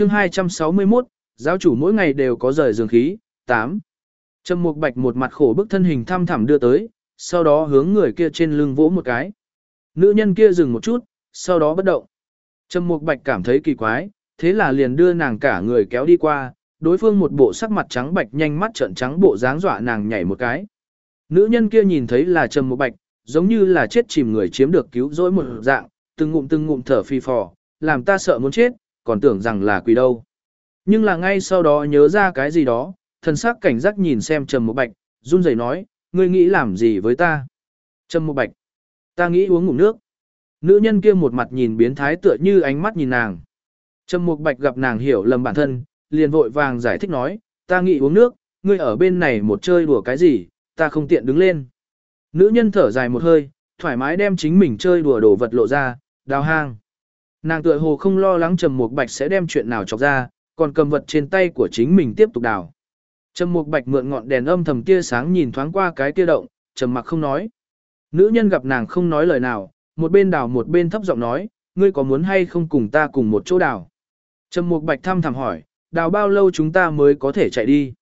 chương 261, giáo chủ mỗi ngày đều có rời giường khí, 8. Trầm Mục Bạch một mặt khổ bức thân hình thăm thẳm đưa tới, sau đó hướng người kia trên lưng vỗ một cái. Nữ nhân kia dừng một chút, sau đó bất động. Trầm Mục Bạch cảm thấy kỳ quái, thế là liền đưa nàng cả người kéo đi qua, đối phương một bộ sắc mặt trắng bạch nhanh mắt trợn trắng bộ dáng dọa nàng nhảy một cái. Nữ nhân kia nhìn thấy là Trầm Mục Bạch, giống như là chết chìm người chiếm được cứu rỗi một dạng, từng ngụm từng ngụm thở phi phò, làm ta sợ muốn chết, còn tưởng rằng là quỷ đâu. Nhưng là ngay sau đó nhớ ra cái gì đó, thần sắc cảnh giác nhìn xem Trầm Mục Bạch, run rẩy nói, ngươi nghĩ làm gì với ta? Trầm Mục Bạch, ta nghĩ uống ngụm nước. Nữ nhân kia một mặt nhìn biến thái tựa như ánh mắt nhìn nàng. Trầm Mục Bạch gặp nàng hiểu lầm bản thân, liền vội vàng giải thích nói, ta nghĩ uống nước, ngươi ở bên này một chơi đùa cái gì, ta không tiện đứng lên. Nữ nhân thở dài một hơi, thoải mái đem chính mình chơi đùa đồ vật lộ ra, đào hang. Nàng tựa hồ không lo lắng Trầm Mục Bạch sẽ đem chuyện nào chọc ra, còn cầm vật trên tay của chính mình tiếp tục đào. Trầm Mục Bạch mượn ngọn đèn âm thầm tia sáng nhìn thoáng qua cái tia động, trầm mặc không nói. Nữ nhân gặp nàng không nói lời nào, một bên đào một bên thấp giọng nói, ngươi có muốn hay không cùng ta cùng một chỗ đào? Trầm Mục Bạch thăm thẳm hỏi, đào bao lâu chúng ta mới có thể chạy đi?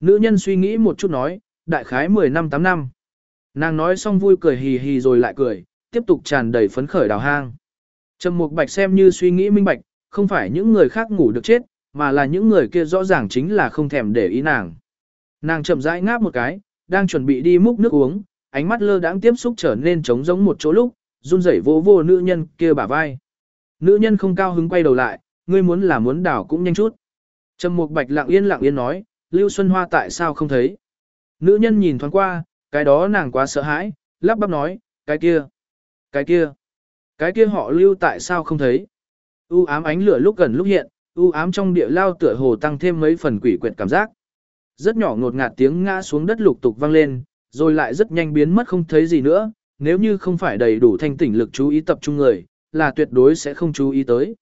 Nữ nhân suy nghĩ một chút nói, đại khái 10 năm 8 năm. Nàng nói xong vui cười hì hì rồi lại cười, tiếp tục tràn đầy phấn khởi đào hang. Trầm Mục Bạch xem như suy nghĩ minh bạch, không phải những người khác ngủ được chết, mà là những người kia rõ ràng chính là không thèm để ý nàng. Nàng chậm rãi ngáp một cái, đang chuẩn bị đi múc nước uống, ánh mắt lơ đãng tiếp xúc trở nên trống giống một chỗ lúc, run rẩy vô vô nữ nhân kia bả vai. Nữ nhân không cao hứng quay đầu lại, ngươi muốn là muốn đảo cũng nhanh chút. Trầm Mục Bạch lặng yên lặng yên nói, Lưu Xuân Hoa tại sao không thấy? Nữ nhân nhìn thoáng qua, cái đó nàng quá sợ hãi, lắp bắp nói, cái kia, cái kia, cái kia họ Lưu tại sao không thấy? U ám ánh lửa lúc gần lúc hiện, u ám trong địa lao tựa hồ tăng thêm mấy phần quỷ quyệt cảm giác. Rất nhỏ ngột ngạt tiếng ngã xuống đất lục tục vang lên, rồi lại rất nhanh biến mất không thấy gì nữa, nếu như không phải đầy đủ thanh tỉnh lực chú ý tập trung người, là tuyệt đối sẽ không chú ý tới.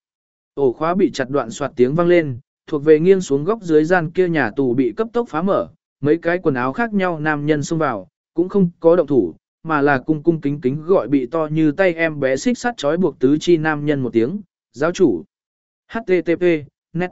Ổ khóa bị chặt đoạn soạt tiếng vang lên, thuộc về nghiêng xuống góc dưới gian kia nhà tù bị cấp tốc phá mở, mấy cái quần áo khác nhau nam nhân xông vào, cũng không có động thủ, mà là cung cung kính kính gọi bị to như tay em bé xích sắt trói buộc tứ chi nam nhân một tiếng, giáo chủ. HTTP, net.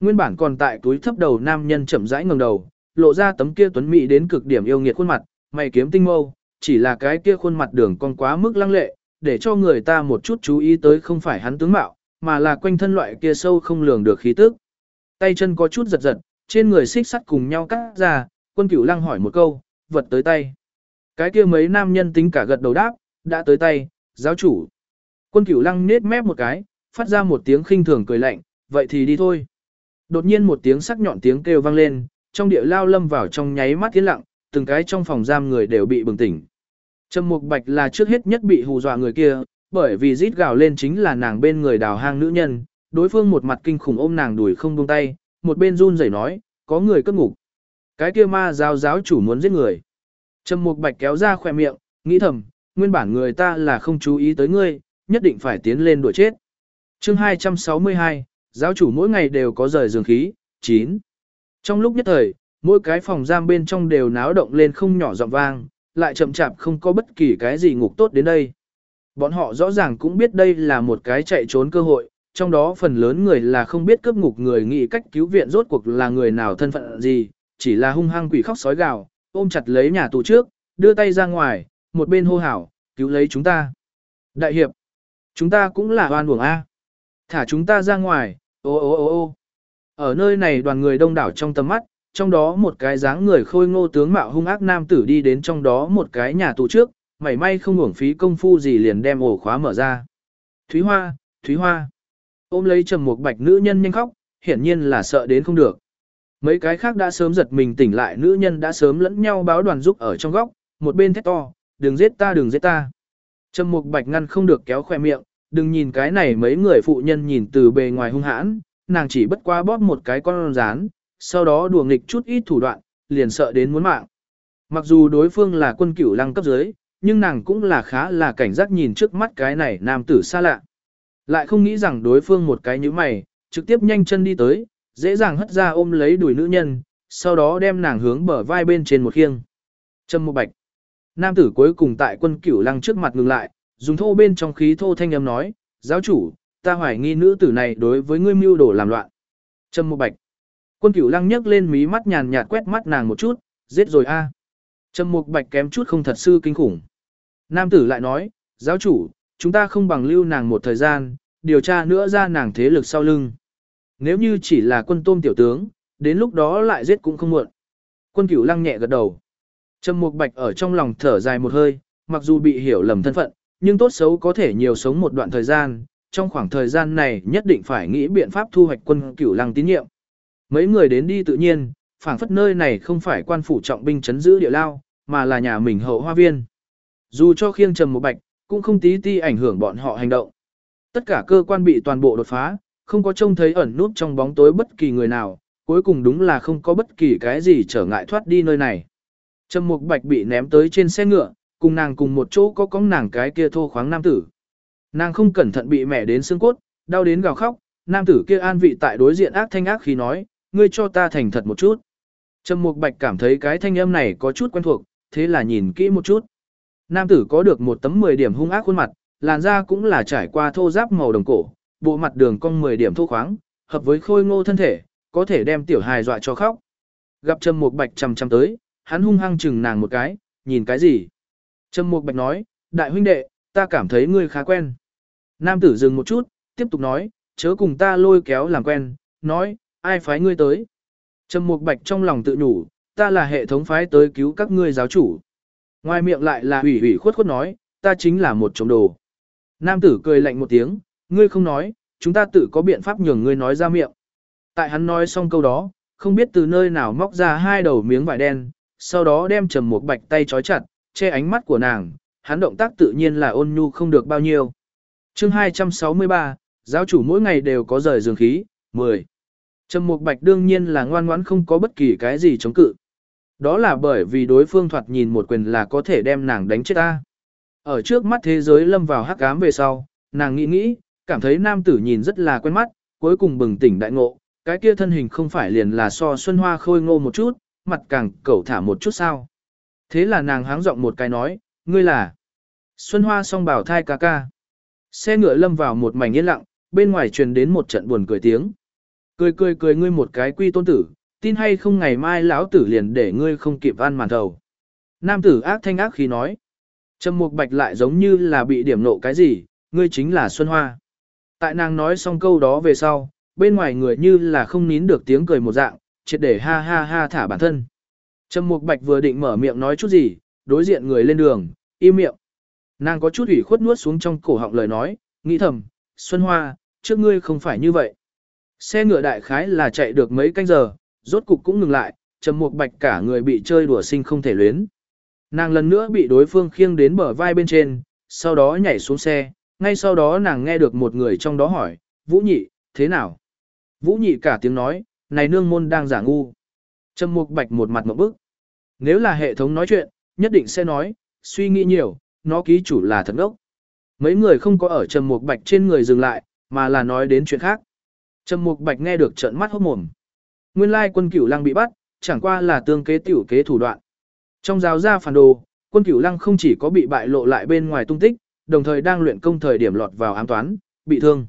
Nguyên bản còn tại túi thấp đầu nam nhân chậm rãi ngẩng đầu, lộ ra tấm kia tuấn mỹ đến cực điểm yêu nghiệt khuôn mặt, mày kiếm tinh mâu, chỉ là cái kia khuôn mặt đường con quá mức lăng lệ, để cho người ta một chút chú ý tới không phải hắn tướng mạo, mà là quanh thân loại kia sâu không lường được khí tức. Tay chân có chút giật giật, trên người xích sắt cùng nhau cắt ra, quân cửu lăng hỏi một câu, vật tới tay. Cái kia mấy nam nhân tính cả gật đầu đáp, đã tới tay, giáo chủ. Quân cửu lăng nết mép một cái, phát ra một tiếng khinh thường cười lạnh, vậy thì đi thôi. Đột nhiên một tiếng sắc nhọn tiếng kêu vang lên, trong địa lao lâm vào trong nháy mắt tiến lặng, từng cái trong phòng giam người đều bị bừng tỉnh. Trầm Mục Bạch là trước hết nhất bị hù dọa người kia, bởi vì rít gào lên chính là nàng bên người đào hang nữ nhân, đối phương một mặt kinh khủng ôm nàng đuổi không buông tay, một bên run rẩy nói, có người cất ngục. Cái kia ma giáo giáo chủ muốn giết người. Trầm Mục Bạch kéo ra khóe miệng, nghĩ thầm, nguyên bản người ta là không chú ý tới ngươi, nhất định phải tiến lên đuổi chết. Chương 262, giáo chủ mỗi ngày đều có rời giường khí, 9. Trong lúc nhất thời, mỗi cái phòng giam bên trong đều náo động lên không nhỏ giọng vang, lại chậm chạp không có bất kỳ cái gì ngục tốt đến đây. Bọn họ rõ ràng cũng biết đây là một cái chạy trốn cơ hội, trong đó phần lớn người là không biết cướp ngục người nghĩ cách cứu viện rốt cuộc là người nào thân phận gì, chỉ là hung hăng quỷ khóc sói gào, ôm chặt lấy nhà tù trước, đưa tay ra ngoài, một bên hô hào, cứu lấy chúng ta. Đại hiệp, chúng ta cũng là oan uổng A. Thả chúng ta ra ngoài, ô ô ô ô. Ở nơi này đoàn người đông đảo trong tầm mắt, trong đó một cái dáng người khôi ngô tướng mạo hung ác nam tử đi đến trong đó một cái nhà tù trước, mảy may không uổng phí công phu gì liền đem ổ khóa mở ra. Thúy Hoa, Thúy Hoa. Ôm lấy trầm một bạch nữ nhân nhanh khóc, hiển nhiên là sợ đến không được. Mấy cái khác đã sớm giật mình tỉnh lại nữ nhân đã sớm lẫn nhau báo đoàn giúp ở trong góc, một bên thét to, đừng giết ta đừng giết ta. Trầm mục bạch ngăn không được kéo khoe miệng, đừng nhìn cái này mấy người phụ nhân nhìn từ bề ngoài hung hãn, nàng chỉ bất qua bóp một cái con rán, sau đó đùa nghịch chút ít thủ đoạn, liền sợ đến muốn mạng. Mặc dù đối phương là quân cửu lăng cấp dưới, nhưng nàng cũng là khá là cảnh giác nhìn trước mắt cái này nam tử xa lạ. Lại không nghĩ rằng đối phương một cái như mày, trực tiếp nhanh chân đi tới, dễ dàng hất ra ôm lấy đùi nữ nhân, sau đó đem nàng hướng bờ vai bên trên một khiêng. Trâm một bạch. Nam tử cuối cùng tại quân cửu lăng trước mặt ngừng lại, dùng thô bên trong khí thô thanh âm nói, giáo chủ, ta hoài nghi nữ tử này đối với ngươi mưu đồ làm loạn. Trầm Mục Bạch. Quân Cửu Lăng nhấc lên mí mắt nhàn nhạt quét mắt nàng một chút, giết rồi a. Trầm Mục Bạch kém chút không thật sư kinh khủng. Nam tử lại nói, giáo chủ, chúng ta không bằng lưu nàng một thời gian, điều tra nữa ra nàng thế lực sau lưng. Nếu như chỉ là quân tôm tiểu tướng, đến lúc đó lại giết cũng không muộn. Quân Cửu Lăng nhẹ gật đầu. Trầm Mục Bạch ở trong lòng thở dài một hơi, mặc dù bị hiểu lầm thân phận, nhưng tốt xấu có thể nhiều sống một đoạn thời gian, trong khoảng thời gian này nhất định phải nghĩ biện pháp thu hoạch quân Cửu Lăng tín nhiệm. Mấy người đến đi tự nhiên, phảng phất nơi này không phải quan phủ trọng binh chấn giữ địa lao, mà là nhà mình hậu hoa viên. Dù cho khiêng trầm mục bạch, cũng không tí ti ảnh hưởng bọn họ hành động. Tất cả cơ quan bị toàn bộ đột phá, không có trông thấy ẩn nút trong bóng tối bất kỳ người nào, cuối cùng đúng là không có bất kỳ cái gì trở ngại thoát đi nơi này. Trầm Mục Bạch bị ném tới trên xe ngựa, cùng nàng cùng một chỗ có cóng nàng cái kia thô khoáng nam tử. Nàng không cẩn thận bị mẹ đến xương cốt, đau đến gào khóc, nam tử kia an vị tại đối diện ác thanh ác khi nói, ngươi cho ta thành thật một chút. Trầm Mục Bạch cảm thấy cái thanh âm này có chút quen thuộc, thế là nhìn kỹ một chút. Nam tử có được một tấm 10 điểm hung ác khuôn mặt, làn da cũng là trải qua thô giáp màu đồng cổ, bộ mặt đường cong 10 điểm thô khoáng, hợp với khôi ngô thân thể, có thể đem tiểu hài dọa cho khóc. Gặp Trầm Mục Bạch chằm chằm tới, hắn hung hăng chừng nàng một cái, nhìn cái gì? Trầm Mục Bạch nói, đại huynh đệ, ta cảm thấy ngươi khá quen. Nam tử dừng một chút, tiếp tục nói, chớ cùng ta lôi kéo làm quen, nói, ai phái ngươi tới? Trầm Mục Bạch trong lòng tự nhủ, ta là hệ thống phái tới cứu các ngươi giáo chủ. Ngoài miệng lại là ủy ủy khuất khuất nói, ta chính là một chống đồ. Nam tử cười lạnh một tiếng, ngươi không nói, chúng ta tự có biện pháp nhường ngươi nói ra miệng. Tại hắn nói xong câu đó, không biết từ nơi nào móc ra hai đầu miếng vải đen, sau đó đem trầm một bạch tay trói chặt, che ánh mắt của nàng, hắn động tác tự nhiên là ôn nhu không được bao nhiêu. chương 263, giáo chủ mỗi ngày đều có rời giường khí, 10. Trầm Mục Bạch đương nhiên là ngoan ngoãn không có bất kỳ cái gì chống cự. Đó là bởi vì đối phương thoạt nhìn một quyền là có thể đem nàng đánh chết ta. Ở trước mắt thế giới lâm vào hắc ám về sau, nàng nghĩ nghĩ, cảm thấy nam tử nhìn rất là quen mắt, cuối cùng bừng tỉnh đại ngộ, cái kia thân hình không phải liền là so xuân hoa khôi ngô một chút, mặt càng cẩu thả một chút sao. Thế là nàng háng giọng một cái nói, ngươi là Xuân Hoa song bảo thai ca ca. Xe ngựa lâm vào một mảnh yên lặng, bên ngoài truyền đến một trận buồn cười tiếng. Cười cười cười ngươi một cái quy tôn tử, tin hay không ngày mai lão tử liền để ngươi không kịp ăn màn thầu. Nam tử ác thanh ác khi nói. Trầm mục bạch lại giống như là bị điểm nộ cái gì, ngươi chính là Xuân Hoa. Tại nàng nói xong câu đó về sau, bên ngoài người như là không nín được tiếng cười một dạng, triệt để ha ha ha thả bản thân. Trầm mục bạch vừa định mở miệng nói chút gì, đối diện người lên đường, im miệng. Nàng có chút ủy khuất nuốt xuống trong cổ họng lời nói, nghĩ thầm, Xuân Hoa, trước ngươi không phải như vậy. Xe ngựa đại khái là chạy được mấy canh giờ, rốt cục cũng ngừng lại, Trầm Mục Bạch cả người bị chơi đùa sinh không thể luyến. Nàng lần nữa bị đối phương khiêng đến bờ vai bên trên, sau đó nhảy xuống xe, ngay sau đó nàng nghe được một người trong đó hỏi, Vũ Nhị, thế nào? Vũ Nhị cả tiếng nói, này nương môn đang giả ngu. Trầm Mục Bạch một mặt một bức. Nếu là hệ thống nói chuyện, nhất định sẽ nói, suy nghĩ nhiều, nó ký chủ là thật ngốc. Mấy người không có ở Trầm Mục Bạch trên người dừng lại, mà là nói đến chuyện khác. Trầm Mục Bạch nghe được trợn mắt hốt mồm. Nguyên lai quân Cửu Lăng bị bắt, chẳng qua là tương kế tiểu kế thủ đoạn. Trong giáo gia phản đồ, quân Cửu Lăng không chỉ có bị bại lộ lại bên ngoài tung tích, đồng thời đang luyện công thời điểm lọt vào ám toán, bị thương.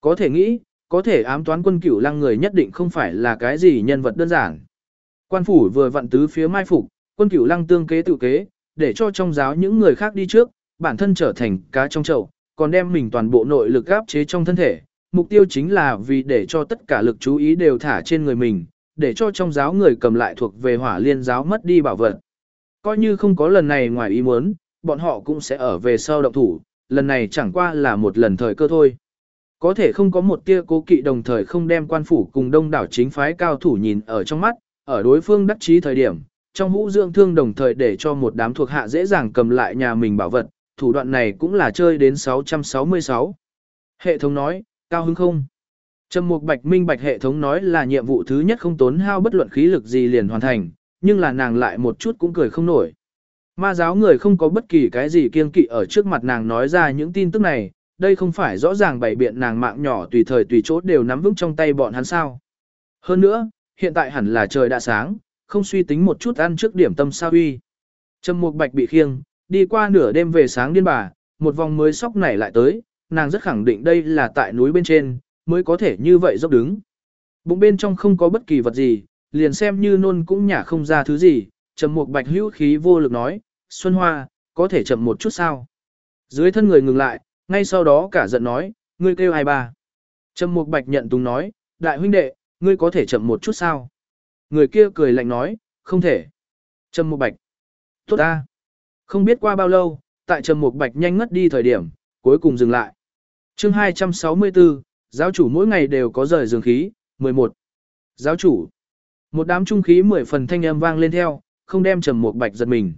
Có thể nghĩ, có thể ám toán quân Cửu Lăng người nhất định không phải là cái gì nhân vật đơn giản. Quan phủ vừa vặn tứ phía mai phục, quân Cửu Lăng tương kế tự kế, để cho trong giáo những người khác đi trước, bản thân trở thành cá trong chậu, còn đem mình toàn bộ nội lực áp chế trong thân thể, mục tiêu chính là vì để cho tất cả lực chú ý đều thả trên người mình, để cho trong giáo người cầm lại thuộc về hỏa liên giáo mất đi bảo vật. Coi như không có lần này ngoài ý muốn, bọn họ cũng sẽ ở về sau động thủ, lần này chẳng qua là một lần thời cơ thôi. Có thể không có một tia cố kỵ đồng thời không đem quan phủ cùng đông đảo chính phái cao thủ nhìn ở trong mắt, ở đối phương đắc chí thời điểm, trong hũ dưỡng thương đồng thời để cho một đám thuộc hạ dễ dàng cầm lại nhà mình bảo vật, thủ đoạn này cũng là chơi đến 666. Hệ thống nói, Cao hứng không? Trầm Mục Bạch minh bạch hệ thống nói là nhiệm vụ thứ nhất không tốn hao bất luận khí lực gì liền hoàn thành, nhưng là nàng lại một chút cũng cười không nổi. Ma giáo người không có bất kỳ cái gì kiêng kỵ ở trước mặt nàng nói ra những tin tức này, đây không phải rõ ràng bày biện nàng mạng nhỏ tùy thời tùy chỗ đều nắm vững trong tay bọn hắn sao. Hơn nữa, hiện tại hẳn là trời đã sáng, không suy tính một chút ăn trước điểm tâm sao uy. Trầm Mục Bạch bị khiêng, đi qua nửa đêm về sáng điên bà, một vòng mới sóc nảy lại tới, nàng rất khẳng định đây là tại núi bên trên, mới có thể như vậy dốc đứng. Bụng bên trong không có bất kỳ vật gì, liền xem như nôn cũng nhả không ra thứ gì, Trầm Mục Bạch hữu khí vô lực nói, "Xuân Hoa, có thể chậm một chút sao?" Dưới thân người ngừng lại, ngay sau đó cả giận nói, "Ngươi kêu ai ba?" Trầm Mục Bạch nhận túng nói, "Đại huynh đệ, ngươi có thể chậm một chút sao?" Người kia cười lạnh nói, "Không thể." Trầm Mục Bạch, "Tốt ta." Không biết qua bao lâu, tại Trầm Mục Bạch nhanh ngất đi thời điểm, cuối cùng dừng lại. Chương 264, giáo chủ mỗi ngày đều có rời giường khí, 11. Giáo chủ. Một đám trung khí mười phần thanh âm vang lên theo, không đem Trầm một Bạch giật mình.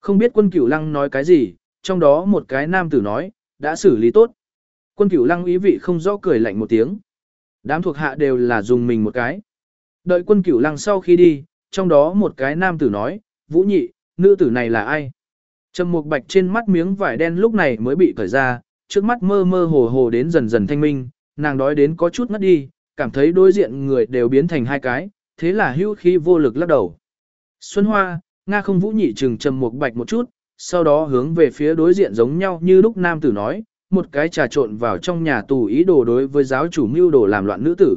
Không biết quân cửu lăng nói cái gì, trong đó một cái nam tử nói, đã xử lý tốt. Quân cửu lăng ý vị không rõ cười lạnh một tiếng. Đám thuộc hạ đều là dùng mình một cái. Đợi quân cửu lăng sau khi đi, trong đó một cái nam tử nói, vũ nhị, nữ tử này là ai? Trầm mục bạch trên mắt miếng vải đen lúc này mới bị cởi ra, trước mắt mơ mơ hồ hồ đến dần dần thanh minh, nàng đói đến có chút ngất đi, cảm thấy đối diện người đều biến thành hai cái, thế là hưu khí vô lực lắc đầu. Xuân Hoa, Nga không vũ nhị trừng trầm mục bạch một chút, sau đó hướng về phía đối diện giống nhau như lúc nam tử nói, một cái trà trộn vào trong nhà tù ý đồ đối với giáo chủ mưu đồ làm loạn nữ tử.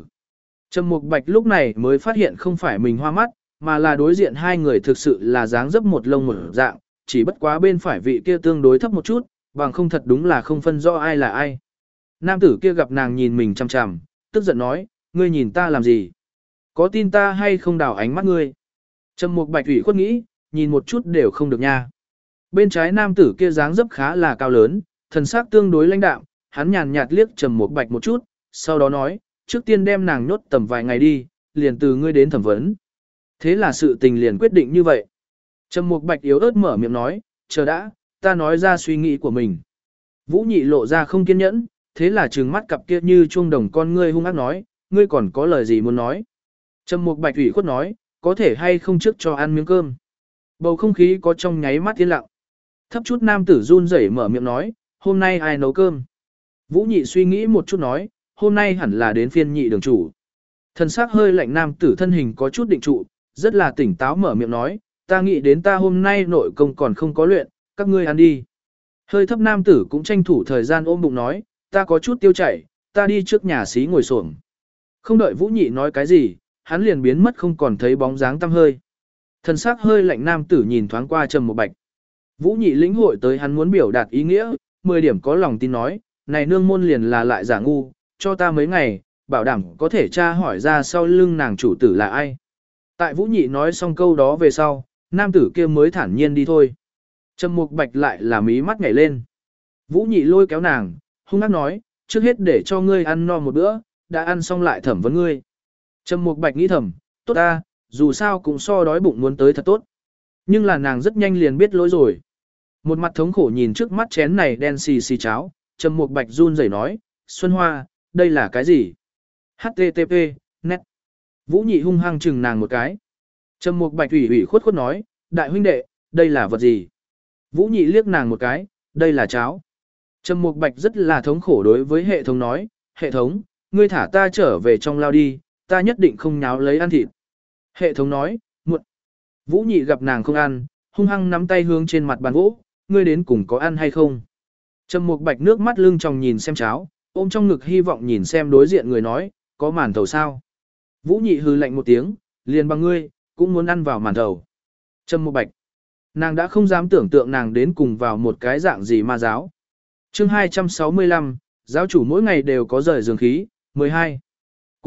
Trầm mục bạch lúc này mới phát hiện không phải mình hoa mắt, mà là đối diện hai người thực sự là dáng dấp một lông một dạng, chỉ bất quá bên phải vị kia tương đối thấp một chút, bằng không thật đúng là không phân rõ ai là ai. Nam tử kia gặp nàng nhìn mình chằm chằm, tức giận nói, ngươi nhìn ta làm gì? Có tin ta hay không đảo ánh mắt ngươi? Trầm mục bạch ủy khuất nghĩ, nhìn một chút đều không được nha. Bên trái nam tử kia dáng dấp khá là cao lớn, thần sắc tương đối lãnh đạm, hắn nhàn nhạt liếc trầm mục bạch một chút, sau đó nói, trước tiên đem nàng nhốt tầm vài ngày đi, liền từ ngươi đến thẩm vấn. Thế là sự tình liền quyết định như vậy. Trầm Mục Bạch yếu ớt mở miệng nói, chờ đã, ta nói ra suy nghĩ của mình. Vũ Nhị lộ ra không kiên nhẫn, thế là trừng mắt cặp kia như chuông đồng con ngươi hung ác nói, ngươi còn có lời gì muốn nói. Trầm Mục Bạch ủy khuất nói, có thể hay không trước cho ăn miếng cơm. Bầu không khí có trong nháy mắt yên lặng. Thấp chút nam tử run rẩy mở miệng nói, hôm nay ai nấu cơm. Vũ Nhị suy nghĩ một chút nói, hôm nay hẳn là đến phiên nhị đường chủ. Thần sắc hơi lạnh nam tử thân hình có chút định trụ, rất là tỉnh táo mở miệng nói, ta nghĩ đến ta hôm nay nội công còn không có luyện, các ngươi ăn đi. Hơi thấp nam tử cũng tranh thủ thời gian ôm bụng nói, ta có chút tiêu chảy, ta đi trước nhà xí ngồi xổm. Không đợi Vũ Nhị nói cái gì, hắn liền biến mất không còn thấy bóng dáng tăm hơi. Thần sắc hơi lạnh nam tử nhìn thoáng qua trầm mục bạch. Vũ Nhị lĩnh hội tới hắn muốn biểu đạt ý nghĩa, 10 điểm có lòng tin nói, này nương môn liền là lại giả ngu, cho ta mấy ngày, bảo đảm có thể tra hỏi ra sau lưng nàng chủ tử là ai. Tại Vũ Nhị nói xong câu đó về sau, nam tử kia mới thản nhiên đi thôi. Trầm mục bạch lại là mí mắt nhảy lên. Vũ nhị lôi kéo nàng, hung hăng nói, trước hết để cho ngươi ăn no một bữa, đã ăn xong lại thẩm vấn ngươi. Trầm mục bạch nghĩ thầm, tốt ta, dù sao cũng so đói bụng muốn tới thật tốt. Nhưng là nàng rất nhanh liền biết lỗi rồi. Một mặt thống khổ nhìn trước mắt chén này đen xì xì cháo, Trầm mục bạch run rẩy nói, Xuân Hoa, đây là cái gì? HTTP, net. Vũ nhị hung hăng chừng nàng một cái. Trầm Mục Bạch ủy ủy khuất khuất nói, đại huynh đệ, đây là vật gì? Vũ Nhị liếc nàng một cái, đây là cháo. Trầm Mục Bạch rất là thống khổ đối với hệ thống nói, hệ thống, ngươi thả ta trở về trong lao đi, ta nhất định không nháo lấy ăn thịt. Hệ thống nói, muộn. Vũ Nhị gặp nàng không ăn, hung hăng nắm tay hướng trên mặt bàn gỗ, ngươi đến cùng có ăn hay không? Trầm Mục Bạch nước mắt lưng tròng nhìn xem cháo, ôm trong ngực hy vọng nhìn xem đối diện người nói, có màn thầu sao? Vũ Nhị hừ lạnh một tiếng, liền bằng ngươi, cũng muốn ăn vào màn thầu. Trâm Mộ Bạch. Nàng đã không dám tưởng tượng nàng đến cùng vào một cái dạng gì ma giáo. chương 265, giáo chủ mỗi ngày đều có rời giường khí, 12.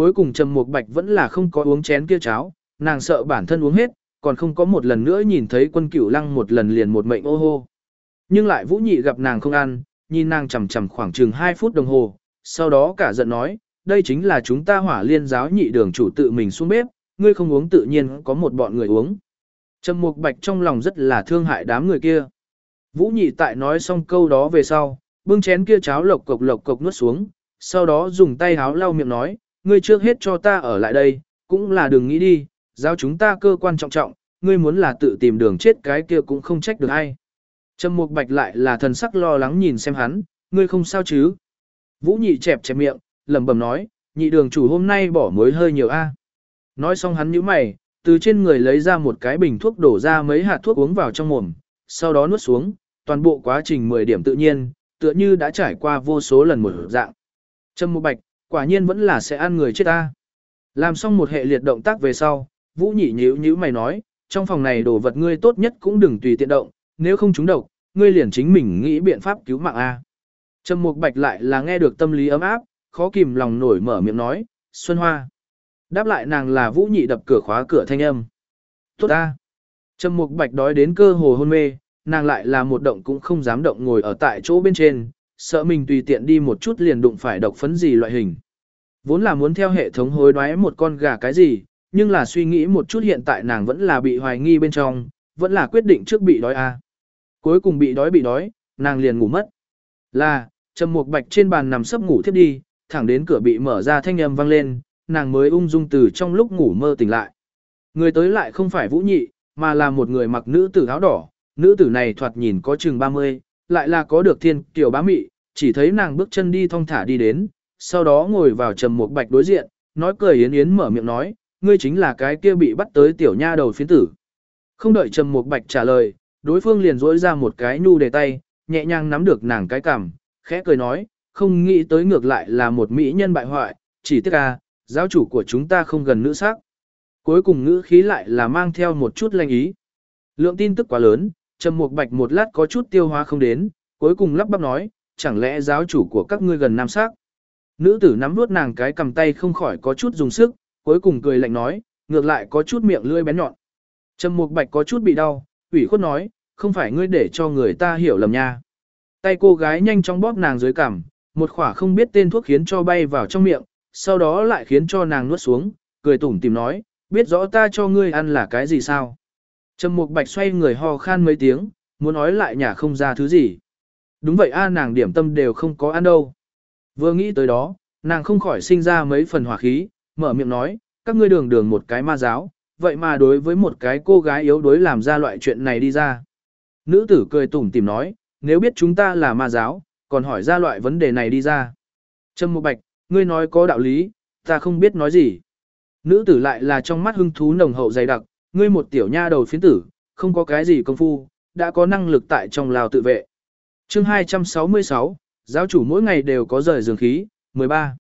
Cuối cùng Trầm Mục Bạch vẫn là không có uống chén kia cháo, nàng sợ bản thân uống hết, còn không có một lần nữa nhìn thấy quân cửu lăng một lần liền một mệnh ô hô. Nhưng lại Vũ Nhị gặp nàng không ăn, nhìn nàng chầm chầm khoảng chừng 2 phút đồng hồ, sau đó cả giận nói, đây chính là chúng ta hỏa liên giáo nhị đường chủ tự mình xuống bếp, ngươi không uống tự nhiên có một bọn người uống. Trầm Mục Bạch trong lòng rất là thương hại đám người kia. Vũ Nhị tại nói xong câu đó về sau, bưng chén kia cháo lộc cộc lộc cộc nuốt xuống, sau đó dùng tay háo lau miệng nói, ngươi trước hết cho ta ở lại đây, cũng là đừng nghĩ đi, giao chúng ta cơ quan trọng trọng, ngươi muốn là tự tìm đường chết cái kia cũng không trách được ai. Trầm Mục Bạch lại là thần sắc lo lắng nhìn xem hắn, ngươi không sao chứ? Vũ Nhị chẹp chẹp miệng, lẩm bẩm nói, nhị đường chủ hôm nay bỏ muối hơi nhiều a. À? Nói xong hắn nhíu mày, từ trên người lấy ra một cái bình thuốc đổ ra mấy hạt thuốc uống vào trong mồm, sau đó nuốt xuống, toàn bộ quá trình 10 điểm tự nhiên, tựa như đã trải qua vô số lần một dạng. Trâm Mục Bạch, quả nhiên vẫn là sẽ ăn người chết ta. Làm xong một hệ liệt động tác về sau, Vũ Nhị nhíu nhíu mày nói, trong phòng này đồ vật ngươi tốt nhất cũng đừng tùy tiện động, nếu không trúng độc, ngươi liền chính mình nghĩ biện pháp cứu mạng a. Trầm Mục Bạch lại là nghe được tâm lý ấm áp, khó kìm lòng nổi mở miệng nói, "Xuân Hoa." Đáp lại nàng là Vũ Nhị đập cửa khóa cửa thanh âm. "Tốt a." Trầm Mục Bạch đói đến cơ hồ hôn mê, nàng lại là một động cũng không dám động ngồi ở tại chỗ bên trên, sợ mình tùy tiện đi một chút liền đụng phải độc phấn gì loại hình. Vốn là muốn theo hệ thống hối đoái một con gà cái gì, nhưng là suy nghĩ một chút hiện tại nàng vẫn là bị hoài nghi bên trong, vẫn là quyết định trước bị đói a. Cuối cùng bị đói bị đói, nàng liền ngủ mất. Là, Trầm Mục Bạch trên bàn nằm sấp ngủ thiếp đi, thẳng đến cửa bị mở ra thanh âm vang lên, nàng mới ung dung từ trong lúc ngủ mơ tỉnh lại. Người tới lại không phải Vũ Nhị, mà là một người mặc nữ tử áo đỏ, nữ tử này thoạt nhìn có chừng 30, lại là có được thiên tiểu bá mị, chỉ thấy nàng bước chân đi thong thả đi đến, sau đó ngồi vào Trầm một Bạch đối diện, nói cười yến yến mở miệng nói, ngươi chính là cái kia bị bắt tới tiểu nha đầu phiến tử. Không đợi Trầm một Bạch trả lời, đối phương liền rỗi ra một cái nhu đề tay, nhẹ nhàng nắm được nàng cái cằm, khẽ cười nói, không nghĩ tới ngược lại là một mỹ nhân bại hoại, chỉ tiếc à, giáo chủ của chúng ta không gần nữ sắc. Cuối cùng ngữ khí lại là mang theo một chút lanh ý. Lượng tin tức quá lớn, Trầm Mục Bạch một lát có chút tiêu hóa không đến, cuối cùng lắp bắp nói, chẳng lẽ giáo chủ của các ngươi gần nam sắc? Nữ tử nắm nuốt nàng cái cầm tay không khỏi có chút dùng sức, cuối cùng cười lạnh nói, ngược lại có chút miệng lưỡi bén nhọn. Trầm Mục Bạch có chút bị đau, ủy khuất nói, không phải ngươi để cho người ta hiểu lầm nha. Tay cô gái nhanh chóng bóp nàng dưới cằm, một khỏa không biết tên thuốc khiến cho bay vào trong miệng, sau đó lại khiến cho nàng nuốt xuống, cười tủm tìm nói, biết rõ ta cho ngươi ăn là cái gì sao. Trầm Mục Bạch xoay người ho khan mấy tiếng, muốn nói lại nhà không ra thứ gì. Đúng vậy a nàng điểm tâm đều không có ăn đâu. Vừa nghĩ tới đó, nàng không khỏi sinh ra mấy phần hỏa khí, mở miệng nói, các ngươi đường đường một cái ma giáo, vậy mà đối với một cái cô gái yếu đuối làm ra loại chuyện này đi ra. Nữ tử cười tủm tìm nói, nếu biết chúng ta là ma giáo, còn hỏi ra loại vấn đề này đi ra. Trâm Mục Bạch, ngươi nói có đạo lý, ta không biết nói gì. Nữ tử lại là trong mắt hưng thú nồng hậu dày đặc, ngươi một tiểu nha đầu phiến tử, không có cái gì công phu, đã có năng lực tại trong lào tự vệ. chương 266, giáo chủ mỗi ngày đều có rời dường khí, 13.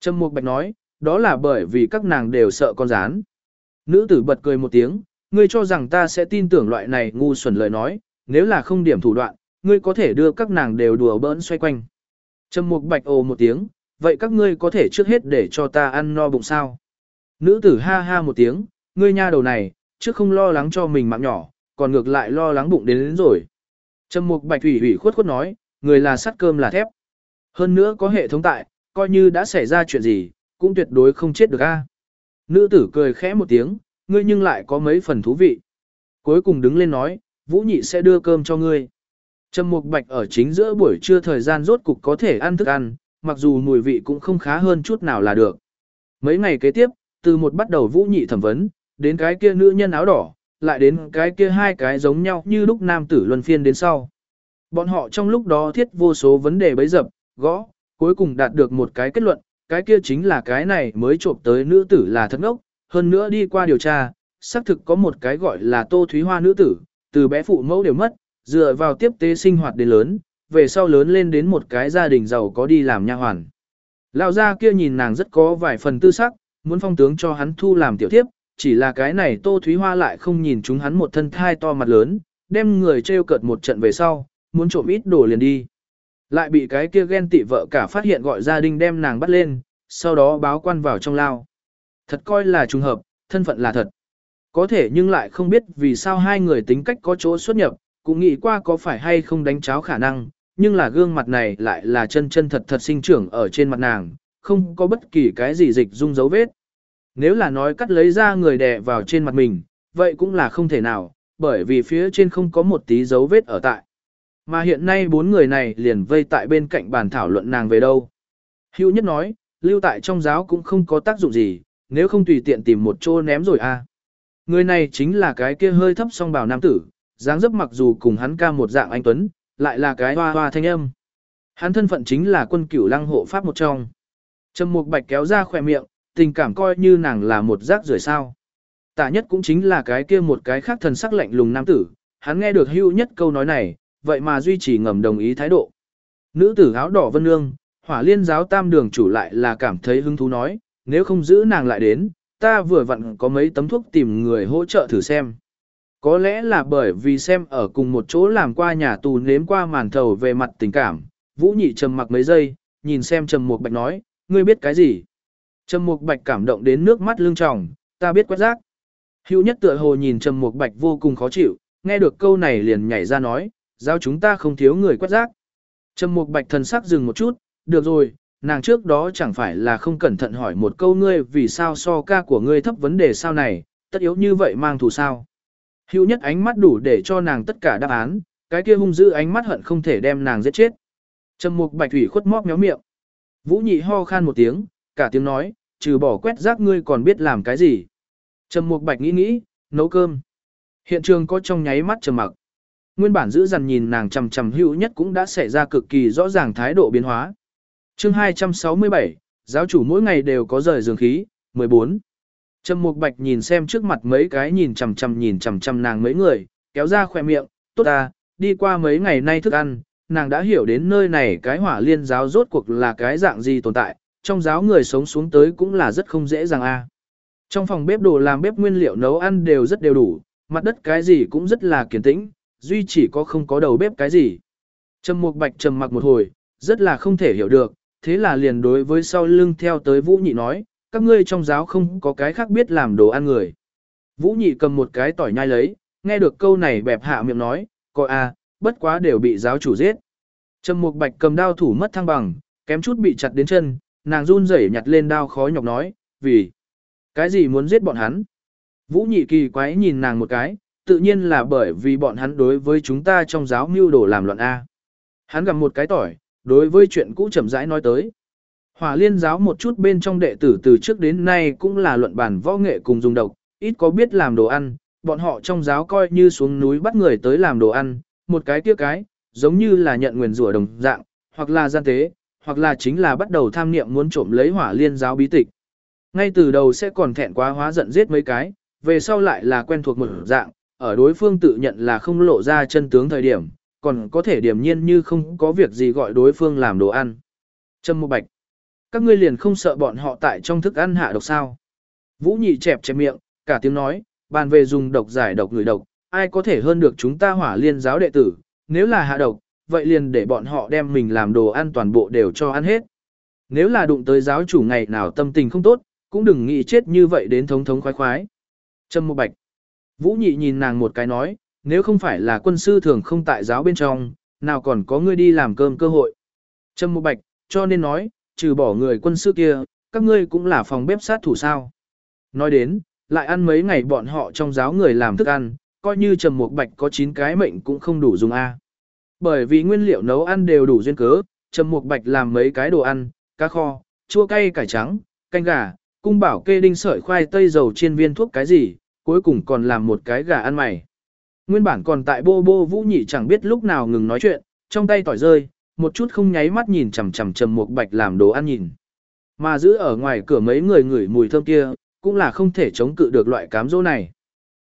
Trâm Mục Bạch nói, đó là bởi vì các nàng đều sợ con rán. Nữ tử bật cười một tiếng, ngươi cho rằng ta sẽ tin tưởng loại này ngu xuẩn lời nói, nếu là không điểm thủ đoạn, ngươi có thể đưa các nàng đều đùa bỡn xoay quanh. Trầm Mục Bạch ồ một tiếng, vậy các ngươi có thể trước hết để cho ta ăn no bụng sao? Nữ tử ha ha một tiếng, ngươi nha đầu này, chứ không lo lắng cho mình mạng nhỏ, còn ngược lại lo lắng bụng đến, đến rồi. Trầm Mục Bạch ủy ủy khuất khuất nói, người là sắt cơm là thép. Hơn nữa có hệ thống tại, coi như đã xảy ra chuyện gì, cũng tuyệt đối không chết được a. Nữ tử cười khẽ một tiếng, ngươi nhưng lại có mấy phần thú vị. Cuối cùng đứng lên nói, Vũ Nhị sẽ đưa cơm cho ngươi. Trầm Mục Bạch ở chính giữa buổi trưa thời gian rốt cục có thể ăn thức ăn, mặc dù mùi vị cũng không khá hơn chút nào là được. Mấy ngày kế tiếp, từ một bắt đầu Vũ Nhị thẩm vấn, đến cái kia nữ nhân áo đỏ, lại đến cái kia hai cái giống nhau như lúc nam tử luân phiên đến sau. Bọn họ trong lúc đó thiết vô số vấn đề bấy dập, gõ, cuối cùng đạt được một cái kết luận, cái kia chính là cái này mới trộm tới nữ tử là thất ngốc, hơn nữa đi qua điều tra, xác thực có một cái gọi là Tô Thúy Hoa nữ tử, từ bé phụ mẫu đều mất, dựa vào tiếp tế sinh hoạt đến lớn, về sau lớn lên đến một cái gia đình giàu có đi làm nha hoàn. Lão gia kia nhìn nàng rất có vài phần tư sắc, muốn phong tướng cho hắn thu làm tiểu tiếp, chỉ là cái này Tô Thúy Hoa lại không nhìn chúng hắn một thân thai to mặt lớn, đem người trêu cợt một trận về sau, muốn trộm ít đồ liền đi. Lại bị cái kia ghen tị vợ cả phát hiện gọi gia đình đem nàng bắt lên, sau đó báo quan vào trong lao. Thật coi là trùng hợp, thân phận là thật. Có thể nhưng lại không biết vì sao hai người tính cách có chỗ xuất nhập, cũng nghĩ qua có phải hay không đánh cháo khả năng, nhưng là gương mặt này lại là chân chân thật thật sinh trưởng ở trên mặt nàng, không có bất kỳ cái gì dịch dung dấu vết. Nếu là nói cắt lấy ra người đè vào trên mặt mình, vậy cũng là không thể nào, bởi vì phía trên không có một tí dấu vết ở tại. Mà hiện nay bốn người này liền vây tại bên cạnh bàn thảo luận nàng về đâu. Hữu nhất nói, lưu tại trong giáo cũng không có tác dụng gì, nếu không tùy tiện tìm một chỗ ném rồi a. À. Người này chính là cái kia hơi thấp song bào nam tử, dáng dấp mặc dù cùng hắn ca một dạng anh tuấn, lại là cái hoa hoa thanh âm. Hắn thân phận chính là quân cửu lăng hộ pháp một trong. Trầm Mục Bạch kéo ra khỏe miệng, tình cảm coi như nàng là một rác rưởi sao. Tả nhất cũng chính là cái kia một cái khác thần sắc lạnh lùng nam tử, hắn nghe được hưu nhất câu nói này, vậy mà duy trì ngầm đồng ý thái độ. Nữ tử áo đỏ vân nương, hỏa liên giáo tam đường chủ lại là cảm thấy hứng thú nói, nếu không giữ nàng lại đến, ta vừa vặn có mấy tấm thuốc tìm người hỗ trợ thử xem. Có lẽ là bởi vì xem ở cùng một chỗ làm qua nhà tù nếm qua màn thầu về mặt tình cảm, Vũ Nhị trầm mặc mấy giây, nhìn xem Trầm một Bạch nói, ngươi biết cái gì? Trầm Mục Bạch cảm động đến nước mắt lưng tròng, ta biết quét rác. Hữu nhất tựa hồ nhìn Trầm Mục Bạch vô cùng khó chịu, nghe được câu này liền nhảy ra nói, giao chúng ta không thiếu người quét rác. Trầm Mục Bạch thần sắc dừng một chút, được rồi, nàng trước đó chẳng phải là không cẩn thận hỏi một câu ngươi vì sao so ca của ngươi thấp vấn đề sao này, tất yếu như vậy mang thù sao. Hữu nhất ánh mắt đủ để cho nàng tất cả đáp án, cái kia hung dữ ánh mắt hận không thể đem nàng giết chết. Trầm mục bạch thủy khuất móc méo miệng. Vũ nhị ho khan một tiếng, cả tiếng nói, trừ bỏ quét rác ngươi còn biết làm cái gì. Trầm mục bạch nghĩ nghĩ, nấu cơm. Hiện trường có trong nháy mắt trầm mặc. Nguyên bản giữ dằn nhìn nàng trầm trầm hữu nhất cũng đã xảy ra cực kỳ rõ ràng thái độ biến hóa. chương 267, giáo chủ mỗi ngày đều có rời giường khí, 14. Trầm Mục Bạch nhìn xem trước mặt mấy cái nhìn chằm chằm nhìn chằm chằm nàng mấy người, kéo ra khỏe miệng, tốt à, đi qua mấy ngày nay thức ăn, nàng đã hiểu đến nơi này cái hỏa liên giáo rốt cuộc là cái dạng gì tồn tại, trong giáo người sống xuống tới cũng là rất không dễ dàng a. Trong phòng bếp đồ làm bếp nguyên liệu nấu ăn đều rất đều đủ, mặt đất cái gì cũng rất là kiên tĩnh, duy chỉ có không có đầu bếp cái gì. Trầm Mục Bạch trầm mặc một hồi, rất là không thể hiểu được, thế là liền đối với sau lưng theo tới Vũ Nhị nói, các ngươi trong giáo không có cái khác biết làm đồ ăn người. Vũ Nhị cầm một cái tỏi nhai lấy, nghe được câu này bẹp hạ miệng nói, coi a, bất quá đều bị giáo chủ giết. Trầm Mục Bạch cầm đao thủ mất thăng bằng, kém chút bị chặt đến chân, nàng run rẩy nhặt lên đao khó nhọc nói, vì cái gì muốn giết bọn hắn? Vũ Nhị kỳ quái nhìn nàng một cái, tự nhiên là bởi vì bọn hắn đối với chúng ta trong giáo mưu đồ làm loạn a. Hắn gặp một cái tỏi, đối với chuyện cũ chậm rãi nói tới. Hỏa liên giáo một chút bên trong đệ tử từ trước đến nay cũng là luận bản võ nghệ cùng dùng độc, ít có biết làm đồ ăn, bọn họ trong giáo coi như xuống núi bắt người tới làm đồ ăn, một cái tiếc cái, giống như là nhận nguyền rủa đồng dạng, hoặc là gian tế, hoặc là chính là bắt đầu tham niệm muốn trộm lấy hỏa liên giáo bí tịch. Ngay từ đầu sẽ còn thẹn quá hóa giận giết mấy cái, về sau lại là quen thuộc một dạng, ở đối phương tự nhận là không lộ ra chân tướng thời điểm, còn có thể điểm nhiên như không có việc gì gọi đối phương làm đồ ăn. Trâm Mộ Bạch các ngươi liền không sợ bọn họ tại trong thức ăn hạ độc sao. Vũ nhị chẹp chẹp miệng, cả tiếng nói, bàn về dùng độc giải độc người độc, ai có thể hơn được chúng ta hỏa liên giáo đệ tử, nếu là hạ độc, vậy liền để bọn họ đem mình làm đồ ăn toàn bộ đều cho ăn hết. Nếu là đụng tới giáo chủ ngày nào tâm tình không tốt, cũng đừng nghĩ chết như vậy đến thống thống khoái khoái. Trâm Mộ Bạch. Vũ Nhị nhìn nàng một cái nói, nếu không phải là quân sư thường không tại giáo bên trong, nào còn có ngươi đi làm cơm cơ hội. Trâm Mộ Bạch, cho nên nói, trừ bỏ người quân sư kia, các ngươi cũng là phòng bếp sát thủ sao. Nói đến, lại ăn mấy ngày bọn họ trong giáo người làm thức ăn, coi như trầm Mục bạch có 9 cái mệnh cũng không đủ dùng A. Bởi vì nguyên liệu nấu ăn đều đủ duyên cớ, trầm mục bạch làm mấy cái đồ ăn, cá kho, chua cay cải trắng, canh gà, cung bảo kê đinh sợi khoai tây dầu chiên viên thuốc cái gì, cuối cùng còn làm một cái gà ăn mày. Nguyên bản còn tại bô bô vũ nhị chẳng biết lúc nào ngừng nói chuyện, trong tay tỏi rơi, một chút không nháy mắt nhìn chằm chằm trầm mục bạch làm đồ ăn nhìn. Mà giữ ở ngoài cửa mấy người ngửi mùi thơm kia, cũng là không thể chống cự được loại cám dỗ này.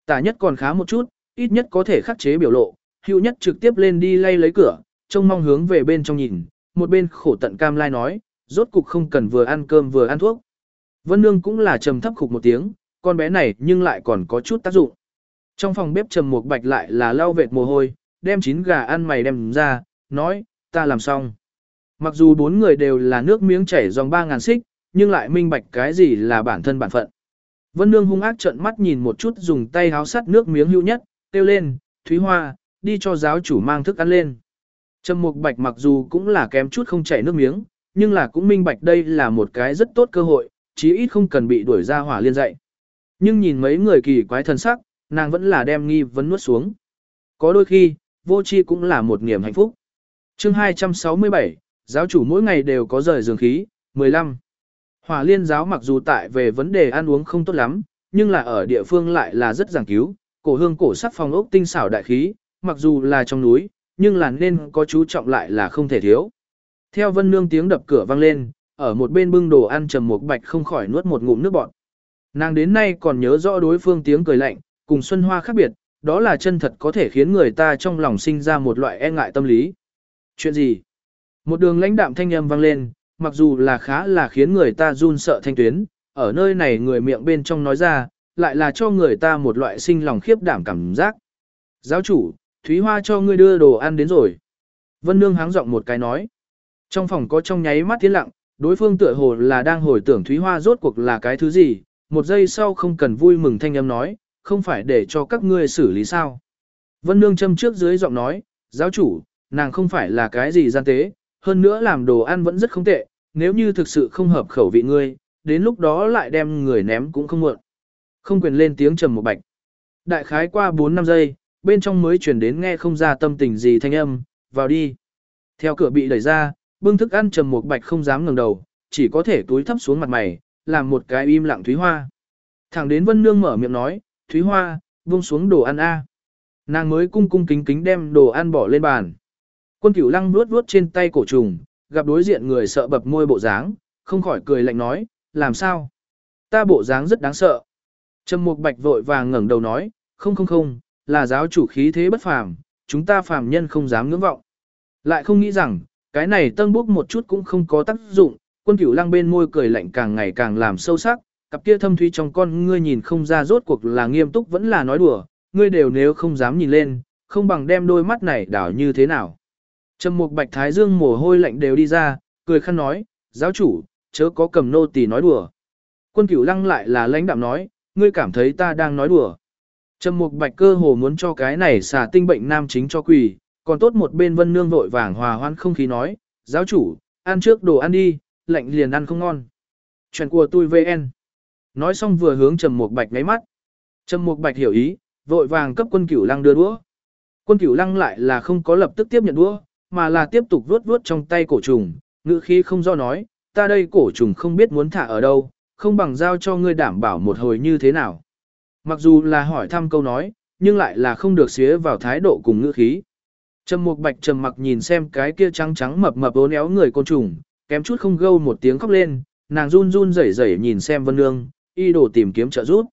Tả nhất còn khá một chút, ít nhất có thể khắc chế biểu lộ, hữu nhất trực tiếp lên đi lay lấy cửa, trông mong hướng về bên trong nhìn, một bên khổ tận cam lai nói, rốt cục không cần vừa ăn cơm vừa ăn thuốc. Vân Nương cũng là trầm thấp khục một tiếng, con bé này nhưng lại còn có chút tác dụng. Trong phòng bếp trầm một bạch lại là lau vệt mồ hôi, đem chín gà ăn mày đem ra, nói, ta làm xong. Mặc dù bốn người đều là nước miếng chảy dòng ba ngàn xích, nhưng lại minh bạch cái gì là bản thân bản phận. Vân Nương hung ác trợn mắt nhìn một chút dùng tay háo sắt nước miếng hữu nhất, kêu lên, Thúy Hoa, đi cho giáo chủ mang thức ăn lên. Trầm Mục Bạch mặc dù cũng là kém chút không chảy nước miếng, nhưng là cũng minh bạch đây là một cái rất tốt cơ hội, chí ít không cần bị đuổi ra hỏa liên dạy. Nhưng nhìn mấy người kỳ quái thân sắc, nàng vẫn là đem nghi vấn nuốt xuống. Có đôi khi, vô chi cũng là một niềm hạnh phúc chương 267, giáo chủ mỗi ngày đều có rời giường khí, 15. Hỏa liên giáo mặc dù tại về vấn đề ăn uống không tốt lắm, nhưng là ở địa phương lại là rất giảng cứu, cổ hương cổ sắc phòng ốc tinh xảo đại khí, mặc dù là trong núi, nhưng là nên có chú trọng lại là không thể thiếu. Theo vân nương tiếng đập cửa vang lên, ở một bên bưng đồ ăn trầm một bạch không khỏi nuốt một ngụm nước bọt. Nàng đến nay còn nhớ rõ đối phương tiếng cười lạnh, cùng Xuân Hoa khác biệt, đó là chân thật có thể khiến người ta trong lòng sinh ra một loại e ngại tâm lý. Chuyện gì? Một đường lãnh đạm thanh âm vang lên, mặc dù là khá là khiến người ta run sợ thanh tuyến, ở nơi này người miệng bên trong nói ra, lại là cho người ta một loại sinh lòng khiếp đảm cảm giác. Giáo chủ, Thúy Hoa cho ngươi đưa đồ ăn đến rồi. Vân Nương háng giọng một cái nói. Trong phòng có trong nháy mắt tiến lặng, đối phương tựa hồ là đang hồi tưởng Thúy Hoa rốt cuộc là cái thứ gì, một giây sau không cần vui mừng thanh âm nói, không phải để cho các ngươi xử lý sao. Vân Nương châm trước dưới giọng nói, giáo chủ, nàng không phải là cái gì gian tế, hơn nữa làm đồ ăn vẫn rất không tệ, nếu như thực sự không hợp khẩu vị ngươi, đến lúc đó lại đem người ném cũng không muộn. Không quyền lên tiếng trầm một bạch. Đại khái qua 4 năm giây, bên trong mới chuyển đến nghe không ra tâm tình gì thanh âm, vào đi. Theo cửa bị đẩy ra, bưng thức ăn trầm một bạch không dám ngẩng đầu, chỉ có thể túi thấp xuống mặt mày, làm một cái im lặng Thúy Hoa. Thẳng đến Vân Nương mở miệng nói, Thúy Hoa, buông xuống đồ ăn a. Nàng mới cung cung kính kính đem đồ ăn bỏ lên bàn. Quân cửu lăng nuốt vuốt trên tay cổ trùng, gặp đối diện người sợ bập môi bộ dáng, không khỏi cười lạnh nói, làm sao? Ta bộ dáng rất đáng sợ. Trầm Mục Bạch vội vàng ngẩng đầu nói, không không không, là giáo chủ khí thế bất phàm, chúng ta phàm nhân không dám ngưỡng vọng. Lại không nghĩ rằng, cái này tân bốc một chút cũng không có tác dụng, quân cửu lăng bên môi cười lạnh càng ngày càng làm sâu sắc, cặp kia thâm thúy trong con ngươi nhìn không ra rốt cuộc là nghiêm túc vẫn là nói đùa, ngươi đều nếu không dám nhìn lên, không bằng đem đôi mắt này đảo như thế nào. Trầm mục bạch thái dương mồ hôi lạnh đều đi ra, cười khăn nói, giáo chủ, chớ có cầm nô tỳ nói đùa. Quân cửu lăng lại là lãnh đạm nói, ngươi cảm thấy ta đang nói đùa. Trầm mục bạch cơ hồ muốn cho cái này xả tinh bệnh nam chính cho quỳ, còn tốt một bên vân nương vội vàng hòa hoan không khí nói, giáo chủ, ăn trước đồ ăn đi, lạnh liền ăn không ngon. Chuyện của tôi VN. Nói xong vừa hướng Trầm Mục Bạch ngáy mắt. Trầm Mục Bạch hiểu ý, vội vàng cấp quân cửu lăng đưa đũa. Quân cửu lăng lại là không có lập tức tiếp nhận đũa, mà là tiếp tục vuốt vuốt trong tay cổ trùng, ngữ khí không do nói, ta đây cổ trùng không biết muốn thả ở đâu, không bằng giao cho ngươi đảm bảo một hồi như thế nào. Mặc dù là hỏi thăm câu nói, nhưng lại là không được xía vào thái độ cùng ngữ khí. Trầm Mục Bạch trầm mặc nhìn xem cái kia trắng trắng mập mập bốn néo người côn trùng, kém chút không gâu một tiếng khóc lên, nàng run run rẩy rẩy nhìn xem Vân Nương, y đồ tìm kiếm trợ giúp.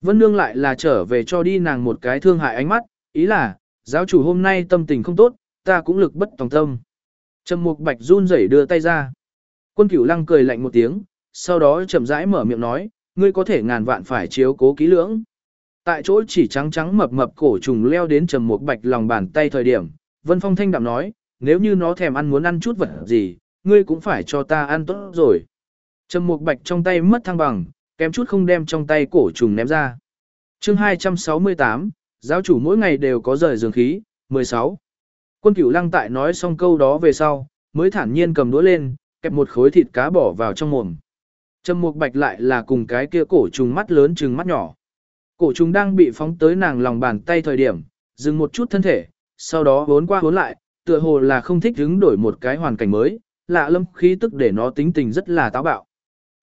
Vân Nương lại là trở về cho đi nàng một cái thương hại ánh mắt, ý là, giáo chủ hôm nay tâm tình không tốt, ta cũng lực bất tòng tâm. Trầm Mục Bạch run rẩy đưa tay ra. Quân Cửu Lăng cười lạnh một tiếng, sau đó chậm rãi mở miệng nói, ngươi có thể ngàn vạn phải chiếu cố kỹ lưỡng. Tại chỗ chỉ trắng trắng mập mập cổ trùng leo đến Trầm một Bạch lòng bàn tay thời điểm, Vân Phong thanh đạm nói, nếu như nó thèm ăn muốn ăn chút vật gì, ngươi cũng phải cho ta ăn tốt rồi. Trầm một Bạch trong tay mất thăng bằng, kém chút không đem trong tay cổ trùng ném ra. Chương 268, giáo chủ mỗi ngày đều có rời giường khí, 16. Quân Cửu Lăng tại nói xong câu đó về sau, mới thản nhiên cầm đũa lên, kẹp một khối thịt cá bỏ vào trong mồm. Trầm Mục Bạch lại là cùng cái kia cổ trùng mắt lớn trừng mắt nhỏ. Cổ trùng đang bị phóng tới nàng lòng bàn tay thời điểm, dừng một chút thân thể, sau đó vốn qua vốn lại, tựa hồ là không thích hứng đổi một cái hoàn cảnh mới, lạ lâm khí tức để nó tính tình rất là táo bạo.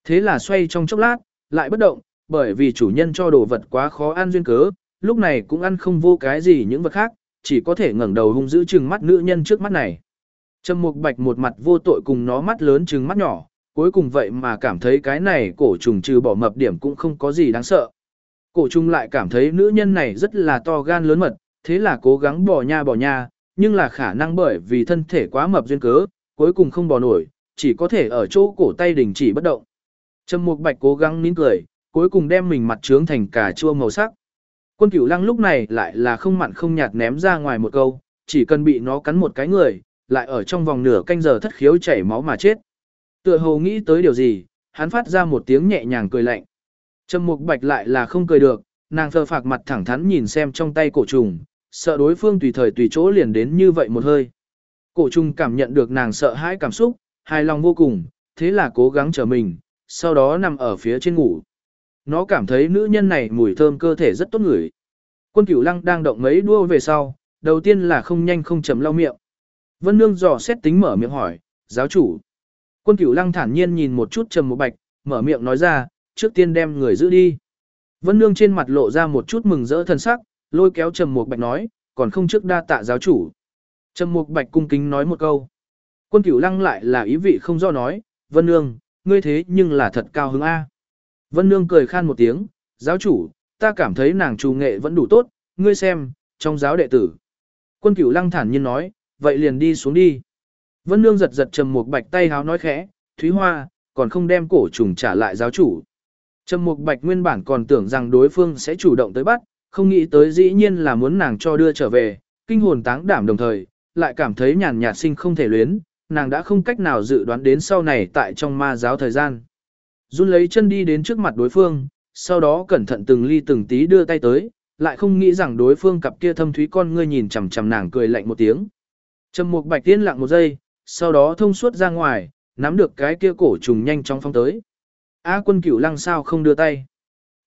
Thế là xoay trong chốc lát, lại bất động, bởi vì chủ nhân cho đồ vật quá khó ăn duyên cớ, lúc này cũng ăn không vô cái gì những vật khác, chỉ có thể ngẩng đầu hung dữ trừng mắt nữ nhân trước mắt này. Trầm Mục Bạch một mặt vô tội cùng nó mắt lớn trừng mắt nhỏ, cuối cùng vậy mà cảm thấy cái này cổ trùng trừ bỏ mập điểm cũng không có gì đáng sợ. Cổ trùng lại cảm thấy nữ nhân này rất là to gan lớn mật, thế là cố gắng bỏ nha bỏ nha, nhưng là khả năng bởi vì thân thể quá mập duyên cớ, cuối cùng không bỏ nổi, chỉ có thể ở chỗ cổ tay đình chỉ bất động. Trầm Mục Bạch cố gắng nín cười, cuối cùng đem mình mặt trướng thành cà chua màu sắc. Quân Cửu Lăng lúc này lại là không mặn không nhạt ném ra ngoài một câu, chỉ cần bị nó cắn một cái người, lại ở trong vòng nửa canh giờ thất khiếu chảy máu mà chết. Tựa hồ nghĩ tới điều gì, hắn phát ra một tiếng nhẹ nhàng cười lạnh. Trầm Mục Bạch lại là không cười được, nàng phờ phạc mặt thẳng thắn nhìn xem trong tay cổ trùng, sợ đối phương tùy thời tùy chỗ liền đến như vậy một hơi. Cổ trùng cảm nhận được nàng sợ hãi cảm xúc, hài lòng vô cùng, thế là cố gắng trở mình, sau đó nằm ở phía trên ngủ. Nó cảm thấy nữ nhân này mùi thơm cơ thể rất tốt ngửi. Quân cửu lăng đang động mấy đua về sau, đầu tiên là không nhanh không chậm lau miệng. Vân Nương dò xét tính mở miệng hỏi, giáo chủ. Quân cửu lăng thản nhiên nhìn một chút trầm một bạch, mở miệng nói ra, trước tiên đem người giữ đi. Vân Nương trên mặt lộ ra một chút mừng rỡ thần sắc, lôi kéo trầm một bạch nói, còn không trước đa tạ giáo chủ. Trầm Mục Bạch cung kính nói một câu. Quân Cửu Lăng lại là ý vị không do nói, Vân Nương, ngươi thế nhưng là thật cao hứng A. Vân Nương cười khan một tiếng, giáo chủ, ta cảm thấy nàng trù nghệ vẫn đủ tốt, ngươi xem, trong giáo đệ tử. Quân Cửu Lăng thản nhiên nói, vậy liền đi xuống đi. Vân Nương giật giật Trầm Mục Bạch tay háo nói khẽ, Thúy Hoa, còn không đem cổ trùng trả lại giáo chủ. Trầm Mục Bạch nguyên bản còn tưởng rằng đối phương sẽ chủ động tới bắt, không nghĩ tới dĩ nhiên là muốn nàng cho đưa trở về, kinh hồn táng đảm đồng thời, lại cảm thấy nhàn nhạt sinh không thể luyến, nàng đã không cách nào dự đoán đến sau này tại trong ma giáo thời gian. Run lấy chân đi đến trước mặt đối phương, sau đó cẩn thận từng ly từng tí đưa tay tới, lại không nghĩ rằng đối phương cặp kia thâm thúy con ngươi nhìn chằm chằm nàng cười lạnh một tiếng. Trầm Mục Bạch tiên lặng một giây, sau đó thông suốt ra ngoài, nắm được cái kia cổ trùng nhanh chóng phóng tới. A Quân Cửu Lăng sao không đưa tay?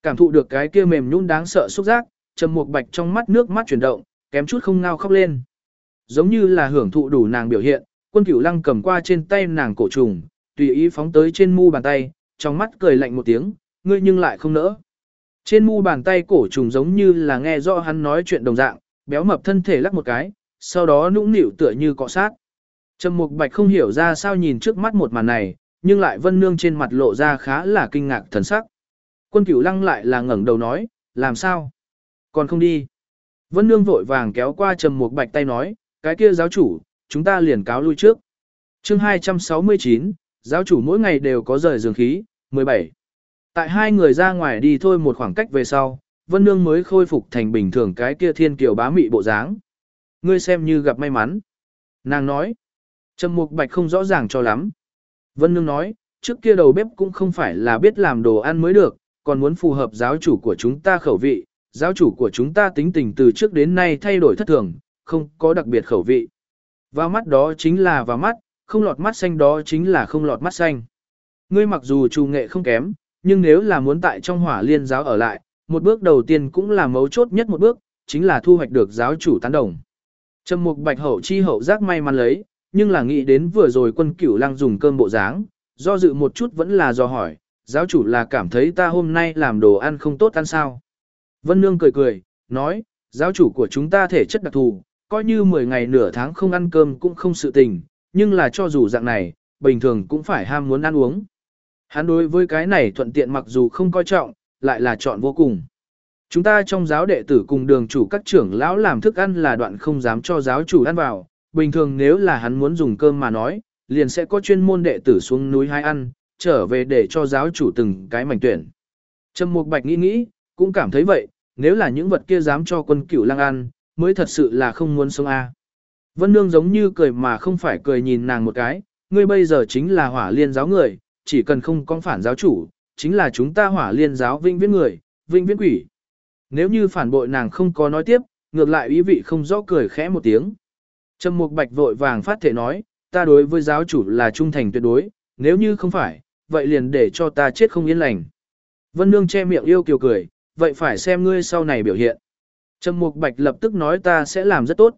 Cảm thụ được cái kia mềm nhũn đáng sợ xúc giác, Trầm Mục Bạch trong mắt nước mắt chuyển động, kém chút không ngao khóc lên. Giống như là hưởng thụ đủ nàng biểu hiện, Quân Cửu Lăng cầm qua trên tay nàng cổ trùng, tùy ý phóng tới trên mu bàn tay, trong mắt cười lạnh một tiếng, ngươi nhưng lại không nỡ. Trên mu bàn tay cổ trùng giống như là nghe rõ hắn nói chuyện đồng dạng, béo mập thân thể lắc một cái, sau đó nũng nịu tựa như cọ sát. Trầm Mục Bạch không hiểu ra sao nhìn trước mắt một màn này, nhưng lại Vân Nương trên mặt lộ ra khá là kinh ngạc thần sắc. Quân Cửu Lăng lại là ngẩng đầu nói, làm sao? Còn không đi. Vân Nương vội vàng kéo qua Trầm Mục Bạch tay nói, cái kia giáo chủ, chúng ta liền cáo lui trước. Chương 269, giáo chủ mỗi ngày đều có rời giường khí, 17. Tại hai người ra ngoài đi thôi một khoảng cách về sau, Vân Nương mới khôi phục thành bình thường cái kia thiên kiều bá mị bộ dáng. Ngươi xem như gặp may mắn. Nàng nói. Trầm Mục Bạch không rõ ràng cho lắm. Vân Nương nói, trước kia đầu bếp cũng không phải là biết làm đồ ăn mới được, còn muốn phù hợp giáo chủ của chúng ta khẩu vị. Giáo chủ của chúng ta tính tình từ trước đến nay thay đổi thất thường, không có đặc biệt khẩu vị. Vào mắt đó chính là vào mắt, không lọt mắt xanh đó chính là không lọt mắt xanh. Ngươi mặc dù trù nghệ không kém, nhưng nếu là muốn tại trong hỏa liên giáo ở lại, một bước đầu tiên cũng là mấu chốt nhất một bước, chính là thu hoạch được giáo chủ tán đồng. Trầm mục bạch hậu chi hậu giác may mắn lấy, nhưng là nghĩ đến vừa rồi quân cửu lăng dùng cơm bộ dáng, do dự một chút vẫn là do hỏi, giáo chủ là cảm thấy ta hôm nay làm đồ ăn không tốt ăn sao. Vân Nương cười cười, nói, giáo chủ của chúng ta thể chất đặc thù, coi như 10 ngày nửa tháng không ăn cơm cũng không sự tình, nhưng là cho dù dạng này, bình thường cũng phải ham muốn ăn uống. Hắn đối với cái này thuận tiện mặc dù không coi trọng, lại là chọn vô cùng. Chúng ta trong giáo đệ tử cùng đường chủ các trưởng lão làm thức ăn là đoạn không dám cho giáo chủ ăn vào, bình thường nếu là hắn muốn dùng cơm mà nói, liền sẽ có chuyên môn đệ tử xuống núi hai ăn, trở về để cho giáo chủ từng cái mảnh tuyển. Trầm Mục Bạch nghĩ nghĩ, cũng cảm thấy vậy, nếu là những vật kia dám cho quân cửu lang ăn, mới thật sự là không muốn sống a. Vân Nương giống như cười mà không phải cười nhìn nàng một cái, ngươi bây giờ chính là hỏa liên giáo người, chỉ cần không con phản giáo chủ, chính là chúng ta hỏa liên giáo vinh viễn người, vinh viễn quỷ. Nếu như phản bội nàng không có nói tiếp, ngược lại ý vị không rõ cười khẽ một tiếng. Trầm Mục Bạch vội vàng phát thể nói, ta đối với giáo chủ là trung thành tuyệt đối, nếu như không phải, vậy liền để cho ta chết không yên lành. Vân Nương che miệng yêu kiều cười, vậy phải xem ngươi sau này biểu hiện. Trầm Mục Bạch lập tức nói ta sẽ làm rất tốt.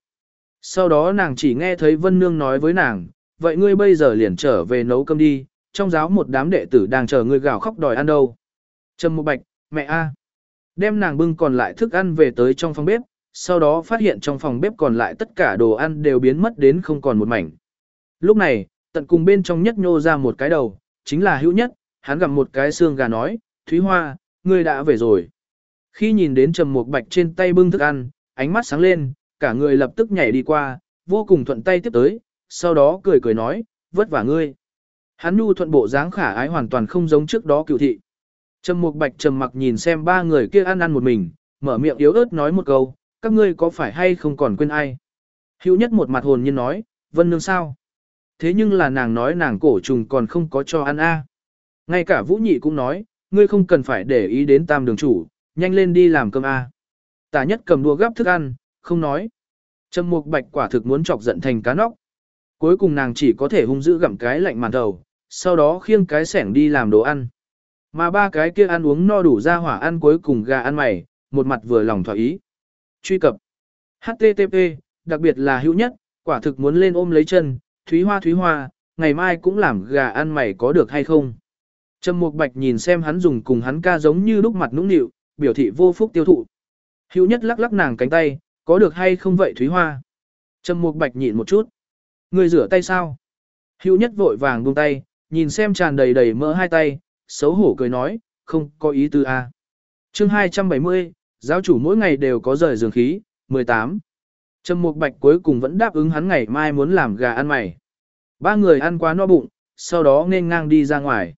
Sau đó nàng chỉ nghe thấy Vân Nương nói với nàng, vậy ngươi bây giờ liền trở về nấu cơm đi, trong giáo một đám đệ tử đang chờ ngươi gào khóc đòi ăn đâu. Trầm Mục Bạch, mẹ a. Đem nàng bưng còn lại thức ăn về tới trong phòng bếp, sau đó phát hiện trong phòng bếp còn lại tất cả đồ ăn đều biến mất đến không còn một mảnh. Lúc này, tận cùng bên trong nhất nhô ra một cái đầu, chính là hữu nhất, hắn gặp một cái xương gà nói, Thúy Hoa, ngươi đã về rồi. Khi nhìn đến Trầm Mục Bạch trên tay bưng thức ăn, ánh mắt sáng lên, cả người lập tức nhảy đi qua, vô cùng thuận tay tiếp tới, sau đó cười cười nói, vất vả ngươi. Hắn nhu thuận bộ dáng khả ái hoàn toàn không giống trước đó cựu thị. Trầm Mục Bạch trầm mặc nhìn xem ba người kia ăn ăn một mình, mở miệng yếu ớt nói một câu, các ngươi có phải hay không còn quên ai? Hữu nhất một mặt hồn nhiên nói, Vân Nương sao? Thế nhưng là nàng nói nàng cổ trùng còn không có cho ăn a. Ngay cả Vũ Nhị cũng nói, ngươi không cần phải để ý đến tam đường chủ, nhanh lên đi làm cơm a. Tả nhất cầm đua gắp thức ăn, không nói. Trầm Mục Bạch quả thực muốn chọc giận thành cá nóc. Cuối cùng nàng chỉ có thể hung dữ gặm cái lạnh màn đầu, sau đó khiêng cái sẻng đi làm đồ ăn. Mà ba cái kia ăn uống no đủ ra hỏa ăn cuối cùng gà ăn mày, một mặt vừa lòng thỏa ý. Truy cập. HTTP, đặc biệt là hữu nhất, quả thực muốn lên ôm lấy chân, Thúy Hoa Thúy Hoa, ngày mai cũng làm gà ăn mày có được hay không. Trầm Mục Bạch nhìn xem hắn dùng cùng hắn ca giống như lúc mặt nũng nịu, biểu thị vô phúc tiêu thụ. Hữu nhất lắc lắc nàng cánh tay, có được hay không vậy Thúy Hoa? Trầm Mục Bạch nhịn một chút. Người rửa tay sao? Hữu nhất vội vàng buông tay, nhìn xem tràn đầy đầy mỡ hai tay, xấu hổ cười nói, không có ý tư a. À. Chương 270, giáo chủ mỗi ngày đều có rời giường khí, 18. Trầm Mục Bạch cuối cùng vẫn đáp ứng hắn ngày mai muốn làm gà ăn mày. Ba người ăn quá no bụng, sau đó nên ngang đi ra ngoài.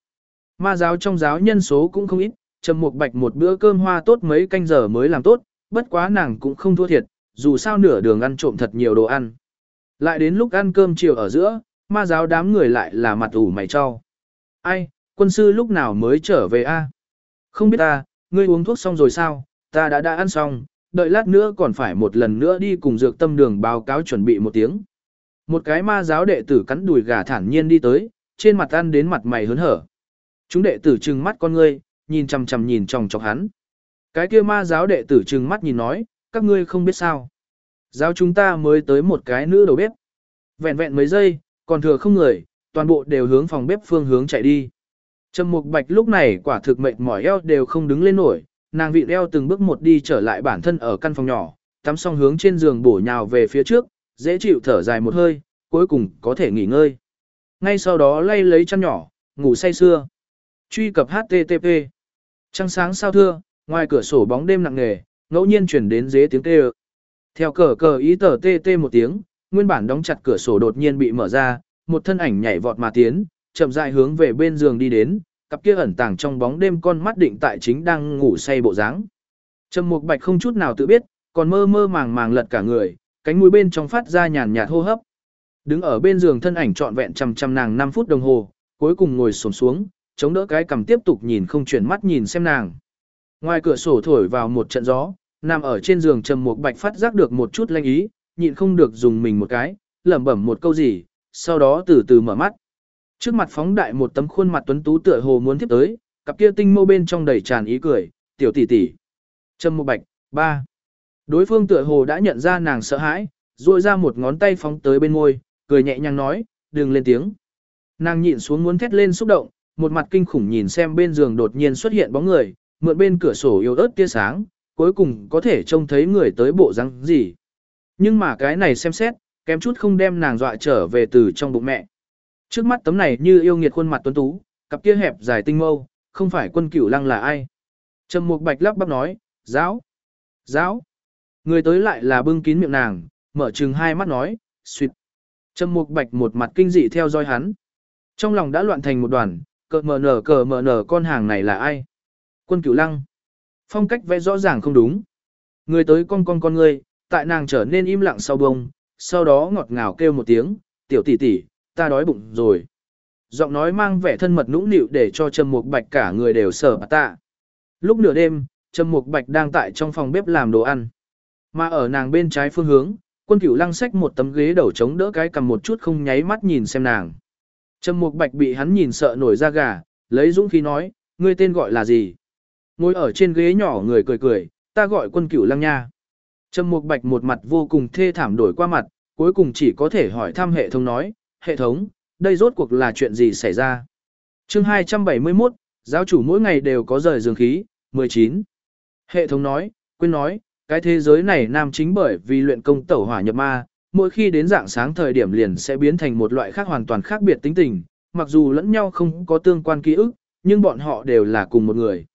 Ma giáo trong giáo nhân số cũng không ít, Trầm Mục Bạch một bữa cơm hoa tốt mấy canh giờ mới làm tốt, bất quá nàng cũng không thua thiệt, dù sao nửa đường ăn trộm thật nhiều đồ ăn. Lại đến lúc ăn cơm chiều ở giữa, ma giáo đám người lại là mặt ủ mày cho. Ai, quân sư lúc nào mới trở về a? Không biết ta, ngươi uống thuốc xong rồi sao, ta đã đã ăn xong, đợi lát nữa còn phải một lần nữa đi cùng dược tâm đường báo cáo chuẩn bị một tiếng. Một cái ma giáo đệ tử cắn đùi gà thản nhiên đi tới, trên mặt ăn đến mặt mày hớn hở. Chúng đệ tử trừng mắt con ngươi, nhìn chằm chằm nhìn chòng chọc hắn. Cái kia ma giáo đệ tử trừng mắt nhìn nói, các ngươi không biết sao. Giáo chúng ta mới tới một cái nữ đầu bếp. Vẹn vẹn mấy giây, còn thừa không người, toàn bộ đều hướng phòng bếp phương hướng chạy đi. Trầm Mục Bạch lúc này quả thực mệt mỏi eo đều không đứng lên nổi, nàng vị eo từng bước một đi trở lại bản thân ở căn phòng nhỏ, tắm xong hướng trên giường bổ nhào về phía trước, dễ chịu thở dài một hơi, cuối cùng có thể nghỉ ngơi. Ngay sau đó lay lấy chăn nhỏ, ngủ say sưa. Truy cập HTTP. Trăng sáng sao thưa, ngoài cửa sổ bóng đêm nặng nề, ngẫu nhiên chuyển đến dế tiếng kêu. Theo cờ cờ ý tờ tê tê một tiếng, nguyên bản đóng chặt cửa sổ đột nhiên bị mở ra, một thân ảnh nhảy vọt mà tiến, chậm rãi hướng về bên giường đi đến, cặp kia ẩn tàng trong bóng đêm con mắt định tại chính đang ngủ say bộ dáng. Trầm Mục Bạch không chút nào tự biết, còn mơ mơ màng màng lật cả người, cánh mũi bên trong phát ra nhàn nhạt hô hấp. Đứng ở bên giường thân ảnh trọn vẹn chằm chằm nàng 5 phút đồng hồ, cuối cùng ngồi xổm xuống, chống đỡ cái cằm tiếp tục nhìn không chuyển mắt nhìn xem nàng. Ngoài cửa sổ thổi vào một trận gió, nằm ở trên giường Trầm Mục Bạch phát giác được một chút lanh ý, nhịn không được dùng mình một cái, lẩm bẩm một câu gì, sau đó từ từ mở mắt. Trước mặt phóng đại một tấm khuôn mặt tuấn tú tựa hồ muốn tiếp tới, cặp kia tinh mâu bên trong đầy tràn ý cười, "Tiểu tỷ tỷ." Trầm Mục Bạch, ba. Đối phương tựa hồ đã nhận ra nàng sợ hãi, duỗi ra một ngón tay phóng tới bên môi, cười nhẹ nhàng nói, "Đừng lên tiếng." Nàng nhịn xuống muốn thét lên xúc động, một mặt kinh khủng nhìn xem bên giường đột nhiên xuất hiện bóng người, mượn bên cửa sổ yếu ớt tia sáng, cuối cùng có thể trông thấy người tới bộ răng gì. Nhưng mà cái này xem xét, kém chút không đem nàng dọa trở về từ trong bụng mẹ. Trước mắt tấm này như yêu nghiệt khuôn mặt tuấn tú, cặp kia hẹp dài tinh mâu, không phải quân cửu lăng là ai. Trầm Mục Bạch lắp bắp nói, giáo, giáo. Người tới lại là bưng kín miệng nàng, mở trừng hai mắt nói, suyệt. Trầm Mục Bạch một mặt kinh dị theo dõi hắn. Trong lòng đã loạn thành một đoàn, cờ mờ nở cờ mờ nở con hàng này là ai? Quân cửu lăng. Phong cách vẽ rõ ràng không đúng. Người tới con con con ngươi, tại nàng trở nên im lặng sau bông, sau đó ngọt ngào kêu một tiếng, tiểu tỷ tỷ, ta đói bụng rồi. Giọng nói mang vẻ thân mật nũng nịu để cho Trầm Mục Bạch cả người đều sở bà tạ. Lúc nửa đêm, Trầm Mục Bạch đang tại trong phòng bếp làm đồ ăn. Mà ở nàng bên trái phương hướng, quân cửu lăng xách một tấm ghế đầu chống đỡ cái cầm một chút không nháy mắt nhìn xem nàng. Trầm Mục Bạch bị hắn nhìn sợ nổi da gà, lấy dũng khí nói, ngươi tên gọi là gì? Ngồi ở trên ghế nhỏ người cười cười, ta gọi quân cửu lăng nha. Trầm Mục Bạch một mặt vô cùng thê thảm đổi qua mặt, cuối cùng chỉ có thể hỏi thăm hệ thống nói, hệ thống, đây rốt cuộc là chuyện gì xảy ra? chương 271, giáo chủ mỗi ngày đều có rời dương khí, 19. Hệ thống nói, quên nói, cái thế giới này nam chính bởi vì luyện công tẩu hỏa nhập ma, mỗi khi đến dạng sáng thời điểm liền sẽ biến thành một loại khác hoàn toàn khác biệt tính tình, mặc dù lẫn nhau không có tương quan ký ức, nhưng bọn họ đều là cùng một người.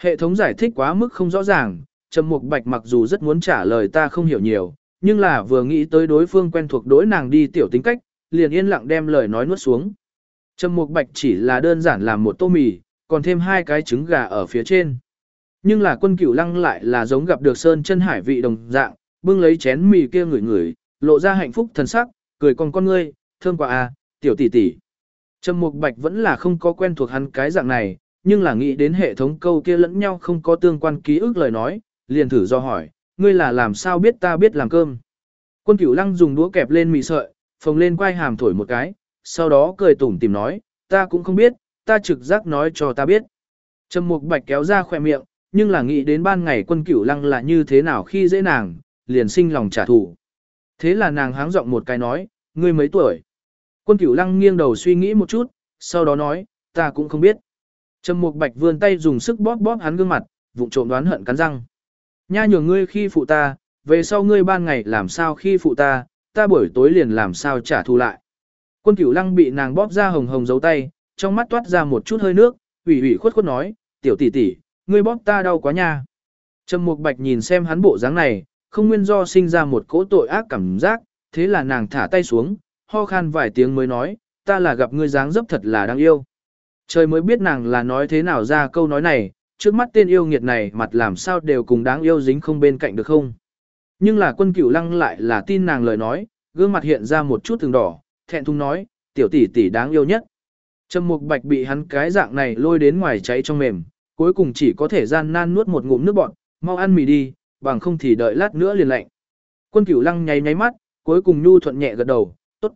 Hệ thống giải thích quá mức không rõ ràng, Trầm Mục Bạch mặc dù rất muốn trả lời ta không hiểu nhiều, nhưng là vừa nghĩ tới đối phương quen thuộc đối nàng đi tiểu tính cách, liền yên lặng đem lời nói nuốt xuống. Trầm Mục Bạch chỉ là đơn giản làm một tô mì, còn thêm hai cái trứng gà ở phía trên. Nhưng là quân cửu lăng lại là giống gặp được sơn chân hải vị đồng dạng, bưng lấy chén mì kia ngửi ngửi, lộ ra hạnh phúc thần sắc, cười con con ngươi, thơm quá à, tiểu tỷ tỷ. Trầm Mục Bạch vẫn là không có quen thuộc hắn cái dạng này, nhưng là nghĩ đến hệ thống câu kia lẫn nhau không có tương quan ký ức lời nói, liền thử do hỏi, ngươi là làm sao biết ta biết làm cơm. Quân cửu lăng dùng đũa kẹp lên mì sợi, phồng lên quai hàm thổi một cái, sau đó cười tủm tìm nói, ta cũng không biết, ta trực giác nói cho ta biết. Trầm mục bạch kéo ra khỏe miệng, nhưng là nghĩ đến ban ngày quân cửu lăng là như thế nào khi dễ nàng, liền sinh lòng trả thù. Thế là nàng háng giọng một cái nói, ngươi mấy tuổi? Quân cửu lăng nghiêng đầu suy nghĩ một chút, sau đó nói, ta cũng không biết. Trầm mục bạch vươn tay dùng sức bóp bóp hắn gương mặt, vụng trộm đoán hận cắn răng. Nha nhường ngươi khi phụ ta, về sau ngươi ban ngày làm sao khi phụ ta, ta buổi tối liền làm sao trả thù lại. Quân cửu lăng bị nàng bóp ra hồng hồng dấu tay, trong mắt toát ra một chút hơi nước, ủy ủy khuất khuất nói, tiểu tỷ tỷ, ngươi bóp ta đau quá nha. Trầm Mục Bạch nhìn xem hắn bộ dáng này, không nguyên do sinh ra một cỗ tội ác cảm giác, thế là nàng thả tay xuống, ho khan vài tiếng mới nói, ta là gặp ngươi dáng dấp thật là đáng yêu. Trời mới biết nàng là nói thế nào ra câu nói này, trước mắt tên yêu nghiệt này mặt làm sao đều cùng đáng yêu dính không bên cạnh được không. Nhưng là quân cửu lăng lại là tin nàng lời nói, gương mặt hiện ra một chút từng đỏ, thẹn thùng nói, tiểu tỷ tỷ đáng yêu nhất. Trầm mục bạch bị hắn cái dạng này lôi đến ngoài cháy trong mềm, cuối cùng chỉ có thể gian nan nuốt một ngụm nước bọt, mau ăn mì đi, bằng không thì đợi lát nữa liền lạnh. Quân cửu lăng nháy nháy mắt, cuối cùng nhu thuận nhẹ gật đầu, tốt.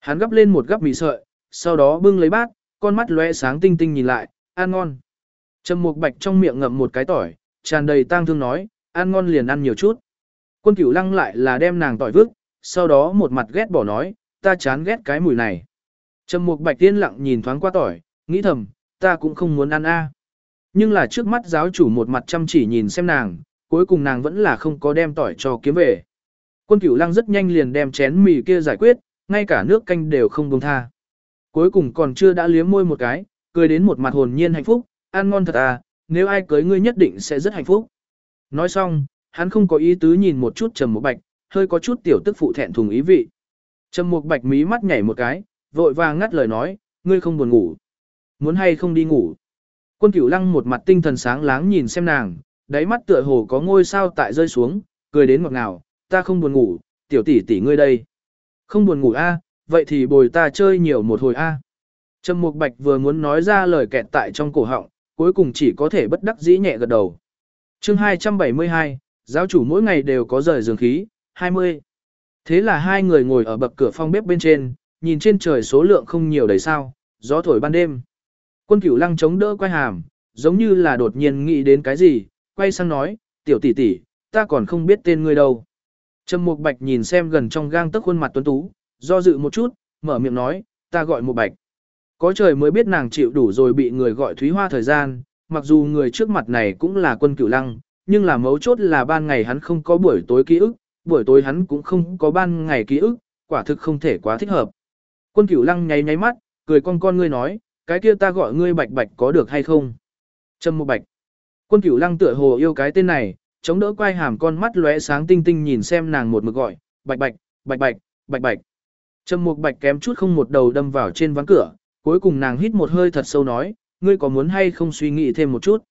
Hắn gấp lên một gắp mì sợi, sau đó bưng lấy bát, con mắt lóe sáng tinh tinh nhìn lại, ăn ngon. Trầm mục bạch trong miệng ngậm một cái tỏi, tràn đầy tang thương nói, ăn ngon liền ăn nhiều chút. Quân cửu lăng lại là đem nàng tỏi vứt, sau đó một mặt ghét bỏ nói, ta chán ghét cái mùi này. Trầm mục bạch tiên lặng nhìn thoáng qua tỏi, nghĩ thầm, ta cũng không muốn ăn a. Nhưng là trước mắt giáo chủ một mặt chăm chỉ nhìn xem nàng, cuối cùng nàng vẫn là không có đem tỏi cho kiếm về. Quân cửu lăng rất nhanh liền đem chén mì kia giải quyết, ngay cả nước canh đều không buông tha. Cuối cùng còn chưa đã liếm môi một cái, cười đến một mặt hồn nhiên hạnh phúc, ăn ngon thật à, nếu ai cưới ngươi nhất định sẽ rất hạnh phúc. Nói xong, hắn không có ý tứ nhìn một chút Trầm Mục Bạch, hơi có chút tiểu tức phụ thẹn thùng ý vị. Trầm Mục Bạch mí mắt nhảy một cái, vội vàng ngắt lời nói, ngươi không buồn ngủ. Muốn hay không đi ngủ. Quân Cửu Lăng một mặt tinh thần sáng láng nhìn xem nàng, đáy mắt tựa hồ có ngôi sao tại rơi xuống, cười đến ngọt ngào, ta không buồn ngủ, tiểu tỷ tỷ ngươi đây. Không buồn ngủ a, vậy thì bồi ta chơi nhiều một hồi a. Trầm Mục Bạch vừa muốn nói ra lời kẹt tại trong cổ họng, cuối cùng chỉ có thể bất đắc dĩ nhẹ gật đầu. Chương 272, giáo chủ mỗi ngày đều có rời giường khí, 20. Thế là hai người ngồi ở bậc cửa phòng bếp bên trên, nhìn trên trời số lượng không nhiều đầy sao, gió thổi ban đêm. Quân Cửu Lăng chống đỡ quay hàm, giống như là đột nhiên nghĩ đến cái gì, quay sang nói, "Tiểu tỷ tỷ, ta còn không biết tên ngươi đâu." Trầm Mục Bạch nhìn xem gần trong gang tấc khuôn mặt tuấn tú, do dự một chút, mở miệng nói, "Ta gọi Mục Bạch." Có trời mới biết nàng chịu đủ rồi bị người gọi Thúy Hoa thời gian, mặc dù người trước mặt này cũng là quân cửu lăng, nhưng là mấu chốt là ban ngày hắn không có buổi tối ký ức, buổi tối hắn cũng không có ban ngày ký ức, quả thực không thể quá thích hợp. Quân cửu lăng nháy nháy mắt, cười con con ngươi nói, cái kia ta gọi ngươi bạch bạch có được hay không? Trâm một bạch. Quân cửu lăng tựa hồ yêu cái tên này, chống đỡ quay hàm con mắt lóe sáng tinh tinh nhìn xem nàng một mực gọi, bạch bạch, bạch bạch, bạch bạch. Trâm một bạch kém chút không một đầu đâm vào trên ván cửa, cuối cùng nàng hít một hơi thật sâu nói, ngươi có muốn hay không suy nghĩ thêm một chút.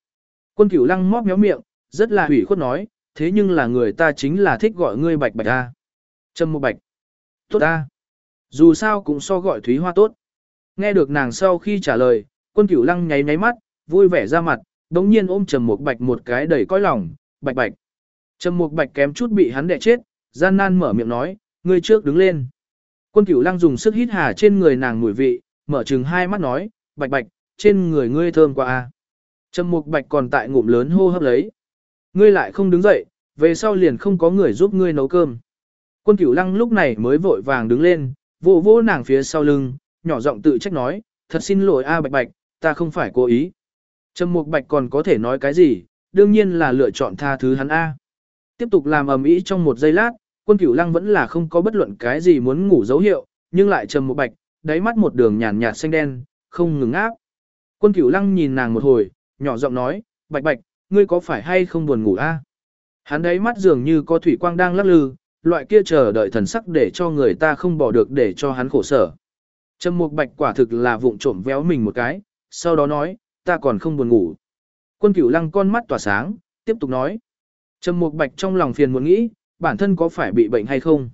Quân cửu lăng móc méo miệng, rất là hủy khuất nói, thế nhưng là người ta chính là thích gọi ngươi bạch bạch a. Trâm Mục bạch. Tốt a. Dù sao cũng so gọi Thúy Hoa tốt. Nghe được nàng sau khi trả lời, quân cửu lăng nháy nháy mắt, vui vẻ ra mặt, đống nhiên ôm Trầm Mục Bạch một cái đầy cõi lòng, bạch bạch. Trầm Mục Bạch kém chút bị hắn đè chết, gian nan mở miệng nói, ngươi trước đứng lên. Quân cửu lăng dùng sức hít hà trên người nàng mùi vị, mở trừng hai mắt nói, bạch bạch, trên người ngươi thơm quá a. Trầm mục bạch còn tại ngụm lớn hô hấp lấy. Ngươi lại không đứng dậy, về sau liền không có người giúp ngươi nấu cơm. Quân cửu lăng lúc này mới vội vàng đứng lên, vỗ vỗ nàng phía sau lưng, nhỏ giọng tự trách nói, thật xin lỗi a bạch bạch, ta không phải cố ý. Trầm mục bạch còn có thể nói cái gì, đương nhiên là lựa chọn tha thứ hắn a. Tiếp tục làm ầm ĩ trong một giây lát, quân cửu lăng vẫn là không có bất luận cái gì muốn ngủ dấu hiệu, nhưng lại trầm Mục bạch, đáy mắt một đường nhàn nhạt xanh đen, không ngừng áp. Quân cửu lăng nhìn nàng một hồi, nhỏ giọng nói, bạch bạch, ngươi có phải hay không buồn ngủ a? Hắn đấy mắt dường như có thủy quang đang lắc lư, loại kia chờ đợi thần sắc để cho người ta không bỏ được để cho hắn khổ sở. Trầm mục bạch quả thực là vụng trộm véo mình một cái, sau đó nói, ta còn không buồn ngủ. Quân cửu lăng con mắt tỏa sáng, tiếp tục nói. Trầm mục bạch trong lòng phiền muốn nghĩ, bản thân có phải bị bệnh hay không?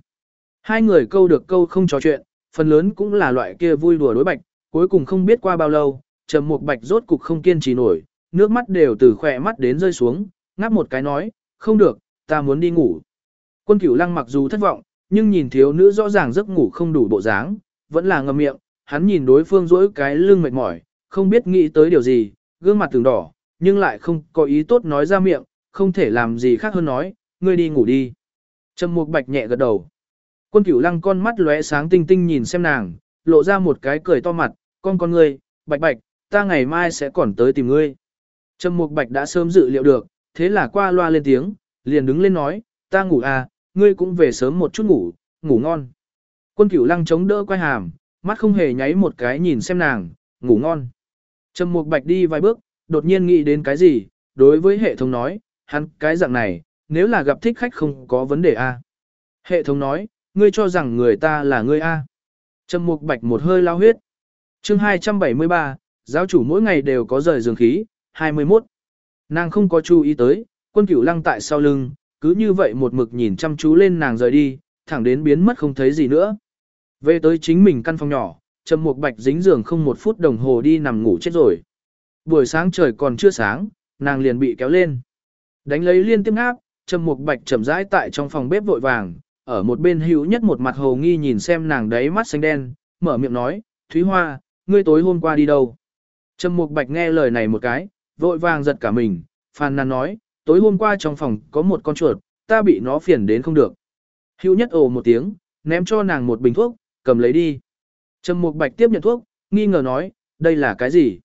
Hai người câu được câu không trò chuyện, phần lớn cũng là loại kia vui đùa đối bạch, cuối cùng không biết qua bao lâu, trầm mục bạch rốt cục không kiên trì nổi, nước mắt đều từ khỏe mắt đến rơi xuống, ngáp một cái nói, không được, ta muốn đi ngủ. Quân cửu lăng mặc dù thất vọng, nhưng nhìn thiếu nữ rõ ràng giấc ngủ không đủ bộ dáng, vẫn là ngậm miệng, hắn nhìn đối phương rỗi cái lưng mệt mỏi, không biết nghĩ tới điều gì, gương mặt từng đỏ, nhưng lại không có ý tốt nói ra miệng, không thể làm gì khác hơn nói, ngươi đi ngủ đi. Trầm mục bạch nhẹ gật đầu. Quân cửu lăng con mắt lóe sáng tinh tinh nhìn xem nàng, lộ ra một cái cười to mặt, con con ngươi, bạch bạch, ta ngày mai sẽ còn tới tìm ngươi. Trầm mục bạch đã sớm dự liệu được, thế là qua loa lên tiếng, liền đứng lên nói, ta ngủ à, ngươi cũng về sớm một chút ngủ, ngủ ngon. Quân cửu lăng chống đỡ quay hàm, mắt không hề nháy một cái nhìn xem nàng, ngủ ngon. Trầm mục bạch đi vài bước, đột nhiên nghĩ đến cái gì, đối với hệ thống nói, hắn cái dạng này, nếu là gặp thích khách không có vấn đề à. Hệ thống nói, ngươi cho rằng người ta là ngươi A. Trầm mục bạch một hơi lao huyết. chương 273, giáo chủ mỗi ngày đều có rời giường khí, 21. Nàng không có chú ý tới, quân cửu lăng tại sau lưng, cứ như vậy một mực nhìn chăm chú lên nàng rời đi, thẳng đến biến mất không thấy gì nữa. Về tới chính mình căn phòng nhỏ, Trầm Mục Bạch dính giường không một phút đồng hồ đi nằm ngủ chết rồi. Buổi sáng trời còn chưa sáng, nàng liền bị kéo lên. Đánh lấy liên tiếp ngáp, Trầm Mục Bạch chậm rãi tại trong phòng bếp vội vàng, ở một bên hữu nhất một mặt hồ nghi nhìn xem nàng đấy mắt xanh đen, mở miệng nói, Thúy Hoa, ngươi tối hôm qua đi đâu? Trầm Mục Bạch nghe lời này một cái, vội vàng giật cả mình, phàn nàn nói, tối hôm qua trong phòng có một con chuột, ta bị nó phiền đến không được. Hữu nhất ồ một tiếng, ném cho nàng một bình thuốc, cầm lấy đi. Trầm Mục Bạch tiếp nhận thuốc, nghi ngờ nói, đây là cái gì?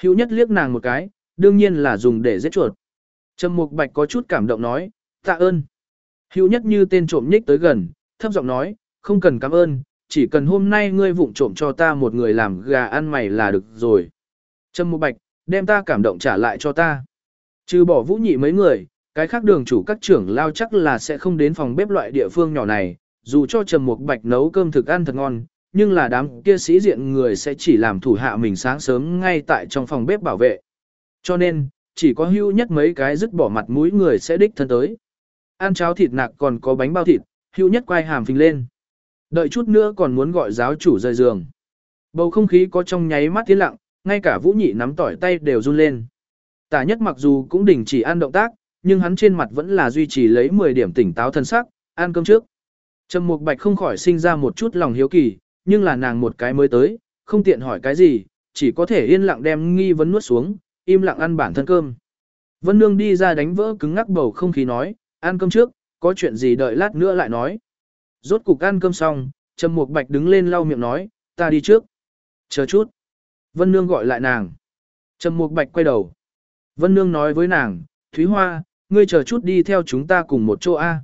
Hữu nhất liếc nàng một cái, đương nhiên là dùng để giết chuột. Trầm Mục Bạch có chút cảm động nói, tạ ơn. Hữu nhất như tên trộm nhích tới gần, thấp giọng nói, không cần cảm ơn, chỉ cần hôm nay ngươi vụng trộm cho ta một người làm gà ăn mày là được rồi. Trầm Mục Bạch, đem ta cảm động trả lại cho ta. Trừ bỏ vũ nhị mấy người, cái khác đường chủ các trưởng lao chắc là sẽ không đến phòng bếp loại địa phương nhỏ này, dù cho Trầm Mục Bạch nấu cơm thực ăn thật ngon, nhưng là đám kia sĩ diện người sẽ chỉ làm thủ hạ mình sáng sớm ngay tại trong phòng bếp bảo vệ. Cho nên, chỉ có hưu nhất mấy cái dứt bỏ mặt mũi người sẽ đích thân tới. Ăn cháo thịt nạc còn có bánh bao thịt, hưu nhất quay hàm phình lên. Đợi chút nữa còn muốn gọi giáo chủ rời giường. Bầu không khí có trong nháy mắt tiến lặng, ngay cả vũ nhị nắm tỏi tay đều run lên. Tả nhất mặc dù cũng đình chỉ ăn động tác, nhưng hắn trên mặt vẫn là duy trì lấy 10 điểm tỉnh táo thân sắc, ăn cơm trước. Trầm Mục Bạch không khỏi sinh ra một chút lòng hiếu kỳ, nhưng là nàng một cái mới tới, không tiện hỏi cái gì, chỉ có thể yên lặng đem nghi vấn nuốt xuống, im lặng ăn bản thân cơm. Vân Nương đi ra đánh vỡ cứng ngắc bầu không khí nói, ăn cơm trước, có chuyện gì đợi lát nữa lại nói. Rốt cục ăn cơm xong, Trầm Mục Bạch đứng lên lau miệng nói, ta đi trước. Chờ chút. Vân Nương gọi lại nàng. Trầm Mục Bạch quay đầu. Vân Nương nói với nàng, Thúy Hoa, ngươi chờ chút đi theo chúng ta cùng một chỗ A.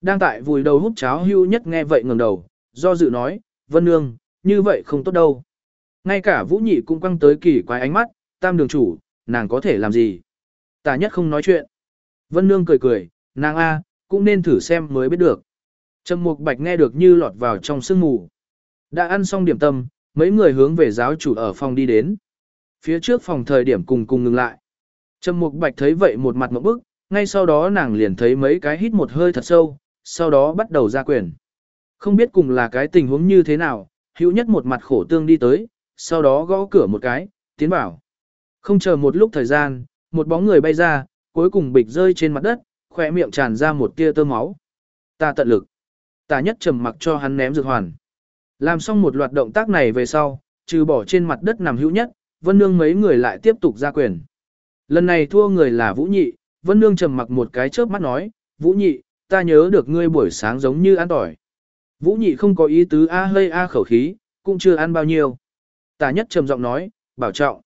Đang tại vùi đầu hút cháo hưu nhất nghe vậy ngẩng đầu, do dự nói, Vân Nương, như vậy không tốt đâu. Ngay cả Vũ Nhị cũng quăng tới kỳ quái ánh mắt, tam đường chủ, nàng có thể làm gì? Tả nhất không nói chuyện. Vân Nương cười cười, nàng A, cũng nên thử xem mới biết được. Trầm Mục Bạch nghe được như lọt vào trong sương mù. Đã ăn xong điểm tâm, mấy người hướng về giáo chủ ở phòng đi đến. Phía trước phòng thời điểm cùng cùng ngừng lại. Trầm Mục Bạch thấy vậy một mặt ngộp bức, ngay sau đó nàng liền thấy mấy cái hít một hơi thật sâu, sau đó bắt đầu ra quyền. Không biết cùng là cái tình huống như thế nào, hữu nhất một mặt khổ tương đi tới, sau đó gõ cửa một cái, tiến vào. Không chờ một lúc thời gian, một bóng người bay ra, cuối cùng bịch rơi trên mặt đất, khỏe miệng tràn ra một tia tơ máu. Ta tận lực. Ta nhất trầm mặc cho hắn ném dược hoàn. Làm xong một loạt động tác này về sau, trừ bỏ trên mặt đất nằm hữu nhất, Vân Nương mấy người lại tiếp tục ra quyền. Lần này thua người là Vũ Nhị, Vân Nương trầm mặc một cái chớp mắt nói, Vũ Nhị, ta nhớ được ngươi buổi sáng giống như ăn tỏi. Vũ Nhị không có ý tứ a hơi a khẩu khí, cũng chưa ăn bao nhiêu. Tả nhất trầm giọng nói, bảo trọng.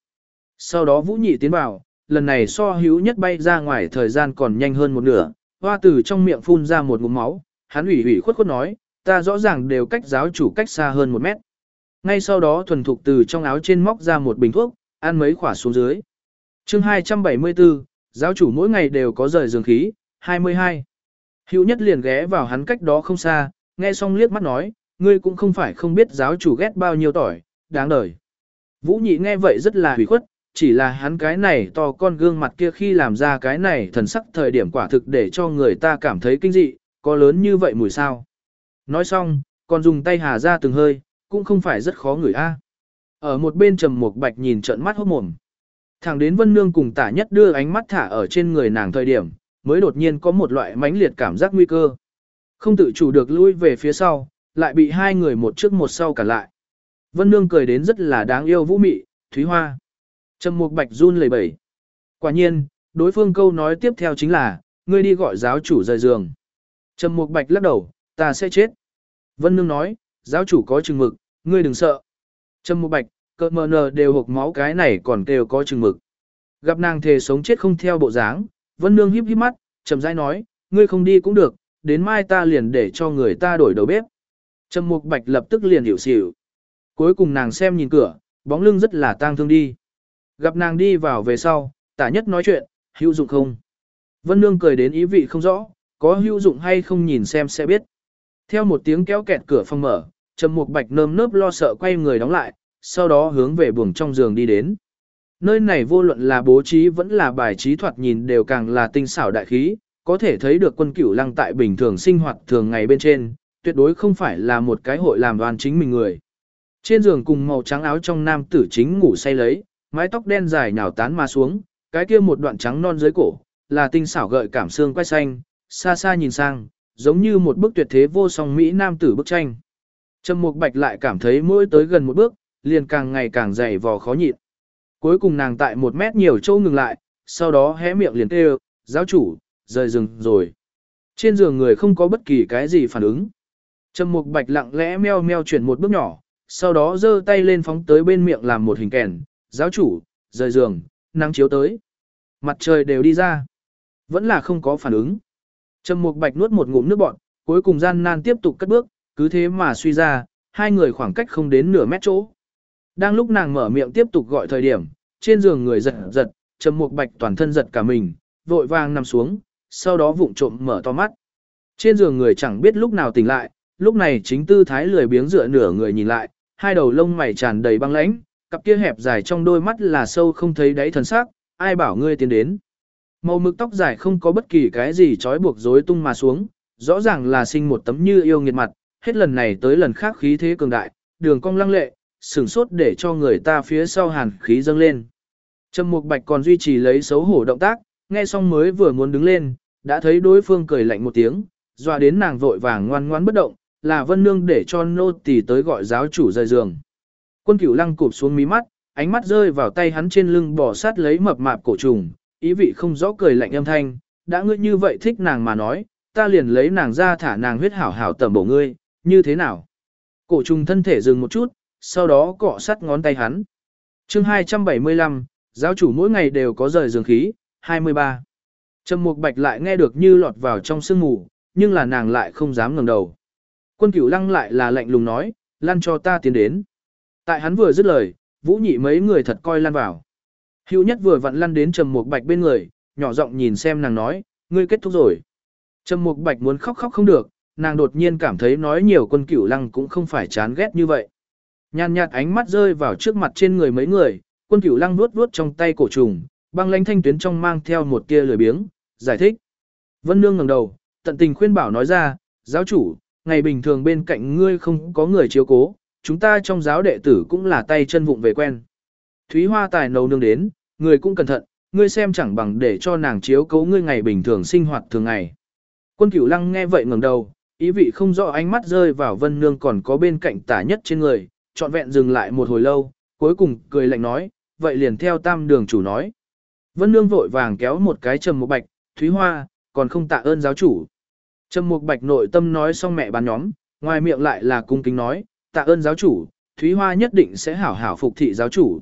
Sau đó Vũ Nhị tiến vào, lần này so hữu nhất bay ra ngoài thời gian còn nhanh hơn một nửa, hoa tử trong miệng phun ra một ngụm máu, hắn ủy ủy khuất khuất nói, ta rõ ràng đều cách giáo chủ cách xa hơn một mét. Ngay sau đó thuần thục từ trong áo trên móc ra một bình thuốc, ăn mấy khỏa xuống dưới. chương 274, giáo chủ mỗi ngày đều có rời giường khí, 22. Hữu nhất liền ghé vào hắn cách đó không xa, nghe xong liếc mắt nói, ngươi cũng không phải không biết giáo chủ ghét bao nhiêu tỏi, đáng đời. Vũ nhị nghe vậy rất là hủy khuất, chỉ là hắn cái này to con gương mặt kia khi làm ra cái này thần sắc thời điểm quả thực để cho người ta cảm thấy kinh dị, có lớn như vậy mùi sao. Nói xong, còn dùng tay hà ra từng hơi, cũng không phải rất khó ngửi a. Ở một bên trầm một bạch nhìn trận mắt hốt mồm. Thẳng đến Vân Nương cùng tả nhất đưa ánh mắt thả ở trên người nàng thời điểm, mới đột nhiên có một loại mãnh liệt cảm giác nguy cơ. Không tự chủ được lui về phía sau, lại bị hai người một trước một sau cả lại. Vân Nương cười đến rất là đáng yêu vũ mị, Thúy Hoa. Trầm Mục Bạch run lẩy bẩy. Quả nhiên, đối phương câu nói tiếp theo chính là, ngươi đi gọi giáo chủ rời giường. Trầm Mục Bạch lắc đầu, ta sẽ chết. Vân Nương nói, giáo chủ có chừng mực, ngươi đừng sợ. Trầm Mục Bạch, cơ mờ nờ đều hộc máu cái này còn đều có chừng mực. Gặp nàng thề sống chết không theo bộ dáng, Vân Nương híp híp mắt, chậm rãi nói, ngươi không đi cũng được, đến mai ta liền để cho người ta đổi đầu bếp. Trầm Mục Bạch lập tức liền hiểu xỉu. Cuối cùng nàng xem nhìn cửa, bóng lưng rất là tang thương đi. Gặp nàng đi vào về sau, tả nhất nói chuyện, hữu dụng không? Vân Nương cười đến ý vị không rõ, có hữu dụng hay không nhìn xem sẽ biết. Theo một tiếng kéo kẹt cửa phòng mở, Trầm Mục Bạch nơm nớp lo sợ quay người đóng lại, sau đó hướng về buồng trong giường đi đến. Nơi này vô luận là bố trí vẫn là bài trí thoạt nhìn đều càng là tinh xảo đại khí, có thể thấy được quân cửu lăng tại bình thường sinh hoạt thường ngày bên trên, tuyệt đối không phải là một cái hội làm đoàn chính mình người. Trên giường cùng màu trắng áo trong nam tử chính ngủ say lấy, mái tóc đen dài nhào tán mà xuống, cái kia một đoạn trắng non dưới cổ, là tinh xảo gợi cảm xương quay xanh, xa xa nhìn sang, giống như một bức tuyệt thế vô song mỹ nam tử bức tranh. Trầm Mục Bạch lại cảm thấy mỗi tới gần một bước, liền càng ngày càng dày vò khó nhịn. Cuối cùng nàng tại một mét nhiều châu ngừng lại, sau đó hé miệng liền kêu, giáo chủ, rời rừng rồi. Trên giường người không có bất kỳ cái gì phản ứng. Trầm Mục Bạch lặng lẽ meo meo chuyển một bước nhỏ, sau đó giơ tay lên phóng tới bên miệng làm một hình kèn, giáo chủ, rời giường, nắng chiếu tới. Mặt trời đều đi ra. Vẫn là không có phản ứng. Trầm Mục Bạch nuốt một ngụm nước bọt, cuối cùng gian nan tiếp tục cất bước, cứ thế mà suy ra, hai người khoảng cách không đến nửa mét chỗ. Đang lúc nàng mở miệng tiếp tục gọi thời điểm, trên giường người giật giật, Trầm Mục Bạch toàn thân giật cả mình, vội vàng nằm xuống, sau đó vụng trộm mở to mắt. Trên giường người chẳng biết lúc nào tỉnh lại, lúc này chính tư thái lười biếng dựa nửa người nhìn lại, hai đầu lông mày tràn đầy băng lãnh, cặp kia hẹp dài trong đôi mắt là sâu không thấy đáy thần sắc, ai bảo ngươi tiến đến. Màu mực tóc dài không có bất kỳ cái gì trói buộc rối tung mà xuống, rõ ràng là sinh một tấm như yêu nghiệt mặt, hết lần này tới lần khác khí thế cường đại, đường cong lăng lệ, sửng sốt để cho người ta phía sau hàn khí dâng lên. Trầm Mục Bạch còn duy trì lấy xấu hổ động tác, nghe xong mới vừa muốn đứng lên, đã thấy đối phương cười lạnh một tiếng, dọa đến nàng vội vàng ngoan ngoãn bất động, là Vân Nương để cho nô tỳ tới gọi giáo chủ rời giường. Quân Cửu Lăng cụp xuống mí mắt, ánh mắt rơi vào tay hắn trên lưng bò sát lấy mập mạp cổ trùng, ý vị không rõ cười lạnh âm thanh, đã ngươi như vậy thích nàng mà nói, ta liền lấy nàng ra thả nàng huyết hảo hảo tẩm bổ ngươi, như thế nào? Cổ trùng thân thể dừng một chút, sau đó cọ sát ngón tay hắn. chương 275, giáo chủ mỗi ngày đều có rời giường khí, 23. Trầm Mục Bạch lại nghe được như lọt vào trong sương ngủ, nhưng là nàng lại không dám ngẩng đầu. Quân Cửu Lăng lại là lạnh lùng nói, "Lăn cho ta tiến đến." Tại hắn vừa dứt lời, Vũ Nhị mấy người thật coi lăn vào. Hữu Nhất vừa vặn lăn đến Trầm Mục Bạch bên người, nhỏ giọng nhìn xem nàng nói, "Ngươi kết thúc rồi." Trầm Mục Bạch muốn khóc khóc không được, nàng đột nhiên cảm thấy nói nhiều Quân Cửu Lăng cũng không phải chán ghét như vậy. Nhàn nhạt ánh mắt rơi vào trước mặt trên người mấy người, Quân Cửu Lăng nuốt nuốt trong tay cổ trùng, băng lãnh thanh tuyến trong mang theo một tia lười biếng, giải thích. Vân Nương ngẩng đầu, tận tình khuyên bảo nói ra, giáo chủ, ngày bình thường bên cạnh ngươi không có người chiếu cố, chúng ta trong giáo đệ tử cũng là tay chân vụng về quen. Thúy Hoa tài nấu nương đến, người cũng cẩn thận, ngươi xem chẳng bằng để cho nàng chiếu cố ngươi ngày bình thường sinh hoạt thường ngày. Quân Cửu Lăng nghe vậy ngẩng đầu, ý vị không rõ ánh mắt rơi vào Vân Nương còn có bên cạnh tả nhất trên người, trọn vẹn dừng lại một hồi lâu, cuối cùng cười lạnh nói, vậy liền theo tam đường chủ nói. Vân Nương vội vàng kéo một cái trầm một bạch, Thúy Hoa, còn không tạ ơn giáo chủ. Trầm Mục Bạch nội tâm nói xong mẹ bán nhóm, ngoài miệng lại là cung kính nói, tạ ơn giáo chủ, Thúy Hoa nhất định sẽ hảo hảo phục thị giáo chủ.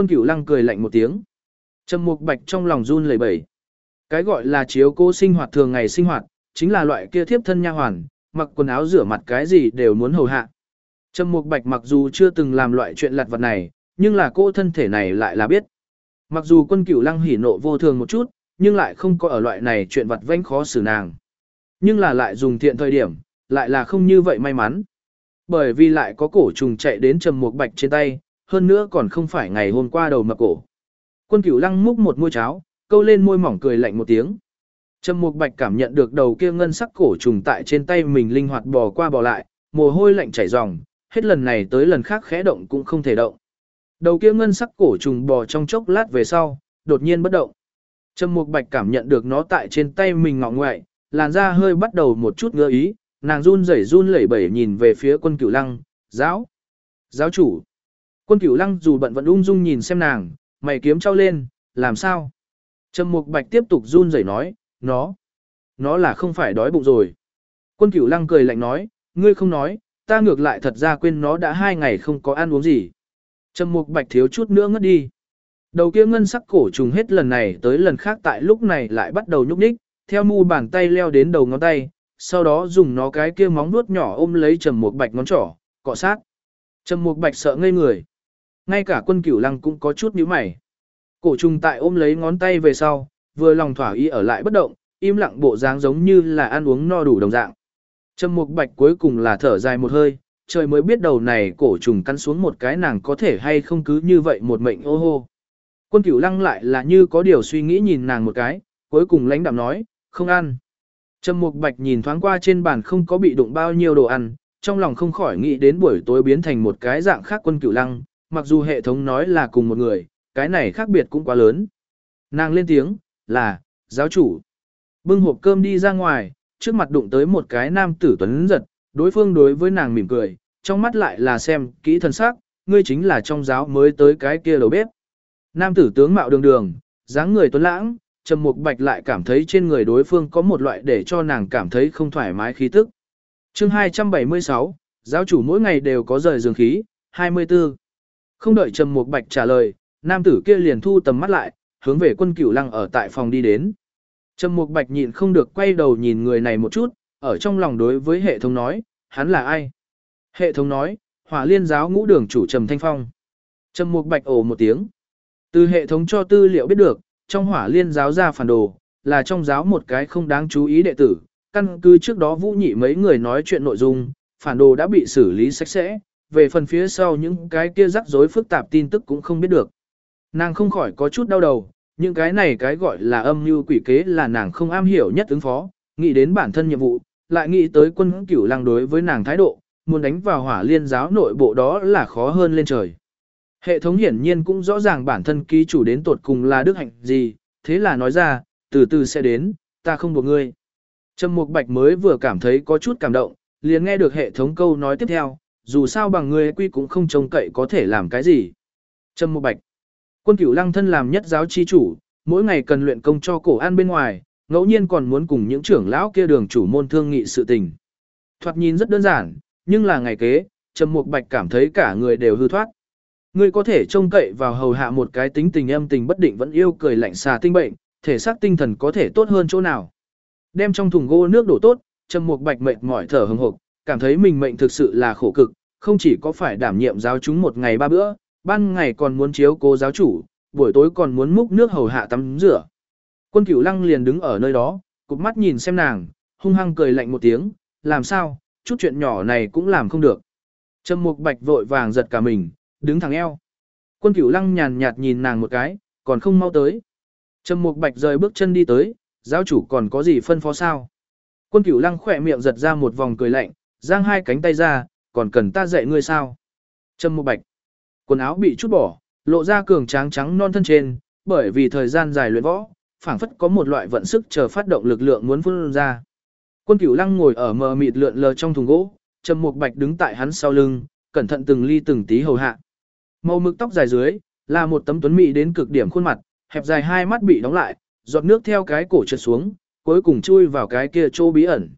Quân Cửu Lăng cười lạnh một tiếng. Trầm Mục Bạch trong lòng run lẩy bẩy. Cái gọi là chiếu cố sinh hoạt thường ngày sinh hoạt, chính là loại kia thiếp thân nha hoàn, mặc quần áo rửa mặt cái gì đều muốn hầu hạ. Trầm Mục Bạch mặc dù chưa từng làm loại chuyện lặt vặt này, nhưng là cô thân thể này lại là biết. Mặc dù quân cửu lăng hỉ nộ vô thường một chút, nhưng lại không có ở loại này chuyện vặt vãnh khó xử nàng. Nhưng là lại dùng thiện thời điểm, lại là không như vậy may mắn. Bởi vì lại có cổ trùng chạy đến trầm Mục bạch trên tay, hơn nữa còn không phải ngày hôm qua đầu mập cổ. Quân cửu lăng múc một môi cháo, câu lên môi mỏng cười lạnh một tiếng. Trầm Mục Bạch cảm nhận được đầu kia ngân sắc cổ trùng tại trên tay mình linh hoạt bò qua bò lại, mồ hôi lạnh chảy ròng, hết lần này tới lần khác khẽ động cũng không thể động. Đầu kia ngân sắc cổ trùng bò trong chốc lát về sau, đột nhiên bất động. Trầm Mục Bạch cảm nhận được nó tại trên tay mình ngọ ngoại, làn da hơi bắt đầu một chút ngơ ý, nàng run rẩy run lẩy bẩy nhìn về phía quân cửu lăng, giáo, giáo chủ. Quân cửu lăng dù bận vẫn ung dung nhìn xem nàng, mày kiếm trao lên, làm sao? Trầm Mục Bạch tiếp tục run rẩy nói, nó, nó là không phải đói bụng rồi. Quân cửu lăng cười lạnh nói, ngươi không nói, ta ngược lại thật ra quên nó đã hai ngày không có ăn uống gì. Trầm Mục Bạch thiếu chút nữa ngất đi. Đầu kia ngân sắc cổ trùng hết lần này tới lần khác tại lúc này lại bắt đầu nhúc nhích, theo mu bàn tay leo đến đầu ngón tay, sau đó dùng nó cái kia móng vuốt nhỏ ôm lấy Trầm Mục Bạch ngón trỏ, cọ sát. Trầm Mục Bạch sợ ngây người. Ngay cả quân cửu lăng cũng có chút nhíu mày. Cổ trùng tại ôm lấy ngón tay về sau, vừa lòng thỏa ý ở lại bất động, im lặng bộ dáng giống như là ăn uống no đủ đồng dạng. Trầm Mục Bạch cuối cùng là thở dài một hơi, trời mới biết đầu này cổ trùng cắn xuống một cái nàng có thể hay không cứ như vậy một mệnh ô hô. Quân cửu lăng lại là như có điều suy nghĩ nhìn nàng một cái, cuối cùng lãnh đạm nói, không ăn. Trầm Mục Bạch nhìn thoáng qua trên bàn không có bị đụng bao nhiêu đồ ăn, trong lòng không khỏi nghĩ đến buổi tối biến thành một cái dạng khác quân cửu lăng, mặc dù hệ thống nói là cùng một người, cái này khác biệt cũng quá lớn. Nàng lên tiếng, là, giáo chủ. Bưng hộp cơm đi ra ngoài, trước mặt đụng tới một cái nam tử tuấn giật, đối phương đối với nàng mỉm cười, trong mắt lại là xem kỹ thân sắc, ngươi chính là trong giáo mới tới cái kia đầu bếp. Nam tử tướng mạo đường đường, dáng người tuấn lãng, Trầm Mục Bạch lại cảm thấy trên người đối phương có một loại để cho nàng cảm thấy không thoải mái khí tức. Chương 276, giáo chủ mỗi ngày đều có rời giường khí, 24. Không đợi Trầm Mục Bạch trả lời, nam tử kia liền thu tầm mắt lại, hướng về quân cửu lăng ở tại phòng đi đến. Trầm Mục Bạch nhịn không được quay đầu nhìn người này một chút, ở trong lòng đối với hệ thống nói, hắn là ai? Hệ thống nói, hỏa liên giáo ngũ đường chủ Trầm Thanh Phong. Trầm Mục Bạch ồ một tiếng. Từ hệ thống cho tư liệu biết được, trong hỏa liên giáo ra phản đồ, là trong giáo một cái không đáng chú ý đệ tử. Căn cứ trước đó vũ nhị mấy người nói chuyện nội dung, phản đồ đã bị xử lý sạch sẽ, về phần phía sau những cái kia rắc rối phức tạp tin tức cũng không biết được. Nàng không khỏi có chút đau đầu, những cái này cái gọi là âm mưu quỷ kế là nàng không am hiểu nhất ứng phó, nghĩ đến bản thân nhiệm vụ, lại nghĩ tới quân cửu lăng đối với nàng thái độ, muốn đánh vào hỏa liên giáo nội bộ đó là khó hơn lên trời. Hệ thống hiển nhiên cũng rõ ràng bản thân ký chủ đến tột cùng là đức hạnh gì, thế là nói ra, từ từ sẽ đến, ta không buộc ngươi. Trầm Mục Bạch mới vừa cảm thấy có chút cảm động, liền nghe được hệ thống câu nói tiếp theo, dù sao bằng ngươi quy cũng không trông cậy có thể làm cái gì. Trầm Mục Bạch Quân cửu lăng thân làm nhất giáo chi chủ, mỗi ngày cần luyện công cho cổ an bên ngoài, ngẫu nhiên còn muốn cùng những trưởng lão kia đường chủ môn thương nghị sự tình. Thoạt nhìn rất đơn giản, nhưng là ngày kế, Trầm Mục Bạch cảm thấy cả người đều hư thoát. Ngươi có thể trông cậy vào hầu hạ một cái tính tình âm tình bất định vẫn yêu cười lạnh xà tinh bệnh, thể xác tinh thần có thể tốt hơn chỗ nào. Đem trong thùng gỗ nước đổ tốt, Trầm Mục Bạch mệt mỏi thở hừng hực, cảm thấy mình mệnh thực sự là khổ cực, không chỉ có phải đảm nhiệm giáo chúng một ngày ba bữa, ban ngày còn muốn chiếu cố giáo chủ, buổi tối còn muốn múc nước hầu hạ tắm rửa. Quân Cửu Lăng liền đứng ở nơi đó, cụp mắt nhìn xem nàng, hung hăng cười lạnh một tiếng, làm sao, chút chuyện nhỏ này cũng làm không được. Trầm Mục Bạch vội vàng giật cả mình, đứng thẳng eo. Quân Cửu Lăng nhàn nhạt nhìn nàng một cái, còn không mau tới. Trầm Mục Bạch rời bước chân đi tới, giáo chủ còn có gì phân phó sao? Quân Cửu Lăng khỏe miệng giật ra một vòng cười lạnh, giang hai cánh tay ra, còn cần ta dạy ngươi sao? Trâm Mục Bạch. Quần áo bị chút bỏ, lộ ra cường tráng trắng non thân trên, bởi vì thời gian dài luyện võ, phảng phất có một loại vận sức chờ phát động lực lượng muốn phun ra. Quân Cửu Lăng ngồi ở mờ mịt lượn lờ trong thùng gỗ, Trầm Mục Bạch đứng tại hắn sau lưng, cẩn thận từng ly từng tí hầu hạ. Màu mực tóc dài dưới, là một tấm tuấn mỹ đến cực điểm khuôn mặt, hẹp dài hai mắt bị đóng lại, giọt nước theo cái cổ trượt xuống, cuối cùng chui vào cái kia chỗ bí ẩn.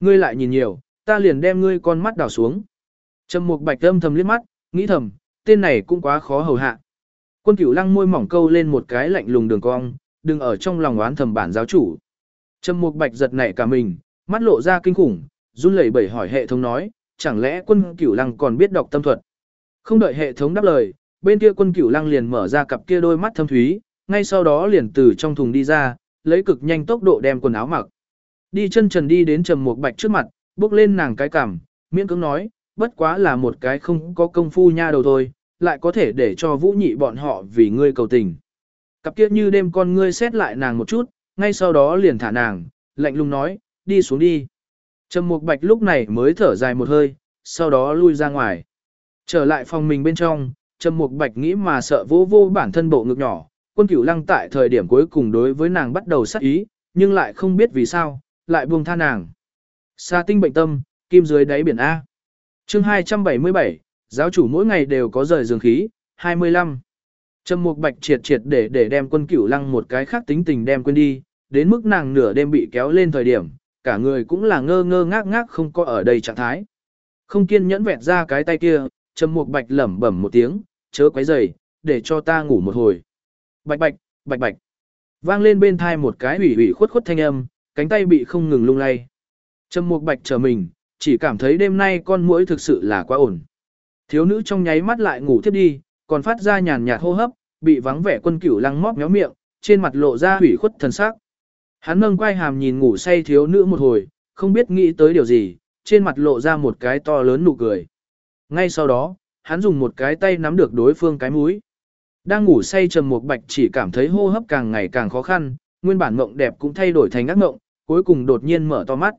Ngươi lại nhìn nhiều, ta liền đem ngươi con mắt đào xuống. Trầm Mục Bạch âm thầm liếc mắt, nghĩ thầm, tên này cũng quá khó hầu hạ. Quân Cửu Lăng môi mỏng câu lên một cái lạnh lùng đường cong, đừng ở trong lòng oán thầm bản giáo chủ. Trầm Mục Bạch giật nảy cả mình, mắt lộ ra kinh khủng, run lẩy bẩy hỏi hệ thống nói, chẳng lẽ Quân Cửu Lăng còn biết đọc tâm thuật? Không đợi hệ thống đáp lời, bên kia Quân Cửu Lăng liền mở ra cặp kia đôi mắt thâm thúy, ngay sau đó liền từ trong thùng đi ra, lấy cực nhanh tốc độ đem quần áo mặc. Đi chân trần đi đến Trầm Mục Bạch trước mặt, bước lên nàng cái cằm, miễn cưỡng nói, bất quá là một cái không có công phu nha đầu thôi, lại có thể để cho vũ nhị bọn họ vì ngươi cầu tình. Cặp kia như đêm con ngươi xét lại nàng một chút, ngay sau đó liền thả nàng, lạnh lùng nói, đi xuống đi. Trầm Mục Bạch lúc này mới thở dài một hơi, sau đó lui ra ngoài. Trở lại phòng mình bên trong, Trầm Mục Bạch nghĩ mà sợ vô vô bản thân bộ ngực nhỏ, quân cửu lăng tại thời điểm cuối cùng đối với nàng bắt đầu sát ý, nhưng lại không biết vì sao, lại buông tha nàng. Sa tinh bệnh tâm, kim dưới đáy biển A. chương 277, giáo chủ mỗi ngày đều có rời giường khí, 25. Trầm Mục Bạch triệt triệt để để đem quân cửu lăng một cái khác tính tình đem quên đi, đến mức nàng nửa đêm bị kéo lên thời điểm, cả người cũng là ngơ ngơ ngác ngác không có ở đây trạng thái. Không kiên nhẫn vẹt ra cái tay kia, Trầm Mục Bạch lẩm bẩm một tiếng, chớ quấy rầy, để cho ta ngủ một hồi. Bạch bạch, bạch bạch. Vang lên bên thai một cái ủy ủy khuất khuất thanh âm, cánh tay bị không ngừng lung lay. Trầm Mục Bạch trở mình, chỉ cảm thấy đêm nay con muỗi thực sự là quá ổn. Thiếu nữ trong nháy mắt lại ngủ tiếp đi, còn phát ra nhàn nhạt hô hấp, bị vắng vẻ quân cửu lăng móp méo miệng, trên mặt lộ ra hủy khuất thần sắc. Hắn nâng quay hàm nhìn ngủ say thiếu nữ một hồi, không biết nghĩ tới điều gì, trên mặt lộ ra một cái to lớn nụ cười. Ngay sau đó, hắn dùng một cái tay nắm được đối phương cái mũi. Đang ngủ say trầm một bạch chỉ cảm thấy hô hấp càng ngày càng khó khăn, nguyên bản mộng đẹp cũng thay đổi thành ác mộng, cuối cùng đột nhiên mở to mắt.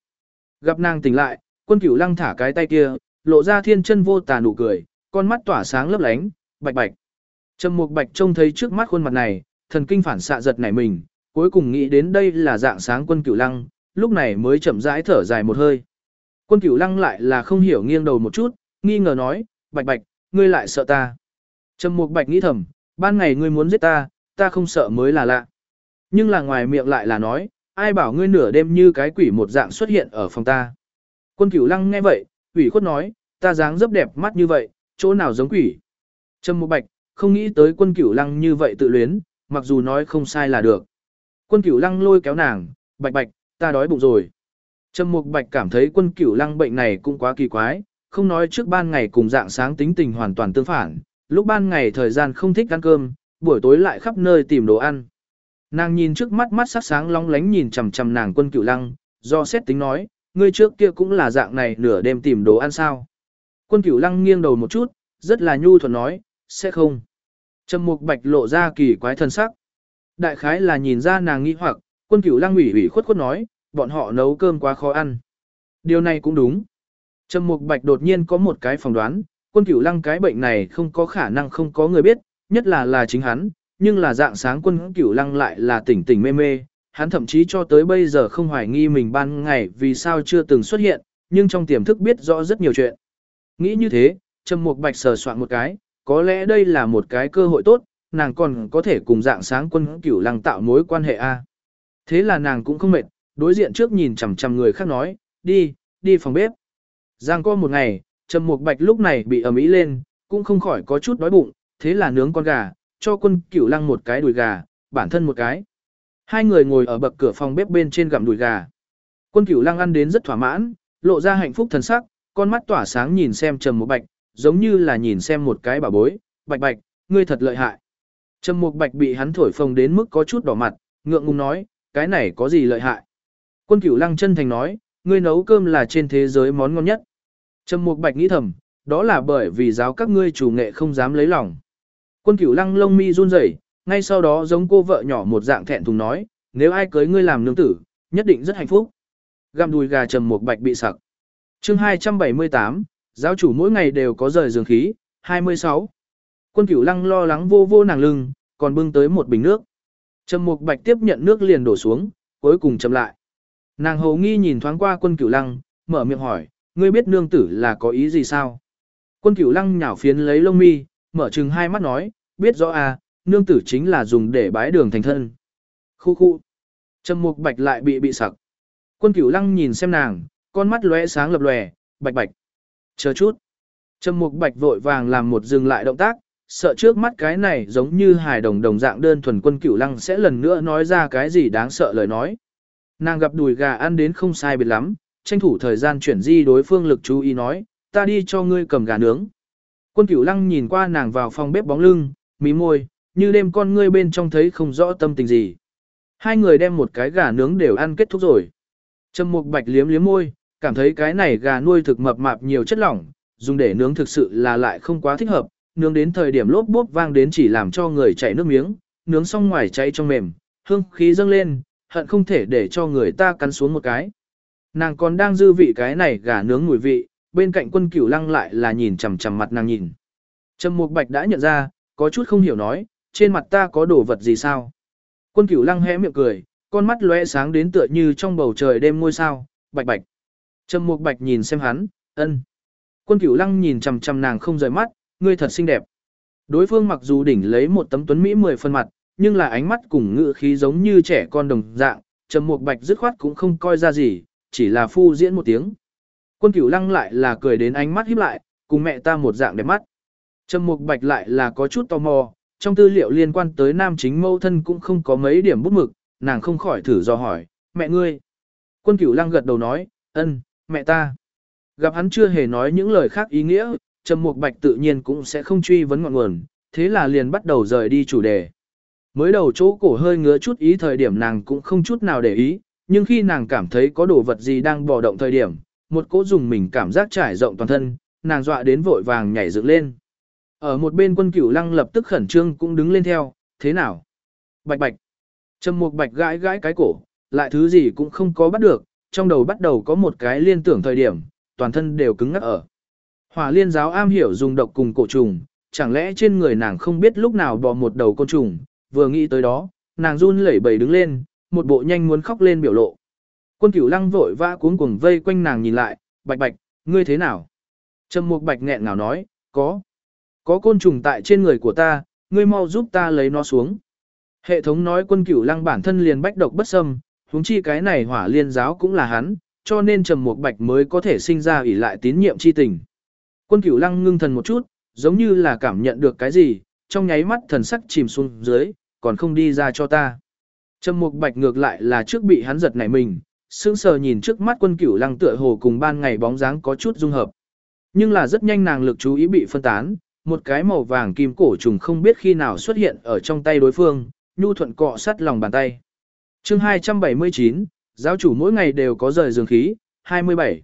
Gặp nàng tỉnh lại, quân cửu lăng thả cái tay kia, lộ ra thiên chân vô tà nụ cười, con mắt tỏa sáng lấp lánh, bạch bạch. Trầm Mục Bạch trông thấy trước mắt khuôn mặt này, thần kinh phản xạ giật nảy mình, cuối cùng nghĩ đến đây là dạng sáng quân cửu lăng, lúc này mới chậm rãi thở dài một hơi. Quân cửu lăng lại là không hiểu nghiêng đầu một chút, nghi ngờ nói, bạch bạch, ngươi lại sợ ta. Trầm Mục Bạch nghĩ thầm, ban ngày ngươi muốn giết ta, ta không sợ mới là lạ. Nhưng là ngoài miệng lại là nói, ai bảo ngươi nửa đêm như cái quỷ một dạng xuất hiện ở phòng ta. Quân cửu lăng nghe vậy, quỷ khuất nói, ta dáng dấp đẹp mắt như vậy, chỗ nào giống quỷ. Trầm Mục Bạch, không nghĩ tới quân cửu lăng như vậy tự luyến, mặc dù nói không sai là được. Quân cửu lăng lôi kéo nàng, bạch bạch, ta đói bụng rồi. Trầm Mục Bạch cảm thấy quân cửu lăng bệnh này cũng quá kỳ quái, không nói trước ban ngày cùng dạng sáng tính tình hoàn toàn tương phản, lúc ban ngày thời gian không thích ăn cơm, buổi tối lại khắp nơi tìm đồ ăn. Nàng nhìn trước mắt mắt sắc sáng long lánh nhìn chằm chằm nàng quân cựu lăng, do xét tính nói, ngươi trước kia cũng là dạng này nửa đêm tìm đồ ăn sao. Quân cửu lăng nghiêng đầu một chút, rất là nhu thuận nói, sẽ không. Trầm mục bạch lộ ra kỳ quái thân sắc. Đại khái là nhìn ra nàng nghi hoặc, quân cửu lăng ủy ủy khuất khuất nói, bọn họ nấu cơm quá khó ăn. Điều này cũng đúng. Trầm mục bạch đột nhiên có một cái phỏng đoán, quân cửu lăng cái bệnh này không có khả năng không có người biết, nhất là là chính hắn, nhưng là dạng sáng quân cửu lăng lại là tỉnh tỉnh mê mê, hắn thậm chí cho tới bây giờ không hoài nghi mình ban ngày vì sao chưa từng xuất hiện, nhưng trong tiềm thức biết rõ rất nhiều chuyện. Nghĩ như thế, Trầm Mục Bạch sờ soạn một cái, có lẽ đây là một cái cơ hội tốt, nàng còn có thể cùng dạng sáng quân cửu lăng tạo mối quan hệ a. Thế là nàng cũng không mệt, đối diện trước nhìn chằm chằm người khác nói, đi, đi phòng bếp. Giang co một ngày, Trầm Mục Bạch lúc này bị ầm ĩ lên, cũng không khỏi có chút đói bụng, thế là nướng con gà, cho quân cửu lăng một cái đùi gà, bản thân một cái. Hai người ngồi ở bậc cửa phòng bếp bên trên gặm đùi gà. Quân cửu lăng ăn đến rất thỏa mãn, lộ ra hạnh phúc thần sắc, con mắt tỏa sáng nhìn xem Trầm một Bạch, giống như là nhìn xem một cái bà bối, bạch bạch, ngươi thật lợi hại. Trầm mục bạch bị hắn thổi phồng đến mức có chút đỏ mặt, ngượng ngùng nói, cái này có gì lợi hại. Quân cửu lăng chân thành nói, ngươi nấu cơm là trên thế giới món ngon nhất. Trầm mục bạch nghĩ thầm, đó là bởi vì giáo các ngươi chủ nghệ không dám lấy lòng. Quân cửu lăng lông mi run rẩy, ngay sau đó giống cô vợ nhỏ một dạng thẹn thùng nói, nếu ai cưới ngươi làm nương tử, nhất định rất hạnh phúc. Gặm đùi gà trầm một bạch bị sặc. Chương 278, Giáo chủ mỗi ngày đều có rời giường khí, 26. Quân cửu lăng lo lắng vô vô nàng lưng, còn bưng tới một bình nước. Trầm mục bạch tiếp nhận nước liền đổ xuống, cuối cùng chậm lại. Nàng hầu nghi nhìn thoáng qua quân cửu lăng, mở miệng hỏi, ngươi biết nương tử là có ý gì sao? Quân cửu lăng nhảo phiến lấy lông mi, mở trừng hai mắt nói, biết rõ à, nương tử chính là dùng để bái đường thành thân. Khu khu. Trầm mục bạch lại bị bị sặc. Quân cửu lăng nhìn xem nàng, con mắt lóe sáng lập lòe, bạch bạch. Chờ chút. Trầm Mục Bạch vội vàng làm một dừng lại động tác, sợ trước mắt cái này giống như hài đồng đồng dạng đơn thuần quân cửu lăng sẽ lần nữa nói ra cái gì đáng sợ lời nói. Nàng gặp đùi gà ăn đến không sai biệt lắm, tranh thủ thời gian chuyển di đối phương lực chú ý nói, ta đi cho ngươi cầm gà nướng. Quân cửu lăng nhìn qua nàng vào phòng bếp bóng lưng, mí môi, như đêm con ngươi bên trong thấy không rõ tâm tình gì. Hai người đem một cái gà nướng đều ăn kết thúc rồi. Trầm Mục Bạch liếm liếm môi, Cảm thấy cái này gà nuôi thực mập mạp nhiều chất lỏng, dùng để nướng thực sự là lại không quá thích hợp, nướng đến thời điểm lốp bốp vang đến chỉ làm cho người chảy nước miếng, nướng xong ngoài cháy trong mềm, hương khí dâng lên, hận không thể để cho người ta cắn xuống một cái. Nàng còn đang dư vị cái này gà nướng mùi vị, bên cạnh quân cửu lăng lại là nhìn chằm chằm mặt nàng nhìn. Trầm Mục Bạch đã nhận ra, có chút không hiểu nói, trên mặt ta có đồ vật gì sao? Quân cửu lăng hé miệng cười, con mắt lóe sáng đến tựa như trong bầu trời đêm ngôi sao, bạch bạch. Trầm Mục Bạch nhìn xem hắn, ân. Quân Cửu Lăng nhìn chằm chằm nàng không rời mắt, ngươi thật xinh đẹp. Đối phương mặc dù đỉnh lấy một tấm tuấn mỹ mười phân mặt, nhưng là ánh mắt cùng ngữ khí giống như trẻ con đồng dạng, Trầm Mục Bạch dứt khoát cũng không coi ra gì, chỉ là phu diễn một tiếng. Quân Cửu Lăng lại là cười đến ánh mắt híp lại, cùng mẹ ta một dạng đẹp mắt. Trầm Mục Bạch lại là có chút tò mò, trong tư liệu liên quan tới nam chính mâu thân cũng không có mấy điểm bút mực, nàng không khỏi thử do hỏi, mẹ ngươi. Quân Cửu Lăng gật đầu nói, ân, mẹ ta. Gặp hắn chưa hề nói những lời khác ý nghĩa, Trầm Mục Bạch tự nhiên cũng sẽ không truy vấn ngọn nguồn, thế là liền bắt đầu rời đi chủ đề. Mới đầu chỗ cổ hơi ngứa chút ý thời điểm nàng cũng không chút nào để ý, nhưng khi nàng cảm thấy có đồ vật gì đang bò động thời điểm, một cỗ dùng mình cảm giác trải rộng toàn thân, nàng dọa đến vội vàng nhảy dựng lên. Ở một bên quân cửu lăng lập tức khẩn trương cũng đứng lên theo, thế nào? Bạch bạch. Trầm mục bạch gãi gãi cái cổ, lại thứ gì cũng không có bắt được, trong đầu bắt đầu có một cái liên tưởng thời điểm, toàn thân đều cứng ngắc ở. Hỏa liên giáo am hiểu dùng độc cùng cổ trùng, chẳng lẽ trên người nàng không biết lúc nào bò một đầu côn trùng, vừa nghĩ tới đó, nàng run lẩy bẩy đứng lên, một bộ nhanh muốn khóc lên biểu lộ. Quân cửu lăng vội vã cuống cuồng vây quanh nàng nhìn lại, bạch bạch, ngươi thế nào? Trầm mục bạch nghẹn ngào nói, có. Có côn trùng tại trên người của ta, ngươi mau giúp ta lấy nó xuống. Hệ thống nói quân cửu lăng bản thân liền bách độc bất xâm, huống chi cái này hỏa liên giáo cũng là hắn, cho nên trầm mục bạch mới có thể sinh ra ủy lại tín nhiệm chi tình. Quân cửu lăng ngưng thần một chút, giống như là cảm nhận được cái gì, trong nháy mắt thần sắc chìm xuống dưới, còn không đi ra cho ta. Trầm mục bạch ngược lại là trước bị hắn giật nảy mình, sững sờ nhìn trước mắt quân cửu lăng tựa hồ cùng ban ngày bóng dáng có chút dung hợp. Nhưng là rất nhanh nàng lực chú ý bị phân tán, một cái màu vàng kim cổ trùng không biết khi nào xuất hiện ở trong tay đối phương, nhu thuận cọ sát lòng bàn tay. chương 279, giáo chủ mỗi ngày đều có rời dường khí, 27.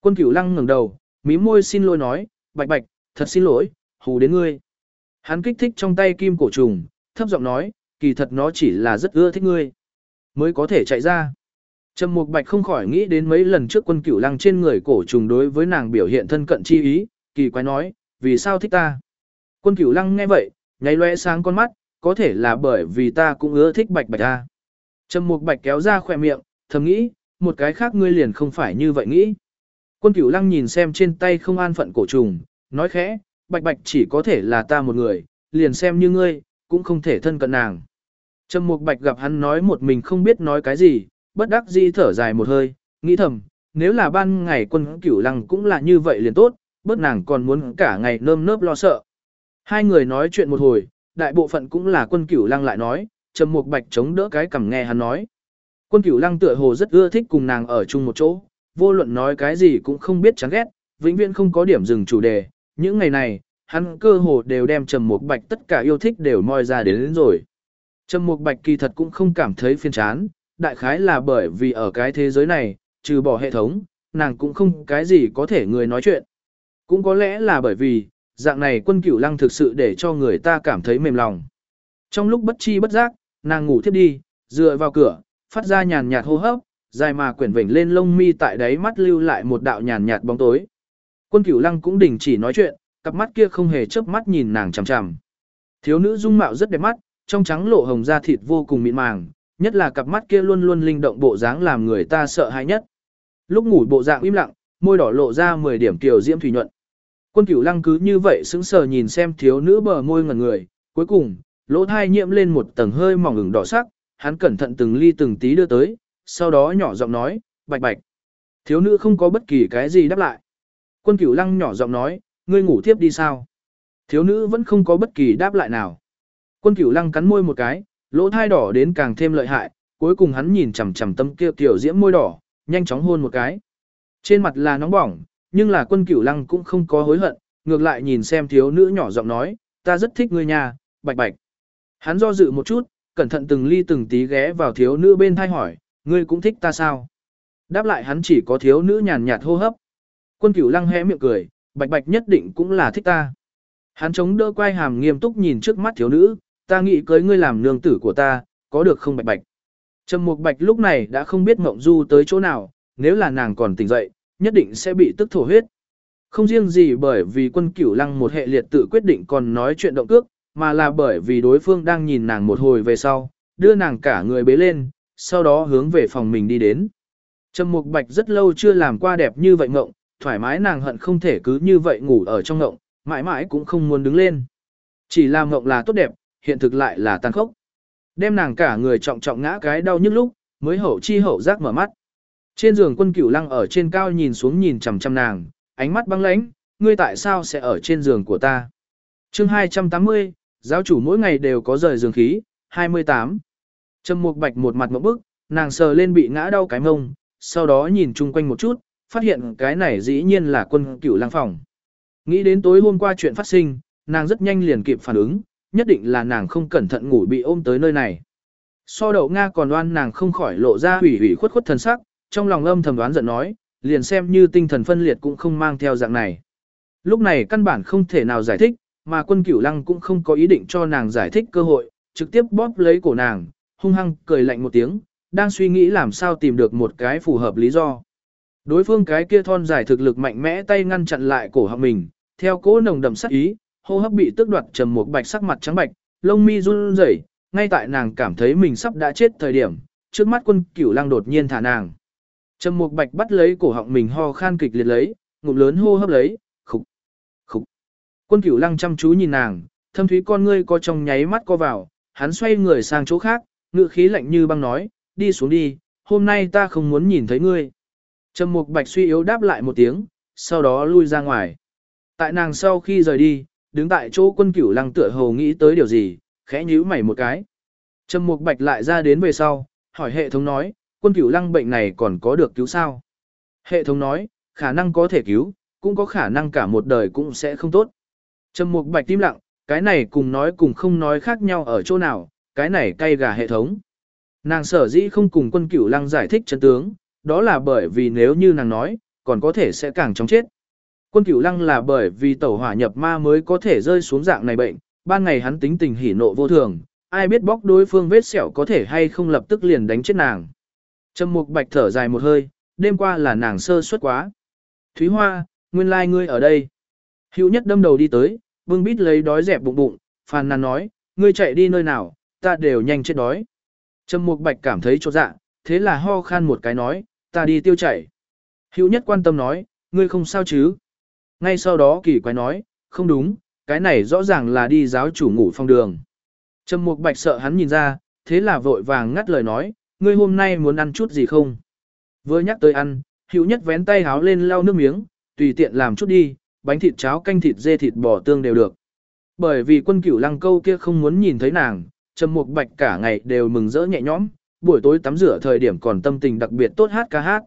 Quân cửu lăng ngẩng đầu, mí môi xin lỗi nói, bạch bạch, thật xin lỗi, hù đến ngươi. Hắn kích thích trong tay kim cổ trùng, thấp giọng nói, kỳ thật nó chỉ là rất ưa thích ngươi. Mới có thể chạy ra. Trầm Mục Bạch không khỏi nghĩ đến mấy lần trước quân cửu lăng trên người cổ trùng đối với nàng biểu hiện thân cận chi ý, kỳ quái nói, vì sao thích ta? Quân cửu lăng nghe vậy, nháy lóe sáng con mắt, có thể là bởi vì ta cũng ưa thích bạch bạch ta. Trầm mục bạch kéo ra khỏe miệng, thầm nghĩ, một cái khác ngươi liền không phải như vậy nghĩ. Quân cửu lăng nhìn xem trên tay không an phận cổ trùng, nói khẽ, bạch bạch chỉ có thể là ta một người, liền xem như ngươi, cũng không thể thân cận nàng. Trầm mục bạch gặp hắn nói một mình không biết nói cái gì, bất đắc dĩ thở dài một hơi, nghĩ thầm, nếu là ban ngày quân cửu lăng cũng là như vậy liền tốt, bớt nàng còn muốn cả ngày nơm nớp lo sợ. Hai người nói chuyện một hồi, đại bộ phận cũng là quân cửu lăng lại nói, trầm mục bạch chống đỡ cái cằm nghe hắn nói. Quân cửu lăng tựa hồ rất ưa thích cùng nàng ở chung một chỗ, vô luận nói cái gì cũng không biết chán ghét, vĩnh viễn không có điểm dừng chủ đề. Những ngày này, hắn cơ hồ đều đem trầm mục bạch tất cả yêu thích đều moi ra đến, đến rồi. Trầm mục bạch kỳ thật cũng không cảm thấy phiền chán, đại khái là bởi vì ở cái thế giới này, trừ bỏ hệ thống, nàng cũng không cái gì có thể người nói chuyện. Cũng có lẽ là bởi vì, dạng này quân cửu lăng thực sự để cho người ta cảm thấy mềm lòng. Trong lúc bất chi bất giác, nàng ngủ thiếp đi, dựa vào cửa, phát ra nhàn nhạt hô hấp, dài mà quyển vểnh lên lông mi tại đáy mắt lưu lại một đạo nhàn nhạt bóng tối. Quân cửu lăng cũng đình chỉ nói chuyện, cặp mắt kia không hề chớp mắt nhìn nàng chằm chằm. Thiếu nữ dung mạo rất đẹp mắt, trong trắng lộ hồng da thịt vô cùng mịn màng, nhất là cặp mắt kia luôn luôn linh động bộ dáng làm người ta sợ hãi nhất. Lúc ngủ bộ dạng im lặng, môi đỏ lộ ra 10 điểm tiểu diễm thủy nhuận. Quân cửu lăng cứ như vậy sững sờ nhìn xem thiếu nữ bờ môi ngẩn người, cuối cùng, lỗ thai nhiễm lên một tầng hơi mỏng ửng đỏ sắc, hắn cẩn thận từng ly từng tí đưa tới, sau đó nhỏ giọng nói, bạch bạch. Thiếu nữ không có bất kỳ cái gì đáp lại. Quân cửu lăng nhỏ giọng nói, ngươi ngủ tiếp đi sao? Thiếu nữ vẫn không có bất kỳ đáp lại nào. Quân cửu lăng cắn môi một cái, lỗ thai đỏ đến càng thêm lợi hại, cuối cùng hắn nhìn chằm chằm tâm kia tiểu diễm môi đỏ, nhanh chóng hôn một cái. Trên mặt là nóng bỏng, nhưng là quân cửu lăng cũng không có hối hận, ngược lại nhìn xem thiếu nữ nhỏ giọng nói, ta rất thích ngươi nhà, bạch bạch. Hắn do dự một chút, cẩn thận từng ly từng tí ghé vào thiếu nữ bên thai hỏi, ngươi cũng thích ta sao? Đáp lại hắn chỉ có thiếu nữ nhàn nhạt hô hấp. Quân cửu lăng hé miệng cười, bạch bạch nhất định cũng là thích ta. Hắn chống đỡ quay hàm nghiêm túc nhìn trước mắt thiếu nữ, ta nghĩ cưới ngươi làm nương tử của ta, có được không bạch bạch? Trầm mục bạch lúc này đã không biết mộng du tới chỗ nào, nếu là nàng còn tỉnh dậy, nhất định sẽ bị tức thổ huyết. Không riêng gì bởi vì quân cửu lăng một hệ liệt tự quyết định còn nói chuyện động cước, mà là bởi vì đối phương đang nhìn nàng một hồi về sau, đưa nàng cả người bế lên, sau đó hướng về phòng mình đi đến. Trầm Mục Bạch rất lâu chưa làm qua đẹp như vậy ngộng, thoải mái nàng hận không thể cứ như vậy ngủ ở trong ngộng, mãi mãi cũng không muốn đứng lên. Chỉ làm ngộng là tốt đẹp, hiện thực lại là tàn khốc. Đem nàng cả người trọng trọng ngã cái đau nhức lúc, mới hậu chi hậu giác mở mắt. Trên giường quân cửu lăng ở trên cao nhìn xuống nhìn chằm chằm nàng, ánh mắt băng lãnh, ngươi tại sao sẽ ở trên giường của ta? chương 280, giáo chủ mỗi ngày đều có rời giường khí, 28. Trầm Mục Bạch một mặt mẫu bức, nàng sờ lên bị ngã đau cái mông, sau đó nhìn chung quanh một chút, phát hiện cái này dĩ nhiên là quân cửu lăng phòng. Nghĩ đến tối hôm qua chuyện phát sinh, nàng rất nhanh liền kịp phản ứng, nhất định là nàng không cẩn thận ngủ bị ôm tới nơi này. So đậu Nga còn đoan nàng không khỏi lộ ra hủy hủy khuất khuất thần sắc, trong lòng âm thầm đoán giận nói, liền xem như tinh thần phân liệt cũng không mang theo dạng này. Lúc này căn bản không thể nào giải thích, mà quân cửu lăng cũng không có ý định cho nàng giải thích cơ hội, trực tiếp bóp lấy cổ nàng, hung hăng cười lạnh một tiếng, đang suy nghĩ làm sao tìm được một cái phù hợp lý do. Đối phương cái kia thon dài thực lực mạnh mẽ tay ngăn chặn lại cổ họng mình, theo cố nồng đậm sắc ý, hô hấp bị tước đoạt trầm một bạch sắc mặt trắng bạch, lông mi run rẩy, ngay tại nàng cảm thấy mình sắp đã chết thời điểm, trước mắt quân cửu lang đột nhiên thả nàng. Trầm Mục Bạch bắt lấy cổ họng mình ho khan kịch liệt lấy, ngụm lớn hô hấp lấy, khục, khục. Quân Cửu Lăng chăm chú nhìn nàng, thâm thúy con ngươi có trong nháy mắt co vào, hắn xoay người sang chỗ khác, ngữ khí lạnh như băng nói, đi xuống đi, hôm nay ta không muốn nhìn thấy ngươi. Trầm Mục Bạch suy yếu đáp lại một tiếng, sau đó lui ra ngoài. Tại nàng sau khi rời đi, đứng tại chỗ quân Cửu Lăng tựa hồ nghĩ tới điều gì, khẽ nhíu mày một cái. Trầm Mục Bạch lại ra đến về sau, hỏi hệ thống nói, quân cửu lăng bệnh này còn có được cứu sao? Hệ thống nói, khả năng có thể cứu, cũng có khả năng cả một đời cũng sẽ không tốt. Trầm mục bạch tim lặng, cái này cùng nói cùng không nói khác nhau ở chỗ nào, cái này cay gà hệ thống. Nàng sở dĩ không cùng quân cửu lăng giải thích chân tướng, đó là bởi vì nếu như nàng nói, còn có thể sẽ càng chóng chết. Quân cửu lăng là bởi vì tẩu hỏa nhập ma mới có thể rơi xuống dạng này bệnh, ban ngày hắn tính tình hỉ nộ vô thường, ai biết bóc đối phương vết sẹo có thể hay không lập tức liền đánh chết nàng. Trầm Mục Bạch thở dài một hơi, đêm qua là nàng sơ suất quá. Thúy Hoa, nguyên lai like ngươi ở đây. Hữu nhất đâm đầu đi tới, vương bít lấy đói dẹp bụng bụng, phàn nàn nói, ngươi chạy đi nơi nào, ta đều nhanh chết đói. Trầm Mục Bạch cảm thấy chột dạ, thế là ho khan một cái nói, ta đi tiêu chảy. Hữu nhất quan tâm nói, ngươi không sao chứ. Ngay sau đó kỳ quái nói, không đúng, cái này rõ ràng là đi giáo chủ ngủ phong đường. Trầm Mục Bạch sợ hắn nhìn ra, thế là vội vàng ngắt lời nói, ngươi hôm nay muốn ăn chút gì không? Vừa nhắc tới ăn, hữu nhất vén tay háo lên lau nước miếng, tùy tiện làm chút đi, bánh thịt cháo canh thịt dê thịt bò tương đều được. Bởi vì quân cửu lăng câu kia không muốn nhìn thấy nàng, Trầm Mục Bạch cả ngày đều mừng rỡ nhẹ nhõm, buổi tối tắm rửa thời điểm còn tâm tình đặc biệt tốt hát ca hát.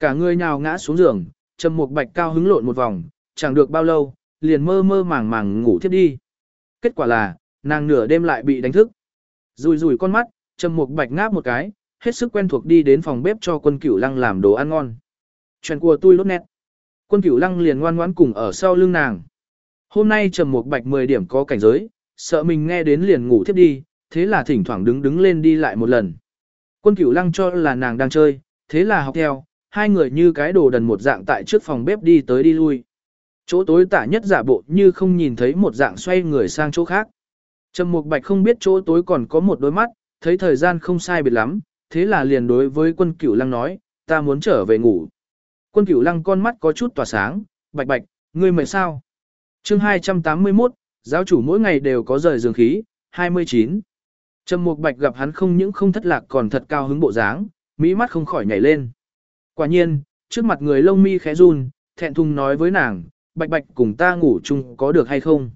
Cả người nhào ngã xuống giường, Trầm Mục Bạch cao hứng lộn một vòng, chẳng được bao lâu, liền mơ mơ màng màng ngủ thiếp đi. Kết quả là, nàng nửa đêm lại bị đánh thức. Rùi rùi con mắt, Trầm Mục Bạch ngáp một cái, hết sức quen thuộc đi đến phòng bếp cho quân cửu lăng làm đồ ăn ngon. Chuyện của tôi lốt nét. Quân cửu lăng liền ngoan ngoãn cùng ở sau lưng nàng. Hôm nay trầm mục bạch 10 điểm có cảnh giới, sợ mình nghe đến liền ngủ thiếp đi, thế là thỉnh thoảng đứng đứng lên đi lại một lần. Quân cửu lăng cho là nàng đang chơi, thế là học theo, hai người như cái đồ đần một dạng tại trước phòng bếp đi tới đi lui. Chỗ tối tả nhất giả bộ như không nhìn thấy một dạng xoay người sang chỗ khác. Trầm Mục Bạch không biết chỗ tối còn có một đôi mắt, thấy thời gian không sai biệt lắm, thế là liền đối với quân cửu lăng nói, ta muốn trở về ngủ. Quân cửu lăng con mắt có chút tỏa sáng, bạch bạch, ngươi mệt sao? chương 281, giáo chủ mỗi ngày đều có rời giường khí, 29. Trầm Mục Bạch gặp hắn không những không thất lạc còn thật cao hứng bộ dáng, mỹ mắt không khỏi nhảy lên. Quả nhiên, trước mặt người lông mi khẽ run, thẹn thùng nói với nàng, bạch bạch cùng ta ngủ chung có được hay không?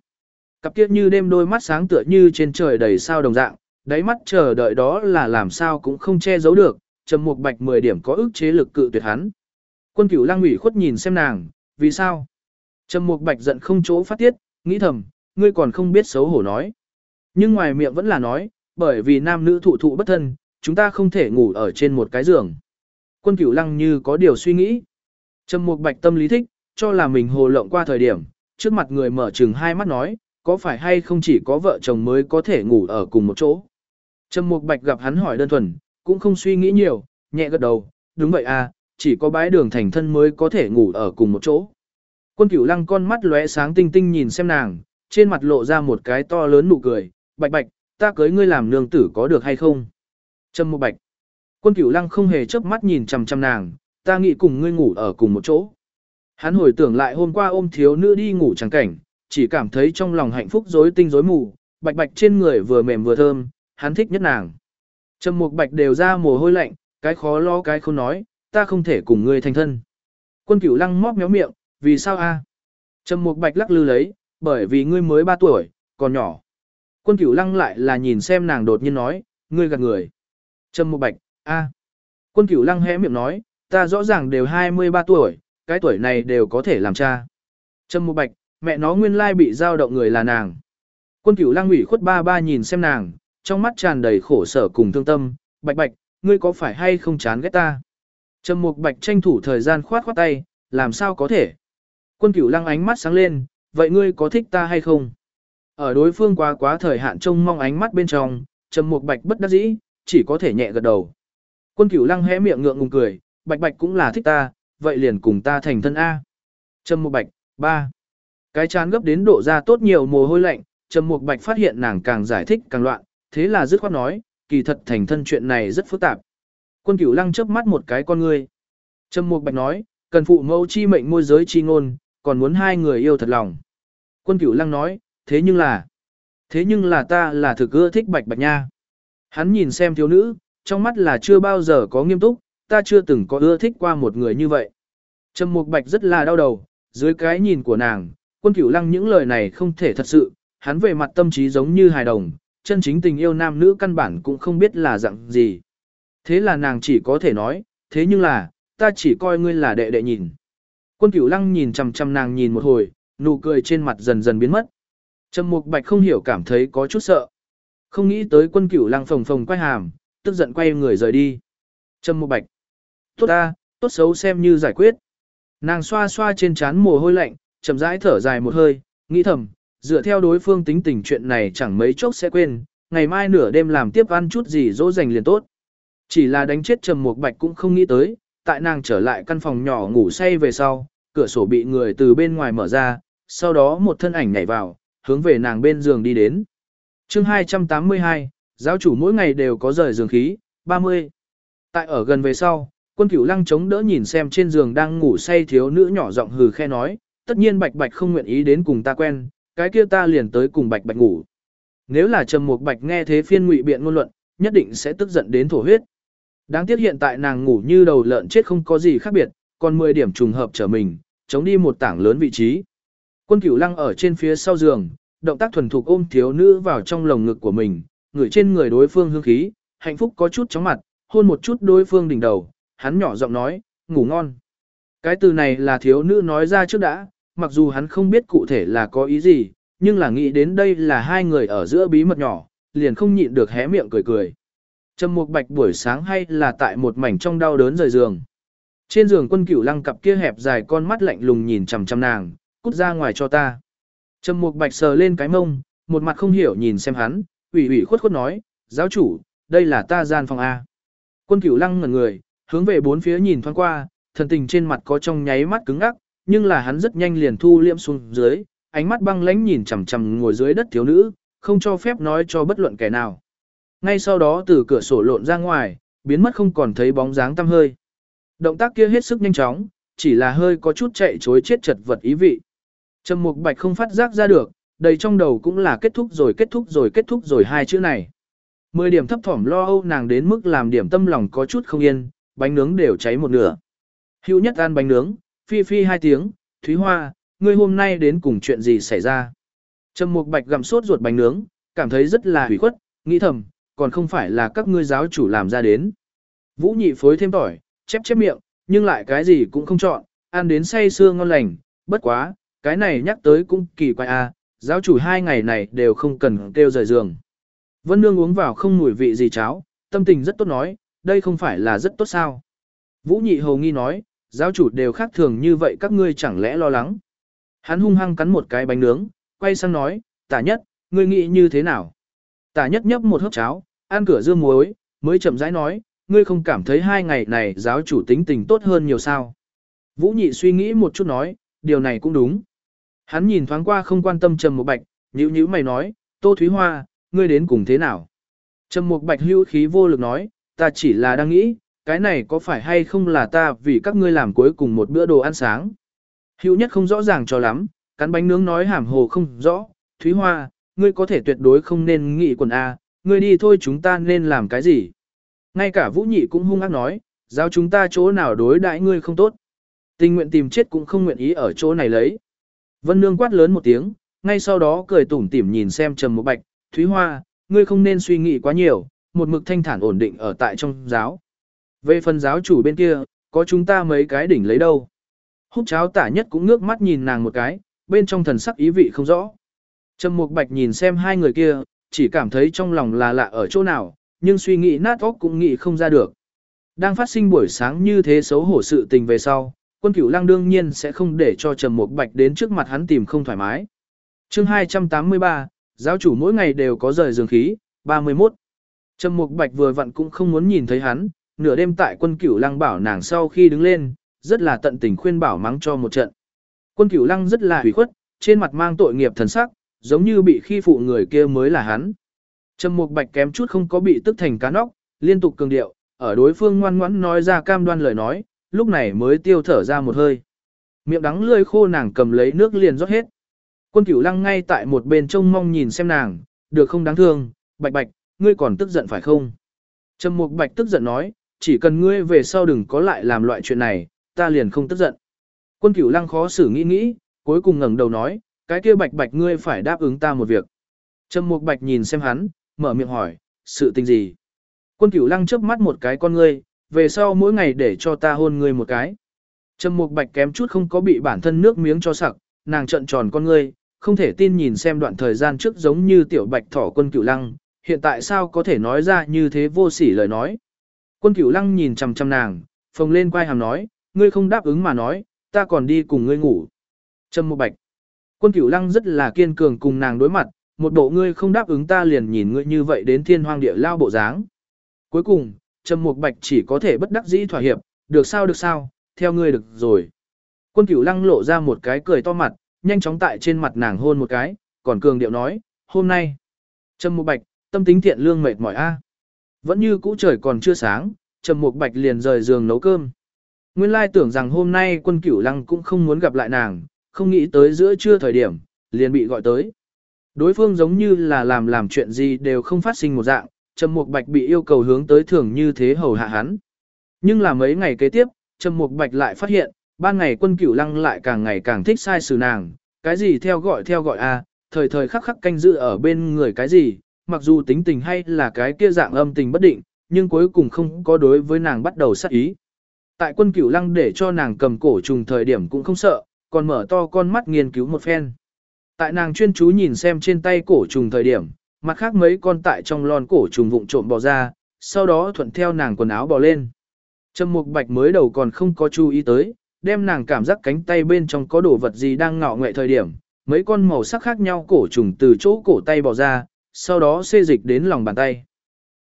Cặp kiếp như đêm đôi mắt sáng tựa như trên trời đầy sao đồng dạng, đáy mắt chờ đợi đó là làm sao cũng không che giấu được, trầm mục bạch 10 điểm có ức chế lực cự tuyệt hắn. Quân cửu lang ủy khuất nhìn xem nàng, vì sao? Trầm mục bạch giận không chỗ phát tiết, nghĩ thầm, ngươi còn không biết xấu hổ nói. Nhưng ngoài miệng vẫn là nói, bởi vì nam nữ thụ thụ bất thân, chúng ta không thể ngủ ở trên một cái giường. Quân cửu lăng như có điều suy nghĩ. Trầm mục bạch tâm lý thích, cho là mình hồ lộng qua thời điểm, trước mặt người mở chừng hai mắt nói, có phải hay không chỉ có vợ chồng mới có thể ngủ ở cùng một chỗ. Trầm Mục Bạch gặp hắn hỏi đơn thuần, cũng không suy nghĩ nhiều, nhẹ gật đầu, đúng vậy à, chỉ có bái đường thành thân mới có thể ngủ ở cùng một chỗ. Quân Cửu Lăng con mắt lóe sáng tinh tinh nhìn xem nàng, trên mặt lộ ra một cái to lớn nụ cười, "Bạch Bạch, ta cưới ngươi làm nương tử có được hay không?" Trầm Mục Bạch. Quân Cửu Lăng không hề chớp mắt nhìn chằm chằm nàng, "Ta nghĩ cùng ngươi ngủ ở cùng một chỗ." Hắn hồi tưởng lại hôm qua ôm thiếu nữ đi ngủ chẳng cảnh, chỉ cảm thấy trong lòng hạnh phúc rối tinh rối mù, Bạch Bạch trên người vừa mềm vừa thơm, hắn thích nhất nàng. Trầm Mục Bạch đều ra mồ hôi lạnh, cái khó lo cái không nói, ta không thể cùng ngươi thành thân. Quân Cửu Lăng móc méo miệng, vì sao a? À? Trầm Mục Bạch lắc lư lấy, bởi vì ngươi mới 3 tuổi, còn nhỏ. Quân Cửu Lăng lại là nhìn xem nàng đột nhiên nói, ngươi gạt người. Trầm Mục Bạch, a. Quân Cửu Lăng hé miệng nói, ta rõ ràng đều 23 tuổi, cái tuổi này đều có thể làm cha. Trầm Mục Bạch, mẹ nó nguyên lai bị giao động người là nàng. Quân Cửu Lang ủy khuất ba ba nhìn xem nàng, trong mắt tràn đầy khổ sở cùng thương tâm, bạch bạch, ngươi có phải hay không chán ghét ta? Trầm mục bạch tranh thủ thời gian khoát khoát tay, làm sao có thể? Quân cửu Lang ánh mắt sáng lên, vậy ngươi có thích ta hay không? Ở đối phương quá quá thời hạn trông mong ánh mắt bên trong, Trầm Mục Bạch bất đắc dĩ, chỉ có thể nhẹ gật đầu. Quân Cửu Lăng hé miệng ngượng ngùng cười, Bạch Bạch cũng là thích ta, vậy liền cùng ta thành thân a. Trầm Mục Bạch, ba. Cái chán gấp đến độ ra tốt nhiều mồ hôi lạnh, Trầm Mục Bạch phát hiện nàng càng giải thích càng loạn, thế là dứt khoát nói, kỳ thật thành thân chuyện này rất phức tạp. Quân Cửu Lăng chớp mắt một cái con ngươi. Trầm Mục Bạch nói, cần phụ mẫu chi mệnh môi giới chi ngôn, còn muốn hai người yêu thật lòng. Quân Cửu Lăng nói, thế nhưng là, thế nhưng là ta là thực ưa thích Bạch Bạch nha. Hắn nhìn xem thiếu nữ, trong mắt là chưa bao giờ có nghiêm túc, ta chưa từng có ưa thích qua một người như vậy. Trầm Mục Bạch rất là đau đầu, dưới cái nhìn của nàng, quân cửu lăng những lời này không thể thật sự, hắn về mặt tâm trí giống như hài đồng, chân chính tình yêu nam nữ căn bản cũng không biết là dạng gì. Thế là nàng chỉ có thể nói, thế nhưng là, ta chỉ coi ngươi là đệ đệ nhìn. Quân cửu lăng nhìn chằm chằm nàng nhìn một hồi, nụ cười trên mặt dần dần biến mất. Trầm Mục Bạch không hiểu cảm thấy có chút sợ. Không nghĩ tới quân cửu lăng phồng phồng quay hàm, tức giận quay người rời đi. Trầm Mục Bạch. Tốt ta, tốt xấu xem như giải quyết. Nàng xoa xoa trên trán mồ hôi lạnh, chậm rãi thở dài một hơi, nghĩ thầm, dựa theo đối phương tính tình chuyện này chẳng mấy chốc sẽ quên, ngày mai nửa đêm làm tiếp ăn chút gì dỗ dành liền tốt. Chỉ là đánh chết Trầm Mục Bạch cũng không nghĩ tới, tại nàng trở lại căn phòng nhỏ ngủ say về sau, cửa sổ bị người từ bên ngoài mở ra, sau đó một thân ảnh nhảy vào, hướng về nàng bên giường đi đến. Chương 282, giáo chủ mỗi ngày đều có rời giường khí, 30. Tại ở gần về sau, quân cửu lăng chống đỡ nhìn xem trên giường đang ngủ say thiếu nữ nhỏ giọng hừ khe nói, tất nhiên bạch bạch không nguyện ý đến cùng ta quen, cái kia ta liền tới cùng bạch bạch ngủ. Nếu là trầm mục bạch nghe thế phiên ngụy biện ngôn luận, nhất định sẽ tức giận đến thổ huyết. Đáng tiếc hiện tại nàng ngủ như đầu lợn chết không có gì khác biệt, còn 10 điểm trùng hợp trở mình, chống đi một tảng lớn vị trí. Quân cửu lăng ở trên phía sau giường, động tác thuần thục ôm thiếu nữ vào trong lồng ngực của mình, ngửi trên người đối phương hương khí, hạnh phúc có chút chóng mặt, hôn một chút đối phương đỉnh đầu, hắn nhỏ giọng nói, ngủ ngon. Cái từ này là thiếu nữ nói ra trước đã, mặc dù hắn không biết cụ thể là có ý gì, nhưng là nghĩ đến đây là hai người ở giữa bí mật nhỏ, liền không nhịn được hé miệng cười cười. Trầm Mục Bạch buổi sáng hay là tại một mảnh trong đau đớn rời giường. Trên giường quân cửu lăng cặp kia hẹp dài con mắt lạnh lùng nhìn chằm chằm nàng, cút ra ngoài cho ta. Trầm Mục Bạch sờ lên cái mông, một mặt không hiểu nhìn xem hắn, ủy ủy khuất khuất nói, giáo chủ, đây là ta gian phòng A. Quân cửu lăng ngẩn người, hướng về bốn phía nhìn thoáng qua, thần tình trên mặt có trong nháy mắt cứng ngắc, nhưng là hắn rất nhanh liền thu liễm xuống dưới, ánh mắt băng lãnh nhìn chằm chằm ngồi dưới đất thiếu nữ, không cho phép nói cho bất luận kẻ nào. Ngay sau đó từ cửa sổ lộn ra ngoài, biến mất không còn thấy bóng dáng tăm hơi. Động tác kia hết sức nhanh chóng, chỉ là hơi có chút chạy chối chết chật vật ý vị. Trầm Mục Bạch không phát giác ra được, đầy trong đầu cũng là kết thúc rồi kết thúc rồi kết thúc rồi hai chữ này. Mười điểm thấp thỏm lo âu nàng đến mức làm điểm tâm lòng có chút không yên, bánh nướng đều cháy một nửa. Hữu nhất ăn bánh nướng, phi phi hai tiếng, Thúy Hoa, ngươi hôm nay đến cùng chuyện gì xảy ra? Trầm Mục Bạch gặm sốt ruột bánh nướng, cảm thấy rất là hủy khuất, nghĩ thầm, còn không phải là các ngươi giáo chủ làm ra đến. Vũ nhị phối thêm tỏi, chép chép miệng, nhưng lại cái gì cũng không chọn, ăn đến say sưa ngon lành, bất quá, cái này nhắc tới cũng kỳ quái a, à, giáo chủ hai ngày này đều không cần kêu rời giường. Vân Nương uống vào không mùi vị gì cháo, tâm tình rất tốt nói, đây không phải là rất tốt sao. Vũ nhị hầu nghi nói, giáo chủ đều khác thường như vậy các ngươi chẳng lẽ lo lắng. Hắn hung hăng cắn một cái bánh nướng, quay sang nói, tả nhất, ngươi nghĩ như thế nào? Tả nhất nhấp một hớp cháo, ăn cửa dưa muối, mới chậm rãi nói, ngươi không cảm thấy hai ngày này giáo chủ tính tình tốt hơn nhiều sao? Vũ nhị suy nghĩ một chút nói, điều này cũng đúng. Hắn nhìn thoáng qua không quan tâm Trầm Mục Bạch, nhíu nhíu mày nói, Tô Thúy Hoa, ngươi đến cùng thế nào? Trầm Mục Bạch hưu khí vô lực nói, ta chỉ là đang nghĩ, cái này có phải hay không là ta vì các ngươi làm cuối cùng một bữa đồ ăn sáng? Hữu nhất không rõ ràng cho lắm, cắn bánh nướng nói hàm hồ không rõ, Thúy Hoa, ngươi có thể tuyệt đối không nên nghĩ quần A, ngươi đi thôi chúng ta nên làm cái gì? Ngay cả Vũ Nhị cũng hung ác nói, giao chúng ta chỗ nào đối đãi ngươi không tốt. Tình nguyện tìm chết cũng không nguyện ý ở chỗ này lấy. Vân Nương quát lớn một tiếng, ngay sau đó cười tủm tỉm nhìn xem Trầm Mục Bạch, "Thúy Hoa, ngươi không nên suy nghĩ quá nhiều, một mực thanh thản ổn định ở tại trong giáo. Về phần giáo chủ bên kia, có chúng ta mấy cái đỉnh lấy đâu?" Húc cháo tả nhất cũng ngước mắt nhìn nàng một cái, bên trong thần sắc ý vị không rõ. Trầm Mục Bạch nhìn xem hai người kia, chỉ cảm thấy trong lòng là lạ ở chỗ nào, nhưng suy nghĩ nát óc cũng nghĩ không ra được. Đang phát sinh buổi sáng như thế xấu hổ sự tình về sau, quân cửu lang đương nhiên sẽ không để cho Trầm Mục Bạch đến trước mặt hắn tìm không thoải mái. chương 283, Giáo chủ mỗi ngày đều có rời giường khí, 31. Trầm Mục Bạch vừa vặn cũng không muốn nhìn thấy hắn, nửa đêm tại quân cửu lăng bảo nàng sau khi đứng lên, rất là tận tình khuyên bảo mắng cho một trận. Quân cửu lăng rất là hủy khuất, trên mặt mang tội nghiệp thần sắc, giống như bị khi phụ người kia mới là hắn. Trầm Mục Bạch kém chút không có bị tức thành cá nóc, liên tục cường điệu, ở đối phương ngoan ngoãn nói ra cam đoan lời nói, lúc này mới tiêu thở ra một hơi. Miệng đắng lươi khô nàng cầm lấy nước liền rót hết. Quân Cửu Lăng ngay tại một bên trông mong nhìn xem nàng, được không đáng thương, Bạch Bạch, ngươi còn tức giận phải không? Trầm Mục Bạch tức giận nói, chỉ cần ngươi về sau đừng có lại làm loại chuyện này, ta liền không tức giận. Quân Cửu Lăng khó xử nghĩ nghĩ, cuối cùng ngẩng đầu nói, cái kia Bạch Bạch ngươi phải đáp ứng ta một việc. Trầm Mục Bạch nhìn xem hắn, mở miệng hỏi, sự tình gì? Quân Cửu Lăng chớp mắt một cái con ngươi, về sau mỗi ngày để cho ta hôn ngươi một cái. Trầm Mục Bạch kém chút không có bị bản thân nước miếng cho sặc, nàng trợn tròn con ngươi, không thể tin nhìn xem đoạn thời gian trước giống như tiểu Bạch thỏ quân Cửu Lăng, hiện tại sao có thể nói ra như thế vô sỉ lời nói. Quân Cửu Lăng nhìn chằm chằm nàng, phồng lên quai hàm nói, ngươi không đáp ứng mà nói, ta còn đi cùng ngươi ngủ. Trâm Mục Bạch. Quân Cửu Lăng rất là kiên cường cùng nàng đối mặt, một bộ ngươi không đáp ứng ta liền nhìn ngươi như vậy đến thiên hoang địa lao bộ dáng. Cuối cùng, Trâm Mục Bạch chỉ có thể bất đắc dĩ thỏa hiệp, được sao được sao, theo ngươi được rồi. Quân Cửu Lăng lộ ra một cái cười to mặt, nhanh chóng tại trên mặt nàng hôn một cái, còn cường điệu nói, hôm nay. Trâm Mục Bạch, tâm tính thiện lương mệt mỏi a. Vẫn như cũ trời còn chưa sáng, Trầm Mục Bạch liền rời giường nấu cơm. Nguyên lai tưởng rằng hôm nay quân Cửu Lăng cũng không muốn gặp lại nàng, không nghĩ tới giữa trưa thời điểm, liền bị gọi tới. Đối phương giống như là làm làm chuyện gì đều không phát sinh một dạng, Trầm Mục Bạch bị yêu cầu hướng tới thường như thế hầu hạ hắn. Nhưng là mấy ngày kế tiếp, Trầm Mục Bạch lại phát hiện, ban ngày quân cửu lăng lại càng ngày càng thích sai xử nàng, cái gì theo gọi theo gọi a, thời thời khắc khắc canh giữ ở bên người cái gì, mặc dù tính tình hay là cái kia dạng âm tình bất định, nhưng cuối cùng không có đối với nàng bắt đầu sát ý. Tại quân cửu lăng để cho nàng cầm cổ trùng thời điểm cũng không sợ, còn mở to con mắt nghiên cứu một phen. Tại nàng chuyên chú nhìn xem trên tay cổ trùng thời điểm, mặt khác mấy con tại trong lon cổ trùng vụng trộm bò ra, sau đó thuận theo nàng quần áo bò lên. Trầm Mục Bạch mới đầu còn không có chú ý tới, đem nàng cảm giác cánh tay bên trong có đồ vật gì đang ngọ nghệ thời điểm, mấy con màu sắc khác nhau cổ trùng từ chỗ cổ tay bò ra, sau đó xê dịch đến lòng bàn tay.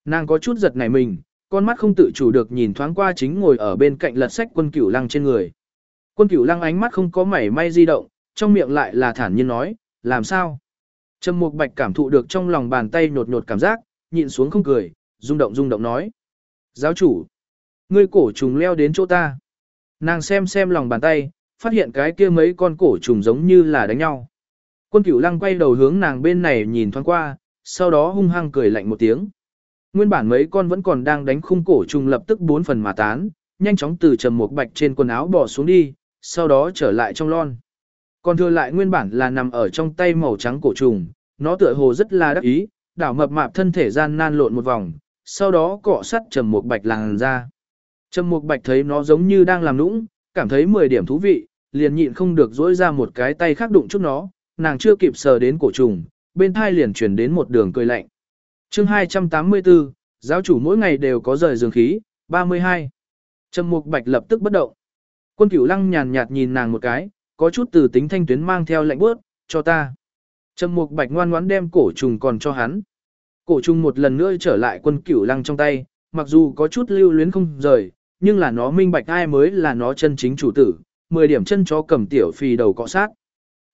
Nàng có chút giật nảy mình, con mắt không tự chủ được nhìn thoáng qua chính ngồi ở bên cạnh lật sách quân cửu lăng trên người. Quân cửu lăng ánh mắt không có mảy may di động, trong miệng lại là thản nhiên nói, làm sao? Trầm Mục Bạch cảm thụ được trong lòng bàn tay nhột nhột cảm giác, nhịn xuống không cười, rung động rung động nói. Giáo chủ, ngươi cổ trùng leo đến chỗ ta. Nàng xem xem lòng bàn tay, phát hiện cái kia mấy con cổ trùng giống như là đánh nhau. Quân cửu lăng quay đầu hướng nàng bên này nhìn thoáng qua, sau đó hung hăng cười lạnh một tiếng. Nguyên bản mấy con vẫn còn đang đánh khung cổ trùng lập tức bốn phần mà tán, nhanh chóng từ trầm một bạch trên quần áo bỏ xuống đi, sau đó trở lại trong lon. Còn thừa lại nguyên bản là nằm ở trong tay màu trắng cổ trùng, nó tựa hồ rất là đắc ý, đảo mập mạp thân thể gian nan lộn một vòng, sau đó cọ sắt trầm một bạch làng ra. Trầm Mục Bạch thấy nó giống như đang làm nũng, cảm thấy 10 điểm thú vị, liền nhịn không được dỗi ra một cái tay khác đụng chút nó, nàng chưa kịp sờ đến cổ trùng, bên thai liền chuyển đến một đường cười lạnh. chương 284, giáo chủ mỗi ngày đều có rời dương khí, 32. Trầm Mục Bạch lập tức bất động. Quân Cửu Lăng nhàn nhạt nhìn nàng một cái, có chút từ tính thanh tuyến mang theo lạnh bước, cho ta. Trầm Mục Bạch ngoan ngoãn đem cổ trùng còn cho hắn. Cổ trùng một lần nữa trở lại quân Cửu Lăng trong tay, mặc dù có chút lưu luyến không rời, nhưng là nó minh bạch ai mới là nó chân chính chủ tử, 10 điểm chân chó cầm tiểu phi đầu cọ sát.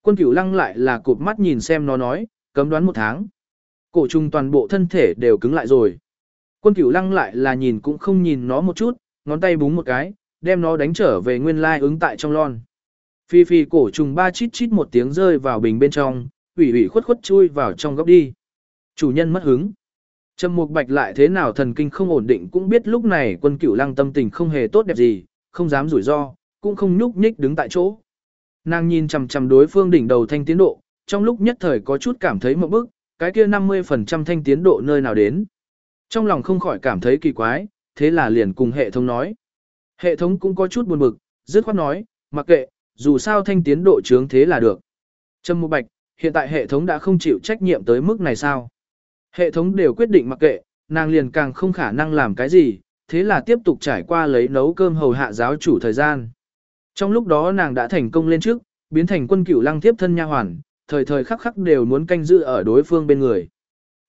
Quân cửu lăng lại là cụp mắt nhìn xem nó nói, cấm đoán một tháng. Cổ trùng toàn bộ thân thể đều cứng lại rồi. Quân cửu lăng lại là nhìn cũng không nhìn nó một chút, ngón tay búng một cái, đem nó đánh trở về nguyên lai ứng tại trong lon. Phi phi cổ trùng ba chít chít một tiếng rơi vào bình bên trong, ủy ủy khuất khuất chui vào trong góc đi. Chủ nhân mất hứng. Trầm Mục Bạch lại thế nào thần kinh không ổn định cũng biết lúc này quân cửu lăng tâm tình không hề tốt đẹp gì, không dám rủi ro, cũng không nhúc nhích đứng tại chỗ. Nàng nhìn chằm chằm đối phương đỉnh đầu thanh tiến độ, trong lúc nhất thời có chút cảm thấy một bức, cái kia 50% thanh tiến độ nơi nào đến. Trong lòng không khỏi cảm thấy kỳ quái, thế là liền cùng hệ thống nói. Hệ thống cũng có chút buồn bực, dứt khoát nói, mặc kệ, dù sao thanh tiến độ trướng thế là được. trâm Mục Bạch, hiện tại hệ thống đã không chịu trách nhiệm tới mức này sao? Hệ thống đều quyết định mặc kệ, nàng liền càng không khả năng làm cái gì, thế là tiếp tục trải qua lấy nấu cơm hầu hạ giáo chủ thời gian. Trong lúc đó nàng đã thành công lên trước, biến thành quân cửu lăng tiếp thân nha hoàn, thời thời khắc khắc đều muốn canh giữ ở đối phương bên người.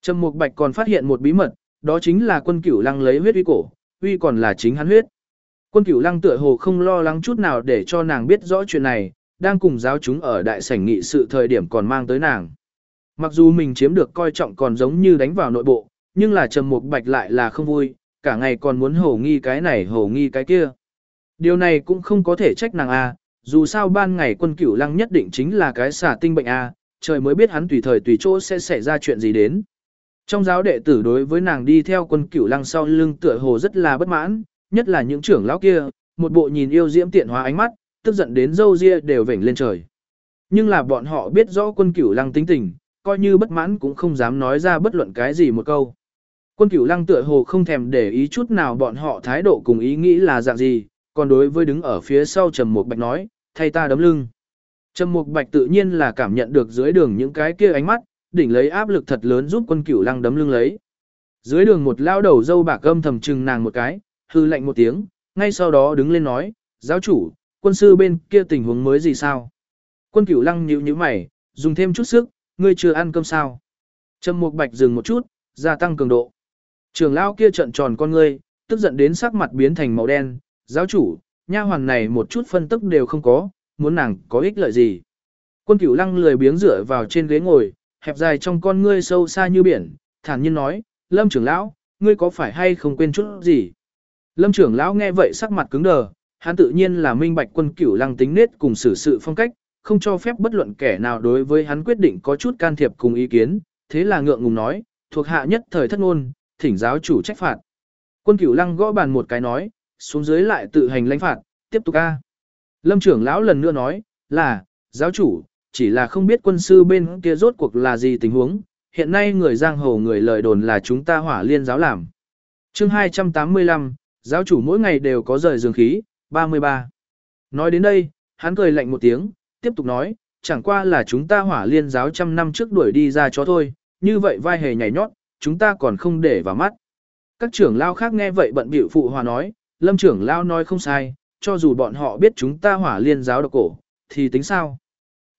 Trầm Mục Bạch còn phát hiện một bí mật, đó chính là quân cửu lăng lấy huyết uy cổ, uy còn là chính hắn huyết. Quân cửu lăng tựa hồ không lo lắng chút nào để cho nàng biết rõ chuyện này, đang cùng giáo chúng ở đại sảnh nghị sự thời điểm còn mang tới nàng. Mặc dù mình chiếm được coi trọng còn giống như đánh vào nội bộ, nhưng là Trầm Mục Bạch lại là không vui, cả ngày còn muốn hổ nghi cái này hổ nghi cái kia. Điều này cũng không có thể trách nàng à? Dù sao ban ngày quân cửu lăng nhất định chính là cái xả tinh bệnh a, trời mới biết hắn tùy thời tùy chỗ sẽ xảy ra chuyện gì đến. Trong giáo đệ tử đối với nàng đi theo quân cửu lăng sau lưng tựa hồ rất là bất mãn, nhất là những trưởng lão kia, một bộ nhìn yêu diễm tiện hóa ánh mắt, tức giận đến râu ria đều vểnh lên trời. Nhưng là bọn họ biết rõ quân cửu lăng tính tình, coi như bất mãn cũng không dám nói ra bất luận cái gì một câu. Quân cửu lăng tựa hồ không thèm để ý chút nào bọn họ thái độ cùng ý nghĩ là dạng gì, còn đối với đứng ở phía sau Trầm một Bạch nói, thay ta đấm lưng. Trầm Mục Bạch tự nhiên là cảm nhận được dưới đường những cái kia ánh mắt, đỉnh lấy áp lực thật lớn giúp quân cửu lăng đấm lưng lấy. Dưới đường một lao đầu dâu bạc âm thầm trừng nàng một cái, hư lạnh một tiếng, ngay sau đó đứng lên nói, giáo chủ, quân sư bên kia tình huống mới gì sao? Quân cửu lăng nhíu nhíu mày, dùng thêm chút sức, ngươi chưa ăn cơm sao? Trầm Mục Bạch dừng một chút, gia tăng cường độ. Trường lão kia trợn tròn con ngươi, tức giận đến sắc mặt biến thành màu đen, giáo chủ, nha hoàn này một chút phân tức đều không có, muốn nàng có ích lợi gì? Quân Cửu Lăng lười biếng dựa vào trên ghế ngồi, hẹp dài trong con ngươi sâu xa như biển, thản nhiên nói, Lâm trưởng lão, ngươi có phải hay không quên chút gì? Lâm trưởng lão nghe vậy sắc mặt cứng đờ, hắn tự nhiên là minh bạch quân Cửu Lăng tính nết cùng xử sự phong cách, không cho phép bất luận kẻ nào đối với hắn quyết định có chút can thiệp cùng ý kiến, thế là ngượng ngùng nói, thuộc hạ nhất thời thất ngôn, thỉnh giáo chủ trách phạt. Quân Cửu Lăng gõ bàn một cái nói, xuống dưới lại tự hành lãnh phạt, tiếp tục a. Lâm trưởng lão lần nữa nói, là, giáo chủ, chỉ là không biết quân sư bên kia rốt cuộc là gì tình huống, hiện nay người giang hồ người lời đồn là chúng ta hỏa liên giáo làm. chương 285, giáo chủ mỗi ngày đều có rời dương khí, 33. Nói đến đây, hắn cười lạnh một tiếng, tiếp tục nói, chẳng qua là chúng ta hỏa liên giáo trăm năm trước đuổi đi ra cho thôi, như vậy vai hề nhảy nhót, chúng ta còn không để vào mắt. Các trưởng lao khác nghe vậy bận bịu phụ hòa nói, lâm trưởng lao nói không sai, cho dù bọn họ biết chúng ta hỏa liên giáo độc cổ, thì tính sao?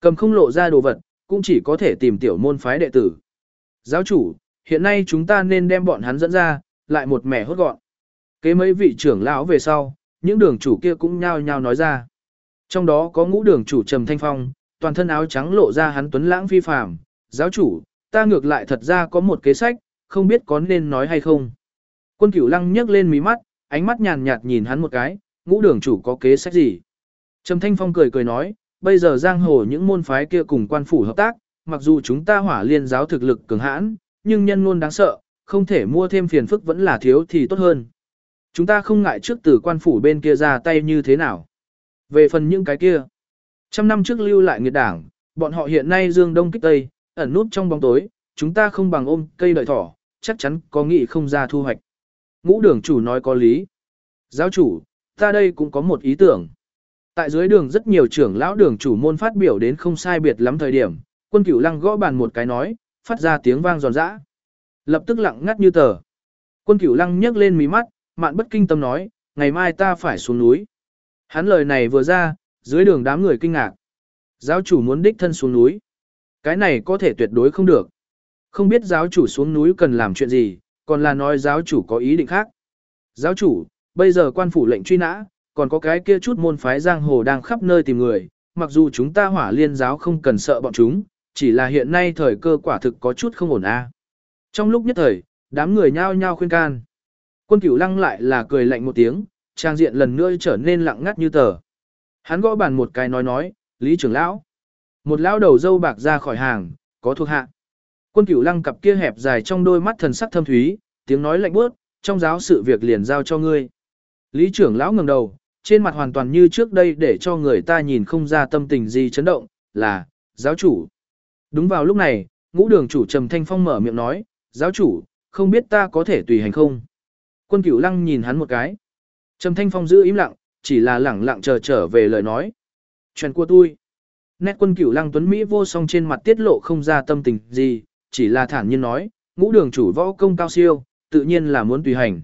Cầm không lộ ra đồ vật, cũng chỉ có thể tìm tiểu môn phái đệ tử. Giáo chủ, hiện nay chúng ta nên đem bọn hắn dẫn ra, lại một mẻ hốt gọn. Kế mấy vị trưởng lão về sau, những đường chủ kia cũng nhao nhao nói ra. Trong đó có ngũ đường chủ Trầm Thanh Phong, toàn thân áo trắng lộ ra hắn tuấn lãng phi phàm. Giáo chủ, ta ngược lại thật ra có một kế sách, không biết có nên nói hay không. Quân cửu lăng nhấc lên mí mắt, ánh mắt nhàn nhạt nhìn hắn một cái, ngũ đường chủ có kế sách gì. Trầm Thanh Phong cười cười nói, bây giờ giang hồ những môn phái kia cùng quan phủ hợp tác, mặc dù chúng ta hỏa liên giáo thực lực cường hãn, nhưng nhân luôn đáng sợ, không thể mua thêm phiền phức vẫn là thiếu thì tốt hơn. Chúng ta không ngại trước từ quan phủ bên kia ra tay như thế nào. Về phần những cái kia, trăm năm trước lưu lại nghiệt đảng, bọn họ hiện nay dương đông kích tây, ẩn nút trong bóng tối, chúng ta không bằng ôm cây đợi thỏ, chắc chắn có nghị không ra thu hoạch. Ngũ đường chủ nói có lý. Giáo chủ, ta đây cũng có một ý tưởng. Tại dưới đường rất nhiều trưởng lão đường chủ môn phát biểu đến không sai biệt lắm thời điểm, quân cửu lăng gõ bàn một cái nói, phát ra tiếng vang giòn giã. Lập tức lặng ngắt như tờ. Quân cửu lăng nhấc lên mí mắt, mạn bất kinh tâm nói, ngày mai ta phải xuống núi. Hắn lời này vừa ra, dưới đường đám người kinh ngạc. Giáo chủ muốn đích thân xuống núi. Cái này có thể tuyệt đối không được. Không biết giáo chủ xuống núi cần làm chuyện gì, còn là nói giáo chủ có ý định khác. Giáo chủ, bây giờ quan phủ lệnh truy nã, còn có cái kia chút môn phái giang hồ đang khắp nơi tìm người, mặc dù chúng ta hỏa liên giáo không cần sợ bọn chúng, chỉ là hiện nay thời cơ quả thực có chút không ổn a. Trong lúc nhất thời, đám người nhao nhao khuyên can. Quân cửu lăng lại là cười lạnh một tiếng, trang diện lần nữa trở nên lặng ngắt như tờ. Hắn gõ bàn một cái nói nói, Lý trưởng lão. Một lão đầu dâu bạc ra khỏi hàng, có thuộc hạ. Quân cửu lăng cặp kia hẹp dài trong đôi mắt thần sắc thâm thúy, tiếng nói lạnh bước, trong giáo sự việc liền giao cho ngươi. Lý trưởng lão ngẩng đầu, trên mặt hoàn toàn như trước đây để cho người ta nhìn không ra tâm tình gì chấn động, là, giáo chủ. Đúng vào lúc này, ngũ đường chủ Trầm Thanh Phong mở miệng nói, giáo chủ, không biết ta có thể tùy hành không? Quân cửu lăng nhìn hắn một cái. Trầm Thanh Phong giữ im lặng, chỉ là lẳng lặng chờ trở về lời nói. Chuyện của tôi. Nét quân cửu lăng tuấn Mỹ vô song trên mặt tiết lộ không ra tâm tình gì, chỉ là thản nhiên nói, ngũ đường chủ võ công cao siêu, tự nhiên là muốn tùy hành.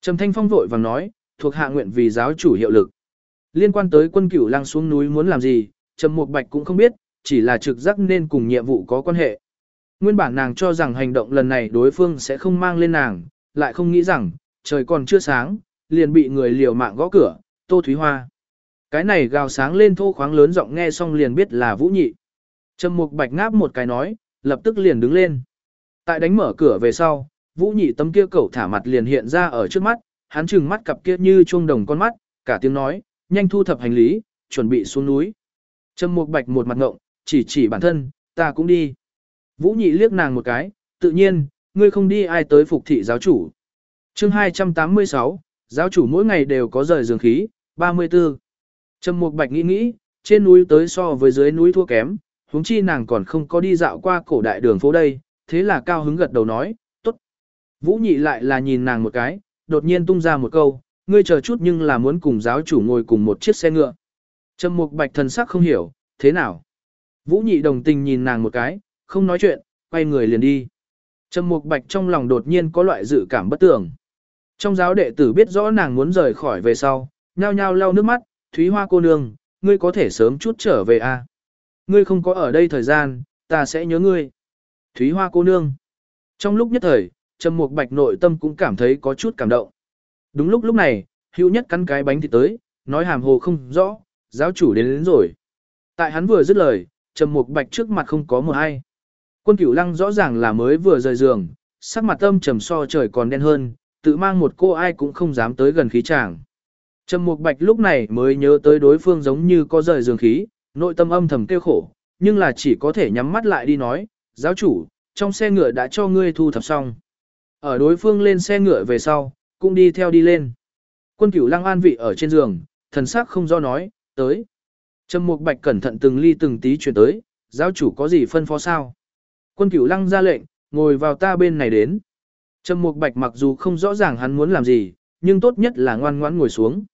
Trầm Thanh Phong vội vàng nói, thuộc hạ nguyện vì giáo chủ hiệu lực. Liên quan tới quân cửu lăng xuống núi muốn làm gì, Trầm Mục Bạch cũng không biết, chỉ là trực giác nên cùng nhiệm vụ có quan hệ. Nguyên bản nàng cho rằng hành động lần này đối phương sẽ không mang lên nàng, lại không nghĩ rằng, trời còn chưa sáng, liền bị người liều mạng gõ cửa, Tô Thúy Hoa. Cái này gào sáng lên thô khoáng lớn giọng nghe xong liền biết là Vũ Nhị. Trầm Mục Bạch ngáp một cái nói, lập tức liền đứng lên. Tại đánh mở cửa về sau, Vũ Nhị tấm kia cẩu thả mặt liền hiện ra ở trước mắt, hắn trừng mắt cặp kia như chuông đồng con mắt, cả tiếng nói, nhanh thu thập hành lý, chuẩn bị xuống núi. Trầm Mục Bạch một mặt ngộng, chỉ chỉ bản thân, ta cũng đi. Vũ Nhị liếc nàng một cái, tự nhiên, ngươi không đi ai tới phục thị giáo chủ. Chương 286, giáo chủ mỗi ngày đều có rời giường khí, 34. Trầm Mục Bạch nghĩ nghĩ, trên núi tới so với dưới núi thua kém, huống chi nàng còn không có đi dạo qua cổ đại đường phố đây, thế là cao hứng gật đầu nói, tốt. Vũ nhị lại là nhìn nàng một cái, đột nhiên tung ra một câu, ngươi chờ chút nhưng là muốn cùng giáo chủ ngồi cùng một chiếc xe ngựa. Trầm mục bạch thần sắc không hiểu, thế nào? Vũ nhị đồng tình nhìn nàng một cái, không nói chuyện, quay người liền đi. Trầm mục bạch trong lòng đột nhiên có loại dự cảm bất tưởng. Trong giáo đệ tử biết rõ nàng muốn rời khỏi về sau, nhao nhao lau nước mắt, Thúy Hoa cô nương, ngươi có thể sớm chút trở về à? Ngươi không có ở đây thời gian, ta sẽ nhớ ngươi. Thúy Hoa cô nương. Trong lúc nhất thời, Trầm Mục Bạch nội tâm cũng cảm thấy có chút cảm động. Đúng lúc lúc này, hữu nhất cắn cái bánh thì tới, nói hàm hồ không rõ, giáo chủ đến, đến rồi. Tại hắn vừa dứt lời, Trầm Mục Bạch trước mặt không có một ai. Quân Cửu Lăng rõ ràng là mới vừa rời giường, sắc mặt tâm trầm so trời còn đen hơn, tự mang một cô ai cũng không dám tới gần khí chàng. Trầm Mục Bạch lúc này mới nhớ tới đối phương giống như có rời giường khí, nội tâm âm thầm kêu khổ, nhưng là chỉ có thể nhắm mắt lại đi nói, giáo chủ, trong xe ngựa đã cho ngươi thu thập xong. Ở đối phương lên xe ngựa về sau, cũng đi theo đi lên. Quân cửu lăng an vị ở trên giường, thần sắc không do nói, tới. Trầm mục bạch cẩn thận từng ly từng tí chuyển tới, giáo chủ có gì phân phó sao? Quân cửu lăng ra lệnh, ngồi vào ta bên này đến. Trầm mục bạch mặc dù không rõ ràng hắn muốn làm gì, nhưng tốt nhất là ngoan ngoãn ngồi xuống.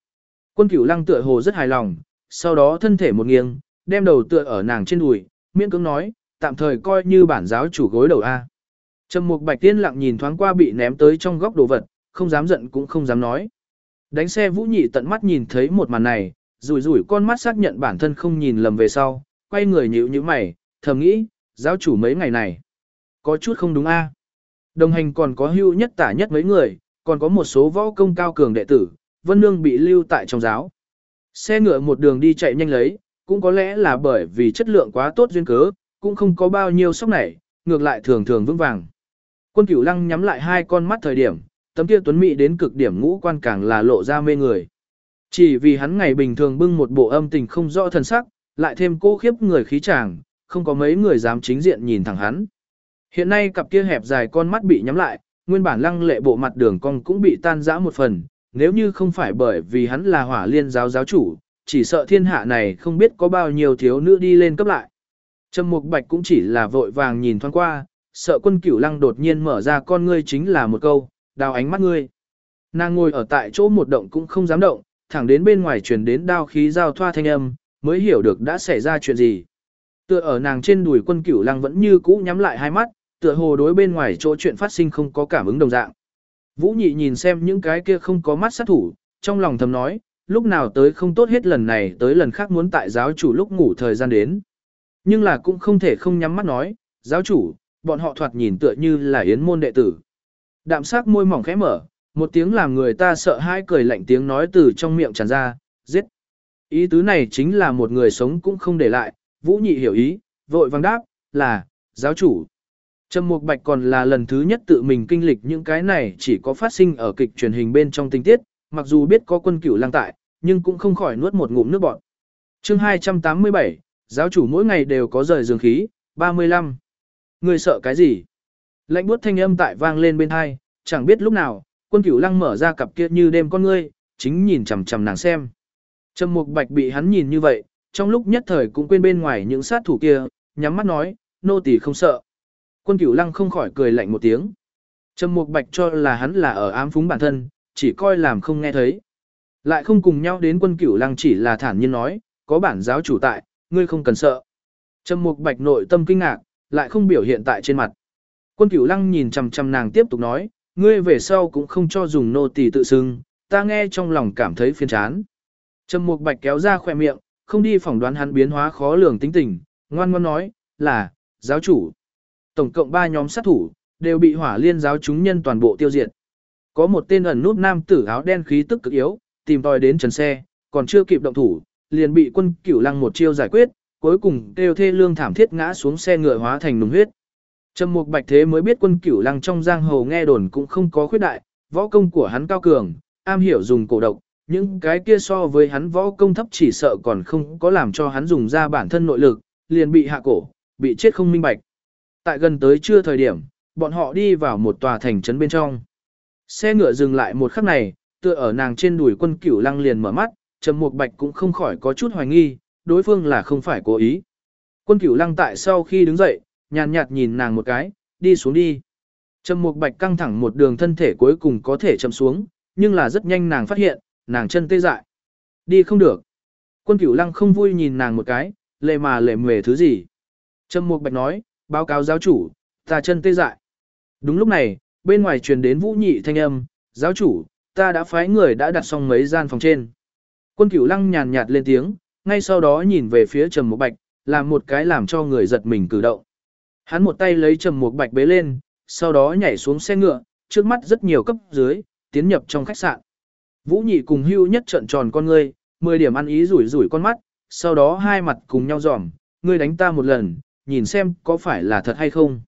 Quân cửu lăng tựa hồ rất hài lòng, sau đó thân thể một nghiêng, đem đầu tựa ở nàng trên đùi, miễn cưỡng nói, tạm thời coi như bản giáo chủ gối đầu A. Trầm mục bạch tiên lặng nhìn thoáng qua bị ném tới trong góc đồ vật, không dám giận cũng không dám nói. Đánh xe vũ nhị tận mắt nhìn thấy một màn này, rủi rủi con mắt xác nhận bản thân không nhìn lầm về sau, quay người nhíu như mày, thầm nghĩ, giáo chủ mấy ngày này. Có chút không đúng a. Đồng hành còn có hưu nhất tả nhất mấy người, còn có một số võ công cao cường đệ tử, vân nương bị lưu tại trong giáo. Xe ngựa một đường đi chạy nhanh lấy, cũng có lẽ là bởi vì chất lượng quá tốt duyên cớ, cũng không có bao nhiêu sốc nảy, ngược lại thường thường vững vàng. Quân Cửu Lăng nhắm lại hai con mắt thời điểm, tấm kia tuấn mỹ đến cực điểm ngũ quan càng là lộ ra mê người. Chỉ vì hắn ngày bình thường bưng một bộ âm tình không rõ thần sắc, lại thêm cô khiếp người khí chàng, không có mấy người dám chính diện nhìn thẳng hắn. Hiện nay cặp kia hẹp dài con mắt bị nhắm lại, nguyên bản lăng lệ bộ mặt đường cong cũng bị tan rã một phần, nếu như không phải bởi vì hắn là hỏa liên giáo giáo chủ, chỉ sợ thiên hạ này không biết có bao nhiêu thiếu nữ đi lên cấp lại. Trầm Mục Bạch cũng chỉ là vội vàng nhìn thoáng qua, sợ quân cửu lăng đột nhiên mở ra con ngươi chính là một câu, đào ánh mắt ngươi. Nàng ngồi ở tại chỗ một động cũng không dám động, thẳng đến bên ngoài truyền đến đao khí giao thoa thanh âm, mới hiểu được đã xảy ra chuyện gì. Tựa ở nàng trên đùi quân cửu lăng vẫn như cũ nhắm lại hai mắt, tựa hồ đối bên ngoài chỗ chuyện phát sinh không có cảm ứng đồng dạng. Vũ nhị nhìn xem những cái kia không có mắt sát thủ, trong lòng thầm nói, lúc nào tới không tốt hết lần này tới lần khác muốn tại giáo chủ lúc ngủ thời gian đến. Nhưng là cũng không thể không nhắm mắt nói, giáo chủ, bọn họ thoạt nhìn tựa như là yến môn đệ tử. Đạm sắc môi mỏng khẽ mở, một tiếng làm người ta sợ hãi cười lạnh tiếng nói từ trong miệng tràn ra, giết. Ý tứ này chính là một người sống cũng không để lại, vũ nhị hiểu ý, vội vang đáp, là, giáo chủ. Trầm Mục Bạch còn là lần thứ nhất tự mình kinh lịch những cái này chỉ có phát sinh ở kịch truyền hình bên trong tình tiết, mặc dù biết có quân cửu lang tại, nhưng cũng không khỏi nuốt một ngụm nước bọt. Chương 287, giáo chủ mỗi ngày đều có rời giường khí, 35. Người sợ cái gì? Lạnh buốt thanh âm tại vang lên bên hai, chẳng biết lúc nào, quân cửu lăng mở ra cặp kia như đêm con ngươi, chính nhìn chằm chằm nàng xem. Trầm Mục Bạch bị hắn nhìn như vậy, trong lúc nhất thời cũng quên bên ngoài những sát thủ kia, nhắm mắt nói, nô tỳ không sợ. Quân Cửu Lăng không khỏi cười lạnh một tiếng. Trầm Mục Bạch cho là hắn là ở ám phúng bản thân, chỉ coi làm không nghe thấy. Lại không cùng nhau đến Quân Cửu Lăng chỉ là thản nhiên nói, có bản giáo chủ tại, ngươi không cần sợ. Trầm Mục Bạch nội tâm kinh ngạc, lại không biểu hiện tại trên mặt. Quân Cửu Lăng nhìn chằm chằm nàng tiếp tục nói, ngươi về sau cũng không cho dùng nô tỳ tự xưng, ta nghe trong lòng cảm thấy phiền chán. Trầm Mục Bạch kéo ra khỏe miệng, không đi phỏng đoán hắn biến hóa khó lường tính tình, ngoan ngoan nói, là, giáo chủ. Tổng cộng 3 nhóm sát thủ, đều bị hỏa liên giáo chúng nhân toàn bộ tiêu diệt. Có một tên ẩn nút nam tử áo đen khí tức cực yếu, tìm tòi đến trần xe, còn chưa kịp động thủ, liền bị quân cửu lăng một chiêu giải quyết, cuối cùng kêu thê lương thảm thiết ngã xuống xe ngựa hóa thành nùng huyết. Trầm Mục Bạch Thế mới biết quân cửu lăng trong giang hồ nghe đồn cũng không có khuyết đại, võ công của hắn cao cường, am hiểu dùng cổ độc, những cái kia so với hắn võ công thấp chỉ sợ còn không có làm cho hắn dùng ra bản thân nội lực, liền bị hạ cổ, bị chết không minh bạch. Tại gần tới trưa thời điểm, bọn họ đi vào một tòa thành trấn bên trong. Xe ngựa dừng lại một khắc này, tựa ở nàng trên đùi quân cửu lăng liền mở mắt, Trầm Mục Bạch cũng không khỏi có chút hoài nghi, đối phương là không phải cố ý. Quân cửu lăng tại sau khi đứng dậy, nhàn nhạt nhìn nàng một cái, đi xuống đi. Trầm Mục Bạch căng thẳng một đường thân thể cuối cùng có thể chầm xuống, nhưng là rất nhanh nàng phát hiện, nàng chân tê dại. Đi không được. Quân cửu lăng không vui nhìn nàng một cái, lệ mà lệ mề thứ gì. Trầm Mục Bạch nói, báo cáo giáo chủ, ta chân tê dại. Đúng lúc này, bên ngoài truyền đến vũ nhị thanh âm, giáo chủ, ta đã phái người đã đặt xong mấy gian phòng trên. Quân cửu lăng nhàn nhạt lên tiếng, ngay sau đó nhìn về phía Trầm Mục Bạch, làm một cái làm cho người giật mình cử động. Hắn một tay lấy Trầm Mục Bạch bế lên, sau đó nhảy xuống xe ngựa, trước mắt rất nhiều cấp dưới, tiến nhập trong khách sạn. Vũ Nhị cùng Hưu Nhất trợn tròn con ngươi, 10 điểm ăn ý rủi rủi con mắt, sau đó hai mặt cùng nhau giòm, ngươi đánh ta một lần, nhìn xem có phải là thật hay không.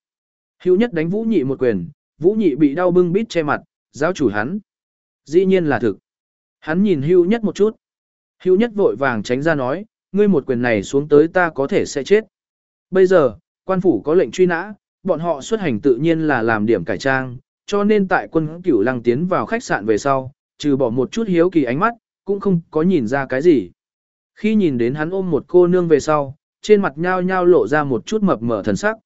Hưu Nhất đánh Vũ Nhị một quyền, Vũ Nhị bị đau bưng bít che mặt, giáo chủ hắn. Dĩ nhiên là thực. Hắn nhìn Hưu Nhất một chút. Hưu Nhất vội vàng tránh ra nói, ngươi một quyền này xuống tới ta có thể sẽ chết. Bây giờ, quan phủ có lệnh truy nã, bọn họ xuất hành tự nhiên là làm điểm cải trang, cho nên tại quân cửu lăng tiến vào khách sạn về sau, trừ bỏ một chút hiếu kỳ ánh mắt, cũng không có nhìn ra cái gì. Khi nhìn đến hắn ôm một cô nương về sau, trên mặt nhao nhao lộ ra một chút mập mờ thần sắc.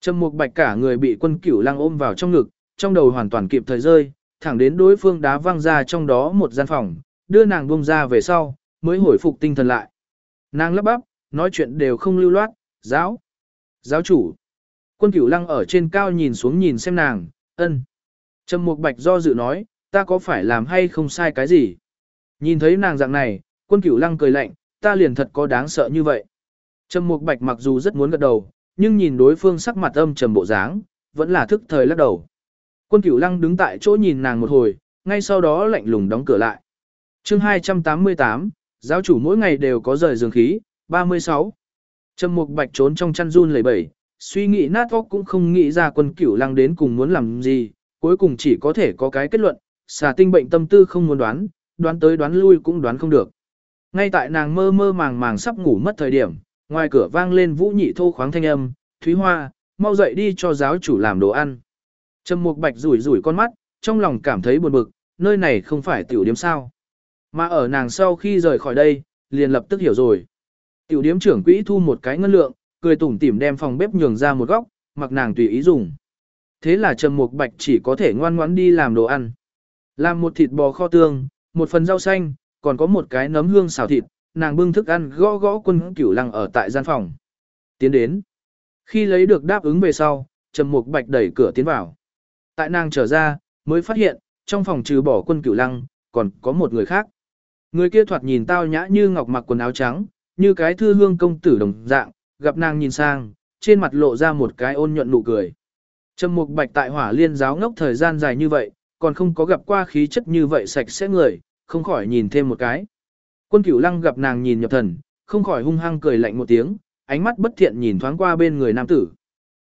Trầm Mục Bạch cả người bị quân cửu lăng ôm vào trong ngực, trong đầu hoàn toàn kịp thời rơi, thẳng đến đối phương đá văng ra trong đó một gian phòng, đưa nàng buông ra về sau, mới hồi phục tinh thần lại. Nàng lắp bắp, nói chuyện đều không lưu loát, giáo, giáo chủ. Quân cửu lăng ở trên cao nhìn xuống nhìn xem nàng, ân. Trầm Mục Bạch do dự nói, ta có phải làm hay không sai cái gì? Nhìn thấy nàng dạng này, quân cửu lăng cười lạnh, ta liền thật có đáng sợ như vậy. Trầm Mục Bạch mặc dù rất muốn gật đầu, nhưng nhìn đối phương sắc mặt âm trầm bộ dáng, vẫn là thức thời lắc đầu. Quân cửu lăng đứng tại chỗ nhìn nàng một hồi, ngay sau đó lạnh lùng đóng cửa lại. chương 288, giáo chủ mỗi ngày đều có rời giường khí, 36. Trầm Mục Bạch trốn trong chăn run lẩy bẩy, suy nghĩ nát óc cũng không nghĩ ra quân cửu lăng đến cùng muốn làm gì, cuối cùng chỉ có thể có cái kết luận, xà tinh bệnh tâm tư không muốn đoán, đoán tới đoán lui cũng đoán không được. Ngay tại nàng mơ mơ màng màng sắp ngủ mất thời điểm, ngoài cửa vang lên vũ nhị thô khoáng thanh âm, Thúy Hoa, mau dậy đi cho giáo chủ làm đồ ăn. Trầm Mục Bạch rủi rủi con mắt, trong lòng cảm thấy buồn bực, nơi này không phải tiểu điếm sao. Mà ở nàng sau khi rời khỏi đây, liền lập tức hiểu rồi. Tiểu điếm trưởng quỹ thu một cái ngân lượng, cười tủm tỉm đem phòng bếp nhường ra một góc, mặc nàng tùy ý dùng. Thế là Trầm Mục Bạch chỉ có thể ngoan ngoãn đi làm đồ ăn. Làm một thịt bò kho tương, một phần rau xanh, còn có một cái nấm hương xào thịt, nàng bưng thức ăn gõ gõ quân cửu lăng ở tại gian phòng. Tiến đến. Khi lấy được đáp ứng về sau, Trầm Mục Bạch đẩy cửa tiến vào. Tại nàng trở ra, mới phát hiện, trong phòng trừ bỏ quân cửu lăng, còn có một người khác. Người kia thoạt nhìn tao nhã như ngọc mặc quần áo trắng, như cái thư hương công tử đồng dạng, gặp nàng nhìn sang, trên mặt lộ ra một cái ôn nhuận nụ cười. Trầm Mục Bạch tại Hỏa Liên giáo ngốc thời gian dài như vậy, còn không có gặp qua khí chất như vậy sạch sẽ người, không khỏi nhìn thêm một cái. Quân Cửu Lăng gặp nàng nhìn nhập thần, không khỏi hung hăng cười lạnh một tiếng, ánh mắt bất thiện nhìn thoáng qua bên người nam tử.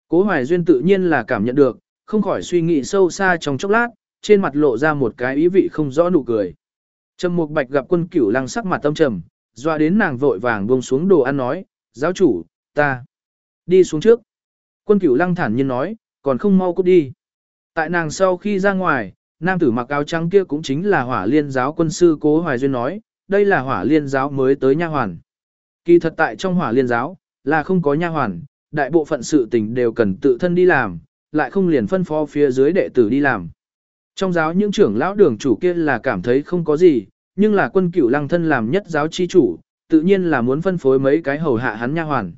Cố Hoài Duyên tự nhiên là cảm nhận được, không khỏi suy nghĩ sâu xa trong chốc lát, trên mặt lộ ra một cái ý vị không rõ nụ cười. Trầm Mục Bạch gặp Quân Cửu Lăng sắc mặt tâm trầm, doa đến nàng vội vàng buông xuống đồ ăn nói, "Giáo chủ, ta đi xuống trước." Quân Cửu Lăng thản nhiên nói, "Còn không mau cút đi." Tại nàng sau khi ra ngoài, nam tử mặc áo trắng kia cũng chính là Hỏa Liên giáo quân sư Cố Hoài Duyên nói, đây là Hỏa Liên giáo mới tới nha hoàn. Kỳ thật tại trong Hỏa Liên giáo là không có nha hoàn, đại bộ phận sự tình đều cần tự thân đi làm, lại không liền phân phó phía dưới đệ tử đi làm. Trong giáo những trưởng lão đường chủ kia là cảm thấy không có gì, nhưng là quân cửu lăng thân làm nhất giáo chi chủ, tự nhiên là muốn phân phối mấy cái hầu hạ hắn nha hoàn.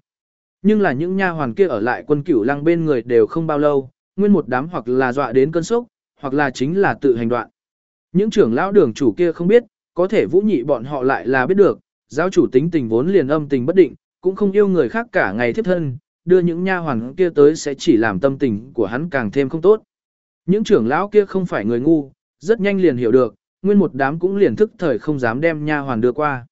Nhưng là những nha hoàn kia ở lại quân cửu lăng bên người đều không bao lâu, nguyên một đám hoặc là dọa đến cơn sốc, hoặc là chính là tự hành đoạn. Những trưởng lão đường chủ kia không biết, có thể vũ nhị bọn họ lại là biết được, giáo chủ tính tình vốn liền âm tình bất định, cũng không yêu người khác cả ngày thiếp thân, đưa những nha hoàn kia tới sẽ chỉ làm tâm tình của hắn càng thêm không tốt. Những trưởng lão kia không phải người ngu, rất nhanh liền hiểu được, nguyên một đám cũng liền thức thời không dám đem nha hoàn đưa qua.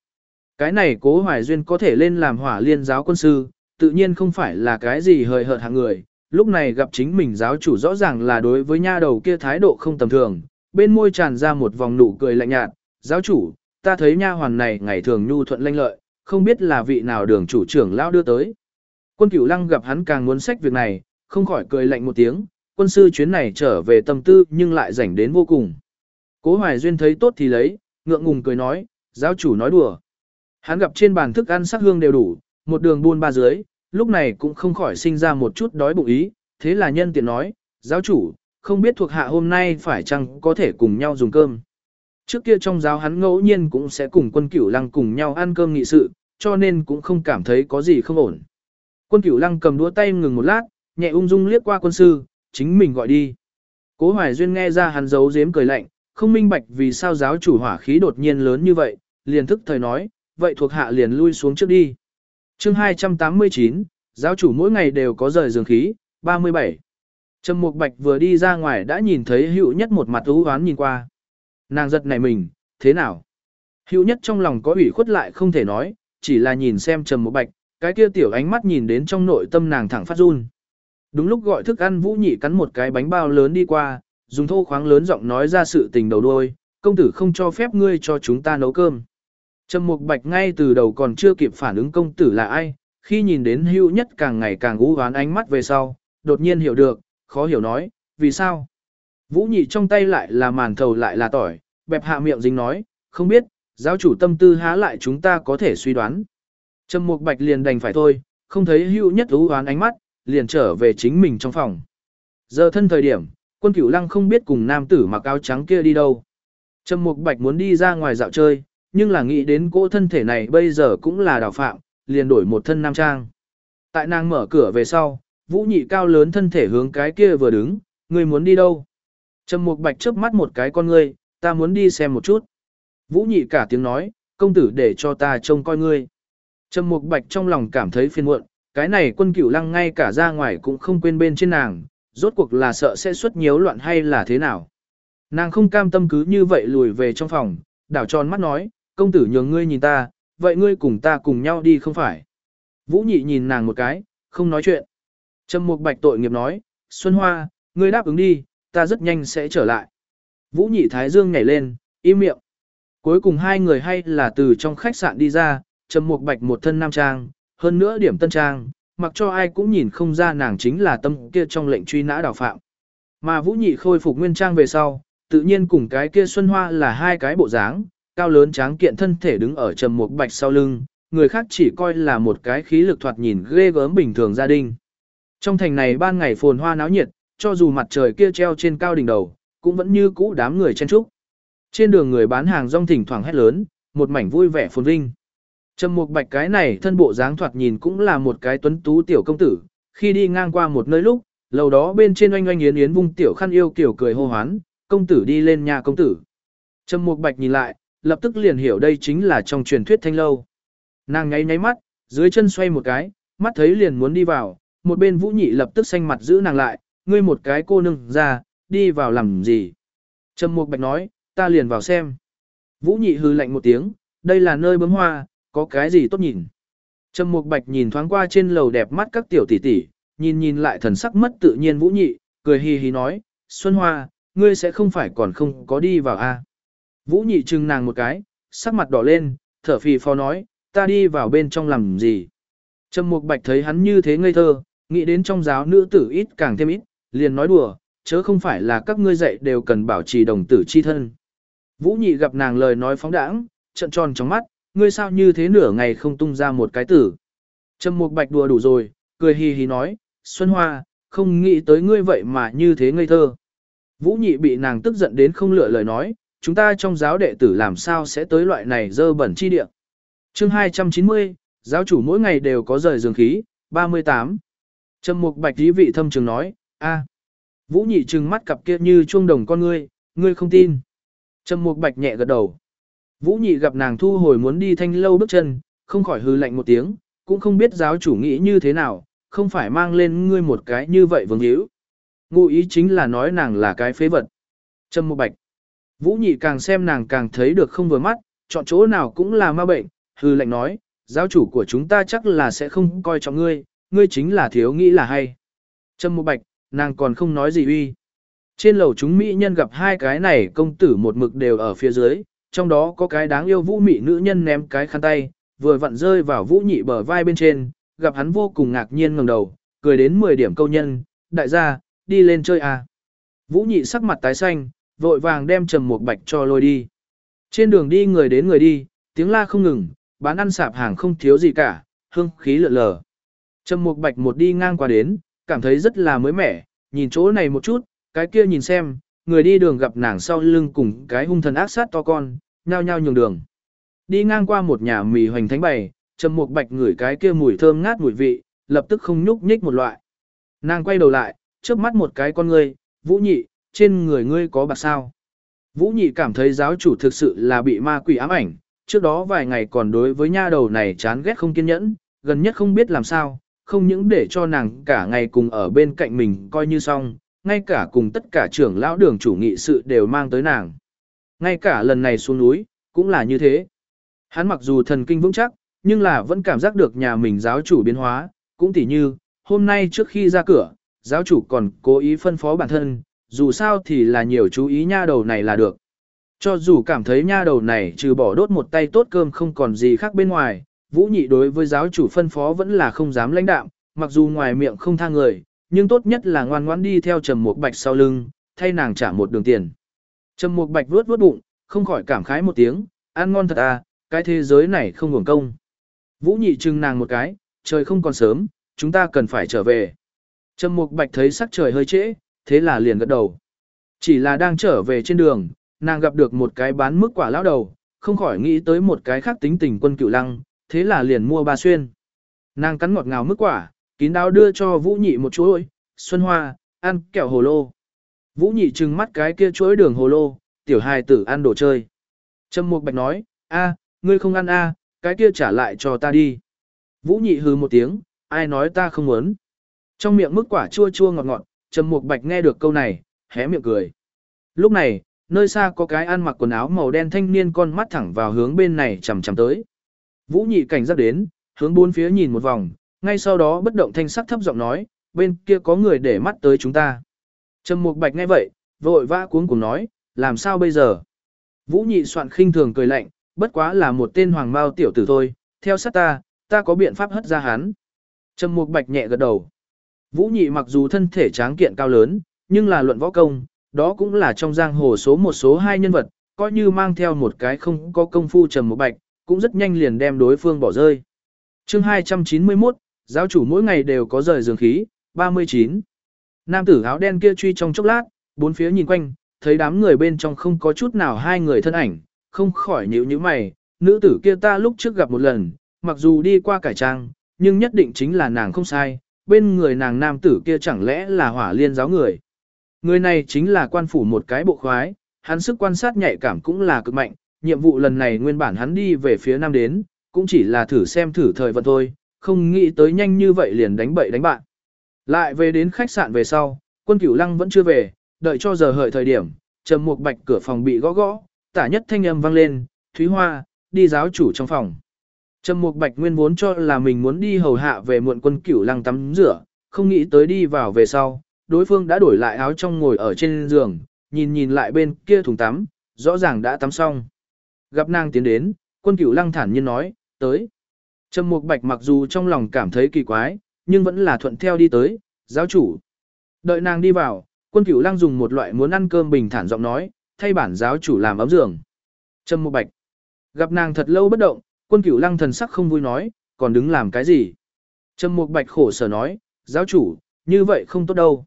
Cái này cố hoài duyên có thể lên làm hỏa liên giáo quân sư, tự nhiên không phải là cái gì hời hợt hạng người, lúc này gặp chính mình giáo chủ rõ ràng là đối với nha đầu kia thái độ không tầm thường, bên môi tràn ra một vòng nụ cười lạnh nhạt, giáo chủ, ta thấy nha hoàn này ngày thường nhu thuận lanh lợi, không biết là vị nào đường chủ trưởng lão đưa tới. Quân cửu lăng gặp hắn càng muốn sách việc này, không khỏi cười lạnh một tiếng, quân sư chuyến này trở về tâm tư nhưng lại rảnh đến vô cùng. Cố Hoài Duyên thấy tốt thì lấy, ngượng ngùng cười nói, giáo chủ nói đùa. Hắn gặp trên bàn thức ăn sắc hương đều đủ, một đường buôn ba dưới, lúc này cũng không khỏi sinh ra một chút đói bụng ý, thế là nhân tiện nói, giáo chủ, không biết thuộc hạ hôm nay phải chăng có thể cùng nhau dùng cơm. Trước kia trong giáo hắn ngẫu nhiên cũng sẽ cùng quân cửu lăng cùng nhau ăn cơm nghị sự, cho nên cũng không cảm thấy có gì không ổn. Quân cửu lăng cầm đũa tay ngừng một lát, nhẹ ung dung liếc qua quân sư, chính mình gọi đi. Cố Hoài Duyên nghe ra hắn giấu giếm cười lạnh, không minh bạch vì sao giáo chủ hỏa khí đột nhiên lớn như vậy, liền thức thời nói, vậy thuộc hạ liền lui xuống trước đi. chương 289, giáo chủ mỗi ngày đều có rời giường khí, 37. Trầm Mục Bạch vừa đi ra ngoài đã nhìn thấy hữu nhất một mặt ưu hoán nhìn qua. Nàng giật này mình, thế nào? Hữu nhất trong lòng có ủy khuất lại không thể nói, chỉ là nhìn xem Trầm Mục Bạch, cái kia tiểu ánh mắt nhìn đến trong nội tâm nàng thẳng phát run. Đúng lúc gọi thức ăn Vũ Nhị cắn một cái bánh bao lớn đi qua, dùng thô khoáng lớn giọng nói ra sự tình đầu đuôi, công tử không cho phép ngươi cho chúng ta nấu cơm. Trầm Mục Bạch ngay từ đầu còn chưa kịp phản ứng công tử là ai, khi nhìn đến hưu nhất càng ngày càng u hoán ánh mắt về sau, đột nhiên hiểu được, khó hiểu nói, vì sao? Vũ nhị trong tay lại là màn thầu lại là tỏi, bẹp hạ miệng dính nói, không biết, giáo chủ tâm tư há lại chúng ta có thể suy đoán. Trầm Mục Bạch liền đành phải thôi, không thấy hưu nhất u hoán ánh mắt, liền trở về chính mình trong phòng. Giờ thân thời điểm, quân cửu lăng không biết cùng nam tử mặc áo trắng kia đi đâu. Trầm Mục Bạch muốn đi ra ngoài dạo chơi, nhưng là nghĩ đến cỗ thân thể này bây giờ cũng là đào phạm, liền đổi một thân nam trang. Tại nàng mở cửa về sau, Vũ Nhị cao lớn thân thể hướng cái kia vừa đứng, người muốn đi đâu? Trầm Mục Bạch chớp mắt một cái con ngươi, ta muốn đi xem một chút. Vũ Nhị cả tiếng nói, công tử để cho ta trông coi ngươi. Trầm Mục Bạch trong lòng cảm thấy phiền muộn, cái này quân cửu lăng ngay cả ra ngoài cũng không quên bên trên nàng, rốt cuộc là sợ sẽ xuất nhiễu loạn hay là thế nào. Nàng không cam tâm cứ như vậy lùi về trong phòng, đảo tròn mắt nói, công tử nhường ngươi nhìn ta, vậy ngươi cùng ta cùng nhau đi không phải. Vũ nhị nhìn nàng một cái, không nói chuyện. Trầm mục bạch tội nghiệp nói, Xuân Hoa, ngươi đáp ứng đi, ta rất nhanh sẽ trở lại. Vũ nhị thái dương nhảy lên, im miệng. Cuối cùng hai người hay là từ trong khách sạn đi ra, trầm mục bạch một thân nam trang, hơn nữa điểm tân trang, mặc cho ai cũng nhìn không ra nàng chính là tâm kia trong lệnh truy nã đào phạm. Mà Vũ nhị khôi phục nguyên trang về sau, tự nhiên cùng cái kia Xuân Hoa là hai cái bộ dáng, cao lớn tráng kiện thân thể đứng ở trầm mục bạch sau lưng, người khác chỉ coi là một cái khí lực thoạt nhìn ghê gớm bình thường gia đình. Trong thành này ban ngày phồn hoa náo nhiệt, cho dù mặt trời kia treo trên cao đỉnh đầu, cũng vẫn như cũ đám người chen trúc. Trên đường người bán hàng rong thỉnh thoảng hét lớn, một mảnh vui vẻ phồn vinh. Trầm mục bạch cái này thân bộ dáng thoạt nhìn cũng là một cái tuấn tú tiểu công tử, khi đi ngang qua một nơi lúc, lầu đó bên trên oanh oanh yến yến vung tiểu khăn yêu kiểu cười hô hoán, công tử đi lên nhà công tử. Trầm mục bạch nhìn lại, lập tức liền hiểu đây chính là trong truyền thuyết thanh lâu. Nàng nháy nháy mắt, dưới chân xoay một cái, mắt thấy liền muốn đi vào, một bên Vũ Nhị lập tức xanh mặt giữ nàng lại, ngươi một cái cô nương ra, đi vào làm gì? Trầm Mục Bạch nói, ta liền vào xem. Vũ Nhị hư lạnh một tiếng, đây là nơi bướm hoa, có cái gì tốt nhìn? Trầm Mục Bạch nhìn thoáng qua trên lầu đẹp mắt các tiểu tỷ tỷ, nhìn nhìn lại thần sắc mất tự nhiên Vũ Nhị, cười hì hì nói, Xuân Hoa, ngươi sẽ không phải còn không có đi vào a? À? Vũ nhị trừng nàng một cái, sắc mặt đỏ lên, thở phì phò nói, ta đi vào bên trong làm gì. Trầm Mục Bạch thấy hắn như thế ngây thơ, nghĩ đến trong giáo nữ tử ít càng thêm ít, liền nói đùa, chớ không phải là các ngươi dạy đều cần bảo trì đồng tử chi thân. Vũ nhị gặp nàng lời nói phóng đãng, trận tròn trong mắt, ngươi sao như thế nửa ngày không tung ra một cái tử. Trầm Mục Bạch đùa đủ rồi, cười hì hì nói, Xuân Hoa, không nghĩ tới ngươi vậy mà như thế ngây thơ. Vũ nhị bị nàng tức giận đến không lựa lời nói, chúng ta trong giáo đệ tử làm sao sẽ tới loại này dơ bẩn chi địa. chương 290, giáo chủ mỗi ngày đều có rời giường khí, 38. Trầm mục bạch dí vị thâm trường nói, a Vũ nhị trừng mắt cặp kia như chuông đồng con ngươi, ngươi không tin. Trầm mục bạch nhẹ gật đầu. Vũ nhị gặp nàng thu hồi muốn đi thanh lâu bước chân, không khỏi hư lạnh một tiếng, cũng không biết giáo chủ nghĩ như thế nào, không phải mang lên ngươi một cái như vậy vương hữu. Ngụ ý chính là nói nàng là cái phế vật. Trâm Mục Bạch. Vũ Nhị càng xem nàng càng thấy được không vừa mắt, chọn chỗ nào cũng là ma bệnh, hư lạnh nói, giáo chủ của chúng ta chắc là sẽ không coi trọng ngươi, ngươi chính là thiếu nghĩ là hay. Trâm Mục Bạch, nàng còn không nói gì uy. Trên lầu chúng mỹ nhân gặp hai cái này công tử một mực đều ở phía dưới, trong đó có cái đáng yêu vũ mị nữ nhân ném cái khăn tay, vừa vặn rơi vào vũ nhị bờ vai bên trên, gặp hắn vô cùng ngạc nhiên ngẩng đầu, cười đến 10 điểm câu nhân, đại gia, đi lên chơi à. Vũ nhị sắc mặt tái xanh, vội vàng đem trầm một bạch cho lôi đi. Trên đường đi người đến người đi, tiếng la không ngừng, bán ăn sạp hàng không thiếu gì cả, hương khí lượn lờ. Trầm một bạch một đi ngang qua đến, cảm thấy rất là mới mẻ, nhìn chỗ này một chút, cái kia nhìn xem, người đi đường gặp nàng sau lưng cùng cái hung thần ác sát to con, nhao nhao nhường đường. Đi ngang qua một nhà mì hoành thánh bày, trầm một bạch ngửi cái kia mùi thơm ngát mùi vị, lập tức không nhúc nhích một loại. Nàng quay đầu lại, trước mắt một cái con ngươi, vũ nhị, trên người ngươi có bạc sao. Vũ nhị cảm thấy giáo chủ thực sự là bị ma quỷ ám ảnh, trước đó vài ngày còn đối với nha đầu này chán ghét không kiên nhẫn, gần nhất không biết làm sao, không những để cho nàng cả ngày cùng ở bên cạnh mình coi như xong, ngay cả cùng tất cả trưởng lão đường chủ nghị sự đều mang tới nàng. Ngay cả lần này xuống núi, cũng là như thế. Hắn mặc dù thần kinh vững chắc, nhưng là vẫn cảm giác được nhà mình giáo chủ biến hóa, cũng tỉ như, hôm nay trước khi ra cửa, giáo chủ còn cố ý phân phó bản thân, dù sao thì là nhiều chú ý nha đầu này là được. Cho dù cảm thấy nha đầu này trừ bỏ đốt một tay tốt cơm không còn gì khác bên ngoài, vũ nhị đối với giáo chủ phân phó vẫn là không dám lãnh đạm, mặc dù ngoài miệng không tha người, nhưng tốt nhất là ngoan ngoãn đi theo Trầm Mục Bạch sau lưng, thay nàng trả một đường tiền. Trầm Mục Bạch vuốt vuốt bụng, không khỏi cảm khái một tiếng, ăn ngon thật à, cái thế giới này không hưởng công. Vũ nhị trừng nàng một cái, trời không còn sớm, chúng ta cần phải trở về. Trầm Mục Bạch thấy sắc trời hơi trễ, thế là liền gật đầu. Chỉ là đang trở về trên đường, nàng gặp được một cái bán mức quả lão đầu, không khỏi nghĩ tới một cái khác tính tình quân cựu lăng, thế là liền mua ba xuyên. Nàng cắn ngọt ngào mức quả, kín đáo đưa cho Vũ Nhị một chuỗi, xuân hoa, ăn kẹo hồ lô. Vũ Nhị trừng mắt cái kia chuỗi đường hồ lô, tiểu hài tử ăn đồ chơi. Trâm Mục Bạch nói, a, ngươi không ăn a, cái kia trả lại cho ta đi. Vũ Nhị hừ một tiếng, ai nói ta không muốn. Trong miệng mức quả chua chua ngọt ngọt, Trầm Mục Bạch nghe được câu này, hé miệng cười. Lúc này, nơi xa có cái ăn mặc quần áo màu đen thanh niên con mắt thẳng vào hướng bên này chằm chằm tới. Vũ Nhị cảnh giác đến, hướng bốn phía nhìn một vòng, ngay sau đó bất động thanh sắc thấp giọng nói, bên kia có người để mắt tới chúng ta. Trầm Mục Bạch nghe vậy, vội vã cuống cuồng nói, làm sao bây giờ? Vũ Nhị soạn khinh thường cười lạnh, bất quá là một tên hoàng mao tiểu tử thôi, theo sát ta, ta có biện pháp hất ra hắn. Trầm Mục Bạch nhẹ gật đầu. Vũ Nhị mặc dù thân thể tráng kiện cao lớn, nhưng là luận võ công, đó cũng là trong giang hồ số một số hai nhân vật, coi như mang theo một cái không có công phu Trầm Mục Bạch, cũng rất nhanh liền đem đối phương bỏ rơi. Chương 291, giáo chủ mỗi ngày đều có rời giường khí, 39. Nam tử áo đen kia truy trong chốc lát, bốn phía nhìn quanh, thấy đám người bên trong không có chút nào hai người thân ảnh, không khỏi nhíu nhíu mày, nữ tử kia ta lúc trước gặp một lần, mặc dù đi qua cải trang, nhưng nhất định chính là nàng không sai, bên người nàng nam tử kia chẳng lẽ là hỏa liên giáo người. Người này chính là quan phủ một cái bộ khoái, hắn sức quan sát nhạy cảm cũng là cực mạnh, nhiệm vụ lần này nguyên bản hắn đi về phía nam đến, cũng chỉ là thử xem thử thời vận thôi, không nghĩ tới nhanh như vậy liền đánh bậy đánh bạn. Lại về đến khách sạn về sau, quân cửu lăng vẫn chưa về, đợi cho giờ hợi thời điểm, trầm một bạch cửa phòng bị gõ gõ, tả nhất thanh âm vang lên, Thúy Hoa, đi giáo chủ trong phòng. Trầm Mục Bạch nguyên vốn cho là mình muốn đi hầu hạ về muộn quân cửu lăng tắm rửa, không nghĩ tới đi vào về sau, đối phương đã đổi lại áo trong ngồi ở trên giường, nhìn nhìn lại bên kia thùng tắm, rõ ràng đã tắm xong. Gặp nàng tiến đến, quân cửu lăng thản nhiên nói, tới. Trầm Mục Bạch mặc dù trong lòng cảm thấy kỳ quái, nhưng vẫn là thuận theo đi tới, giáo chủ. Đợi nàng đi vào, quân cửu lăng dùng một loại muốn ăn cơm bình thản giọng nói, thay bản giáo chủ làm ấm giường. Trầm Mục Bạch. Gặp nàng thật lâu bất động, quân cửu lăng thần sắc không vui nói, còn đứng làm cái gì? Trầm Mục Bạch khổ sở nói, giáo chủ, như vậy không tốt đâu.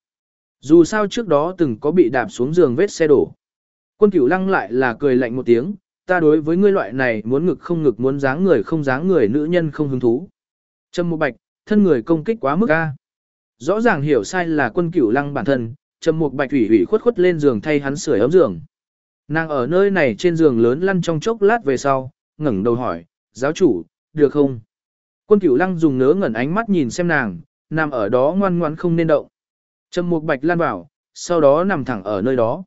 Dù sao trước đó từng có bị đạp xuống giường vết xe đổ. Quân cửu lăng lại là cười lạnh một tiếng, ta đối với ngươi loại này muốn ngực không ngực muốn dáng người không dáng người nữ nhân không hứng thú. Trầm Mục Bạch, thân người công kích quá mức a. Rõ ràng hiểu sai là quân cửu lăng bản thân, Trầm Mục Bạch ủy ủy khuất khuất lên giường thay hắn sửa ấm giường. Nàng ở nơi này trên giường lớn lăn trong chốc lát về sau, ngẩng đầu hỏi, giáo chủ, được không? Quân Cửu Lăng dùng nớ ngẩn ánh mắt nhìn xem nàng, nằm ở đó ngoan ngoãn không nên động. Trầm Mục Bạch lan vào, sau đó nằm thẳng ở nơi đó.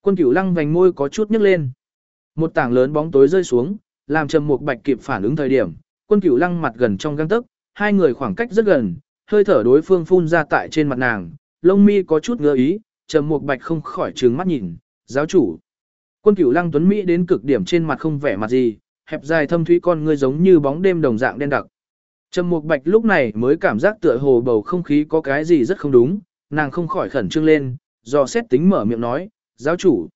Quân Cửu Lăng vành môi có chút nhếch lên. Một tảng lớn bóng tối rơi xuống, làm Trầm Mục Bạch kịp phản ứng thời điểm, Quân Cửu Lăng mặt gần trong gang tấc, hai người khoảng cách rất gần, hơi thở đối phương phun ra tại trên mặt nàng, lông mi có chút ngứa ý, Trầm Mục Bạch không khỏi trừng mắt nhìn, "Giáo chủ." Quân Cửu Lăng tuấn mỹ đến cực điểm trên mặt không vẻ mặt gì, hẹp dài thâm thúy con ngươi giống như bóng đêm đồng dạng đen đặc. Trầm Mục Bạch lúc này mới cảm giác tựa hồ bầu không khí có cái gì rất không đúng, nàng không khỏi khẩn trương lên, do xét tính mở miệng nói, giáo chủ.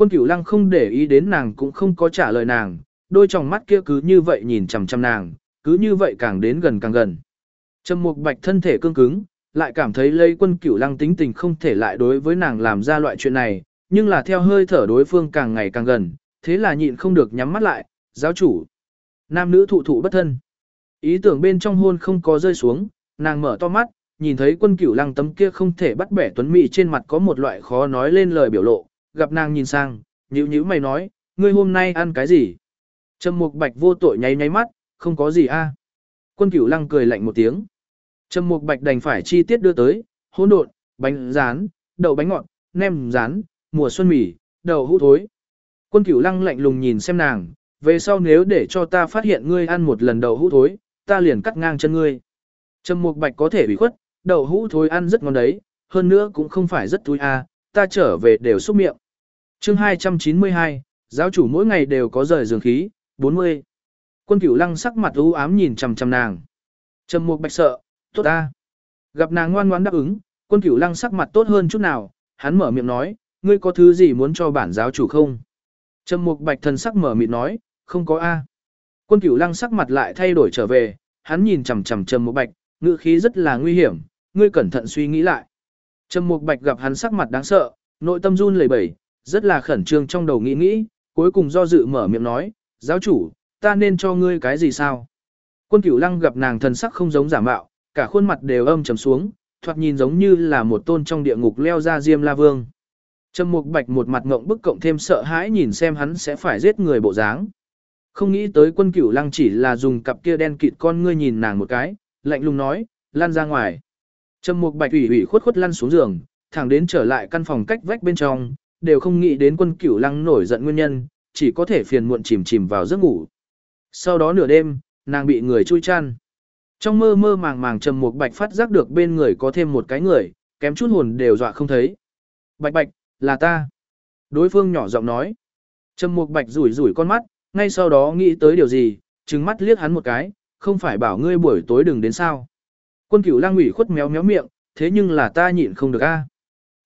Quân Cửu Lăng không để ý đến nàng cũng không có trả lời nàng, đôi tròng mắt kia cứ như vậy nhìn chằm chằm nàng, cứ như vậy càng đến gần càng gần. Trầm Mục Bạch thân thể cương cứng, lại cảm thấy lấy quân Cửu Lăng tính tình không thể lại đối với nàng làm ra loại chuyện này, nhưng là theo hơi thở đối phương càng ngày càng gần, thế là nhịn không được nhắm mắt lại, giáo chủ. Nam nữ thụ thụ bất thân. Ý tưởng bên trong hôn không có rơi xuống, nàng mở to mắt, nhìn thấy quân cửu lăng tấm kia không thể bắt bẻ tuấn mỹ trên mặt có một loại khó nói lên lời biểu lộ, gặp nàng nhìn sang, nhữ nhữ mày nói, ngươi hôm nay ăn cái gì? Trầm mục bạch vô tội nháy nháy mắt, không có gì a. Quân cửu lăng cười lạnh một tiếng. Trầm mục bạch đành phải chi tiết đưa tới, hỗn độn, bánh rán, đậu bánh ngọt, nem rán, mùa xuân mì, đậu hũ thối. Quân cửu lăng lạnh lùng nhìn xem nàng, về sau nếu để cho ta phát hiện ngươi ăn một lần đậu hũ thối, ta liền cắt ngang chân ngươi. Trầm Mục Bạch có thể bị khuất, đậu hũ thối ăn rất ngon đấy, hơn nữa cũng không phải rất thúi à, ta trở về đều xúc miệng. Chương 292, giáo chủ mỗi ngày đều có rời giường khí, 40. Quân Cửu Lăng sắc mặt u ám nhìn chằm chằm nàng. Trầm Mục Bạch sợ, tốt ta. Gặp nàng ngoan ngoãn đáp ứng, Quân Cửu Lăng sắc mặt tốt hơn chút nào, hắn mở miệng nói, ngươi có thứ gì muốn cho bản giáo chủ không? Trầm Mục Bạch thần sắc mở miệng nói, không có a. Quân Cửu Lăng sắc mặt lại thay đổi trở về, hắn nhìn chằm chằm Trầm Mục Bạch, ngữ khí rất là nguy hiểm, ngươi cẩn thận suy nghĩ lại. Trầm Mục Bạch gặp hắn sắc mặt đáng sợ, nội tâm run lẩy bẩy, rất là khẩn trương trong đầu nghĩ nghĩ, cuối cùng do dự mở miệng nói, giáo chủ, ta nên cho ngươi cái gì sao? Quân Cửu Lăng gặp nàng thần sắc không giống giả mạo, cả khuôn mặt đều âm trầm xuống, thoạt nhìn giống như là một tôn trong địa ngục leo ra Diêm La Vương. Trầm Mục Bạch một mặt ngộng bức cộng thêm sợ hãi nhìn xem hắn sẽ phải giết người bộ dáng. Không nghĩ tới quân cửu lăng chỉ là dùng cặp kia đen kịt con ngươi nhìn nàng một cái, lạnh lùng nói, lan ra ngoài. Trầm Mục Bạch ủy ủy khuất khuất lăn xuống giường, thẳng đến trở lại căn phòng cách vách bên trong, đều không nghĩ đến quân cửu lăng nổi giận nguyên nhân, chỉ có thể phiền muộn chìm chìm vào giấc ngủ. Sau đó nửa đêm, nàng bị người chui chăn. Trong mơ mơ màng màng Trầm Mục Bạch phát giác được bên người có thêm một cái người, kém chút hồn đều dọa không thấy. Bạch Bạch, là ta. Đối phương nhỏ giọng nói. Trầm Mục Bạch rủi rủi con mắt, ngay sau đó nghĩ tới điều gì, trừng mắt liếc hắn một cái, không phải bảo ngươi buổi tối đừng đến sao. Quân cửu lang ủy khuất méo méo miệng, thế nhưng là ta nhịn không được a.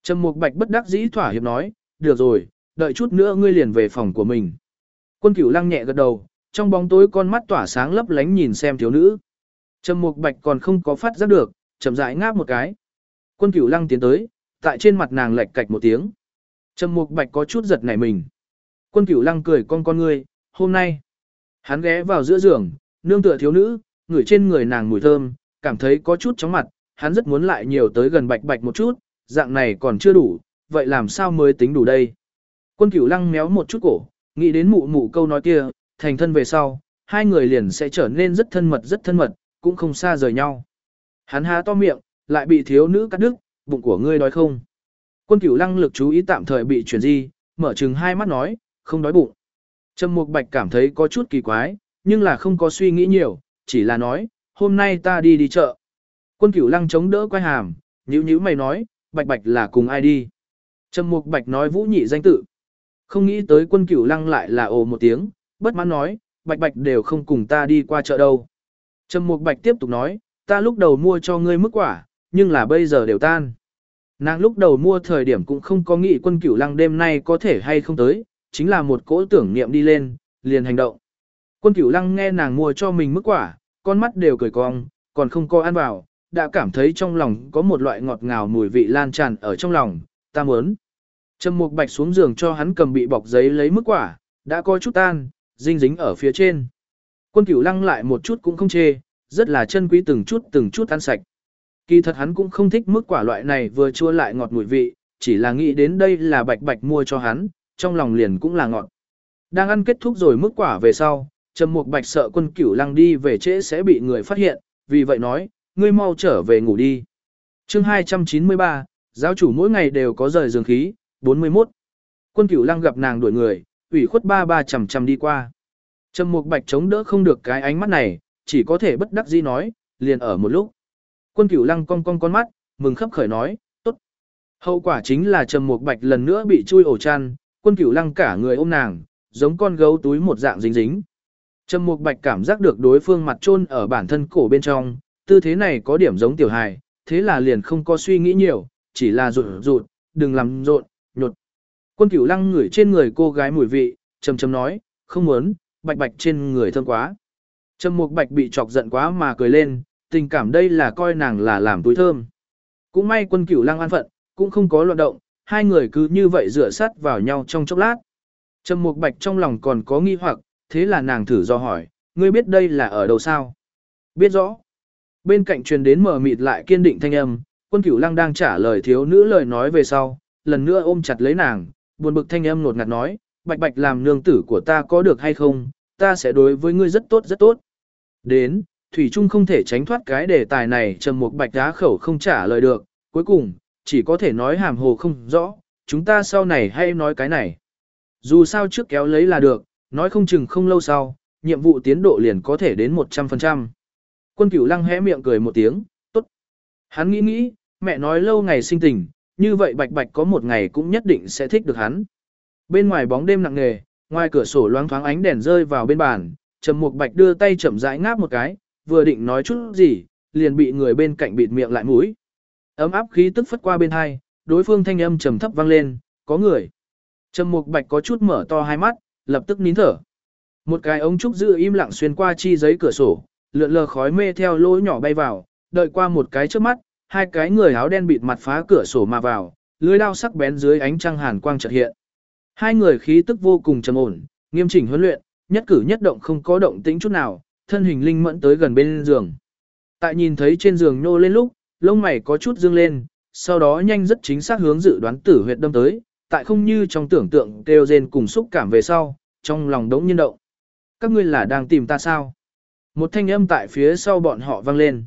Trầm Mục Bạch bất đắc dĩ thỏa hiệp nói, được rồi, đợi chút nữa ngươi liền về phòng của mình. Quân cửu Lang nhẹ gật đầu, trong bóng tối con mắt tỏa sáng lấp lánh nhìn xem thiếu nữ. Trầm Mục Bạch còn không có phát giác được, chậm rãi ngáp một cái. Quân cửu lăng tiến tới, tại trên mặt nàng lệch cạch một tiếng. Trầm Mục Bạch có chút giật nảy mình. Quân Cửu Lăng cười con con ngươi, hôm nay, hắn ghé vào giữa giường, nương tựa thiếu nữ, ngửi trên người nàng mùi thơm, cảm thấy có chút chóng mặt, hắn rất muốn lại nhiều tới gần Bạch Bạch một chút, dạng này còn chưa đủ, vậy làm sao mới tính đủ đây? Quân Cửu Lăng méo một chút cổ, nghĩ đến mụ mụ câu nói kia, thành thân về sau, hai người liền sẽ trở nên rất thân mật rất thân mật, cũng không xa rời nhau. Hắn há to miệng, lại bị thiếu nữ cắt đứt, bụng của ngươi đói không? Quân cửu lăng lực chú ý tạm thời bị chuyển di, mở chừng hai mắt nói, không đói bụng. Trầm Mục Bạch cảm thấy có chút kỳ quái, nhưng là không có suy nghĩ nhiều, chỉ là nói, hôm nay ta đi đi chợ. Quân cửu lăng chống đỡ quay hàm, nhữ nhữ mày nói, Bạch Bạch là cùng ai đi. Trầm Mục Bạch nói vũ nhị danh tự. Không nghĩ tới quân cửu lăng lại là ồ một tiếng, bất mãn nói, Bạch Bạch đều không cùng ta đi qua chợ đâu. Trầm Mục Bạch tiếp tục nói, ta lúc đầu mua cho ngươi mức quả, nhưng là bây giờ đều tan. Nàng lúc đầu mua thời điểm cũng không có nghĩ quân cửu lăng đêm nay có thể hay không tới, chính là một cỗ tưởng niệm đi lên, liền hành động. Quân cửu lăng nghe nàng mua cho mình mức quả, con mắt đều cười cong, còn không có ăn vào, đã cảm thấy trong lòng có một loại ngọt ngào mùi vị lan tràn ở trong lòng, ta muốn. Trầm mục bạch xuống giường cho hắn cầm bị bọc giấy lấy mức quả, đã có chút tan, dinh dính ở phía trên. Quân cửu lăng lại một chút cũng không chê, rất là chân quý từng chút từng chút ăn sạch. Kỳ thật hắn cũng không thích mức quả loại này vừa chua lại ngọt mùi vị, chỉ là nghĩ đến đây là bạch bạch mua cho hắn, trong lòng liền cũng là ngọt. Đang ăn kết thúc rồi mức quả về sau, Trầm Mục Bạch sợ quân cửu lăng đi về trễ sẽ bị người phát hiện, vì vậy nói, ngươi mau trở về ngủ đi. chương 293, giáo chủ mỗi ngày đều có rời giường khí, 41. Quân cửu lăng gặp nàng đuổi người, ủy khuất ba ba chầm chầm đi qua. Trầm Mục Bạch chống đỡ không được cái ánh mắt này, chỉ có thể bất đắc dĩ nói, liền ở một lúc. Quân cửu lăng cong cong con mắt, mừng khấp khởi nói, tốt. Hậu quả chính là Trầm Mục Bạch lần nữa bị chui ổ chăn, quân cửu lăng cả người ôm nàng, giống con gấu túi một dạng dính dính. Trầm Mục Bạch cảm giác được đối phương mặt chôn ở bản thân cổ bên trong, tư thế này có điểm giống tiểu hài, thế là liền không có suy nghĩ nhiều, chỉ là rụt rụt, đừng làm rộn, nhột. Quân cửu lăng ngửi trên người cô gái mùi vị, trầm trầm nói, không muốn, bạch bạch trên người thơm quá. Trầm Mục Bạch bị chọc giận quá mà cười lên, tình cảm đây là coi nàng là làm túi thơm. Cũng may quân cửu lăng an phận, cũng không có loạn động, hai người cứ như vậy dựa sát vào nhau trong chốc lát. Trầm Mục Bạch trong lòng còn có nghi hoặc, thế là nàng thử do hỏi, ngươi biết đây là ở đâu sao? Biết rõ. Bên cạnh truyền đến mờ mịt lại kiên định thanh âm, quân cửu lăng đang trả lời thiếu nữ lời nói về sau, lần nữa ôm chặt lấy nàng, buồn bực thanh âm nột ngạt nói, bạch bạch làm nương tử của ta có được hay không, ta sẽ đối với ngươi rất tốt rất tốt. Đến, Thủy Trung không thể tránh thoát cái đề tài này trầm một bạch đá khẩu không trả lời được, cuối cùng, chỉ có thể nói hàm hồ không rõ, chúng ta sau này hay nói cái này. Dù sao trước kéo lấy là được, nói không chừng không lâu sau, nhiệm vụ tiến độ liền có thể đến 100%. Quân cửu lăng hé miệng cười một tiếng, tốt. Hắn nghĩ nghĩ, mẹ nói lâu ngày sinh tình, như vậy bạch bạch có một ngày cũng nhất định sẽ thích được hắn. Bên ngoài bóng đêm nặng nề, ngoài cửa sổ loáng thoáng ánh đèn rơi vào bên bàn, Trầm Mục Bạch đưa tay chậm rãi ngáp một cái, vừa định nói chút gì, liền bị người bên cạnh bịt miệng lại mũi. Ấm áp khí tức phất qua bên hai, đối phương thanh âm trầm thấp vang lên, có người. Trầm Mục Bạch có chút mở to hai mắt, lập tức nín thở. Một cái ống trúc giữ im lặng xuyên qua chi giấy cửa sổ, lượn lờ khói mê theo lỗ nhỏ bay vào, đợi qua một cái trước mắt, hai cái người áo đen bịt mặt phá cửa sổ mà vào, lưới đao sắc bén dưới ánh trăng hàn quang chợt hiện. Hai người khí tức vô cùng trầm ổn, nghiêm chỉnh huấn luyện, nhất cử nhất động không có động tĩnh chút nào, thân hình linh mẫn tới gần bên giường. Tại nhìn thấy trên giường nhô lên lúc, lông mày có chút dương lên, sau đó nhanh rất chính xác hướng dự đoán tử huyệt đâm tới, tại không như trong tưởng tượng kêu rên cùng xúc cảm về sau, trong lòng đống nhiên động. Các ngươi là đang tìm ta sao? Một thanh âm tại phía sau bọn họ vang lên.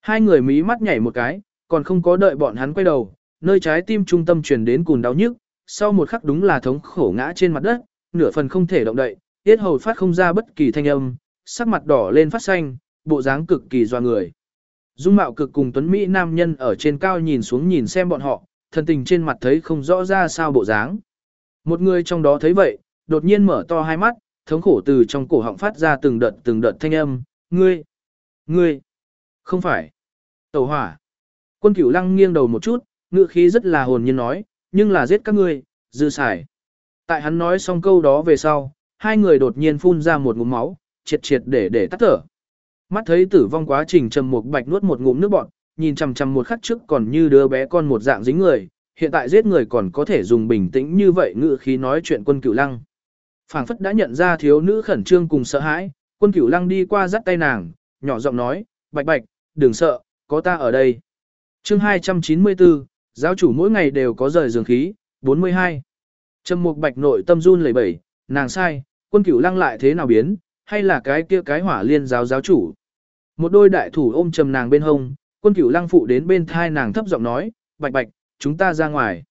Hai người mí mắt nhảy một cái, còn không có đợi bọn hắn quay đầu, nơi trái tim trung tâm truyền đến cùn đau nhức, sau một khắc đúng là thống khổ ngã trên mặt đất, nửa phần không thể động đậy, tiết hầu phát không ra bất kỳ thanh âm, sắc mặt đỏ lên phát xanh, bộ dáng cực kỳ doa người. Dung mạo cực cùng tuấn Mỹ nam nhân ở trên cao nhìn xuống nhìn xem bọn họ, thần tình trên mặt thấy không rõ ra sao bộ dáng. Một người trong đó thấy vậy, đột nhiên mở to hai mắt, thống khổ từ trong cổ họng phát ra từng đợt từng đợt thanh âm, ngươi, ngươi, không phải, tẩu hỏa. Quân cửu lăng nghiêng đầu một chút, ngựa khí rất là hồn nhiên nói, nhưng là giết các ngươi, dư xài. Tại hắn nói xong câu đó về sau, hai người đột nhiên phun ra một ngụm máu, triệt triệt để để tắt thở. Mắt thấy tử vong quá trình trầm một bạch nuốt một ngụm nước bọt, nhìn chằm chằm một khắc trước còn như đứa bé con một dạng dính người, hiện tại giết người còn có thể dùng bình tĩnh như vậy ngự khí nói chuyện quân cửu lăng. Phảng phất đã nhận ra thiếu nữ khẩn trương cùng sợ hãi, quân cửu lăng đi qua dắt tay nàng, nhỏ giọng nói, bạch bạch, đừng sợ, có ta ở đây. chương 294, giáo chủ mỗi ngày đều có rời giường khí, 42. Trầm mục bạch nội tâm run lẩy bẩy, nàng sai, quân cửu lăng lại thế nào biến, hay là cái kia cái hỏa liên giáo giáo chủ. Một đôi đại thủ ôm trầm nàng bên hông, quân cửu lăng phụ đến bên thai nàng thấp giọng nói, bạch bạch, chúng ta ra ngoài.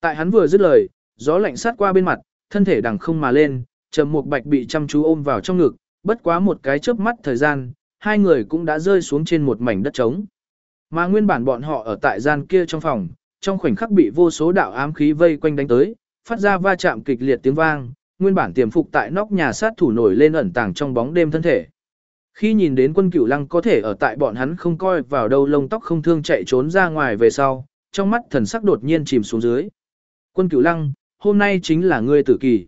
Tại hắn vừa dứt lời, gió lạnh sát qua bên mặt, thân thể đằng không mà lên, trầm mục bạch bị chăm chú ôm vào trong ngực, bất quá một cái chớp mắt thời gian, hai người cũng đã rơi xuống trên một mảnh đất trống. Mà nguyên bản bọn họ ở tại gian kia trong phòng, trong khoảnh khắc bị vô số đạo ám khí vây quanh đánh tới, phát ra va chạm kịch liệt tiếng vang, nguyên bản tiềm phục tại nóc nhà sát thủ nổi lên ẩn tàng trong bóng đêm thân thể. Khi nhìn đến quân cửu lăng có thể ở tại bọn hắn không coi vào đâu lông tóc không thương chạy trốn ra ngoài về sau, trong mắt thần sắc đột nhiên chìm xuống dưới. Quân cửu lăng, hôm nay chính là ngươi tử kỳ.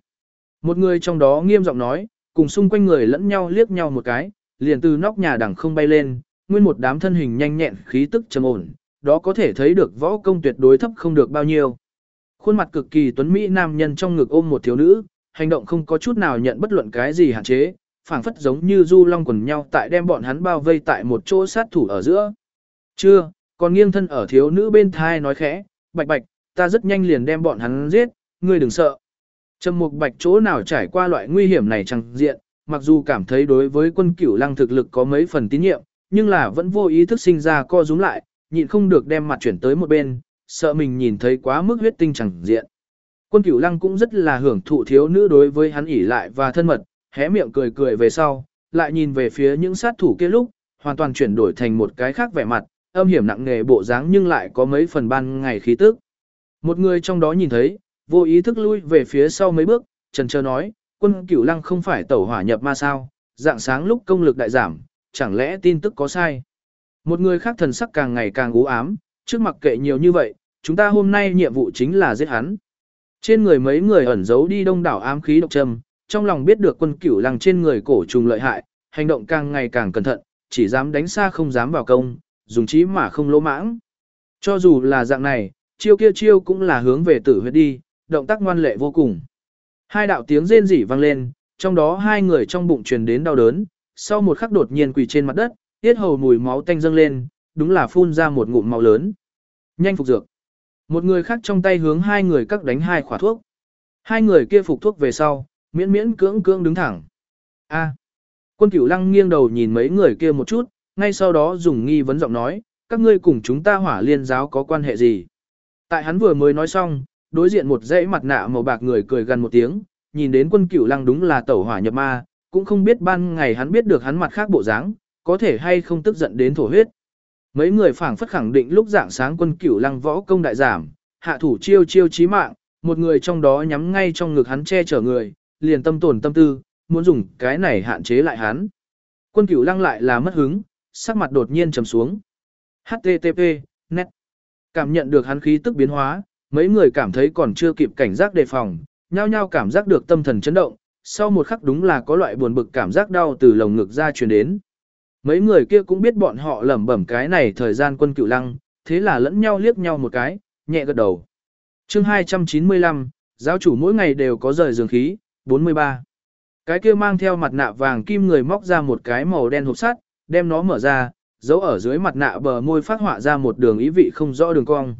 Một người trong đó nghiêm giọng nói, cùng xung quanh người lẫn nhau liếc nhau một cái, liền từ nóc nhà đằng không bay lên, nguyên một đám thân hình nhanh nhẹn khí tức trầm ổn, đó có thể thấy được võ công tuyệt đối thấp không được bao nhiêu. Khuôn mặt cực kỳ tuấn mỹ nam nhân trong ngực ôm một thiếu nữ, hành động không có chút nào nhận bất luận cái gì hạn chế, phảng phất giống như du long quần nhau tại đem bọn hắn bao vây tại một chỗ sát thủ ở giữa. Chưa, còn nghiêng thân ở thiếu nữ bên thai nói khẽ, bạch bạch, ta rất nhanh liền đem bọn hắn giết, ngươi đừng sợ. Trầm mục bạch chỗ nào trải qua loại nguy hiểm này chẳng diện, mặc dù cảm thấy đối với quân cửu lăng thực lực có mấy phần tín nhiệm, nhưng là vẫn vô ý thức sinh ra co rúm lại, nhịn không được đem mặt chuyển tới một bên, sợ mình nhìn thấy quá mức huyết tinh chẳng diện. Quân cửu lăng cũng rất là hưởng thụ thiếu nữ đối với hắn ỉ lại và thân mật, hé miệng cười cười về sau, lại nhìn về phía những sát thủ kia lúc, hoàn toàn chuyển đổi thành một cái khác vẻ mặt, âm hiểm nặng nề bộ dáng nhưng lại có mấy phần ban ngày khí tức. Một người trong đó nhìn thấy, vô ý thức lui về phía sau mấy bước, trần trơ nói, quân cửu lăng không phải tẩu hỏa nhập ma sao, dạng sáng lúc công lực đại giảm, chẳng lẽ tin tức có sai. Một người khác thần sắc càng ngày càng u ám, trước mặc kệ nhiều như vậy, chúng ta hôm nay nhiệm vụ chính là giết hắn. Trên người mấy người ẩn giấu đi đông đảo ám khí độc trầm, trong lòng biết được quân cửu lăng trên người cổ trùng lợi hại, hành động càng ngày càng cẩn thận, chỉ dám đánh xa không dám vào công, dùng trí mà không lỗ mãng. Cho dù là dạng này, chiêu kia chiêu cũng là hướng về tử huyết đi, động tác ngoan lệ vô cùng. Hai đạo tiếng rên rỉ vang lên, trong đó hai người trong bụng truyền đến đau đớn, sau một khắc đột nhiên quỳ trên mặt đất, tiết hầu mùi máu tanh dâng lên, đúng là phun ra một ngụm máu lớn. Nhanh phục dược. Một người khác trong tay hướng hai người các đánh hai khỏa thuốc. Hai người kia phục thuốc về sau, miễn miễn cưỡng cưỡng đứng thẳng. A. Quân Cửu Lăng nghiêng đầu nhìn mấy người kia một chút, ngay sau đó dùng nghi vấn giọng nói, các ngươi cùng chúng ta hỏa liên giáo có quan hệ gì? Tại hắn vừa mới nói xong, đối diện một dãy mặt nạ màu bạc người cười gần một tiếng, nhìn đến quân Cửu Lăng đúng là tẩu hỏa nhập ma, cũng không biết ban ngày hắn biết được hắn mặt khác bộ dáng, có thể hay không tức giận đến thổ huyết. Mấy người phảng phất khẳng định lúc dạng sáng quân Cửu Lăng võ công đại giảm, hạ thủ chiêu chiêu chí mạng, một người trong đó nhắm ngay trong ngực hắn che chở người, liền tâm tổn tâm tư, muốn dùng cái này hạn chế lại hắn. Quân cửu lăng lại là mất hứng, sắc mặt đột nhiên trầm xuống. HTTP, net. Cảm nhận được hắn khí tức biến hóa, mấy người cảm thấy còn chưa kịp cảnh giác đề phòng, nhao nhao cảm giác được tâm thần chấn động, sau một khắc đúng là có loại buồn bực cảm giác đau từ lồng ngực ra truyền đến. Mấy người kia cũng biết bọn họ lẩm bẩm cái này thời gian quân cửu lăng, thế là lẫn nhau liếc nhau một cái, nhẹ gật đầu. Chương 295, giáo chủ mỗi ngày đều có rời giường khí, 43. Cái kia mang theo mặt nạ vàng kim người móc ra một cái màu đen hộp sắt, đem nó mở ra, giấu ở dưới mặt nạ bờ môi phát họa ra một đường ý vị không rõ đường cong.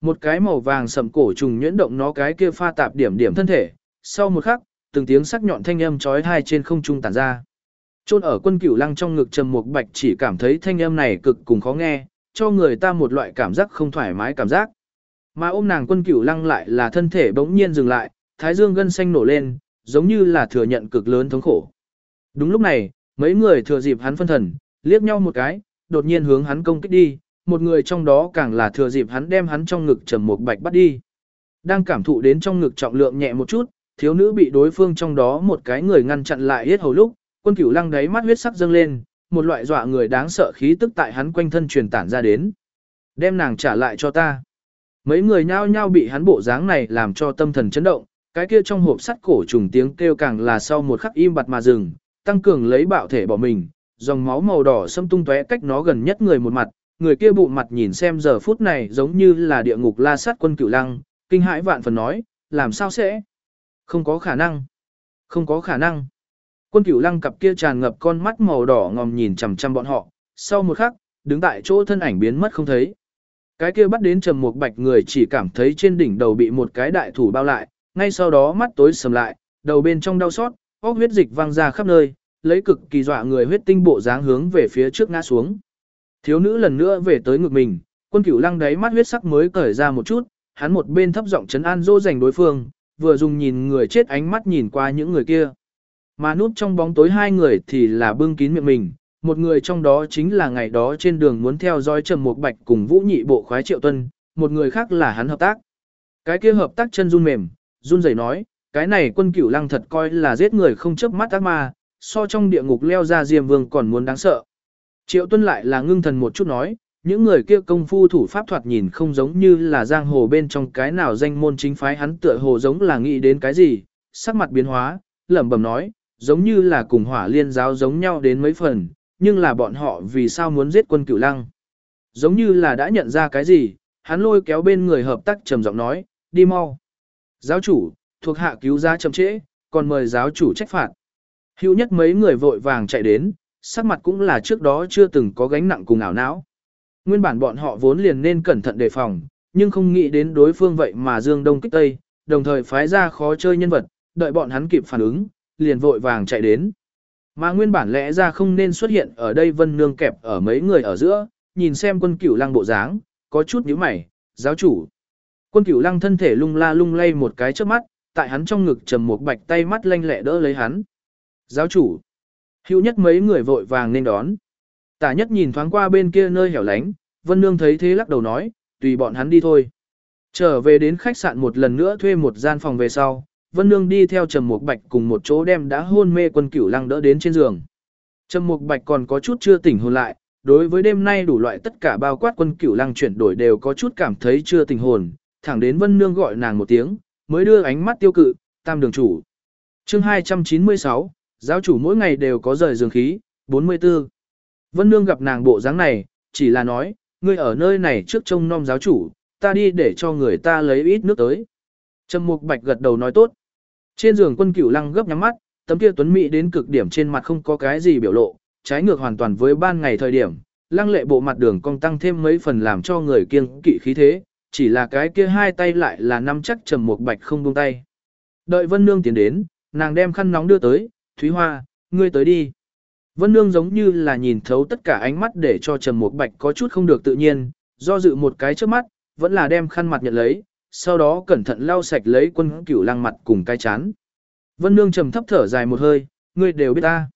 Một cái màu vàng sậm cổ trùng nhuyễn động nó cái kia pha tạp điểm điểm thân thể, sau một khắc, từng tiếng sắc nhọn thanh âm chói tai trên không trung tản ra. Chôn ở quân cửu lăng trong ngực trầm một bạch chỉ cảm thấy thanh âm này cực cùng khó nghe, cho người ta một loại cảm giác không thoải mái cảm giác. Mà ôm nàng quân cửu lăng lại là thân thể bỗng nhiên dừng lại, thái dương gân xanh nổ lên, giống như là thừa nhận cực lớn thống khổ. Đúng lúc này, mấy người thừa dịp hắn phân thần, liếc nhau một cái, đột nhiên hướng hắn công kích đi, một người trong đó càng là thừa dịp hắn đem hắn trong ngực trầm một bạch bắt đi. Đang cảm thụ đến trong ngực trọng lượng nhẹ một chút, thiếu nữ bị đối phương trong đó một cái người ngăn chặn lại hết hầu lúc, quân cửu lăng đáy mắt huyết sắc dâng lên, một loại dọa người đáng sợ khí tức tại hắn quanh thân truyền tản ra đến. Đem nàng trả lại cho ta. Mấy người nhao nhao bị hắn bộ dáng này làm cho tâm thần chấn động, cái kia trong hộp sắt cổ trùng tiếng kêu càng là sau một khắc im bặt mà dừng, tăng cường lấy bạo thể bỏ mình, dòng máu màu đỏ xâm tung tóe cách nó gần nhất người một mặt, người kia bụng mặt nhìn xem giờ phút này giống như là địa ngục la sát quân cửu lăng, kinh hãi vạn phần nói, làm sao sẽ? Không có khả năng. Không có khả năng. Quân cửu lăng cặp kia tràn ngập con mắt màu đỏ ngòm nhìn chằm chằm bọn họ, sau một khắc, đứng tại chỗ thân ảnh biến mất không thấy. Cái kia bắt đến trầm một bạch người chỉ cảm thấy trên đỉnh đầu bị một cái đại thủ bao lại, ngay sau đó mắt tối sầm lại, đầu bên trong đau xót, óc huyết dịch văng ra khắp nơi, lấy cực kỳ dọa người huyết tinh bộ dáng hướng về phía trước ngã xuống. Thiếu nữ lần nữa về tới ngực mình, quân cửu lăng đáy mắt huyết sắc mới cởi ra một chút, hắn một bên thấp giọng chấn an dỗ dành đối phương, vừa dùng nhìn người chết ánh mắt nhìn qua những người kia. Mà núp trong bóng tối hai người thì là bưng kín miệng mình, một người trong đó chính là ngày đó trên đường muốn theo dõi Trầm Mục Bạch cùng Vũ Nhị bộ khoái Triệu Tuân, một người khác là hắn hợp tác. Cái kia hợp tác chân run mềm, run rẩy nói, cái này quân cửu lăng thật coi là giết người không chớp mắt ác ma, so trong địa ngục leo ra diêm vương còn muốn đáng sợ. Triệu tuân lại là ngưng thần một chút nói, những người kia công phu thủ pháp thoạt nhìn không giống như là giang hồ bên trong cái nào danh môn chính phái hắn tựa hồ giống là nghĩ đến cái gì, sắc mặt biến hóa, lẩm bẩm nói, giống như là cùng hỏa liên giáo giống nhau đến mấy phần, nhưng là bọn họ vì sao muốn giết quân cửu lăng. Giống như là đã nhận ra cái gì, hắn lôi kéo bên người hợp tác trầm giọng nói, đi mau. Giáo chủ, thuộc hạ cứu ra chậm trễ, còn mời giáo chủ trách phạt. Hữu nhất mấy người vội vàng chạy đến, sắc mặt cũng là trước đó chưa từng có gánh nặng cùng ảo não. Nguyên bản bọn họ vốn liền nên cẩn thận đề phòng, nhưng không nghĩ đến đối phương vậy mà dương đông kích tây, đồng thời phái ra khó chơi nhân vật, đợi bọn hắn kịp phản ứng, liền vội vàng chạy đến. Mà nguyên bản lẽ ra không nên xuất hiện ở đây Vân Nương kẹp ở mấy người ở giữa, nhìn xem quân cửu lăng bộ dáng, có chút nhíu mày, giáo chủ. Quân cửu lăng thân thể lung la lung lay một cái trước mắt, tại hắn trong ngực trầm một bạch tay mắt lanh lẹ đỡ lấy hắn. Giáo chủ. Hữu nhất mấy người vội vàng nên đón. Tả nhất nhìn thoáng qua bên kia nơi hẻo lánh, Vân Nương thấy thế lắc đầu nói, tùy bọn hắn đi thôi. Trở về đến khách sạn một lần nữa thuê một gian phòng về sau, Vân Nương đi theo Trầm Mục Bạch cùng một chỗ đem đã hôn mê quân cửu lăng đỡ đến trên giường. Trầm Mục Bạch còn có chút chưa tỉnh hồn lại, đối với đêm nay đủ loại tất cả bao quát quân cửu lăng chuyển đổi đều có chút cảm thấy chưa tỉnh hồn, thẳng đến Vân Nương gọi nàng một tiếng, mới đưa ánh mắt tiêu cự, tam đường chủ. chương 296, giáo chủ mỗi ngày đều có rời giường khí, 44. Vân Nương gặp nàng bộ dáng này, chỉ là nói, ngươi ở nơi này trước trông nom giáo chủ, ta đi để cho người ta lấy ít nước tới. Trầm Mục Bạch gật đầu nói tốt. Trên giường quân cửu lăng gấp nhắm mắt, tấm kia tuấn mỹ đến cực điểm trên mặt không có cái gì biểu lộ, trái ngược hoàn toàn với ban ngày thời điểm, lăng lệ bộ mặt đường cong tăng thêm mấy phần làm cho người kiêng kỵ khí thế, chỉ là cái kia hai tay lại là nắm chắc trầm một bạch không buông tay. Đợi Vân Nương tiến đến, nàng đem khăn nóng đưa tới, Thúy Hoa, ngươi tới đi. Vân Nương giống như là nhìn thấu tất cả ánh mắt để cho Trầm một Bạch có chút không được tự nhiên, do dự một cái trước mắt, vẫn là đem khăn mặt nhận lấy, sau đó cẩn thận lau sạch lấy quân cửu lăng mặt cùng cái chán. Vân Nương trầm thấp thở dài một hơi, ngươi đều biết ta.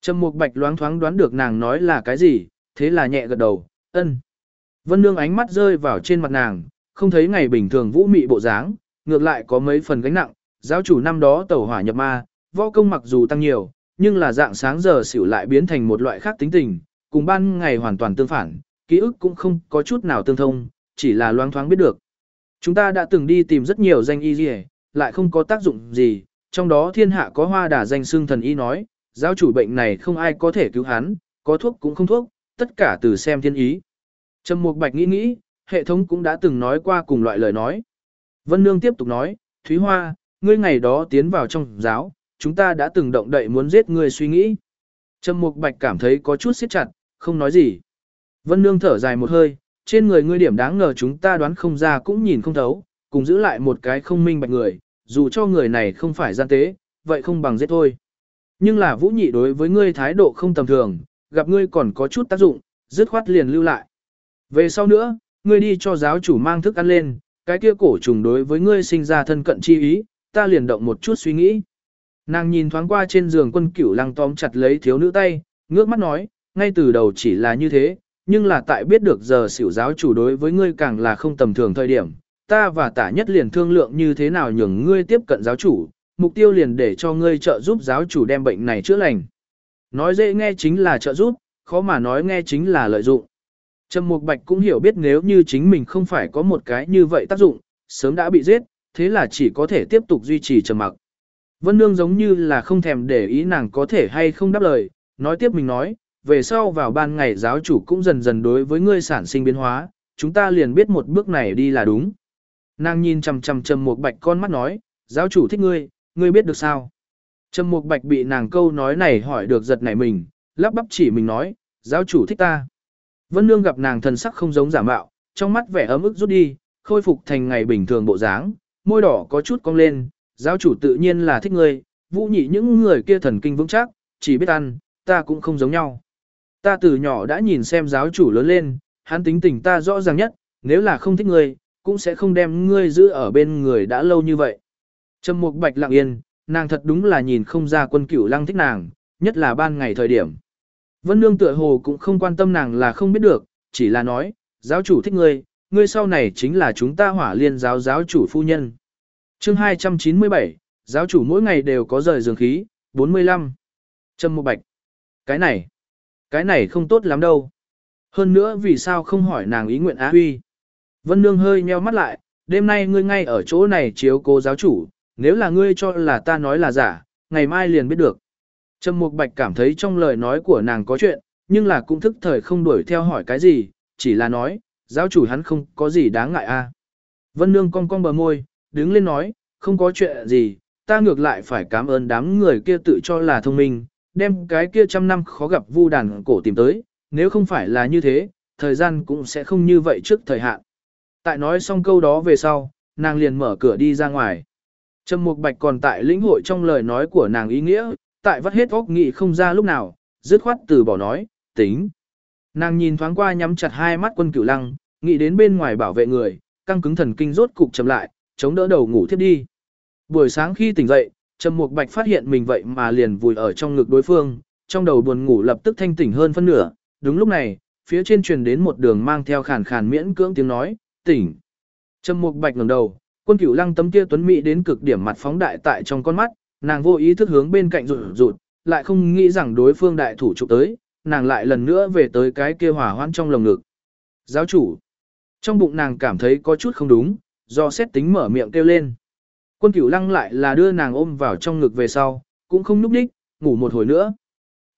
Trầm Mục Bạch loáng thoáng đoán được nàng nói là cái gì, thế là nhẹ gật đầu, ân. Vân Nương ánh mắt rơi vào trên mặt nàng, không thấy ngày bình thường vũ mị bộ dáng, ngược lại có mấy phần gánh nặng, giáo chủ năm đó tẩu hỏa nhập ma, võ công mặc dù tăng nhiều, nhưng là dạng sáng giờ xỉu lại biến thành một loại khác tính tình, cùng ban ngày hoàn toàn tương phản, ký ức cũng không có chút nào tương thông, chỉ là loáng thoáng biết được. Chúng ta đã từng đi tìm rất nhiều danh y gì, lại không có tác dụng gì, trong đó thiên hạ có hoa đà danh xương thần y nói, giáo chủ bệnh này không ai có thể cứu hắn, có thuốc cũng không thuốc, tất cả từ xem thiên ý. Trầm Mục Bạch nghĩ nghĩ, hệ thống cũng đã từng nói qua cùng loại lời nói. Vân Nương tiếp tục nói, Thúy Hoa, ngươi ngày đó tiến vào trong giáo, chúng ta đã từng động đậy muốn giết ngươi suy nghĩ. Trầm Mục Bạch cảm thấy có chút siết chặt, không nói gì. Vân Nương thở dài một hơi, trên người ngươi điểm đáng ngờ chúng ta đoán không ra cũng nhìn không thấu, cùng giữ lại một cái không minh bạch người, dù cho người này không phải gian tế, vậy không bằng giết thôi. Nhưng là vũ nhị đối với ngươi thái độ không tầm thường, gặp ngươi còn có chút tác dụng, dứt khoát liền lưu lại. Về sau nữa, ngươi đi cho giáo chủ mang thức ăn lên, cái kia cổ trùng đối với ngươi sinh ra thân cận chi ý, ta liền động một chút suy nghĩ. Nàng nhìn thoáng qua trên giường quân cửu lăng tóm chặt lấy thiếu nữ tay, ngước mắt nói, ngay từ đầu chỉ là như thế, nhưng là tại biết được giờ xỉu giáo chủ đối với ngươi càng là không tầm thường thời điểm, ta và tả nhất liền thương lượng như thế nào nhường ngươi tiếp cận giáo chủ, mục tiêu liền để cho ngươi trợ giúp giáo chủ đem bệnh này chữa lành. Nói dễ nghe chính là trợ giúp, khó mà nói nghe chính là lợi dụng. Trầm Mục Bạch cũng hiểu biết nếu như chính mình không phải có một cái như vậy tác dụng, sớm đã bị giết, thế là chỉ có thể tiếp tục duy trì trầm mặc. Vân Nương giống như là không thèm để ý nàng có thể hay không đáp lời, nói tiếp mình nói, về sau vào ban ngày giáo chủ cũng dần dần đối với ngươi sản sinh biến hóa, chúng ta liền biết một bước này đi là đúng. Nàng nhìn chằm chằm Trầm Mục Bạch con mắt nói, giáo chủ thích ngươi, ngươi biết được sao? Trầm Mục Bạch bị nàng câu nói này hỏi được giật nảy mình, lắp bắp chỉ mình nói, giáo chủ thích ta. Vân Nương gặp nàng thần sắc không giống giả mạo, trong mắt vẻ ấm ức rút đi, khôi phục thành ngày bình thường bộ dáng, môi đỏ có chút cong lên, giáo chủ tự nhiên là thích ngươi, vũ nhị những người kia thần kinh vững chắc, chỉ biết ăn, ta cũng không giống nhau. Ta từ nhỏ đã nhìn xem giáo chủ lớn lên, hắn tính tình ta rõ ràng nhất, nếu là không thích ngươi, cũng sẽ không đem ngươi giữ ở bên người đã lâu như vậy. Trầm Mục Bạch lặng yên, nàng thật đúng là nhìn không ra quân cửu lăng thích nàng, nhất là ban ngày thời điểm. Vân Nương tựa hồ cũng không quan tâm nàng là không biết được, chỉ là nói, giáo chủ thích ngươi, ngươi sau này chính là chúng ta hỏa liên giáo giáo chủ phu nhân. chương 297, giáo chủ mỗi ngày đều có rời giường khí, 45. Trâm Mục Bạch. Cái này, cái này không tốt lắm đâu. Hơn nữa vì sao không hỏi nàng ý nguyện á huy. Vân Nương hơi nheo mắt lại, đêm nay ngươi ngay ở chỗ này chiếu cố giáo chủ, nếu là ngươi cho là ta nói là giả, ngày mai liền biết được. Trầm Mục Bạch cảm thấy trong lời nói của nàng có chuyện, nhưng là cũng thức thời không đuổi theo hỏi cái gì, chỉ là nói, giáo chủ hắn không có gì đáng ngại a. Vân Nương cong cong bờ môi, đứng lên nói, không có chuyện gì, ta ngược lại phải cảm ơn đám người kia tự cho là thông minh, đem cái kia trăm năm khó gặp vu đàn cổ tìm tới, nếu không phải là như thế, thời gian cũng sẽ không như vậy trước thời hạn. Tại nói xong câu đó về sau, nàng liền mở cửa đi ra ngoài. Trầm Mục Bạch còn tại lĩnh hội trong lời nói của nàng ý nghĩa, tại vắt hết óc nghị không ra lúc nào, dứt khoát từ bỏ nói, tính. Nàng nhìn thoáng qua nhắm chặt hai mắt quân cửu lăng, nghĩ đến bên ngoài bảo vệ người, căng cứng thần kinh rốt cục chậm lại, chống đỡ đầu ngủ thiếp đi. Buổi sáng khi tỉnh dậy, Trầm Mục Bạch phát hiện mình vậy mà liền vùi ở trong ngực đối phương, trong đầu buồn ngủ lập tức thanh tỉnh hơn phân nửa. Đúng lúc này, phía trên truyền đến một đường mang theo khàn khàn miễn cưỡng tiếng nói, "Tỉnh." Trầm Mục Bạch ngẩng đầu, quân cửu lăng tấm kia tuấn mỹ đến cực điểm mặt phóng đại tại trong con mắt, nàng vô ý thức hướng bên cạnh rụt rụt, lại không nghĩ rằng đối phương đại thủ chụp tới, nàng lại lần nữa về tới cái kia hỏa hoãn trong lồng ngực. Giáo chủ. Trong bụng nàng cảm thấy có chút không đúng, do xét tính mở miệng kêu lên. Quân cửu lăng lại là đưa nàng ôm vào trong ngực về sau, cũng không núp đích, ngủ một hồi nữa.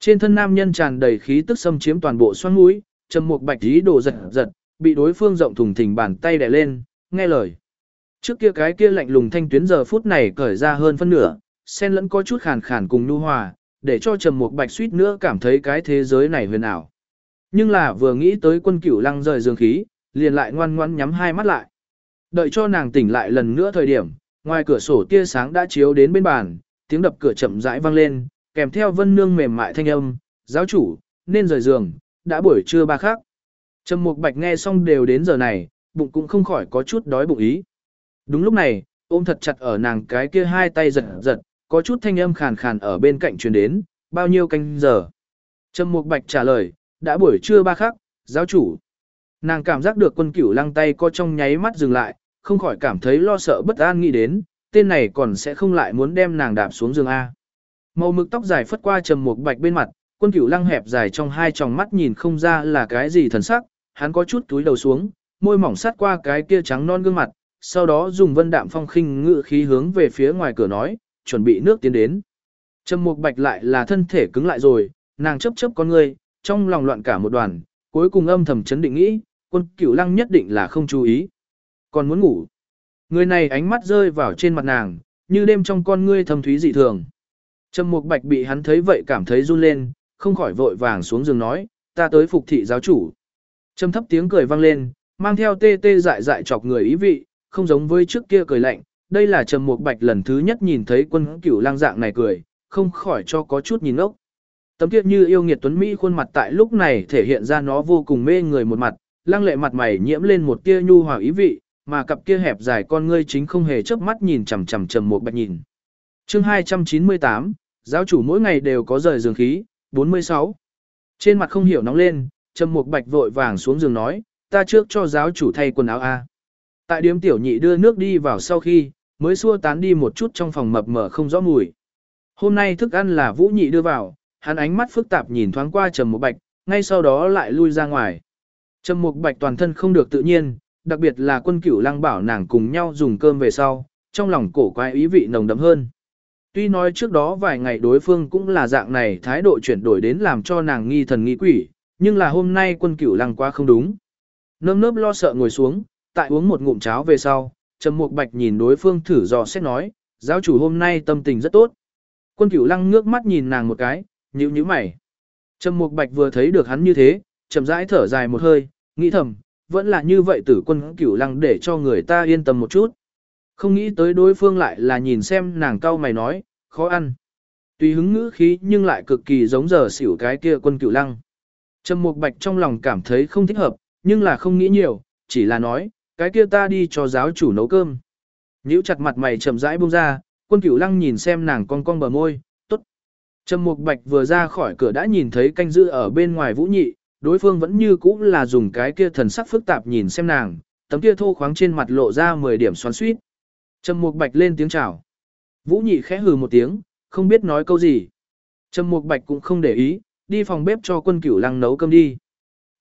Trên thân nam nhân tràn đầy khí tức xâm chiếm toàn bộ xoan mũi, trầm một bạch tí đồ giật giật, bị đối phương rộng thùng thình bàn tay đè lên, nghe lời. Trước kia cái kia lạnh lùng thanh tuyến giờ phút này cởi ra hơn phân nửa, sen lẫn có chút khàn khàn cùng nhu hòa, để cho Trầm Mục Bạch suýt nữa cảm thấy cái thế giới này huyền ảo. Nhưng là vừa nghĩ tới quân cửu lăng rời dương khí, liền lại ngoan ngoãn nhắm hai mắt lại. Đợi cho nàng tỉnh lại lần nữa thời điểm, ngoài cửa sổ tia sáng đã chiếu đến bên bàn, tiếng đập cửa chậm rãi vang lên, kèm theo vân nương mềm mại thanh âm, giáo chủ, nên rời giường, đã buổi trưa ba khác. Trầm Mục Bạch nghe xong đều đến giờ này, bụng cũng không khỏi có chút đói bụng ý. Đúng lúc này, ôm thật chặt ở nàng cái kia hai tay giật giật, có chút thanh âm khàn khàn ở bên cạnh truyền đến, bao nhiêu canh giờ. Trầm Mục Bạch trả lời, đã buổi trưa ba khắc, giáo chủ. Nàng cảm giác được quân cửu lăng tay co trong nháy mắt dừng lại, không khỏi cảm thấy lo sợ bất an nghĩ đến, tên này còn sẽ không lại muốn đem nàng đạp xuống giường A. Màu mực tóc dài phất qua trầm mục bạch bên mặt, quân cửu lăng hẹp dài trong hai tròng mắt nhìn không ra là cái gì thần sắc, hắn có chút túi đầu xuống, môi mỏng sát qua cái kia trắng non gương mặt, sau đó dùng vân đạm phong khinh ngự khí hướng về phía ngoài cửa nói, chuẩn bị nước tiến đến. Trầm Mục Bạch lại là thân thể cứng lại rồi, nàng chấp chấp con ngươi, trong lòng loạn cả một đoàn, cuối cùng âm thầm chấn định nghĩ, quân cửu lăng nhất định là không chú ý. Còn muốn ngủ. Người này ánh mắt rơi vào trên mặt nàng, như đêm trong con ngươi thầm thúy dị thường. Trầm Mục Bạch bị hắn thấy vậy cảm thấy run lên, không khỏi vội vàng xuống giường nói, ta tới phục thị giáo chủ. Trầm thấp tiếng cười vang lên, mang theo tê tê dại dại chọc người ý vị, không giống với trước kia cười lạnh, đây là Trầm Mục Bạch lần thứ nhất nhìn thấy quân cửu lang dạng này cười, không khỏi cho có chút nhìn ngốc. Tấm kia như yêu nghiệt tuấn Mỹ khuôn mặt tại lúc này thể hiện ra nó vô cùng mê người một mặt, lăng lệ mặt mày nhiễm lên một tia nhu hòa ý vị, mà cặp kia hẹp dài con ngươi chính không hề chớp mắt nhìn chằm chằm Trầm Mục Bạch nhìn. Chương 298, giáo chủ mỗi ngày đều có rời giường khí, 46. Trên mặt không hiểu nóng lên, Trầm Mục Bạch vội vàng xuống giường nói, ta trước cho giáo chủ thay quần áo a. Tại điếm tiểu nhị đưa nước đi vào sau khi, mới xua tán đi một chút trong phòng mập mờ không rõ mùi. Hôm nay thức ăn là Vũ Nhị đưa vào, hắn ánh mắt phức tạp nhìn thoáng qua Trầm Mục Bạch, ngay sau đó lại lui ra ngoài. Trầm Mục Bạch toàn thân không được tự nhiên, đặc biệt là quân cửu lăng bảo nàng cùng nhau dùng cơm về sau, trong lòng cổ quái ý vị nồng đậm hơn. Tuy nói trước đó vài ngày đối phương cũng là dạng này thái độ chuyển đổi đến làm cho nàng nghi thần nghi quỷ, nhưng là hôm nay quân cửu lăng quá không đúng. Nơm nớp lo sợ ngồi xuống, tại uống một ngụm cháo về sau, Trầm Mục Bạch nhìn đối phương thử dò xét nói, giáo chủ hôm nay tâm tình rất tốt. Quân Cửu Lăng ngước mắt nhìn nàng một cái, nhíu nhíu mày. Trầm Mục Bạch vừa thấy được hắn như thế, chậm rãi thở dài một hơi, nghĩ thầm, vẫn là như vậy tử quân Cửu Lăng để cho người ta yên tâm một chút. Không nghĩ tới đối phương lại là nhìn xem nàng cau mày nói, khó ăn. Tùy hứng ngữ khí nhưng lại cực kỳ giống giờ xỉu cái kia quân Cửu Lăng. Trầm Mục Bạch trong lòng cảm thấy không thích hợp, nhưng là không nghĩ nhiều, chỉ là nói, cái kia ta đi cho giáo chủ nấu cơm. Nhíu chặt mặt mày chậm rãi buông ra, quân cửu lăng nhìn xem nàng con con bờ môi, tốt. Trầm mục bạch vừa ra khỏi cửa đã nhìn thấy canh giữ ở bên ngoài vũ nhị, đối phương vẫn như cũ là dùng cái kia thần sắc phức tạp nhìn xem nàng, tấm kia thô khoáng trên mặt lộ ra 10 điểm xoắn suýt. Trầm mục bạch lên tiếng chào. Vũ nhị khẽ hừ một tiếng, không biết nói câu gì. Trầm mục bạch cũng không để ý, đi phòng bếp cho quân cửu lăng nấu cơm đi.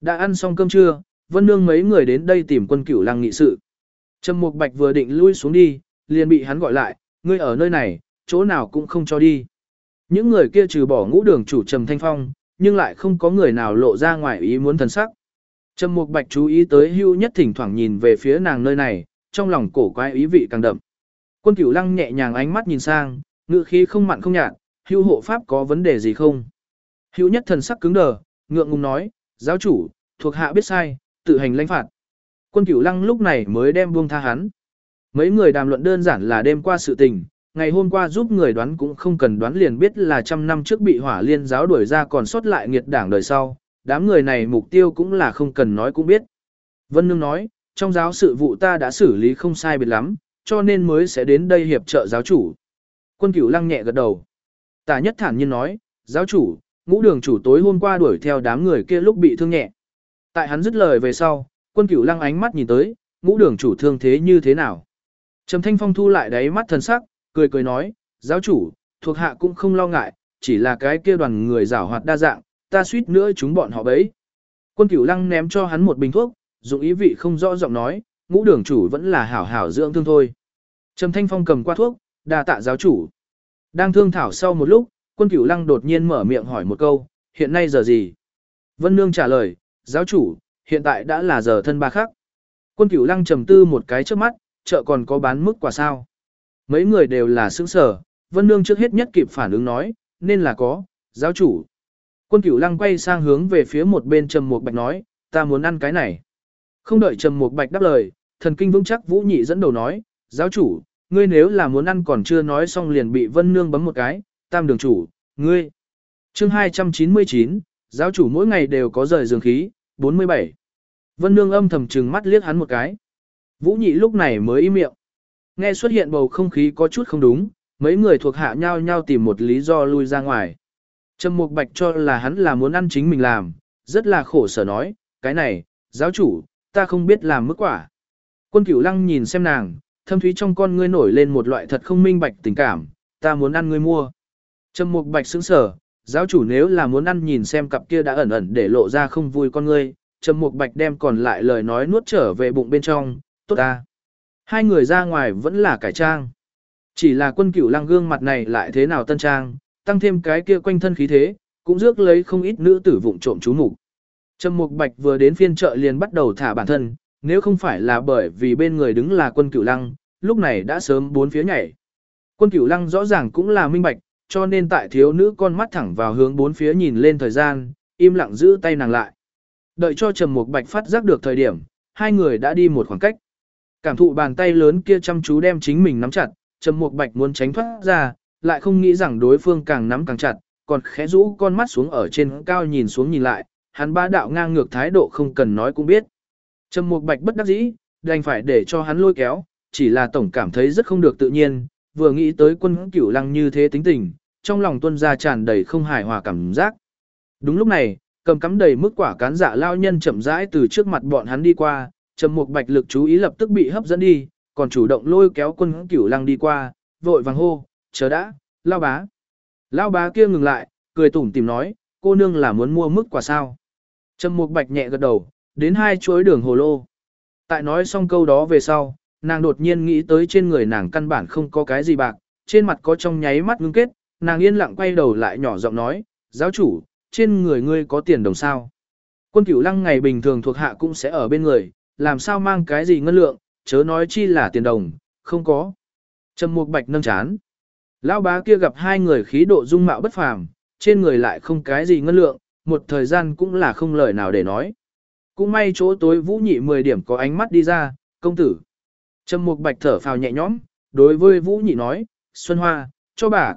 Đã ăn xong cơm trưa, Vân Nương mấy người đến đây tìm quân cửu lăng nghị sự. Trầm Mục Bạch vừa định lui xuống đi, liền bị hắn gọi lại, ngươi ở nơi này, chỗ nào cũng không cho đi. Những người kia trừ bỏ ngũ đường chủ Trầm Thanh Phong, nhưng lại không có người nào lộ ra ngoài ý muốn thần sắc. Trầm Mục Bạch chú ý tới Hưu Nhất thỉnh thoảng nhìn về phía nàng nơi này, trong lòng cổ quái ý vị càng đậm. Quân Cửu Lăng nhẹ nhàng ánh mắt nhìn sang, ngữ khí không mặn không nhạt, Hưu hộ pháp có vấn đề gì không? Hưu Nhất thần sắc cứng đờ, ngượng ngùng nói, giáo chủ, thuộc hạ biết sai, tự hành lãnh phạt. Quân Cửu Lăng lúc này mới đem buông tha hắn. Mấy người đàm luận đơn giản là đêm qua sự tình, ngày hôm qua giúp người đoán cũng không cần đoán liền biết là trăm năm trước bị hỏa liên giáo đuổi ra còn sót lại nghiệt đảng đời sau, đám người này mục tiêu cũng là không cần nói cũng biết. Vân Nương nói, trong giáo sự vụ ta đã xử lý không sai biệt lắm, cho nên mới sẽ đến đây hiệp trợ giáo chủ. Quân cửu lăng nhẹ gật đầu. Tả nhất thản nhiên nói, giáo chủ, ngũ đường chủ tối hôm qua đuổi theo đám người kia lúc bị thương nhẹ. Tại hắn dứt lời về sau, quân cửu lăng ánh mắt nhìn tới, ngũ đường chủ thương thế như thế nào. Trầm thanh phong thu lại đáy mắt thần sắc, cười cười nói, giáo chủ, thuộc hạ cũng không lo ngại, chỉ là cái kia đoàn người giảo hoạt đa dạng, ta suýt nữa chúng bọn họ bấy. Quân cửu lăng ném cho hắn một bình thuốc, dụng ý vị không rõ giọng nói, ngũ đường chủ vẫn là hảo hảo dưỡng thương thôi. Trầm thanh phong cầm qua thuốc, đa tạ giáo chủ. Đang thương thảo sau một lúc, quân cửu lăng đột nhiên mở miệng hỏi một câu, hiện nay giờ gì? Vân Nương trả lời, giáo chủ, hiện tại đã là giờ thân ba khắc. Quân cửu lăng trầm tư một cái trước mắt, chợ còn có bán mức quả sao. Mấy người đều là sững sở, Vân Nương trước hết nhất kịp phản ứng nói, nên là có, giáo chủ. Quân cửu lăng quay sang hướng về phía một bên Trầm Mục Bạch nói, ta muốn ăn cái này. Không đợi Trầm Mục Bạch đáp lời, thần kinh vững chắc Vũ Nhị dẫn đầu nói, giáo chủ, ngươi nếu là muốn ăn còn chưa nói xong liền bị Vân Nương bấm một cái, tam đường chủ, ngươi. chương 299, giáo chủ mỗi ngày đều có rời giường khí, 47. Vân Nương âm thầm trừng mắt liếc hắn một cái. Vũ Nhị lúc này mới im miệng. Nghe xuất hiện bầu không khí có chút không đúng, mấy người thuộc hạ nhau nhau tìm một lý do lui ra ngoài. Trầm Mục Bạch cho là hắn là muốn ăn chính mình làm, rất là khổ sở nói, cái này, giáo chủ, ta không biết làm mức quả. Quân Cửu Lăng nhìn xem nàng, thâm thúy trong con ngươi nổi lên một loại thật không minh bạch tình cảm, ta muốn ăn ngươi mua. Trầm Mục Bạch sững sờ, giáo chủ nếu là muốn ăn nhìn xem cặp kia đã ẩn ẩn để lộ ra không vui con ngươi, Trầm Mục Bạch đem còn lại lời nói nuốt trở về bụng bên trong, tốt ta. Hai người ra ngoài vẫn là cải trang. Chỉ là quân cửu lăng gương mặt này lại thế nào tân trang, tăng thêm cái kia quanh thân khí thế, cũng rước lấy không ít nữ tử vụng trộm chú mục. Trầm Mục Bạch vừa đến phiên chợ liền bắt đầu thả bản thân, nếu không phải là bởi vì bên người đứng là quân cửu lăng, lúc này đã sớm bốn phía nhảy. Quân cửu lăng rõ ràng cũng là minh bạch, cho nên tại thiếu nữ con mắt thẳng vào hướng bốn phía nhìn lên thời gian, im lặng giữ tay nàng lại. Đợi cho Trầm Mục Bạch phát giác được thời điểm, hai người đã đi một khoảng cách. Cảm thụ bàn tay lớn kia chăm chú đem chính mình nắm chặt, Trầm Mục Bạch muốn tránh thoát ra, lại không nghĩ rằng đối phương càng nắm càng chặt, còn khẽ rũ con mắt xuống ở trên cao nhìn xuống nhìn lại, hắn ba đạo ngang ngược thái độ không cần nói cũng biết. Trầm Mục Bạch bất đắc dĩ, đành phải để cho hắn lôi kéo, chỉ là tổng cảm thấy rất không được tự nhiên, vừa nghĩ tới quân cửu lăng như thế tính tình, trong lòng tuân ra tràn đầy không hài hòa cảm giác. Đúng lúc này, cầm cắm đầy mức quả cán dạ lao nhân chậm rãi từ trước mặt bọn hắn đi qua, trầm mục bạch lực chú ý lập tức bị hấp dẫn đi, còn chủ động lôi kéo quân cửu lăng đi qua, vội vàng hô, chờ đã, lao bá. Lao bá kia ngừng lại, cười tủm tìm nói, cô nương là muốn mua mức quả sao. Trầm mục bạch nhẹ gật đầu, đến hai chuỗi đường hồ lô. Tại nói xong câu đó về sau, nàng đột nhiên nghĩ tới trên người nàng căn bản không có cái gì bạc, trên mặt có trong nháy mắt ngưng kết, nàng yên lặng quay đầu lại nhỏ giọng nói, giáo chủ, trên người ngươi có tiền đồng sao. Quân cửu lăng ngày bình thường thuộc hạ cũng sẽ ở bên người, làm sao mang cái gì ngân lượng, chớ nói chi là tiền đồng, không có. Trầm Mục Bạch nâng chán. Lão bá kia gặp hai người khí độ dung mạo bất phàm, trên người lại không cái gì ngân lượng, một thời gian cũng là không lời nào để nói. Cũng may chỗ tối Vũ Nhị 10 điểm có ánh mắt đi ra, công tử. Trầm Mục Bạch thở phào nhẹ nhõm, đối với Vũ Nhị nói, Xuân Hoa, cho bà.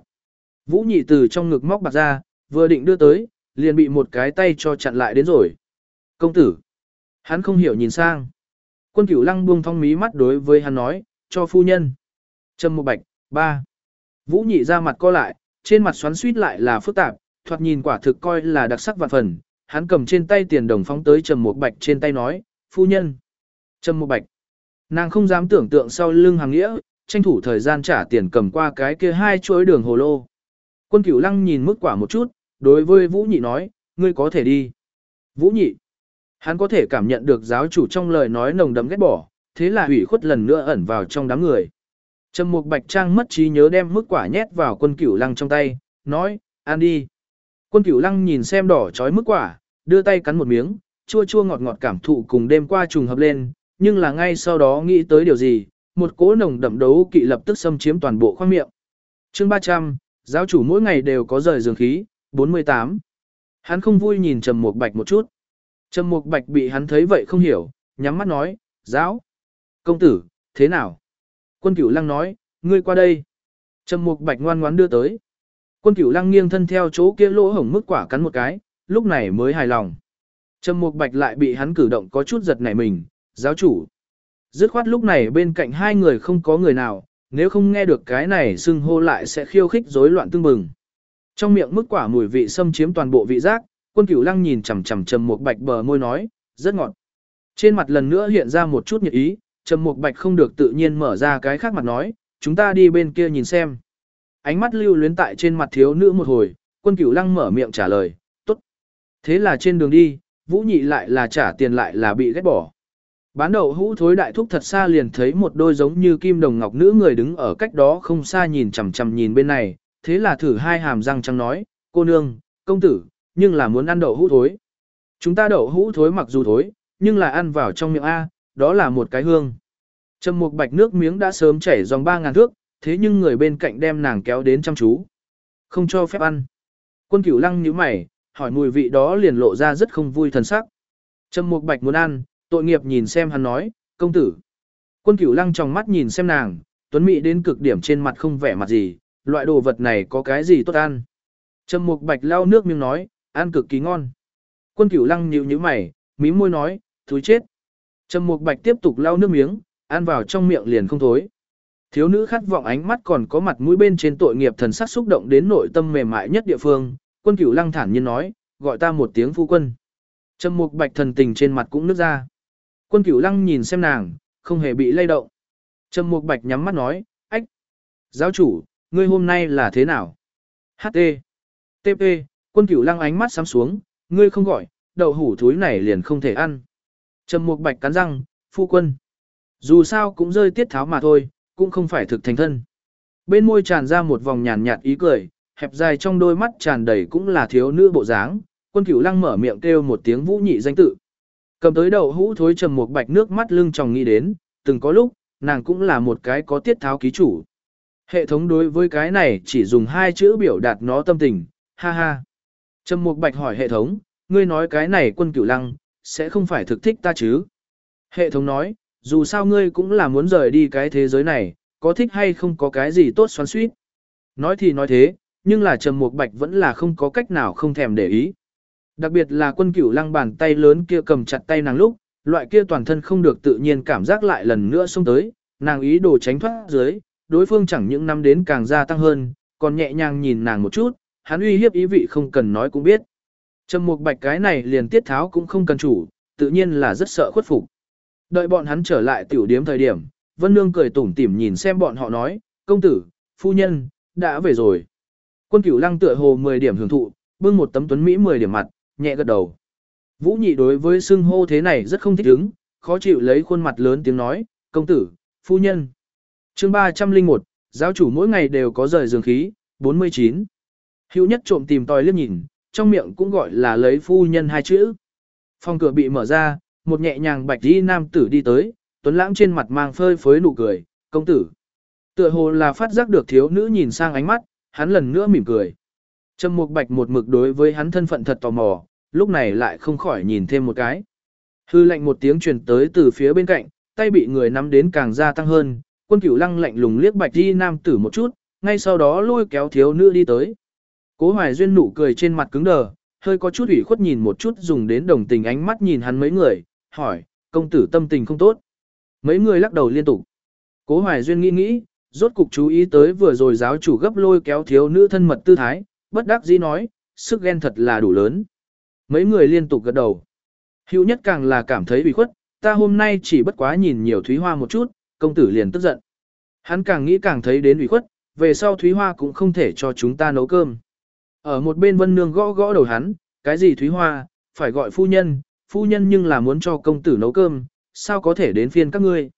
Vũ Nhị từ trong ngực móc bạc ra, vừa định đưa tới, liền bị một cái tay cho chặn lại đến rồi. Công tử. Hắn không hiểu nhìn sang. Quân cửu lăng buông thong mí mắt đối với hắn nói, cho phu nhân. Trâm Mục bạch, ba. Vũ nhị ra mặt co lại, trên mặt xoắn suýt lại là phức tạp, thoạt nhìn quả thực coi là đặc sắc vạn phần. Hắn cầm trên tay tiền đồng phóng tới Trầm Một Bạch trên tay nói, phu nhân. Trầm Một Bạch. Nàng không dám tưởng tượng sau lưng hàng nghĩa, tranh thủ thời gian trả tiền cầm qua cái kia hai chuỗi đường hồ lô. Quân cửu lăng nhìn mức quả một chút, đối với Vũ Nhị nói, ngươi có thể đi. Vũ Nhị. Hắn có thể cảm nhận được giáo chủ trong lời nói nồng đậm ghét bỏ, thế là hủy khuất lần nữa ẩn vào trong đám người. Trầm Mục Bạch Trang mất trí nhớ đem mức quả nhét vào quân cửu lăng trong tay, nói, ăn đi. Quân cửu lăng nhìn xem đỏ chói mức quả, đưa tay cắn một miếng, chua chua ngọt ngọt cảm thụ cùng đêm qua trùng hợp lên, nhưng là ngay sau đó nghĩ tới điều gì, một cỗ nồng đậm đấu kỵ lập tức xâm chiếm toàn bộ khoang miệng. Chương 300, giáo chủ mỗi ngày đều có rời giường khí, 48. Hắn không vui nhìn Trầm Mục Bạch một chút. Trầm Mục Bạch bị hắn thấy vậy không hiểu, nhắm mắt nói, giáo. Công tử, thế nào? Quân cửu lăng nói, ngươi qua đây. Trầm Mục Bạch ngoan ngoãn đưa tới. Quân Cửu Lăng nghiêng thân theo chỗ kia lỗ hổng mức quả cắn một cái, lúc này mới hài lòng. Trầm Mục Bạch lại bị hắn cử động có chút giật nảy mình, giáo chủ. Dứt khoát lúc này bên cạnh hai người không có người nào, nếu không nghe được cái này xưng hô lại sẽ khiêu khích rối loạn tương bừng. Trong miệng mức quả mùi vị xâm chiếm toàn bộ vị giác, quân cửu lăng nhìn chằm chằm trầm một bạch bờ môi nói, rất ngọt. Trên mặt lần nữa hiện ra một chút nhiệt ý, trầm một bạch không được tự nhiên mở ra cái khác mặt nói, chúng ta đi bên kia nhìn xem. Ánh mắt lưu luyến tại trên mặt thiếu nữ một hồi, quân cửu lăng mở miệng trả lời, tốt. Thế là trên đường đi, vũ nhị lại là trả tiền lại là bị ghét bỏ. Bán đậu hũ thối đại thúc thật xa liền thấy một đôi giống như kim đồng ngọc nữ người đứng ở cách đó không xa nhìn chằm chằm nhìn bên này, thế là thử hai hàm răng trắng nói, cô nương, công tử, nhưng là muốn ăn đậu hũ thối. Chúng ta đậu hũ thối mặc dù thối, nhưng là ăn vào trong miệng A, đó là một cái hương. Trầm một bạch nước miếng đã sớm chảy dòng ba ngàn thước, thế nhưng người bên cạnh đem nàng kéo đến chăm chú. Không cho phép ăn. Quân cửu lăng nhíu mày, hỏi mùi vị đó liền lộ ra rất không vui thần sắc. Trầm một bạch muốn ăn, tội nghiệp nhìn xem hắn nói, công tử. Quân cửu lăng trong mắt nhìn xem nàng, tuấn mỹ đến cực điểm trên mặt không vẻ mặt gì, loại đồ vật này có cái gì tốt ăn. Trầm mục bạch lau nước miếng nói, ăn cực kỳ ngon. Quân cửu lăng nhíu nhíu mày, mím môi nói, thúi chết. Trầm mục bạch tiếp tục lau nước miếng, ăn vào trong miệng liền không thối. Thiếu nữ khát vọng ánh mắt còn có mặt mũi bên trên tội nghiệp thần sắc xúc động đến nội tâm mềm mại nhất địa phương. Quân cửu lăng thản nhiên nói, gọi ta một tiếng phu quân. Trầm mục bạch thần tình trên mặt cũng nước ra. Quân cửu lăng nhìn xem nàng, không hề bị lay động. Trầm mục bạch nhắm mắt nói, ách. Giáo chủ, ngươi hôm nay là thế nào? HT. TP, quân cửu lăng ánh mắt sám xuống, ngươi không gọi, đậu hủ thúi này liền không thể ăn. Trầm mục bạch cắn răng, phu quân. Dù sao cũng rơi tiết tháo mà thôi, cũng không phải thực thành thân. Bên môi tràn ra một vòng nhàn nhạt ý cười, hẹp dài trong đôi mắt tràn đầy cũng là thiếu nữ bộ dáng. Quân cửu lăng mở miệng kêu một tiếng vũ nhị danh tự. Cầm tới đậu hũ thối trầm một bạch nước mắt lưng tròng nghĩ đến, từng có lúc, nàng cũng là một cái có tiết tháo ký chủ. Hệ thống đối với cái này chỉ dùng hai chữ biểu đạt nó tâm tình, ha ha. Trầm Mục Bạch hỏi hệ thống, ngươi nói cái này quân cửu lăng, sẽ không phải thực thích ta chứ? Hệ thống nói, dù sao ngươi cũng là muốn rời đi cái thế giới này, có thích hay không có cái gì tốt xoắn suýt. Nói thì nói thế, nhưng là Trầm Mục Bạch vẫn là không có cách nào không thèm để ý. Đặc biệt là quân cửu lăng bàn tay lớn kia cầm chặt tay nàng lúc, loại kia toàn thân không được tự nhiên cảm giác lại lần nữa xông tới, nàng ý đồ tránh thoát dưới, đối phương chẳng những năm đến càng gia tăng hơn, còn nhẹ nhàng nhìn nàng một chút, hắn uy hiếp ý vị không cần nói cũng biết. Trầm mục bạch cái này liền tiết tháo cũng không cần chủ, tự nhiên là rất sợ khuất phục. Đợi bọn hắn trở lại tiểu điếm thời điểm, Vân Nương cười tủm tỉm nhìn xem bọn họ nói, công tử, phu nhân, đã về rồi. Quân cửu lăng tựa hồ 10 điểm hưởng thụ, bưng một tấm tuấn Mỹ 10 điểm mặt, nhẹ gật đầu. Vũ nhị đối với xưng hô thế này rất không thích ứng, khó chịu lấy khuôn mặt lớn tiếng nói, công tử, phu nhân. chương 301, giáo chủ mỗi ngày đều có rời giường khí, 49. Hữu nhất trộm tìm tòi liếc nhìn, trong miệng cũng gọi là lấy phu nhân hai chữ. Phòng cửa bị mở ra, một nhẹ nhàng bạch đi nam tử đi tới, tuấn lãng trên mặt mang phơi phới nụ cười, công tử. Tựa hồ là phát giác được thiếu nữ nhìn sang ánh mắt, hắn lần nữa mỉm cười. Trầm Mục Bạch một mực đối với hắn thân phận thật tò mò, lúc này lại không khỏi nhìn thêm một cái. Hư lệnh một tiếng truyền tới từ phía bên cạnh, tay bị người nắm đến càng gia tăng hơn, quân cửu lăng lạnh lùng liếc bạch đi nam tử một chút, ngay sau đó lôi kéo thiếu nữ đi tới. Cố hoài duyên nụ cười trên mặt cứng đờ, hơi có chút ủy khuất nhìn một chút dùng đến đồng tình ánh mắt nhìn hắn mấy người, hỏi, công tử tâm tình không tốt. Mấy người lắc đầu liên tục. Cố hoài duyên nghĩ nghĩ, rốt cục chú ý tới vừa rồi giáo chủ gấp lôi kéo thiếu nữ thân mật tư thái, bất đắc dĩ nói, sức ghen thật là đủ lớn. Mấy người liên tục gật đầu. Hữu nhất càng là cảm thấy bị khuất, ta hôm nay chỉ bất quá nhìn nhiều Thúy Hoa một chút, công tử liền tức giận. Hắn càng nghĩ càng thấy đến ủy khuất, về sau Thúy Hoa cũng không thể cho chúng ta nấu cơm. Ở một bên vân nương gõ gõ đầu hắn, cái gì Thúy Hoa, phải gọi phu nhân, phu nhân nhưng là muốn cho công tử nấu cơm, sao có thể đến phiên các ngươi.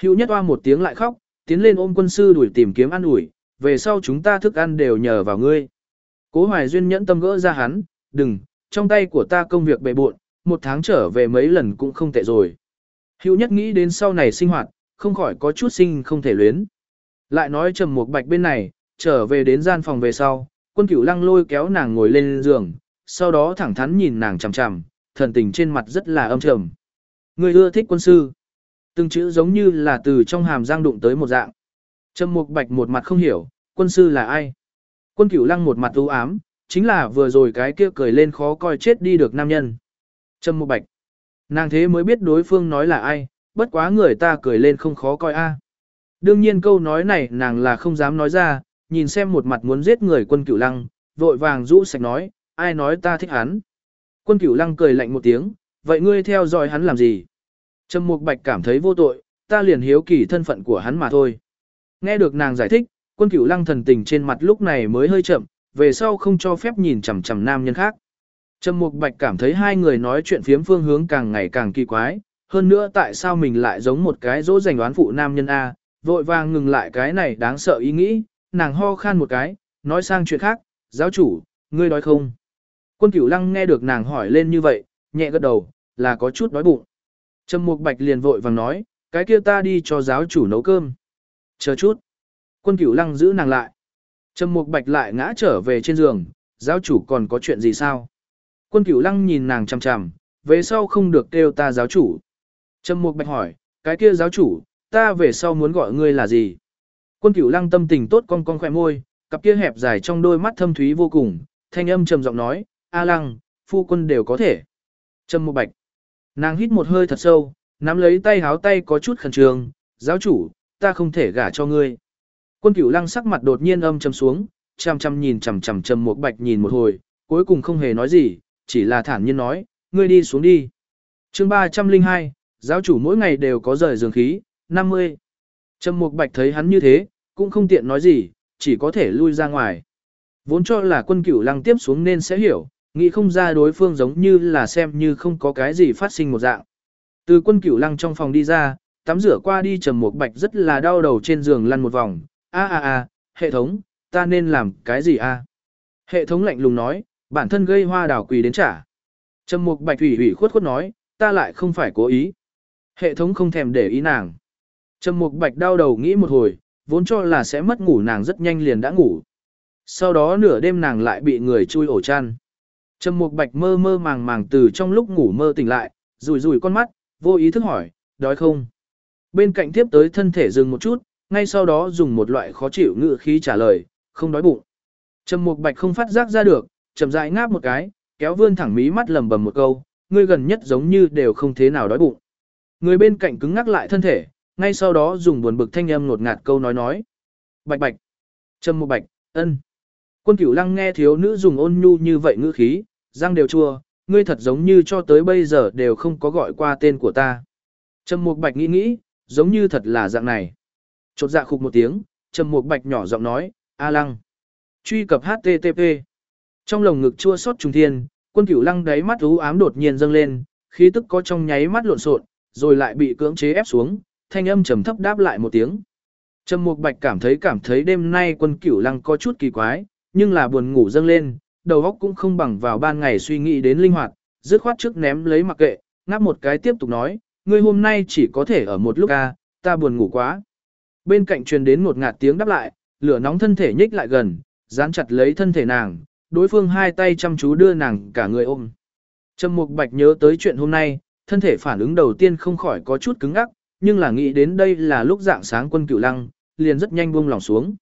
Hữu nhất hoa một tiếng lại khóc, tiến lên ôm quân sư đuổi tìm kiếm ăn ủi, về sau chúng ta thức ăn đều nhờ vào ngươi. Cố Hoài Duyên nhẫn tâm gỡ ra hắn, đừng, trong tay của ta công việc bề bộn, một tháng trở về mấy lần cũng không tệ rồi. Hữu nhất nghĩ đến sau này sinh hoạt, không khỏi có chút sinh không thể luyến. Lại nói trầm một bạch bên này, trở về đến gian phòng về sau, quân cửu lăng lôi kéo nàng ngồi lên giường, sau đó thẳng thắn nhìn nàng chằm chằm, thần tình trên mặt rất là âm trầm. Người ưa thích quân sư. Từng chữ giống như là từ trong hàm giang đụng tới một dạng. Trầm mục bạch một mặt không hiểu, Quân sư là ai? Quân cửu lăng một mặt u ám, chính là vừa rồi cái kia cười lên khó coi chết đi được nam nhân. Trâm Mục Bạch. Nàng thế mới biết đối phương nói là ai, bất quá người ta cười lên không khó coi a. Đương nhiên câu nói này nàng là không dám nói ra, nhìn xem một mặt muốn giết người quân cửu lăng, vội vàng rũ sạch nói, ai nói ta thích hắn. Quân cửu lăng cười lạnh một tiếng, vậy ngươi theo dõi hắn làm gì? Trầm Mục Bạch cảm thấy vô tội, ta liền hiếu kỳ thân phận của hắn mà thôi. Nghe được nàng giải thích, quân cửu lăng thần tình trên mặt lúc này mới hơi chậm, về sau không cho phép nhìn chằm chằm nam nhân khác. Trầm Mục Bạch cảm thấy hai người nói chuyện phiếm phương hướng càng ngày càng kỳ quái, hơn nữa tại sao mình lại giống một cái dỗ dành đoán phụ nam nhân A, vội vàng ngừng lại cái này đáng sợ ý nghĩ, nàng ho khan một cái, nói sang chuyện khác, giáo chủ, ngươi đói không? Quân cửu lăng nghe được nàng hỏi lên như vậy, nhẹ gật đầu, là có chút đói bụng. Trầm Mục Bạch liền vội vàng nói, cái kia ta đi cho giáo chủ nấu cơm. Chờ chút. Quân cửu lăng giữ nàng lại. Trầm Mục Bạch lại ngã trở về trên giường, giáo chủ còn có chuyện gì sao? Quân cửu lăng nhìn nàng chằm chằm, về sau không được kêu ta giáo chủ. Trầm Mục Bạch hỏi, cái kia giáo chủ, ta về sau muốn gọi ngươi là gì? Quân cửu lăng tâm tình tốt con con khỏe môi, cặp kia hẹp dài trong đôi mắt thâm thúy vô cùng, thanh âm trầm giọng nói, A lăng, phu quân đều có thể. Trầm Mục Bạch. Nàng hít một hơi thật sâu, nắm lấy tay háo tay có chút khẩn trương, giáo chủ, ta không thể gả cho ngươi. Quân cửu lăng sắc mặt đột nhiên âm trầm xuống, chằm chằm nhìn chằm chằm Trầm Mục Bạch nhìn một hồi, cuối cùng không hề nói gì, chỉ là thản nhiên nói, ngươi đi xuống đi. chương 302, giáo chủ mỗi ngày đều có rời giường khí, 50. Trầm Mục Bạch thấy hắn như thế, cũng không tiện nói gì, chỉ có thể lui ra ngoài. Vốn cho là quân cửu lăng tiếp xuống nên sẽ hiểu, nghĩ không ra đối phương giống như là xem như không có cái gì phát sinh một dạng. Từ quân cửu lăng trong phòng đi ra, tắm rửa qua đi trầm Mục bạch rất là đau đầu trên giường lăn một vòng a a a hệ thống, ta nên làm cái gì a Hệ thống lạnh lùng nói, bản thân gây hoa đảo quỳ đến trả. Trầm mục bạch thủy ủy khuất khuất nói, ta lại không phải cố ý. Hệ thống không thèm để ý nàng. Trầm mục bạch đau đầu nghĩ một hồi, vốn cho là sẽ mất ngủ nàng rất nhanh liền đã ngủ. Sau đó nửa đêm nàng lại bị người chui ổ chăn. Trầm Mục Bạch mơ mơ màng màng từ trong lúc ngủ mơ tỉnh lại, rủi rủi con mắt, vô ý thức hỏi, đói không? Bên cạnh tiếp tới thân thể dừng một chút, ngay sau đó dùng một loại khó chịu ngự khí trả lời, không đói bụng. Trầm Mục Bạch không phát giác ra được, chậm rãi ngáp một cái, kéo vươn thẳng mí mắt lầm bầm một câu, ngươi gần nhất giống như đều không thế nào đói bụng. Người bên cạnh cứng ngắc lại thân thể, ngay sau đó dùng buồn bực thanh âm ngột ngạt câu nói nói. Bạch bạch. Trầm Mục Bạch, ân. Quân Cửu Lăng nghe thiếu nữ dùng ôn nhu như vậy ngữ khí, răng đều chua, ngươi thật giống như cho tới bây giờ đều không có gọi qua tên của ta. Trầm Mục Bạch nghĩ nghĩ, giống như thật là dạng này. Chột dạ khục một tiếng, Trầm Mục Bạch nhỏ giọng nói, A Lăng. Truy cập HTTP. Trong lồng ngực chua xót trùng thiên, quân cửu lăng đáy mắt u ám đột nhiên dâng lên, khí tức có trong nháy mắt lộn xộn, rồi lại bị cưỡng chế ép xuống, thanh âm trầm thấp đáp lại một tiếng. Trầm Mục Bạch cảm thấy cảm thấy đêm nay quân cửu lăng có chút kỳ quái, nhưng là buồn ngủ dâng lên, đầu óc cũng không bằng vào ban ngày suy nghĩ đến linh hoạt, dứt khoát trước ném lấy mặc kệ, ngáp một cái tiếp tục nói, ngươi hôm nay chỉ có thể ở một lúc a, ta buồn ngủ quá. Bên cạnh truyền đến một ngạt tiếng đáp lại, lửa nóng thân thể nhích lại gần, dán chặt lấy thân thể nàng, đối phương hai tay chăm chú đưa nàng cả người ôm. Trầm Mục Bạch nhớ tới chuyện hôm nay, thân thể phản ứng đầu tiên không khỏi có chút cứng ngắc, nhưng là nghĩ đến đây là lúc dạng sáng quân cửu lăng, liền rất nhanh buông lòng xuống.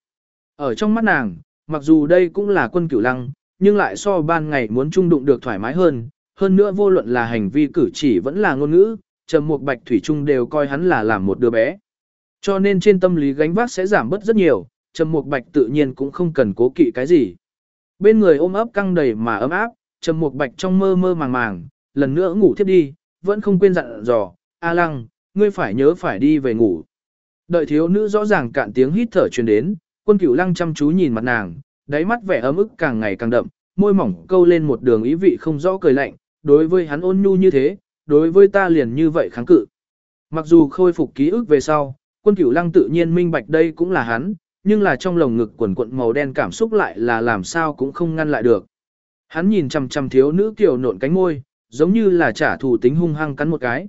Ở trong mắt nàng, mặc dù đây cũng là quân cửu lăng, nhưng lại so ban ngày muốn trung đụng được thoải mái hơn, hơn nữa vô luận là hành vi cử chỉ vẫn là ngôn ngữ, Trầm Mục Bạch Thủy Trung đều coi hắn là làm một đứa bé. Cho nên trên tâm lý gánh vác sẽ giảm bớt rất nhiều, Trầm Mục Bạch tự nhiên cũng không cần cố kỵ cái gì. Bên người ôm ấp căng đầy mà ấm áp, Trầm Mục Bạch trong mơ mơ màng màng, lần nữa ngủ thiếp đi, vẫn không quên dặn dò, "A Lăng, ngươi phải nhớ phải đi về ngủ." Đợi thiếu nữ rõ ràng cạn tiếng hít thở truyền đến, Quân Cửu Lăng chăm chú nhìn mặt nàng, đáy mắt vẻ ấm ức càng ngày càng đậm, môi mỏng câu lên một đường ý vị không rõ cười lạnh, đối với hắn ôn nhu như thế, đối với ta liền như vậy kháng cự. Mặc dù khôi phục ký ức về sau, quân cửu lăng tự nhiên minh bạch đây cũng là hắn, nhưng là trong lồng ngực quần quận màu đen cảm xúc lại là làm sao cũng không ngăn lại được. Hắn nhìn chằm chằm thiếu nữ kiểu nộn cánh môi, giống như là trả thù tính hung hăng cắn một cái.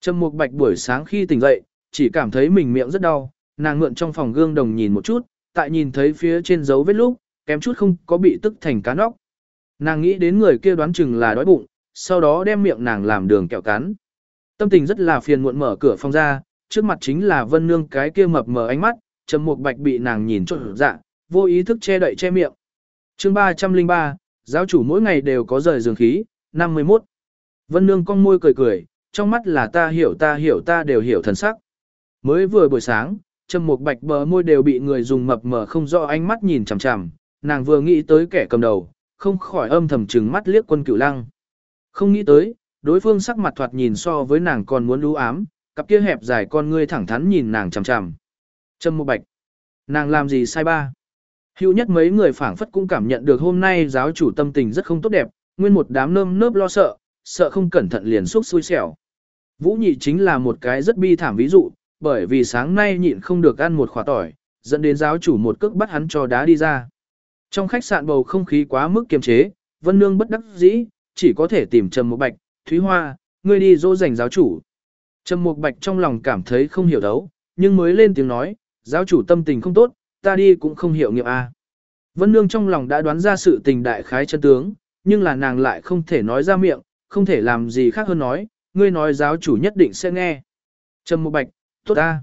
Trầm Mục Bạch buổi sáng khi tỉnh dậy, chỉ cảm thấy mình miệng rất đau, nàng ngượn trong phòng gương đồng nhìn một chút, tại nhìn thấy phía trên dấu vết lúc, kém chút không có bị tức thành cá nóc. Nàng nghĩ đến người kia đoán chừng là đói bụng, sau đó đem miệng nàng làm đường kẹo cắn. Tâm tình rất là phiền muộn mở cửa phòng ra, trước mặt chính là Vân Nương cái kia mập mờ ánh mắt, Trầm Mục Bạch bị nàng nhìn trộn dạ, vô ý thức che đậy che miệng. chương 303, giáo chủ mỗi ngày đều có rời giường khí, 51. Vân Nương cong môi cười cười, trong mắt là ta hiểu ta hiểu ta đều hiểu thần sắc. Mới vừa buổi sáng, Trầm Mục Bạch bờ môi đều bị người dùng mập mờ không rõ ánh mắt nhìn chằm chằm, nàng vừa nghĩ tới kẻ cầm đầu, không khỏi âm thầm trừng mắt liếc quân cửu lăng. Không nghĩ tới, đối phương sắc mặt thoạt nhìn so với nàng còn muốn lú ám, cặp kia hẹp dài con ngươi thẳng thắn nhìn nàng chằm chằm. Trầm Mộ Bạch, nàng làm gì sai ba? Hữu nhất mấy người phảng phất cũng cảm nhận được hôm nay giáo chủ tâm tình rất không tốt đẹp, nguyên một đám nơm nớp lo sợ, sợ không cẩn thận liền xúc xui xẻo. Vũ nhị chính là một cái rất bi thảm ví dụ, bởi vì sáng nay nhịn không được ăn một khỏa tỏi, dẫn đến giáo chủ một cước bắt hắn cho đá đi ra. Trong khách sạn bầu không khí quá mức kiềm chế, Vân Nương bất đắc dĩ, chỉ có thể tìm Trầm Mộ Bạch, Thúy Hoa, ngươi đi dỗ dành giáo chủ. Trầm Mục Bạch trong lòng cảm thấy không hiểu đấu, nhưng mới lên tiếng nói, giáo chủ tâm tình không tốt, ta đi cũng không hiểu nghiệp a. Vân Nương trong lòng đã đoán ra sự tình đại khái chân tướng, nhưng là nàng lại không thể nói ra miệng, không thể làm gì khác hơn nói, ngươi nói giáo chủ nhất định sẽ nghe. Trầm Mục Bạch, tốt ta.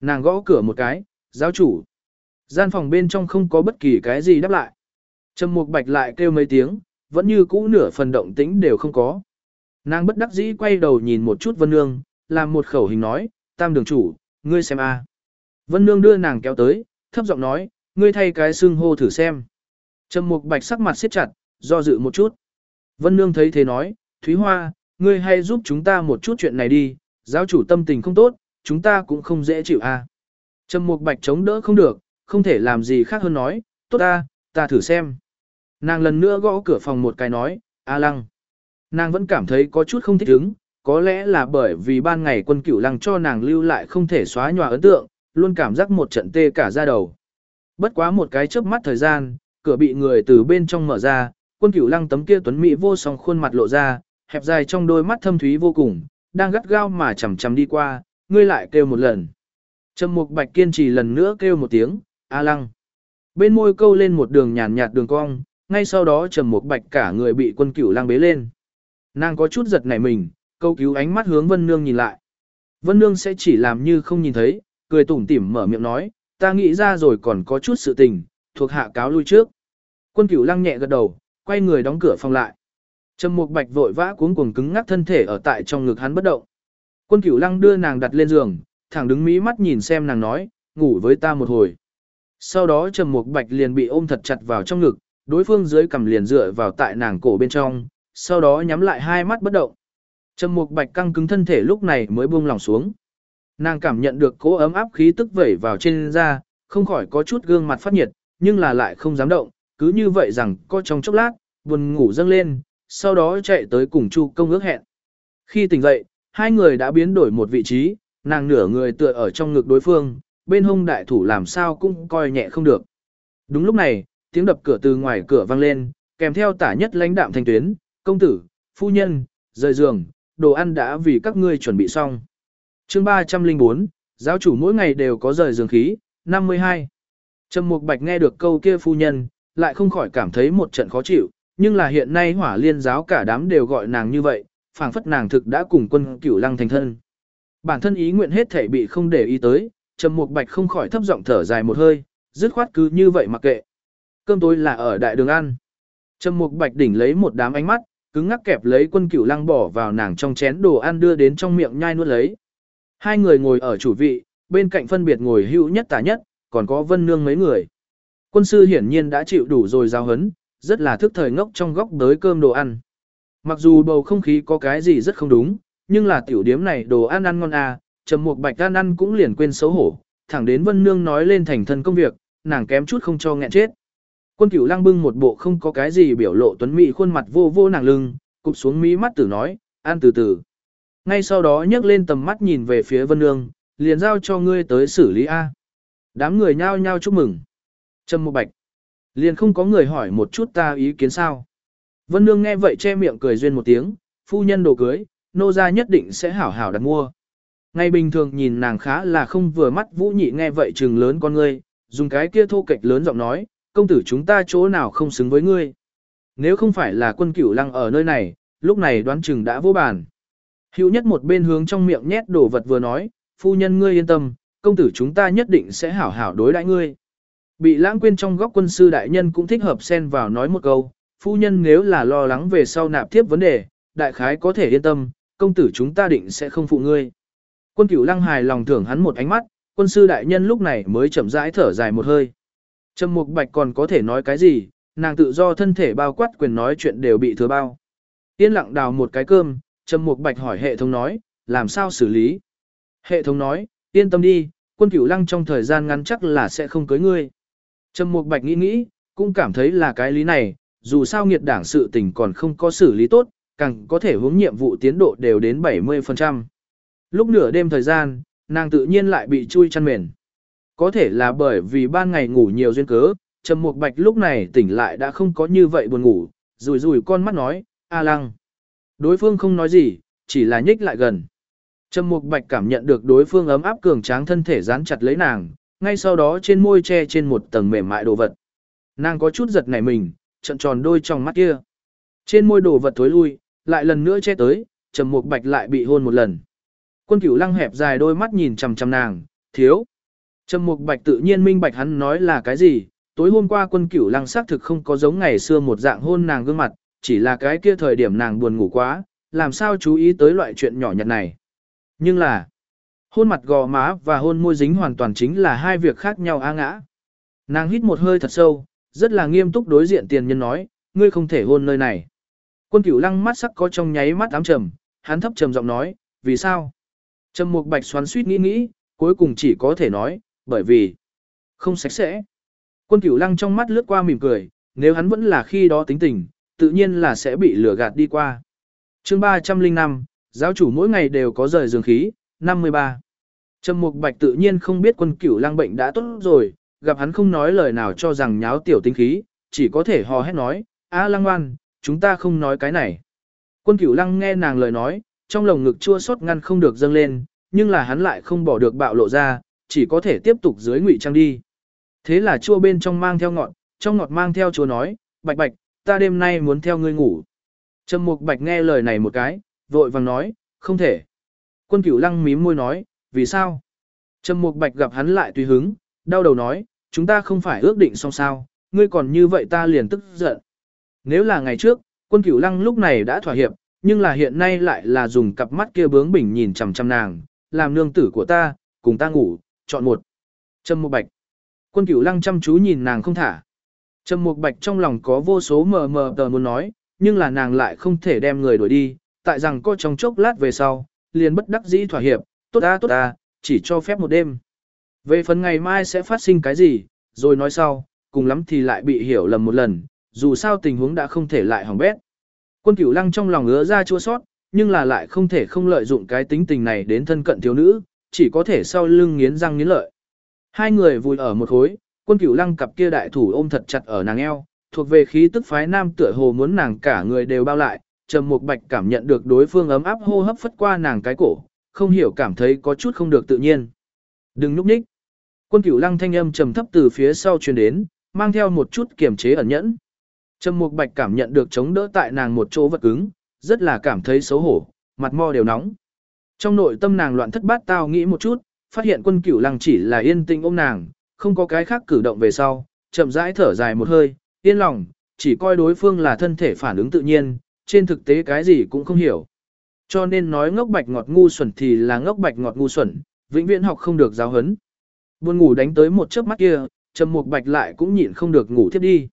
Nàng gõ cửa một cái, giáo chủ. Gian phòng bên trong không có bất kỳ cái gì đáp lại. Trầm Mục Bạch lại kêu mấy tiếng, vẫn như cũ nửa phần động tĩnh đều không có. Nàng bất đắc dĩ quay đầu nhìn một chút Vân Nương, làm một khẩu hình nói, tam đường chủ, ngươi xem a. Vân Nương đưa nàng kéo tới, thấp giọng nói, ngươi thay cái xương hô thử xem. Trầm Mục Bạch sắc mặt siết chặt, do dự một chút. Vân Nương thấy thế nói, Thúy Hoa, ngươi hay giúp chúng ta một chút chuyện này đi, giáo chủ tâm tình không tốt, chúng ta cũng không dễ chịu a. Trầm Mục Bạch chống đỡ không được, không thể làm gì khác hơn nói, tốt ta, ta thử xem. Nàng lần nữa gõ cửa phòng một cái nói, A Lăng. Nàng vẫn cảm thấy có chút không thích ứng, có lẽ là bởi vì ban ngày quân cửu lăng cho nàng lưu lại không thể xóa nhòa ấn tượng, luôn cảm giác một trận tê cả da đầu. Bất quá một cái chớp mắt thời gian, cửa bị người từ bên trong mở ra, quân cửu lăng tấm kia tuấn mỹ vô song khuôn mặt lộ ra, hẹp dài trong đôi mắt thâm thúy vô cùng, đang gắt gao mà chầm chầm đi qua, ngươi lại kêu một lần. Trầm Mục Bạch kiên trì lần nữa kêu một tiếng, A Lăng. Bên môi câu lên một đường nhàn nhạt đường cong, ngay sau đó Trầm Mục Bạch cả người bị quân cửu lăng bế lên. Nàng có chút giật nảy mình, câu cứu ánh mắt hướng Vân Nương nhìn lại. Vân Nương sẽ chỉ làm như không nhìn thấy, cười tủm tỉm mở miệng nói, ta nghĩ ra rồi còn có chút sự tình, thuộc hạ cáo lui trước. Quân cửu lăng nhẹ gật đầu, quay người đóng cửa phòng lại. Trầm Mục Bạch vội vã cuống cuồng cứng ngắc thân thể ở tại trong ngực hắn bất động. Quân Cửu Lăng đưa nàng đặt lên giường, thẳng đứng mí mắt nhìn xem nàng nói, ngủ với ta một hồi. Sau đó Trầm Mục Bạch liền bị ôm thật chặt vào trong ngực, đối phương dưới cầm liền dựa vào tại nàng cổ bên trong, sau đó nhắm lại hai mắt bất động. Trầm Mục Bạch căng cứng thân thể lúc này mới buông lòng xuống. Nàng cảm nhận được cố ấm áp khí tức vẩy vào trên da, không khỏi có chút gương mặt phát nhiệt, nhưng là lại không dám động, cứ như vậy rằng có trong chốc lát, buồn ngủ dâng lên, sau đó chạy tới cùng Chu công ước hẹn. Khi tỉnh dậy, hai người đã biến đổi một vị trí, nàng nửa người tựa ở trong ngực đối phương, bên hông đại thủ làm sao cũng coi nhẹ không được. Đúng lúc này, tiếng đập cửa từ ngoài cửa vang lên, kèm theo tả nhất lãnh đạm thanh tuyến, công tử, phu nhân, rời giường, đồ ăn đã vì các ngươi chuẩn bị xong. chương 304, giáo chủ mỗi ngày đều có rời giường khí, 52. Trầm Mục Bạch nghe được câu kia phu nhân, lại không khỏi cảm thấy một trận khó chịu, nhưng là hiện nay hỏa liên giáo cả đám đều gọi nàng như vậy, phảng phất nàng thực đã cùng quân cửu lăng thành thân. Bản thân ý nguyện hết thể bị không để ý tới, Trầm Mục Bạch không khỏi thấp giọng thở dài một hơi, dứt khoát cứ như vậy mặc kệ. Cơm tối là ở đại đường ăn. Trầm Mục Bạch đỉnh lấy một đám ánh mắt, cứng ngắc kẹp lấy quân cửu lăng bỏ vào nàng trong chén đồ ăn đưa đến trong miệng nhai nuốt lấy. Hai người ngồi ở chủ vị, bên cạnh phân biệt ngồi hữu nhất tả nhất, còn có vân nương mấy người. Quân sư hiển nhiên đã chịu đủ rồi giao hấn, rất là thức thời ngốc trong góc đới cơm đồ ăn. Mặc dù bầu không khí có cái gì rất không đúng, nhưng là tiểu điếm này đồ ăn ăn ngon à, trầm mục bạch ăn ăn cũng liền quên xấu hổ, thẳng đến vân nương nói lên thành thân công việc, nàng kém chút không cho nghẹn chết. Quân cửu lăng bưng một bộ không có cái gì biểu lộ tuấn mỹ khuôn mặt vô vô nàng lưng, cụp xuống mí mắt tử nói, ăn từ từ. Ngay sau đó nhấc lên tầm mắt nhìn về phía vân nương, liền giao cho ngươi tới xử lý A. Đám người nhao nhao chúc mừng. Trầm một bạch. Liền không có người hỏi một chút ta ý kiến sao. Vân Nương nghe vậy che miệng cười duyên một tiếng, phu nhân đồ cưới, nô gia nhất định sẽ hảo hảo đặt mua. Ngày bình thường nhìn nàng khá là không vừa mắt vũ nhị nghe vậy trừng lớn con ngươi, dùng cái kia thô kệch lớn giọng nói, công tử chúng ta chỗ nào không xứng với ngươi. Nếu không phải là quân cửu lăng ở nơi này, lúc này đoán chừng đã vô bàn. Hữu nhất một bên hướng trong miệng nhét đồ vật vừa nói, phu nhân ngươi yên tâm, công tử chúng ta nhất định sẽ hảo hảo đối đãi ngươi. Bị lãng quên trong góc quân sư đại nhân cũng thích hợp xen vào nói một câu, phu nhân nếu là lo lắng về sau nạp tiếp vấn đề, đại khái có thể yên tâm, công tử chúng ta định sẽ không phụ ngươi. Quân cửu lăng hài lòng thưởng hắn một ánh mắt, quân sư đại nhân lúc này mới chậm rãi thở dài một hơi. Trầm mục bạch còn có thể nói cái gì, nàng tự do thân thể bao quát quyền nói chuyện đều bị thừa bao. Yên lặng đào một cái cơm, Trầm mục bạch hỏi hệ thống nói, làm sao xử lý. Hệ thống nói, yên tâm đi, quân cửu lăng trong thời gian ngắn chắc là sẽ không cưới ngươi. Trầm mục bạch nghĩ nghĩ, cũng cảm thấy là cái lý này, dù sao nghiệt đảng sự tình còn không có xử lý tốt, càng có thể hướng nhiệm vụ tiến độ đều đến 70%. Lúc nửa đêm thời gian, nàng tự nhiên lại bị chui chăn mền. Có thể là bởi vì ban ngày ngủ nhiều duyên cớ, Trầm Mục Bạch lúc này tỉnh lại đã không có như vậy buồn ngủ, rùi rùi con mắt nói, A Lăng. Đối phương không nói gì, chỉ là nhích lại gần. Trầm Mục Bạch cảm nhận được đối phương ấm áp cường tráng thân thể dán chặt lấy nàng, ngay sau đó trên môi che trên một tầng mềm mại đồ vật. Nàng có chút giật nảy mình, trận tròn đôi trong mắt kia. Trên môi đồ vật thối lui, lại lần nữa che tới, Trầm Mục Bạch lại bị hôn một lần. Quân Cửu Lăng hẹp dài đôi mắt nhìn chằm chằm nàng, "Thiếu." Trầm Mục Bạch tự nhiên minh bạch hắn nói là cái gì, tối hôm qua Quân Cửu Lăng xác thực không có giống ngày xưa một dạng hôn nàng gương mặt, chỉ là cái kia thời điểm nàng buồn ngủ quá, làm sao chú ý tới loại chuyện nhỏ nhặt này. Nhưng là, hôn mặt gò má và hôn môi dính hoàn toàn chính là hai việc khác nhau a ngã. Nàng hít một hơi thật sâu, rất là nghiêm túc đối diện tiền nhân nói, ngươi không thể hôn nơi này. Quân cửu lăng mắt sắc có trong nháy mắt ám trầm, hắn thấp trầm giọng nói, vì sao? Trầm mục bạch xoắn suýt nghĩ nghĩ, cuối cùng chỉ có thể nói, bởi vì không sạch sẽ. Quân cửu lăng trong mắt lướt qua mỉm cười, nếu hắn vẫn là khi đó tính tình, tự nhiên là sẽ bị lừa gạt đi qua. chương 305, giáo chủ mỗi ngày đều có rời giường khí, 53. Trầm mục bạch tự nhiên không biết quân cửu lăng bệnh đã tốt rồi, gặp hắn không nói lời nào cho rằng nháo tiểu tinh khí, chỉ có thể hò hét nói, a lăng ngoan, chúng ta không nói cái này. Quân cửu lăng nghe nàng lời nói, trong lồng ngực chua xót ngăn không được dâng lên, nhưng là hắn lại không bỏ được bạo lộ ra, chỉ có thể tiếp tục dưới ngụy trang đi. Thế là chua bên trong mang theo ngọt, trong ngọt mang theo chua nói, bạch bạch, ta đêm nay muốn theo ngươi ngủ. Trầm mục bạch nghe lời này một cái, vội vàng nói, không thể. Quân cửu lăng mím môi nói, vì sao? Trầm mục bạch gặp hắn lại tùy hứng, đau đầu nói, chúng ta không phải ước định xong sao, ngươi còn như vậy ta liền tức giận. Nếu là ngày trước, quân cửu lăng lúc này đã thỏa hiệp, nhưng là hiện nay lại là dùng cặp mắt kia bướng bỉnh nhìn chằm chằm nàng, làm nương tử của ta, cùng ta ngủ, chọn một. Trầm Mục Bạch. Quân Cửu Lăng chăm chú nhìn nàng không thả. Trầm Mục Bạch trong lòng có vô số mờ mờ tờ muốn nói, nhưng là nàng lại không thể đem người đuổi đi, tại rằng cô trong chốc lát về sau, liền bất đắc dĩ thỏa hiệp, tốt ta tốt ta, chỉ cho phép một đêm. Về phần ngày mai sẽ phát sinh cái gì, rồi nói sau, cùng lắm thì lại bị hiểu lầm một lần, dù sao tình huống đã không thể lại hỏng bét. Quân cửu lăng trong lòng ứa ra chua sót, nhưng là lại không thể không lợi dụng cái tính tình này đến thân cận thiếu nữ, chỉ có thể sau lưng nghiến răng nghiến lợi. Hai người vùi ở một khối, quân cửu lăng cặp kia đại thủ ôm thật chặt ở nàng eo, thuộc về khí tức phái nam tựa hồ muốn nàng cả người đều bao lại, trầm mục bạch cảm nhận được đối phương ấm áp hô hấp phất qua nàng cái cổ, không hiểu cảm thấy có chút không được tự nhiên. Đừng núp nhích. Quân cửu lăng thanh âm trầm thấp từ phía sau truyền đến, mang theo một chút kiềm chế ẩn nhẫn. Trầm Mục Bạch cảm nhận được chống đỡ tại nàng một chỗ vật cứng, rất là cảm thấy xấu hổ, mặt mo đều nóng. Trong nội tâm nàng loạn thất bát tao nghĩ một chút, phát hiện quân cửu lăng chỉ là yên tĩnh ôm nàng, không có cái khác cử động về sau, chậm rãi thở dài một hơi, yên lòng, chỉ coi đối phương là thân thể phản ứng tự nhiên, trên thực tế cái gì cũng không hiểu. Cho nên nói ngốc bạch ngọt ngu xuẩn thì là ngốc bạch ngọt ngu xuẩn, vĩnh viễn học không được giáo hấn. Buồn ngủ đánh tới một chớp mắt kia, Trầm Mục Bạch lại cũng nhịn không được ngủ tiếp đi.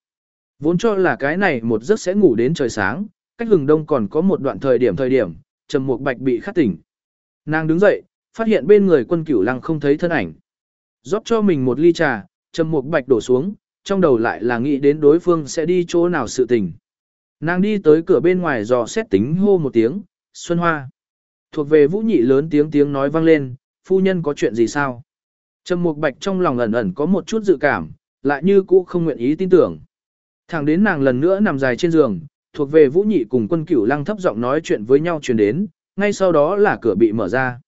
Vốn cho là cái này một giấc sẽ ngủ đến trời sáng, cách hừng đông còn có một đoạn thời điểm thời điểm, Trầm Mục Bạch bị khát tỉnh. Nàng đứng dậy, phát hiện bên người quân cửu lăng không thấy thân ảnh. rót cho mình một ly trà, Trầm Mục Bạch đổ xuống, trong đầu lại là nghĩ đến đối phương sẽ đi chỗ nào sự tình. Nàng đi tới cửa bên ngoài dò xét tính hô một tiếng, Xuân Hoa. Thuộc về vũ nhị lớn tiếng tiếng nói vang lên, phu nhân có chuyện gì sao? Trầm Mục Bạch trong lòng ẩn ẩn có một chút dự cảm, lại như cũ không nguyện ý tin tưởng. Thẳng đến nàng lần nữa nằm dài trên giường, thuộc về Vũ Nhị cùng Quân Cửu Lăng thấp giọng nói chuyện với nhau truyền đến, ngay sau đó là cửa bị mở ra.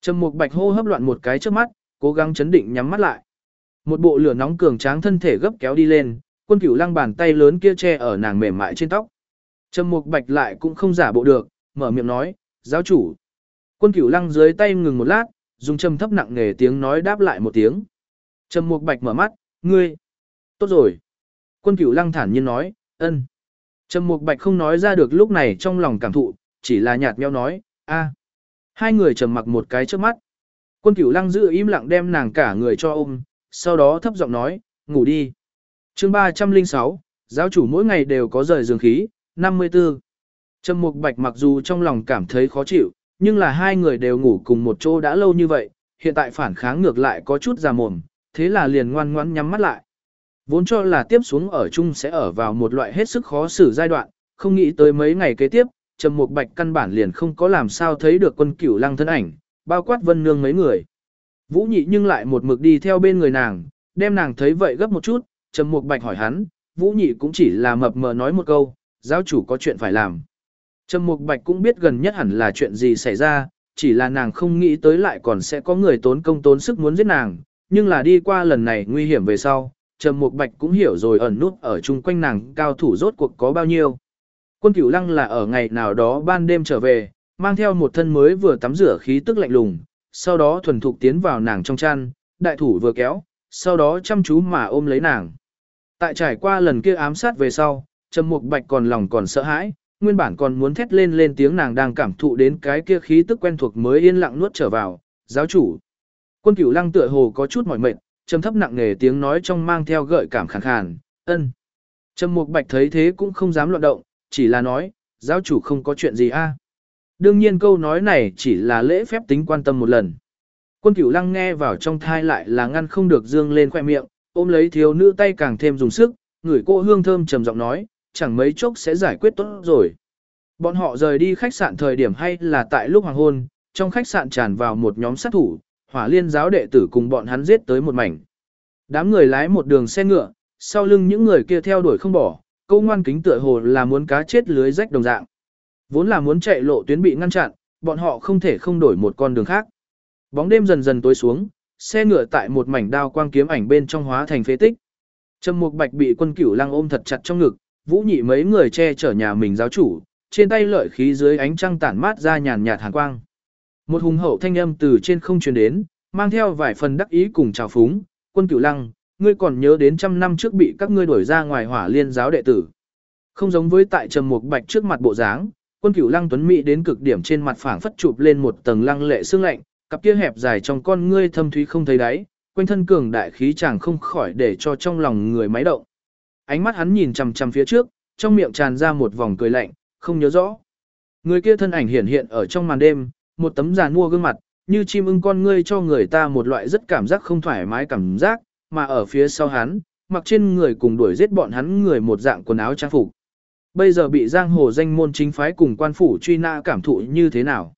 Trầm Mục Bạch hô hấp loạn một cái trước mắt, cố gắng chấn định nhắm mắt lại. Một bộ lửa nóng cường tráng thân thể gấp kéo đi lên, Quân Cửu Lăng bàn tay lớn kia che ở nàng mềm mại trên tóc. Trầm Mục Bạch lại cũng không giả bộ được, mở miệng nói, "Giáo chủ." Quân Cửu Lăng dưới tay ngừng một lát, dùng trầm thấp nặng nề tiếng nói đáp lại một tiếng. Trầm Mục Bạch mở mắt, "Ngươi, Tốt rồi. Quân cửu lăng thản nhiên nói, ân. Trầm Mục Bạch không nói ra được lúc này trong lòng cảm thụ, chỉ là nhạt nhẽo nói, a. Hai người trầm mặc một cái trước mắt. Quân cửu lăng giữ im lặng đem nàng cả người cho ôm, sau đó thấp giọng nói, ngủ đi. chương 306, giáo chủ mỗi ngày đều có rời giường khí, 54. Trầm Mục Bạch mặc dù trong lòng cảm thấy khó chịu, nhưng là hai người đều ngủ cùng một chỗ đã lâu như vậy, hiện tại phản kháng ngược lại có chút già mồm, thế là liền ngoan ngoãn nhắm mắt lại. Vốn cho là tiếp xuống ở chung sẽ ở vào một loại hết sức khó xử giai đoạn, không nghĩ tới mấy ngày kế tiếp, Trầm Mục Bạch căn bản liền không có làm sao thấy được quân cửu lăng thân ảnh, bao quát vân nương mấy người. Vũ nhị nhưng lại một mực đi theo bên người nàng, đem nàng thấy vậy gấp một chút, Trầm Mục Bạch hỏi hắn, Vũ nhị cũng chỉ là mập mờ nói một câu, giáo chủ có chuyện phải làm. Trầm Mục Bạch cũng biết gần nhất hẳn là chuyện gì xảy ra, chỉ là nàng không nghĩ tới lại còn sẽ có người tốn công tốn sức muốn giết nàng, nhưng là đi qua lần này nguy hiểm về sau, Trầm Mục Bạch cũng hiểu rồi ẩn nút ở chung quanh nàng cao thủ rốt cuộc có bao nhiêu. Quân Cửu Lăng là ở ngày nào đó ban đêm trở về, mang theo một thân mới vừa tắm rửa khí tức lạnh lùng, sau đó thuần thục tiến vào nàng trong chăn, đại thủ vừa kéo, sau đó chăm chú mà ôm lấy nàng. Tại trải qua lần kia ám sát về sau, Trầm Mục Bạch còn lòng còn sợ hãi, nguyên bản còn muốn thét lên lên tiếng nàng đang cảm thụ đến cái kia khí tức quen thuộc mới yên lặng nuốt trở vào, giáo chủ. Quân Cửu Lăng tựa hồ có chút mỏi mệt, trầm thấp nặng nề tiếng nói trong mang theo gợi cảm khàn khàn, ân. Trầm Mục Bạch thấy thế cũng không dám loạn động, chỉ là nói, giáo chủ không có chuyện gì a. Đương nhiên câu nói này chỉ là lễ phép tính quan tâm một lần. Quân Cửu Lăng nghe vào trong thai lại là ngăn không được dương lên khoe miệng, ôm lấy thiếu nữ tay càng thêm dùng sức, người cô hương thơm trầm giọng nói, chẳng mấy chốc sẽ giải quyết tốt rồi. Bọn họ rời đi khách sạn thời điểm hay là tại lúc hoàng hôn, trong khách sạn tràn vào một nhóm sát thủ, hỏa liên giáo đệ tử cùng bọn hắn giết tới một mảnh. Đám người lái một đường xe ngựa, sau lưng những người kia theo đuổi không bỏ, Cô ngoan kính tựa hồ là muốn cá chết lưới rách đồng dạng. Vốn là muốn chạy lộ tuyến bị ngăn chặn, bọn họ không thể không đổi một con đường khác. Bóng đêm dần dần tối xuống, xe ngựa tại một mảnh đao quang kiếm ảnh bên trong hóa thành phế tích. Trầm Mục Bạch bị quân cửu lăng ôm thật chặt trong ngực, Vũ Nhị mấy người che chở nhà mình giáo chủ, trên tay lợi khí dưới ánh trăng tản mát ra nhàn nhạt hàn quang. Một hùng hậu thanh âm từ trên không truyền đến, mang theo vài phần đắc ý cùng chào phúng, quân cửu lăng, ngươi còn nhớ đến trăm năm trước bị các ngươi đuổi ra ngoài hỏa liên giáo đệ tử. Không giống với tại trầm mục bạch trước mặt bộ dáng, quân cửu lăng tuấn mỹ đến cực điểm trên mặt phảng phất chụp lên một tầng lăng lệ xương lạnh, cặp kia hẹp dài trong con ngươi thâm thúy không thấy đáy, quanh thân cường đại khí chàng không khỏi để cho trong lòng người máy động. Ánh mắt hắn nhìn chằm chằm phía trước, trong miệng tràn ra một vòng cười lạnh, không nhớ rõ. Người kia thân ảnh hiện hiện ở trong màn đêm, một tấm giàn mua gương mặt, như chim ưng con ngươi cho người ta một loại rất cảm giác không thoải mái cảm giác, mà ở phía sau hắn, mặc trên người cùng đuổi giết bọn hắn người một dạng quần áo trang phục. Bây giờ bị giang hồ danh môn chính phái cùng quan phủ truy nã cảm thụ như thế nào?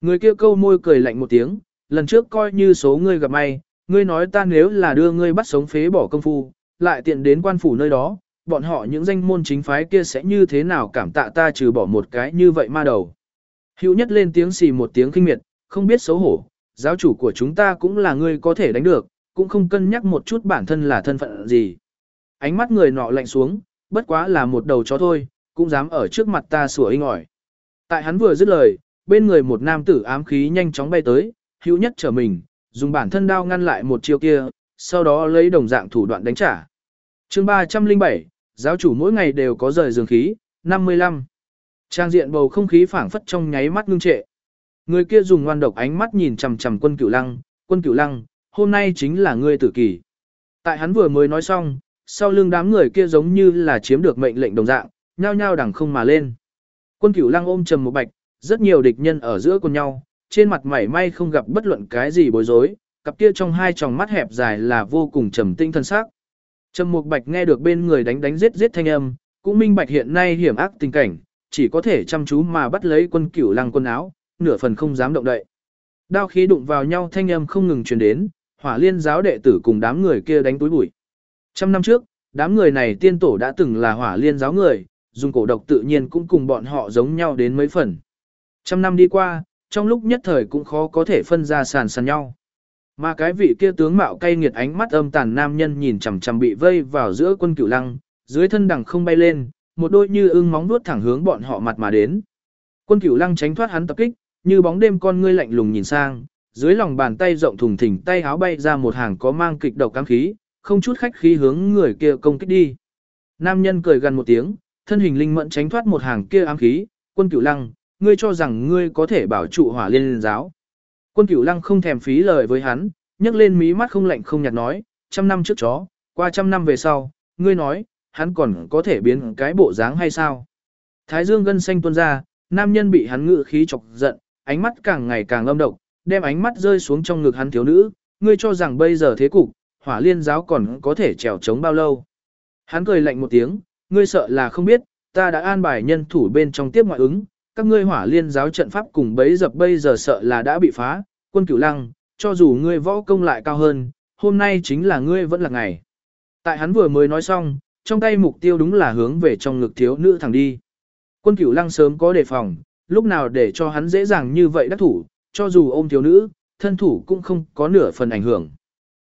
Người kia câu môi cười lạnh một tiếng, lần trước coi như số ngươi gặp may, ngươi nói ta nếu là đưa ngươi bắt sống phế bỏ công phu, lại tiện đến quan phủ nơi đó, bọn họ những danh môn chính phái kia sẽ như thế nào cảm tạ ta trừ bỏ một cái như vậy ma đầu. Hữu nhất lên tiếng xì một tiếng kinh miệt, không biết xấu hổ, giáo chủ của chúng ta cũng là người có thể đánh được, cũng không cân nhắc một chút bản thân là thân phận gì. Ánh mắt người nọ lạnh xuống, bất quá là một đầu chó thôi, cũng dám ở trước mặt ta sủa inh ỏi. Tại hắn vừa dứt lời, bên người một nam tử ám khí nhanh chóng bay tới, hữu nhất trở mình, dùng bản thân đao ngăn lại một chiêu kia, sau đó lấy đồng dạng thủ đoạn đánh trả. chương 307, giáo chủ mỗi ngày đều có rời giường khí, 55. Trang diện bầu không khí phảng phất trong nháy mắt ngưng trệ. Người kia dùng ngoan độc ánh mắt nhìn chằm chằm quân cửu lăng, quân cửu lăng, hôm nay chính là ngươi tử kỳ. Tại hắn vừa mới nói xong, sau lưng đám người kia giống như là chiếm được mệnh lệnh đồng dạng, nhao nhao đằng không mà lên. Quân cửu lăng ôm trầm một bạch, rất nhiều địch nhân ở giữa con nhau, trên mặt mảy may không gặp bất luận cái gì bối rối, cặp kia trong hai tròng mắt hẹp dài là vô cùng trầm tinh thân sắc. Trầm Mục Bạch nghe được bên người đánh đánh giết giết thanh âm, cũng minh bạch hiện nay hiểm ác tình cảnh, chỉ có thể chăm chú mà bắt lấy quân cửu lăng quần áo, nửa phần không dám động đậy. Đao khí đụng vào nhau thanh âm không ngừng truyền đến, hỏa liên giáo đệ tử cùng đám người kia đánh túi bụi. Trăm năm trước, đám người này tiên tổ đã từng là hỏa liên giáo người, dùng cổ độc tự nhiên cũng cùng bọn họ giống nhau đến mấy phần. Trăm năm đi qua, trong lúc nhất thời cũng khó có thể phân ra sàn sàn nhau. Mà cái vị kia tướng mạo cay nghiệt ánh mắt âm tàn nam nhân nhìn chằm chằm bị vây vào giữa quân cửu lăng, dưới thân đằng không bay lên, một đôi như ưng móng vuốt thẳng hướng bọn họ mặt mà đến. Quân cửu lăng tránh thoát hắn tập kích, như bóng đêm con ngươi lạnh lùng nhìn sang, dưới lòng bàn tay rộng thùng thình tay háo bay ra một hàng có mang kịch độc cám khí, không chút khách khí hướng người kia công kích đi. Nam nhân cười gần một tiếng, thân hình linh mẫn tránh thoát một hàng kia ám khí, quân cửu lăng, ngươi cho rằng ngươi có thể bảo trụ hỏa liên giáo. Quân cửu lăng không thèm phí lời với hắn, nhấc lên mí mắt không lạnh không nhạt nói, trăm năm trước chó, qua trăm năm về sau, ngươi nói, hắn còn có thể biến cái bộ dáng hay sao? Thái dương gân xanh tuôn ra, nam nhân bị hắn ngự khí chọc giận, ánh mắt càng ngày càng âm độc, đem ánh mắt rơi xuống trong ngực hắn thiếu nữ, ngươi cho rằng bây giờ thế cục, hỏa liên giáo còn có thể trèo chống bao lâu. Hắn cười lạnh một tiếng, ngươi sợ là không biết, ta đã an bài nhân thủ bên trong tiếp ngoại ứng, các ngươi hỏa liên giáo trận pháp cùng bấy dập bây giờ sợ là đã bị phá, quân cửu lăng, cho dù ngươi võ công lại cao hơn, hôm nay chính là ngươi vẫn là ngày. Tại hắn vừa mới nói xong, trong tay mục tiêu đúng là hướng về trong ngực thiếu nữ thẳng đi. Quân cửu lăng sớm có đề phòng, lúc nào để cho hắn dễ dàng như vậy đắc thủ, cho dù ôm thiếu nữ, thân thủ cũng không có nửa phần ảnh hưởng.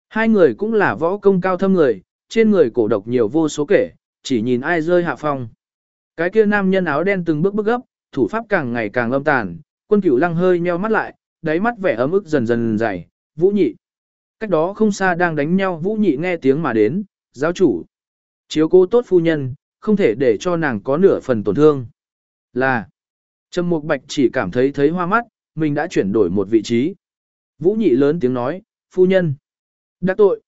Hai người cũng là võ công cao thâm người, trên người cổ độc nhiều vô số kể, chỉ nhìn ai rơi hạ phong. Cái kia nam nhân áo đen từng bước bước gấp, thủ pháp càng ngày càng âm tàn, quân cửu lăng hơi nheo mắt lại, đáy mắt vẻ ấm ức dần dần dày, vũ nhị. Cách đó không xa đang đánh nhau vũ nhị nghe tiếng mà đến, giáo chủ. Chiếu cố tốt phu nhân, không thể để cho nàng có nửa phần tổn thương. Là, Trầm Mục Bạch chỉ cảm thấy thấy hoa mắt, mình đã chuyển đổi một vị trí. Vũ nhị lớn tiếng nói, phu nhân. Đắc tội.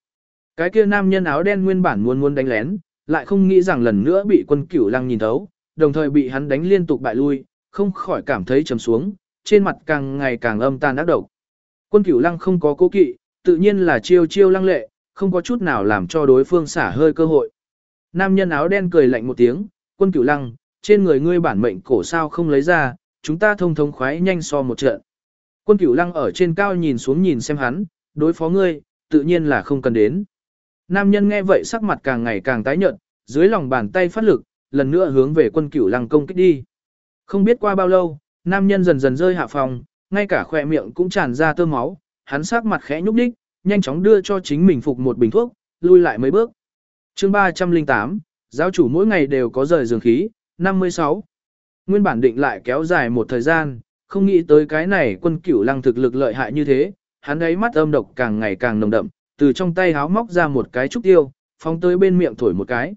Cái kia nam nhân áo đen nguyên bản muốn muốn đánh lén, lại không nghĩ rằng lần nữa bị quân cửu lăng nhìn thấu, đồng thời bị hắn đánh liên tục bại lui, không khỏi cảm thấy trầm xuống, trên mặt càng ngày càng âm tàn ác độc. Quân cửu lăng không có cố kỵ, tự nhiên là chiêu chiêu lăng lệ, không có chút nào làm cho đối phương xả hơi cơ hội. Nam nhân áo đen cười lạnh một tiếng, quân cửu lăng, trên người ngươi bản mệnh cổ sao không lấy ra, chúng ta thông thống khoái nhanh so một trận. Quân cửu lăng ở trên cao nhìn xuống nhìn xem hắn, đối phó ngươi, tự nhiên là không cần đến. Nam nhân nghe vậy sắc mặt càng ngày càng tái nhợt, dưới lòng bàn tay phát lực, lần nữa hướng về quân cửu lăng công kích đi. Không biết qua bao lâu, nam nhân dần dần rơi hạ phòng, ngay cả khỏe miệng cũng tràn ra tơ máu, hắn sắc mặt khẽ nhúc đích, nhanh chóng đưa cho chính mình phục một bình thuốc, lui lại mấy bước. chương 308, giáo chủ mỗi ngày đều có rời giường khí, 56. Nguyên bản định lại kéo dài một thời gian, không nghĩ tới cái này quân cửu lăng thực lực lợi hại như thế, hắn ấy mắt âm độc càng ngày càng nồng đậm, từ trong tay háo móc ra một cái trúc tiêu, phóng tới bên miệng thổi một cái.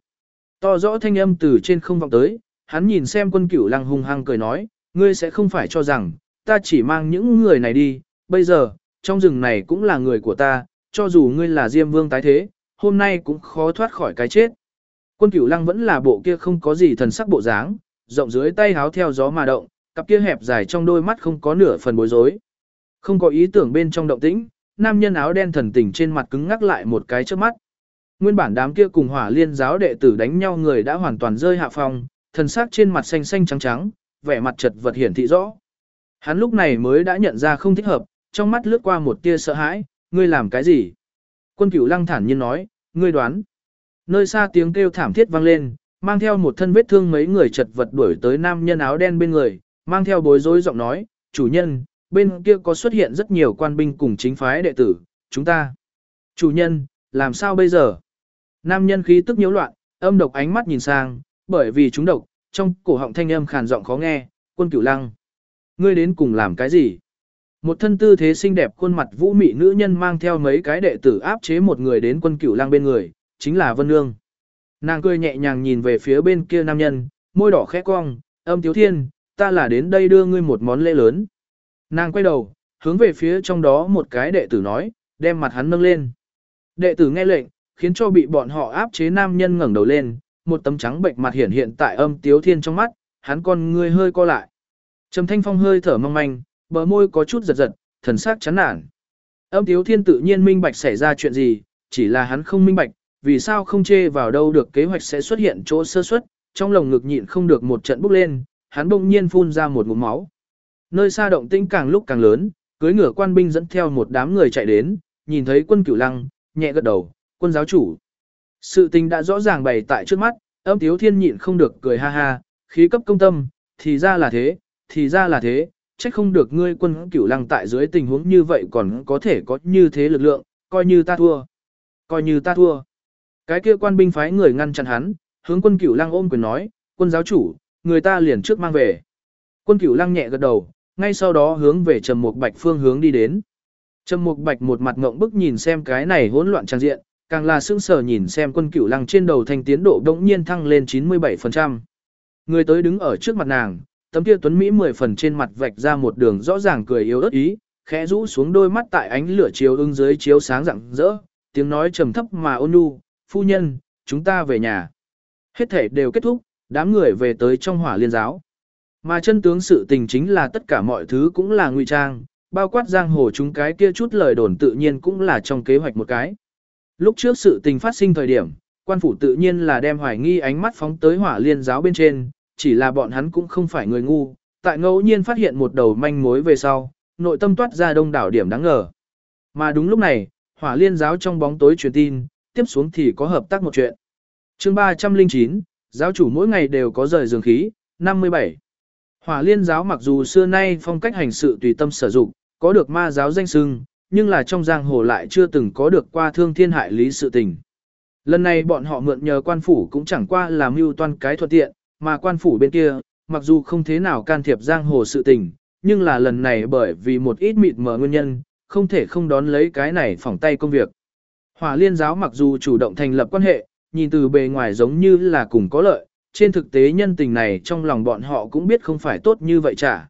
To rõ thanh âm từ trên không vọng tới, hắn nhìn xem quân cửu lăng hung hăng cười nói, ngươi sẽ không phải cho rằng, ta chỉ mang những người này đi, bây giờ, trong rừng này cũng là người của ta, cho dù ngươi là Diêm Vương tái thế, hôm nay cũng khó thoát khỏi cái chết. Quân cửu lăng vẫn là bộ kia không có gì thần sắc bộ dáng, rộng dưới tay háo theo gió mà động, cặp kia hẹp dài trong đôi mắt không có nửa phần bối rối. Không có ý tưởng bên trong động tĩnh, nam nhân áo đen thần tình trên mặt cứng ngắc lại một cái trước mắt. Nguyên bản đám kia cùng hỏa liên giáo đệ tử đánh nhau người đã hoàn toàn rơi hạ phong, thần sắc trên mặt xanh xanh trắng trắng, vẻ mặt chật vật hiển thị rõ. Hắn lúc này mới đã nhận ra không thích hợp, trong mắt lướt qua một tia sợ hãi, ngươi làm cái gì? Quân cửu lăng thản nhiên nói, ngươi đoán. Nơi xa tiếng kêu thảm thiết vang lên, mang theo một thân vết thương mấy người chật vật đuổi tới nam nhân áo đen bên người, mang theo bối rối giọng nói, chủ nhân, bên kia có xuất hiện rất nhiều quan binh cùng chính phái đệ tử, chúng ta. Chủ nhân, làm sao bây giờ? Nam nhân khí tức nhiễu loạn, âm độc ánh mắt nhìn sang, bởi vì chúng độc, trong cổ họng thanh âm khàn giọng khó nghe, quân cửu lăng. Ngươi đến cùng làm cái gì? Một thân tư thế xinh đẹp khuôn mặt vũ mị nữ nhân mang theo mấy cái đệ tử áp chế một người đến quân cửu lăng bên người, chính là Vân Nương. Nàng cười nhẹ nhàng nhìn về phía bên kia nam nhân, môi đỏ khẽ cong, âm tiếu thiên, ta là đến đây đưa ngươi một món lễ lớn. Nàng quay đầu, hướng về phía trong đó một cái đệ tử nói, đem mặt hắn nâng lên. Đệ tử nghe lệnh, khiến cho bị bọn họ áp chế nam nhân ngẩng đầu lên, một tấm trắng bệnh mặt hiện hiện tại âm tiếu thiên trong mắt, hắn con ngươi hơi co lại. Trầm thanh phong hơi thở mong manh, bờ môi có chút giật giật, thần sắc chán nản. Âm tiếu thiên tự nhiên minh bạch xảy ra chuyện gì, chỉ là hắn không minh bạch, vì sao không chê vào đâu được kế hoạch sẽ xuất hiện chỗ sơ suất, trong lồng ngực nhịn không được một trận bốc lên, hắn bỗng nhiên phun ra một ngụm máu. Nơi xa động tĩnh càng lúc càng lớn, cưới ngựa quan binh dẫn theo một đám người chạy đến, nhìn thấy quân cửu lăng, nhẹ gật đầu, quân giáo chủ. Sự tình đã rõ ràng bày tại trước mắt, âm tiếu thiên nhịn không được cười ha ha, khí cấp công tâm, thì ra là thế, thì ra là thế, trách không được ngươi quân cửu lăng tại dưới tình huống như vậy còn có thể có như thế lực lượng, coi như ta thua. Coi như ta thua. Cái kia quan binh phái người ngăn chặn hắn, hướng quân cửu lăng ôm quyền nói, quân giáo chủ, người ta liền trước mang về. Quân cửu lăng nhẹ gật đầu, ngay sau đó hướng về Trầm Mục Bạch phương hướng đi đến. Trầm Mục Bạch một mặt ngộng bức nhìn xem cái này hỗn loạn trang diện, Càng là sững sờ nhìn xem quân cửu lăng trên đầu thành tiến độ đống nhiên thăng lên 97%. Người tới đứng ở trước mặt nàng, tấm kia tuấn Mỹ 10 phần trên mặt vạch ra một đường rõ ràng cười yếu ớt ý, khẽ rũ xuống đôi mắt tại ánh lửa chiếu ưng dưới chiếu sáng rạng rỡ, tiếng nói trầm thấp mà ôn nhu, phu nhân, chúng ta về nhà. Hết thể đều kết thúc, đám người về tới trong hỏa liên giáo. Mà chân tướng sự tình chính là tất cả mọi thứ cũng là ngụy trang, bao quát giang hồ chúng cái kia chút lời đồn tự nhiên cũng là trong kế hoạch một cái. Lúc trước sự tình phát sinh thời điểm, quan phủ tự nhiên là đem hoài nghi ánh mắt phóng tới hỏa liên giáo bên trên, chỉ là bọn hắn cũng không phải người ngu, tại ngẫu nhiên phát hiện một đầu manh mối về sau, nội tâm toát ra đông đảo điểm đáng ngờ. Mà đúng lúc này, hỏa liên giáo trong bóng tối truyền tin, tiếp xuống thì có hợp tác một chuyện. chương 309, giáo chủ mỗi ngày đều có rời dường khí, 57. Hỏa liên giáo mặc dù xưa nay phong cách hành sự tùy tâm sử dụng, có được ma giáo danh sưng, nhưng là trong giang hồ lại chưa từng có được qua thương thiên hại lý sự tình. Lần này bọn họ mượn nhờ quan phủ cũng chẳng qua là mưu toan cái thuận tiện, mà quan phủ bên kia, mặc dù không thế nào can thiệp giang hồ sự tình, nhưng là lần này bởi vì một ít mịt mờ nguyên nhân, không thể không đón lấy cái này phỏng tay công việc. Hỏa liên giáo mặc dù chủ động thành lập quan hệ, nhìn từ bề ngoài giống như là cùng có lợi, trên thực tế nhân tình này trong lòng bọn họ cũng biết không phải tốt như vậy chả.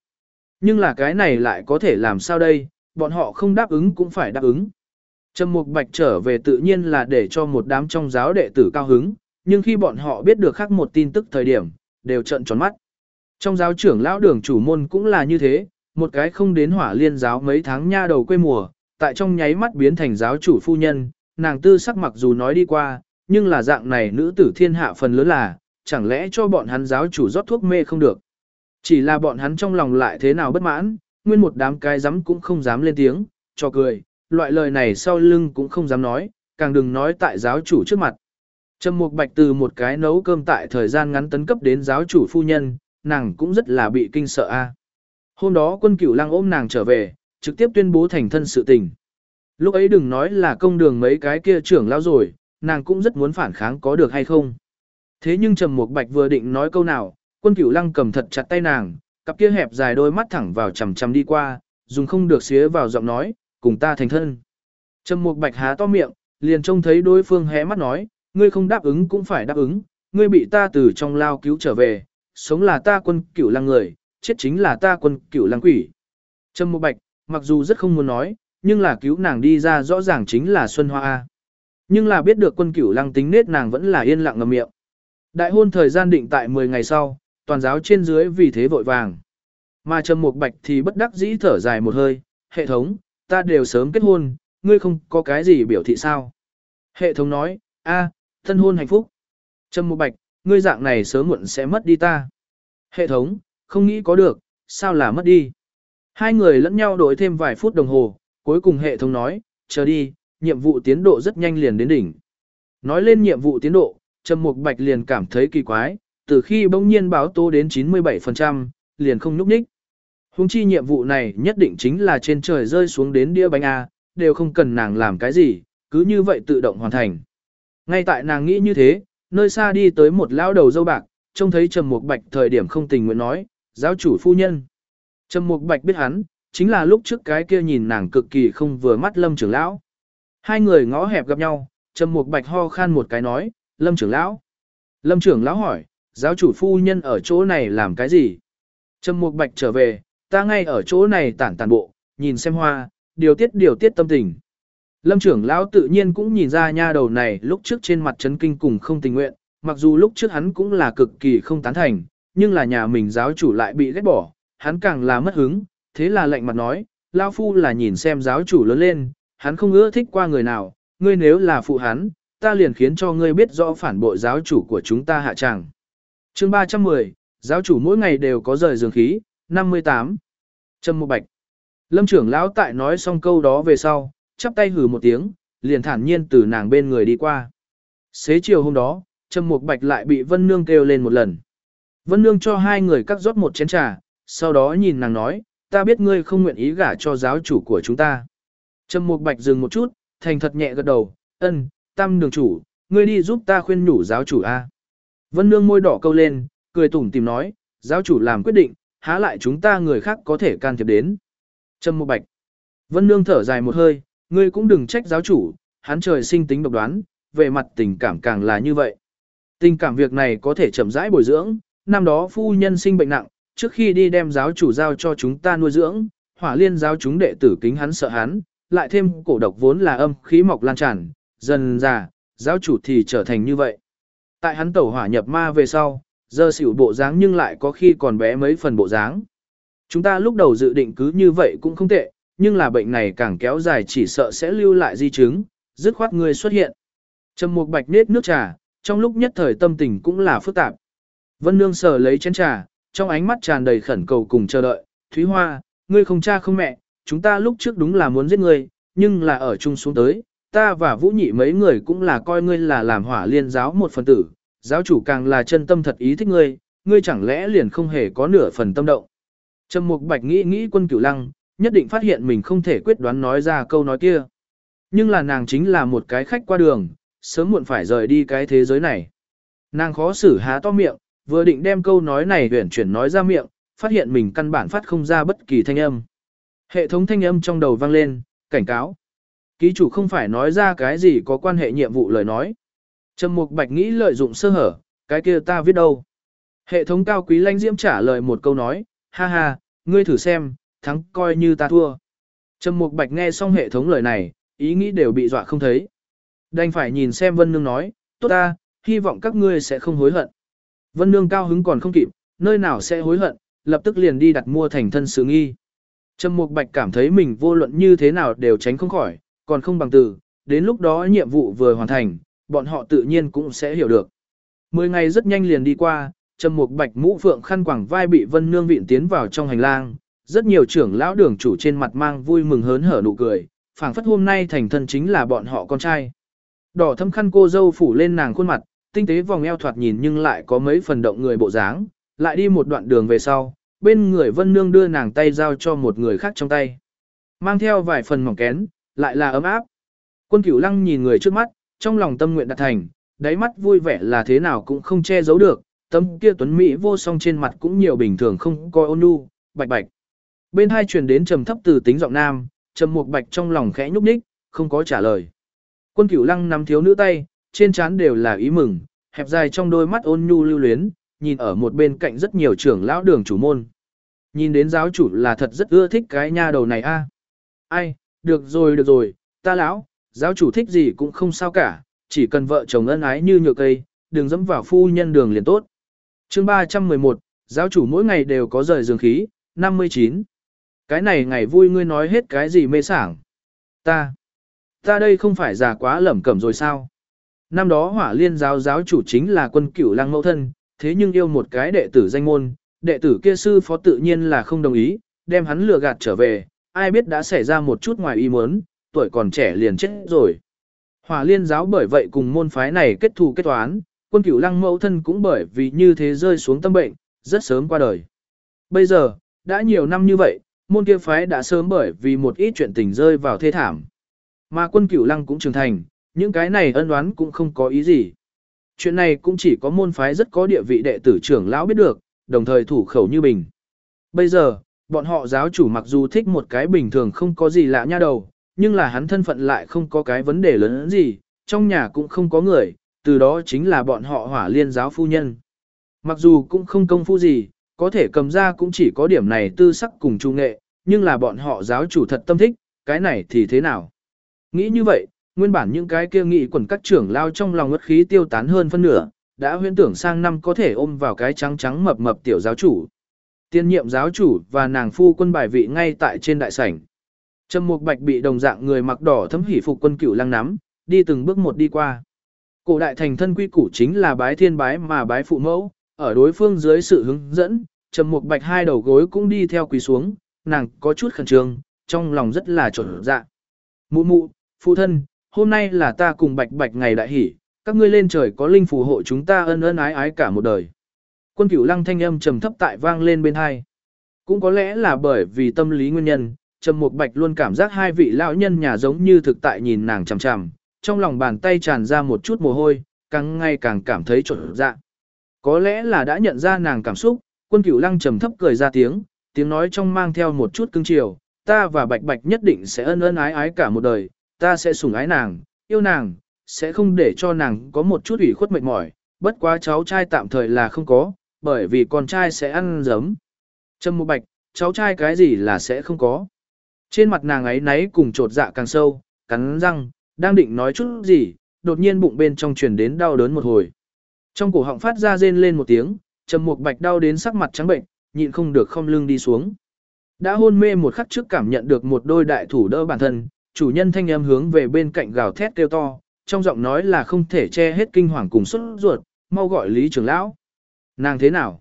Nhưng là cái này lại có thể làm sao đây, bọn họ không đáp ứng cũng phải đáp ứng. Trầm Mục Bạch trở về tự nhiên là để cho một đám trong giáo đệ tử cao hứng, nhưng khi bọn họ biết được khác một tin tức thời điểm, đều trợn tròn mắt. Trong giáo trưởng lão đường chủ môn cũng là như thế, một cái không đến hỏa liên giáo mấy tháng nha đầu quê mùa, tại trong nháy mắt biến thành giáo chủ phu nhân, nàng tư sắc mặc dù nói đi qua, nhưng là dạng này nữ tử thiên hạ phần lớn là, chẳng lẽ cho bọn hắn giáo chủ rót thuốc mê không được. Chỉ là bọn hắn trong lòng lại thế nào bất mãn, nguyên một đám cái dám cũng không dám lên tiếng, cho cười, loại lời này sau lưng cũng không dám nói, càng đừng nói tại giáo chủ trước mặt. Trầm Mục Bạch từ một cái nấu cơm tại thời gian ngắn tấn cấp đến giáo chủ phu nhân, nàng cũng rất là bị kinh sợ a. Hôm đó quân cửu lang ôm nàng trở về, trực tiếp tuyên bố thành thân sự tình. Lúc ấy đừng nói là công đường mấy cái kia trưởng lao rồi, nàng cũng rất muốn phản kháng có được hay không. Thế nhưng Trầm Mục Bạch vừa định nói câu nào, quân cửu lăng cầm thật chặt tay nàng, cặp kia hẹp dài đôi mắt thẳng vào chằm chằm đi qua, dùng không được xía vào giọng nói, cùng ta thành thân. Trầm Mục Bạch há to miệng, liền trông thấy đối phương hé mắt nói, ngươi không đáp ứng cũng phải đáp ứng, ngươi bị ta từ trong lao cứu trở về, sống là ta quân cửu lăng người, chết chính là ta quân cửu lăng quỷ. Trầm Mục Bạch, mặc dù rất không muốn nói, nhưng là cứu nàng đi ra rõ ràng chính là Xuân Hoa A. Nhưng là biết được quân cửu lăng tính nết nàng vẫn là yên lặng ngầm miệng. Đại hôn thời gian định tại 10 ngày sau, toàn giáo trên dưới vì thế vội vàng. Mà Trầm Mục Bạch thì bất đắc dĩ thở dài một hơi, hệ thống, ta đều sớm kết hôn, ngươi không có cái gì biểu thị sao. Hệ thống nói, a, thân hôn hạnh phúc. Trầm Mục Bạch, ngươi dạng này sớm muộn sẽ mất đi ta. Hệ thống, không nghĩ có được, sao là mất đi. Hai người lẫn nhau đổi thêm vài phút đồng hồ, cuối cùng hệ thống nói, chờ đi, nhiệm vụ tiến độ rất nhanh liền đến đỉnh. Nói lên nhiệm vụ tiến độ, Trầm Mục Bạch liền cảm thấy kỳ quái, từ khi bỗng nhiên báo tố đến 97%, liền không núp ních. Hùng chi nhiệm vụ này nhất định chính là trên trời rơi xuống đến đĩa bánh A, đều không cần nàng làm cái gì, cứ như vậy tự động hoàn thành. Ngay tại nàng nghĩ như thế, nơi xa đi tới một lão đầu dâu bạc, trông thấy Trầm Mục Bạch thời điểm không tình nguyện nói, giáo chủ phu nhân. Trầm Mục Bạch biết hắn, chính là lúc trước cái kia nhìn nàng cực kỳ không vừa mắt Lâm trưởng lão. Hai người ngõ hẹp gặp nhau, Trầm Mục Bạch ho khan một cái nói, Lâm trưởng lão. Lâm trưởng lão hỏi, giáo chủ phu nhân ở chỗ này làm cái gì? Trầm Mục Bạch trở về, ta ngay ở chỗ này tản tàn bộ, nhìn xem hoa, điều tiết điều tiết tâm tình. Lâm trưởng lão tự nhiên cũng nhìn ra nha đầu này lúc trước trên mặt chấn kinh cùng không tình nguyện, mặc dù lúc trước hắn cũng là cực kỳ không tán thành, nhưng là nhà mình giáo chủ lại bị ghét bỏ, hắn càng là mất hứng, thế là lạnh mặt nói, lão phu là nhìn xem giáo chủ lớn lên, hắn không ưa thích qua người nào, ngươi nếu là phụ hắn, ta liền khiến cho ngươi biết rõ phản bội giáo chủ của chúng ta hạ tràng. Chương 310, giáo chủ mỗi ngày đều có rời giường khí, 58. Trâm Mộ Bạch. Lâm trưởng lão tại nói xong câu đó về sau, chắp tay hừ một tiếng, liền thản nhiên từ nàng bên người đi qua. Xế chiều hôm đó, Trâm Mục Bạch lại bị Vân Nương kêu lên một lần. Vân Nương cho hai người cắt rót một chén trà, sau đó nhìn nàng nói, ta biết ngươi không nguyện ý gả cho giáo chủ của chúng ta. Trâm Mục Bạch dừng một chút, thành thật nhẹ gật đầu, ân, tam đường chủ, ngươi đi giúp ta khuyên nhủ giáo chủ A. Vân Nương môi đỏ câu lên, cười tủm tìm nói, giáo chủ làm quyết định, há lại chúng ta người khác có thể can thiệp đến. Trâm Mục Bạch. Vân Nương thở dài một hơi, ngươi cũng đừng trách giáo chủ, hắn trời sinh tính độc đoán, về mặt tình cảm càng là như vậy. Tình cảm việc này có thể chậm rãi bồi dưỡng, năm đó phu nhân sinh bệnh nặng, trước khi đi đem giáo chủ giao cho chúng ta nuôi dưỡng, hỏa liên giáo chúng đệ tử kính hắn sợ hắn, lại thêm cổ độc vốn là âm khí mọc lan tràn, dần già, giáo chủ thì trở thành như vậy. Tại hắn tẩu hỏa nhập ma về sau, giờ xỉu bộ dáng nhưng lại có khi còn bé mấy phần bộ dáng. Chúng ta lúc đầu dự định cứ như vậy cũng không tệ, nhưng là bệnh này càng kéo dài chỉ sợ sẽ lưu lại di chứng, dứt khoát người xuất hiện. Trầm Mục Bạch nết nước trà, trong lúc nhất thời tâm tình cũng là phức tạp. Vân Nương sờ lấy chén trà, trong ánh mắt tràn đầy khẩn cầu cùng chờ đợi, "Thúy Hoa, ngươi không cha không mẹ, chúng ta lúc trước đúng là muốn giết ngươi, nhưng là ở chung xuống tới, ta và Vũ Nhị mấy người cũng là coi ngươi là làm hỏa liên giáo một phần tử, giáo chủ càng là chân tâm thật ý thích ngươi, ngươi chẳng lẽ liền không hề có nửa phần tâm động." Trầm Mục Bạch nghĩ nghĩ Quân Cửu Lăng, nhất định phát hiện mình không thể quyết đoán nói ra câu nói kia. Nhưng là nàng chính là một cái khách qua đường, sớm muộn phải rời đi cái thế giới này. Nàng khó xử há to miệng, vừa định đem câu nói này huyển chuyển nói ra miệng, phát hiện mình căn bản phát không ra bất kỳ thanh âm. Hệ thống thanh âm trong đầu vang lên, cảnh cáo. Ký chủ không phải nói ra cái gì có quan hệ nhiệm vụ lời nói. Trầm Mục Bạch nghĩ lợi dụng sơ hở, cái kia ta viết đâu. Hệ thống cao quý lanh diễm trả lời một câu nói, ha ha, ngươi thử xem, thắng coi như ta thua. Trầm Mục Bạch nghe xong hệ thống lời này, ý nghĩ đều bị dọa không thấy. Đành phải nhìn xem Vân Nương nói, tốt ta, hy vọng các ngươi sẽ không hối hận. Vân Nương cao hứng còn không kịp, nơi nào sẽ hối hận, lập tức liền đi đặt mua thành thân sự nghi. Trầm Mục Bạch cảm thấy mình vô luận như thế nào đều tránh không khỏi, còn không bằng từ, đến lúc đó nhiệm vụ vừa hoàn thành, bọn họ tự nhiên cũng sẽ hiểu được. Mười ngày rất nhanh liền đi qua, Trầm Mục Bạch mũ phượng khăn quàng vai bị Vân Nương vịn tiến vào trong hành lang, rất nhiều trưởng lão đường chủ trên mặt mang vui mừng hớn hở nụ cười, phảng phất hôm nay thành thân chính là bọn họ con trai. Đỏ thâm khăn cô dâu phủ lên nàng khuôn mặt, tinh tế vòng eo thoạt nhìn nhưng lại có mấy phần động người bộ dáng, lại đi một đoạn đường về sau, bên người Vân Nương đưa nàng tay giao cho một người khác trong tay. Mang theo vài phần mỏng kén, lại là ấm áp. Quân Cửu Lăng nhìn người trước mắt, trong lòng tâm nguyện đạt thành, đáy mắt vui vẻ là thế nào cũng không che giấu được, tâm kia tuấn mỹ vô song trên mặt cũng nhiều bình thường không coi ôn nhu, bạch bạch. Bên hai truyền đến trầm thấp từ tính giọng nam, trầm mục bạch trong lòng khẽ nhúc nhích, không có trả lời. Quân Cửu Lăng nắm thiếu nữ tay, trên trán đều là ý mừng, hẹp dài trong đôi mắt ôn nhu lưu luyến, nhìn ở một bên cạnh rất nhiều trưởng lão đường chủ môn. Nhìn đến giáo chủ là thật rất ưa thích cái nha đầu này a. Ai, được rồi được rồi, ta lão, giáo chủ thích gì cũng không sao cả, chỉ cần vợ chồng ân ái như nhựa cây, đừng dẫm vào phu nhân đường liền tốt. Chương 311, giáo chủ mỗi ngày đều có rời giường khí, 59. Cái này ngày vui ngươi nói hết cái gì mê sảng. Ta, ta đây không phải già quá lẩm cẩm rồi sao? Năm đó hỏa liên giáo giáo chủ chính là quân cửu lăng mẫu thân, thế nhưng yêu một cái đệ tử danh môn, đệ tử kia sư phó tự nhiên là không đồng ý, đem hắn lừa gạt trở về, ai biết đã xảy ra một chút ngoài ý muốn, tuổi còn trẻ liền chết rồi. Hỏa liên giáo bởi vậy cùng môn phái này kết thù kết toán, quân cửu lăng mẫu thân cũng bởi vì như thế rơi xuống tâm bệnh, rất sớm qua đời. Bây giờ, đã nhiều năm như vậy, môn kia phái đã sớm bởi vì một ít chuyện tình rơi vào thê thảm. Mà quân cửu lăng cũng trưởng thành, những cái này ân đoán cũng không có ý gì. Chuyện này cũng chỉ có môn phái rất có địa vị đệ tử trưởng lão biết được, đồng thời thủ khẩu như bình. Bây giờ, bọn họ giáo chủ mặc dù thích một cái bình thường không có gì lạ nha đầu, nhưng là hắn thân phận lại không có cái vấn đề lớn gì, trong nhà cũng không có người, từ đó chính là bọn họ hỏa liên giáo phu nhân. Mặc dù cũng không công phu gì, có thể cầm ra cũng chỉ có điểm này tư sắc cùng trung nghệ, nhưng là bọn họ giáo chủ thật tâm thích, cái này thì thế nào? Nghĩ như vậy, nguyên bản những cái kia nghị quần các trưởng lao trong lòng ngất khí tiêu tán hơn phân nửa, đã huyễn tưởng sang năm có thể ôm vào cái trắng trắng mập mập tiểu giáo chủ. Tiên nhiệm giáo chủ và nàng phu quân bài vị ngay tại trên đại sảnh. Trầm Mục Bạch bị đồng dạng người mặc đỏ thấm hỉ phục quân cửu lăng nắm, đi từng bước một đi qua. Cổ đại thành thân quy củ chính là bái thiên bái mà bái phụ mẫu, ở đối phương dưới sự hướng dẫn, Trầm Mục Bạch hai đầu gối cũng đi theo quỳ xuống, nàng có chút khẩn trương, trong lòng rất là trộn dạ. Mụ mụ, phụ thân, hôm nay là ta cùng Bạch Bạch ngày đại hỷ, các ngươi lên trời có linh phù hộ chúng ta ân ân ái ái cả một đời. Quân Cửu Lăng thanh âm trầm thấp tại vang lên bên hai. Cũng có lẽ là bởi vì tâm lý nguyên nhân, Trầm Mục Bạch luôn cảm giác hai vị lão nhân nhà giống như thực tại nhìn nàng chằm chằm, trong lòng bàn tay tràn ra một chút mồ hôi, càng ngày càng cảm thấy trộn dạ. Có lẽ là đã nhận ra nàng cảm xúc, quân cửu lăng trầm thấp cười ra tiếng, tiếng nói trong mang theo một chút cưng chiều, ta và bạch bạch nhất định sẽ ân ân ái ái cả một đời, ta sẽ sủng ái nàng, yêu nàng, sẽ không để cho nàng có một chút ủy khuất mệt mỏi, bất quá cháu trai tạm thời là không có, bởi vì con trai sẽ ăn giấm. Trâm Mộ Bạch, cháu trai cái gì là sẽ không có. Trên mặt nàng ấy náy cùng trột dạ càng sâu, cắn răng, đang định nói chút gì, đột nhiên bụng bên trong truyền đến đau đớn một hồi. Trong cổ họng phát ra rên lên một tiếng, Trầm Mục Bạch đau đến sắc mặt trắng bệnh, nhịn không được không lưng đi xuống. Đã hôn mê một khắc trước cảm nhận được một đôi đại thủ đỡ bản thân, chủ nhân thanh âm hướng về bên cạnh gào thét kêu to, trong giọng nói là không thể che hết kinh hoàng cùng xuất ruột, mau gọi Lý trưởng lão. Nàng thế nào?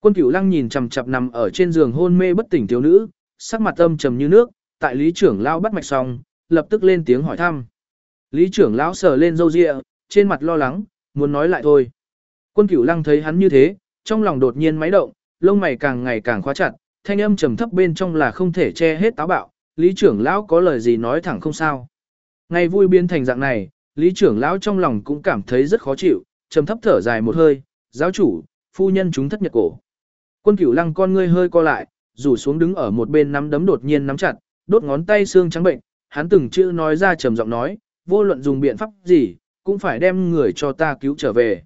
Quân Cửu Lăng nhìn chằm chằm nằm ở trên giường hôn mê bất tỉnh thiếu nữ, sắc mặt âm trầm như nước, tại Lý trưởng lão bắt mạch xong, lập tức lên tiếng hỏi thăm. Lý trưởng lão sờ lên râu ria, trên mặt lo lắng, muốn nói lại thôi. Quân Cửu Lăng thấy hắn như thế, trong lòng đột nhiên máy động, lông mày càng ngày càng khóa chặt, thanh âm trầm thấp bên trong là không thể che hết táo bạo, Lý trưởng lão có lời gì nói thẳng không sao. Ngày vui biến thành dạng này, Lý trưởng lão trong lòng cũng cảm thấy rất khó chịu, trầm thấp thở dài một hơi, giáo chủ, phu nhân chúng thất nhật cổ. Quân cửu lăng con ngươi hơi co lại, rủ xuống đứng ở một bên nắm đấm đột nhiên nắm chặt, đốt ngón tay xương trắng bệnh, hắn từng chữ nói ra trầm giọng nói, vô luận dùng biện pháp gì, cũng phải đem người cho ta cứu trở về.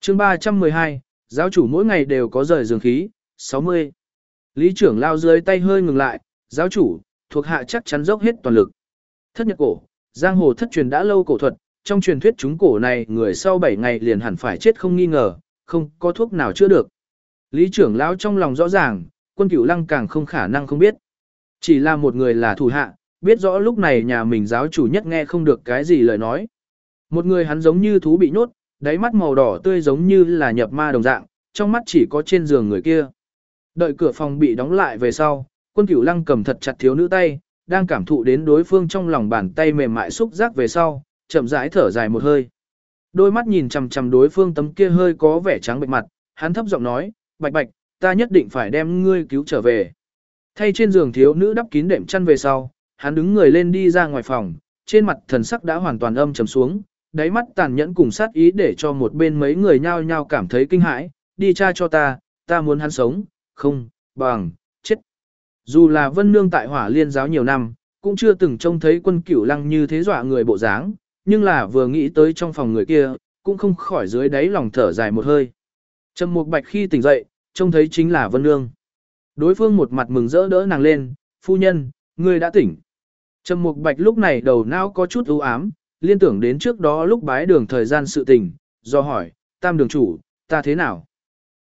chương 312, giáo chủ mỗi ngày đều có rời giường khí, 60. Lý trưởng lao dưới tay hơi ngừng lại, giáo chủ, thuộc hạ chắc chắn dốc hết toàn lực. Thất nhật cổ, giang hồ thất truyền đã lâu cổ thuật, trong truyền thuyết chúng cổ này người sau 7 ngày liền hẳn phải chết không nghi ngờ, không có thuốc nào chữa được. Lý trưởng lão trong lòng rõ ràng, quân cửu lăng càng không khả năng không biết. Chỉ là một người là thủ hạ, biết rõ lúc này nhà mình giáo chủ nhất nghe không được cái gì lời nói. Một người hắn giống như thú bị nhốt, đáy mắt màu đỏ tươi giống như là nhập ma đồng dạng, trong mắt chỉ có trên giường người kia. Đợi cửa phòng bị đóng lại về sau, quân cửu lăng cầm thật chặt thiếu nữ tay, đang cảm thụ đến đối phương trong lòng bàn tay mềm mại xúc giác về sau, chậm rãi thở dài một hơi. Đôi mắt nhìn chằm chằm đối phương tấm kia hơi có vẻ trắng bệnh mặt, hắn thấp giọng nói, "Bạch Bạch, ta nhất định phải đem ngươi cứu trở về." Thay trên giường thiếu nữ đắp kín đệm chăn về sau, hắn đứng người lên đi ra ngoài phòng, trên mặt thần sắc đã hoàn toàn âm trầm xuống, đáy mắt tàn nhẫn cùng sát ý để cho một bên mấy người nhao nhao cảm thấy kinh hãi, "Đi cha cho ta, ta muốn hắn sống." "Không, bằng. Dù là Vân Nương tại Hỏa Liên giáo nhiều năm, cũng chưa từng trông thấy quân cửu lăng như thế dọa người bộ dáng, nhưng là vừa nghĩ tới trong phòng người kia, cũng không khỏi dưới đáy lòng thở dài một hơi. Trầm Mục Bạch khi tỉnh dậy, trông thấy chính là Vân Nương. Đối phương một mặt mừng rỡ đỡ nàng lên, phu nhân, ngươi đã tỉnh. Trầm Mục Bạch lúc này đầu não có chút u ám, liên tưởng đến trước đó lúc bái đường thời gian sự tình, do hỏi, tam đường chủ, ta thế nào?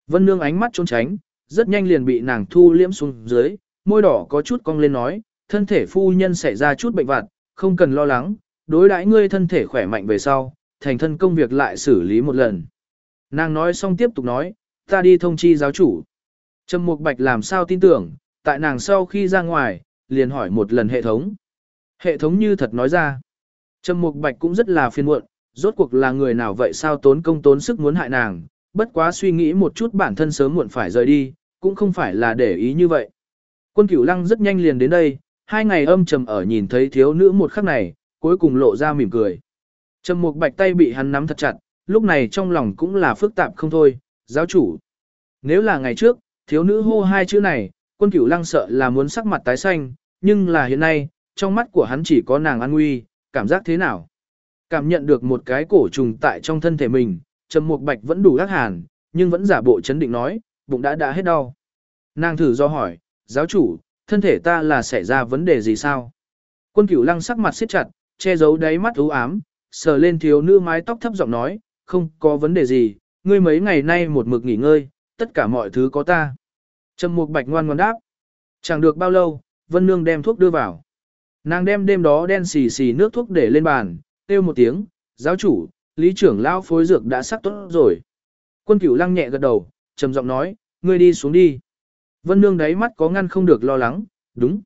Vân Nương ánh mắt trốn tránh, rất nhanh liền bị nàng thu liễm xuống dưới, môi đỏ có chút cong lên nói, thân thể phu nhân xảy ra chút bệnh vặt, không cần lo lắng, đối đãi ngươi thân thể khỏe mạnh về sau, thành thân công việc lại xử lý một lần. Nàng nói xong tiếp tục nói, ta đi thông chi giáo chủ. Trầm Mục Bạch làm sao tin tưởng, tại nàng sau khi ra ngoài, liền hỏi một lần hệ thống. Hệ thống như thật nói ra. Trầm Mục Bạch cũng rất là phiền muộn, rốt cuộc là người nào vậy sao tốn công tốn sức muốn hại nàng, bất quá suy nghĩ một chút bản thân sớm muộn phải rời đi, cũng không phải là để ý như vậy. Quân Cửu Lăng rất nhanh liền đến đây, hai ngày âm trầm ở nhìn thấy thiếu nữ một khắc này, cuối cùng lộ ra mỉm cười. Trầm Mục Bạch tay bị hắn nắm thật chặt, lúc này trong lòng cũng là phức tạp không thôi, giáo chủ. Nếu là ngày trước, thiếu nữ hô hai chữ này, quân cửu lăng sợ là muốn sắc mặt tái xanh, nhưng là hiện nay, trong mắt của hắn chỉ có nàng an nguy, cảm giác thế nào? Cảm nhận được một cái cổ trùng tại trong thân thể mình, Trầm Mục Bạch vẫn đủ ác hàn, nhưng vẫn giả bộ chấn định nói, bụng đã đã hết đau. Nàng thử do hỏi, giáo chủ, thân thể ta là xảy ra vấn đề gì sao? Quân cửu lăng sắc mặt siết chặt, che giấu đáy mắt u ám, sờ lên thiếu nữ mái tóc thấp giọng nói, không có vấn đề gì, ngươi mấy ngày nay một mực nghỉ ngơi, tất cả mọi thứ có ta. Trầm Mục Bạch ngoan ngoãn đáp. Chẳng được bao lâu, Vân Nương đem thuốc đưa vào. Nàng đem đêm đó đen xì xì nước thuốc để lên bàn, kêu một tiếng, giáo chủ, lý trưởng lão phối dược đã sắc tốt rồi. Quân cửu lăng nhẹ gật đầu, trầm giọng nói, ngươi đi xuống đi. Vân Nương đáy mắt có ngăn không được lo lắng, đúng.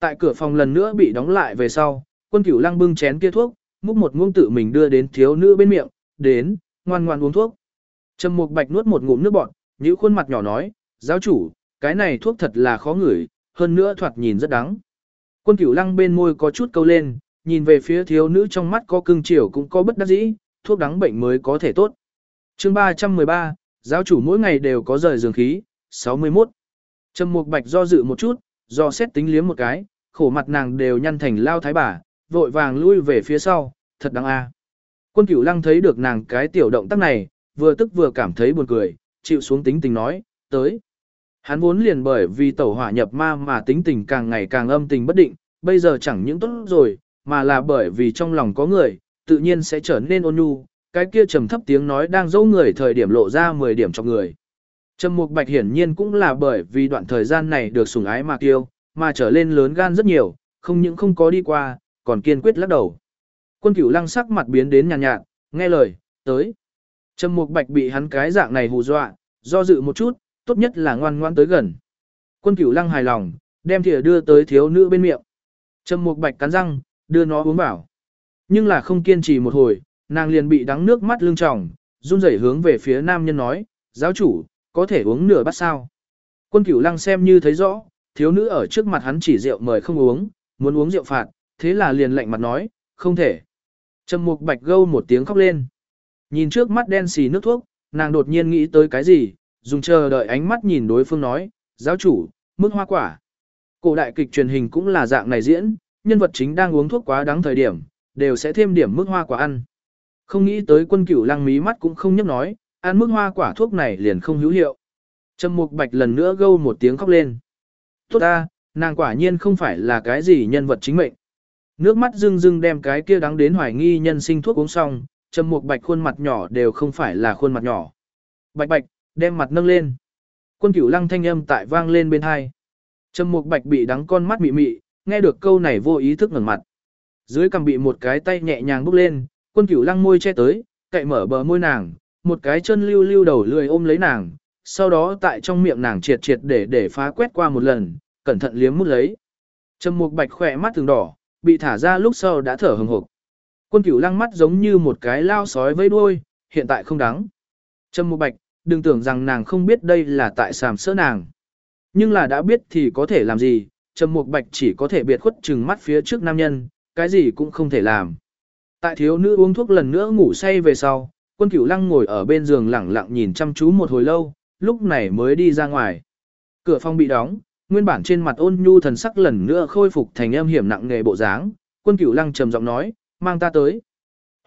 Tại cửa phòng lần nữa bị đóng lại về sau, quân cửu lăng bưng chén kia thuốc, múc một muỗng tự mình đưa đến thiếu nữ bên miệng, đến, ngoan ngoan uống thuốc. Trầm Mục Bạch nuốt một ngụm nước bọt, nhíu khuôn mặt nhỏ nói, giáo chủ, cái này thuốc thật là khó ngửi, hơn nữa thoạt nhìn rất đắng. Quân cửu lăng bên môi có chút câu lên, nhìn về phía thiếu nữ trong mắt có cưng chiều cũng có bất đắc dĩ, thuốc đắng bệnh mới có thể tốt. chương 313, giáo chủ mỗi ngày đều có rời giường khí, 61. Trầm Mục Bạch do dự một chút, do xét tính liếm một cái, khổ mặt nàng đều nhăn thành lao thái bà, vội vàng lui về phía sau, thật đáng a. Quân cửu lăng thấy được nàng cái tiểu động tác này, vừa tức vừa cảm thấy buồn cười, chịu xuống tính tình nói, tới. Hắn vốn liền bởi vì tẩu hỏa nhập ma mà tính tình càng ngày càng âm tình bất định, bây giờ chẳng những tốt rồi, mà là bởi vì trong lòng có người, tự nhiên sẽ trở nên ôn nhu, cái kia trầm thấp tiếng nói đang dỗ người thời điểm lộ ra 10 điểm cho người. Trầm Mục Bạch hiển nhiên cũng là bởi vì đoạn thời gian này được sủng ái mà kiêu, mà trở lên lớn gan rất nhiều, không những không có đi qua, còn kiên quyết lắc đầu. Quân Cửu Lăng sắc mặt biến đến nhàn nhạt, nhạt, nghe lời, tới. Trầm Mục Bạch bị hắn cái dạng này hù dọa, do dự một chút, tốt nhất là ngoan ngoan tới gần. Quân Cửu Lăng hài lòng, đem thìa đưa tới thiếu nữ bên miệng. Trầm Mục Bạch cắn răng, đưa nó uống vào. Nhưng là không kiên trì một hồi, nàng liền bị đắng nước mắt lưng tròng, run rẩy hướng về phía nam nhân nói, giáo chủ, có thể uống nửa bát sao. Quân cửu lăng xem như thấy rõ, thiếu nữ ở trước mặt hắn chỉ rượu mời không uống, muốn uống rượu phạt, thế là liền lạnh mặt nói, không thể. Trầm mục bạch gâu một tiếng khóc lên. Nhìn trước mắt đen xì nước thuốc, nàng đột nhiên nghĩ tới cái gì, dùng chờ đợi ánh mắt nhìn đối phương nói, giáo chủ, mức hoa quả. Cổ đại kịch truyền hình cũng là dạng này diễn, nhân vật chính đang uống thuốc quá đáng thời điểm, đều sẽ thêm điểm mức hoa quả ăn. Không nghĩ tới quân cửu lăng mí mắt cũng không nhấc nói, ăn mức hoa quả thuốc này liền không hữu hiệu. Trầm Mục Bạch lần nữa gâu một tiếng khóc lên. Tốt ta, nàng quả nhiên không phải là cái gì nhân vật chính mệnh. Nước mắt rưng rưng đem cái kia đắng đến hoài nghi nhân sinh thuốc uống xong, Trầm Mục Bạch khuôn mặt nhỏ đều không phải là khuôn mặt nhỏ. Bạch Bạch, đem mặt nâng lên. Quân Cửu Lăng thanh âm tại vang lên bên hai. Trầm Mục Bạch bị đắng con mắt mị mị, nghe được câu này vô ý thức ngẩng mặt. Dưới cằm bị một cái tay nhẹ nhàng bốc lên, Quân Cửu Lăng môi che tới, cậy mở bờ môi nàng, một cái chân lưu lưu đầu lười ôm lấy nàng, sau đó tại trong miệng nàng triệt triệt để để phá quét qua một lần, cẩn thận liếm mút lấy. Trầm Mục Bạch khỏe mắt thường đỏ, bị thả ra lúc sau đã thở hừng hực. Quân Cửu Lăng mắt giống như một cái lao sói với đuôi, hiện tại không đáng. Trầm Mục Bạch, đừng tưởng rằng nàng không biết đây là tại sàm sỡ nàng. Nhưng là đã biết thì có thể làm gì, Trầm Mục Bạch chỉ có thể biệt khuất trừng mắt phía trước nam nhân, cái gì cũng không thể làm. Tại thiếu nữ uống thuốc lần nữa ngủ say về sau, quân cửu lăng ngồi ở bên giường lẳng lặng nhìn chăm chú một hồi lâu, lúc này mới đi ra ngoài. Cửa phòng bị đóng, nguyên bản trên mặt ôn nhu thần sắc lần nữa khôi phục thành âm hiểm nặng nghề bộ dáng, quân cửu lăng trầm giọng nói, mang ta tới.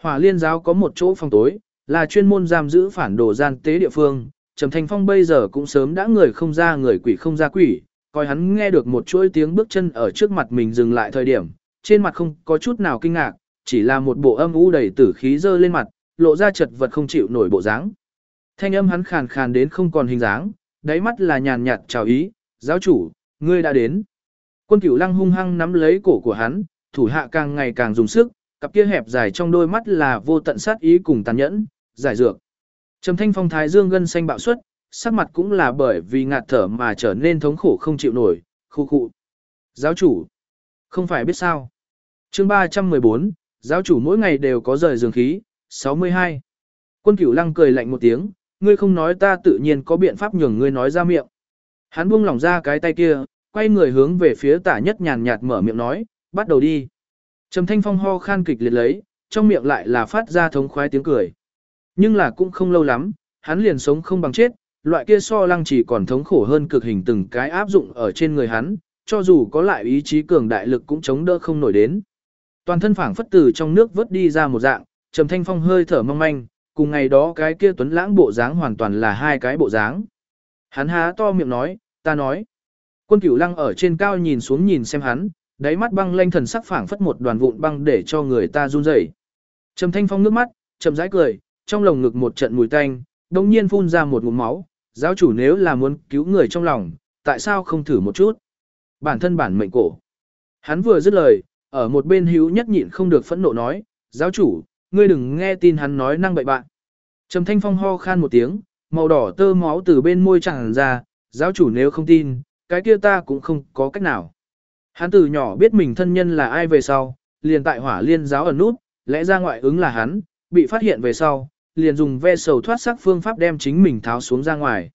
Hỏa liên giáo có một chỗ phòng tối, là chuyên môn giam giữ phản đồ gian tế địa phương, Trầm Thanh Phong bây giờ cũng sớm đã người không ra người quỷ không ra quỷ, coi hắn nghe được một chuỗi tiếng bước chân ở trước mặt mình dừng lại thời điểm, trên mặt không có chút nào kinh ngạc, chỉ là một bộ âm u đầy tử khí dơ lên mặt, lộ ra chật vật không chịu nổi bộ dáng. Thanh âm hắn khàn khàn đến không còn hình dáng, đáy mắt là nhàn nhạt chào ý, giáo chủ, ngươi đã đến. Quân cửu lăng hung hăng nắm lấy cổ của hắn, thủ hạ càng ngày càng dùng sức, cặp kia hẹp dài trong đôi mắt là vô tận sát ý cùng tàn nhẫn, giải dược. Trầm thanh phong thái dương gân xanh bạo xuất, sắc mặt cũng là bởi vì ngạt thở mà trở nên thống khổ không chịu nổi, khu khu. Giáo chủ, không phải biết sao. chương 314, giáo chủ mỗi ngày đều có rời giường khí, 62. Quân cửu lăng cười lạnh một tiếng, ngươi không nói ta tự nhiên có biện pháp nhường ngươi nói ra miệng. Hắn buông lỏng ra cái tay kia, quay người hướng về phía tả nhất nhàn nhạt mở miệng nói, bắt đầu đi. Trầm thanh phong ho khan kịch liệt lấy, trong miệng lại là phát ra thống khoái tiếng cười. Nhưng là cũng không lâu lắm, hắn liền sống không bằng chết, loại kia so lăng chỉ còn thống khổ hơn cực hình từng cái áp dụng ở trên người hắn, cho dù có lại ý chí cường đại lực cũng chống đỡ không nổi đến. Toàn thân phảng phất từ trong nước vớt đi ra một dạng, Trầm Thanh Phong hơi thở mong manh, cùng ngày đó cái kia tuấn lãng bộ dáng hoàn toàn là hai cái bộ dáng. Hắn há to miệng nói, ta nói. Quân Cửu Lăng ở trên cao nhìn xuống nhìn xem hắn, đáy mắt băng lanh thần sắc phảng phất một đoàn vụn băng để cho người ta run rẩy. Trầm Thanh Phong nước mắt, chậm rãi cười, trong lồng ngực một trận mùi tanh, đồng nhiên phun ra một ngụm máu, giáo chủ nếu là muốn cứu người trong lòng, tại sao không thử một chút? Bản thân bản mệnh cổ. Hắn vừa dứt lời, ở một bên hữu nhất nhịn không được phẫn nộ nói, giáo chủ, ngươi đừng nghe tin hắn nói năng bậy bạn. Trầm Thanh Phong ho khan một tiếng, màu đỏ tơ máu từ bên môi tràn ra, giáo chủ nếu không tin, cái kia ta cũng không có cách nào. Hắn từ nhỏ biết mình thân nhân là ai về sau, liền tại hỏa liên giáo ở nút, lẽ ra ngoại ứng là hắn, bị phát hiện về sau, liền dùng ve sầu thoát sắc phương pháp đem chính mình tháo xuống ra ngoài.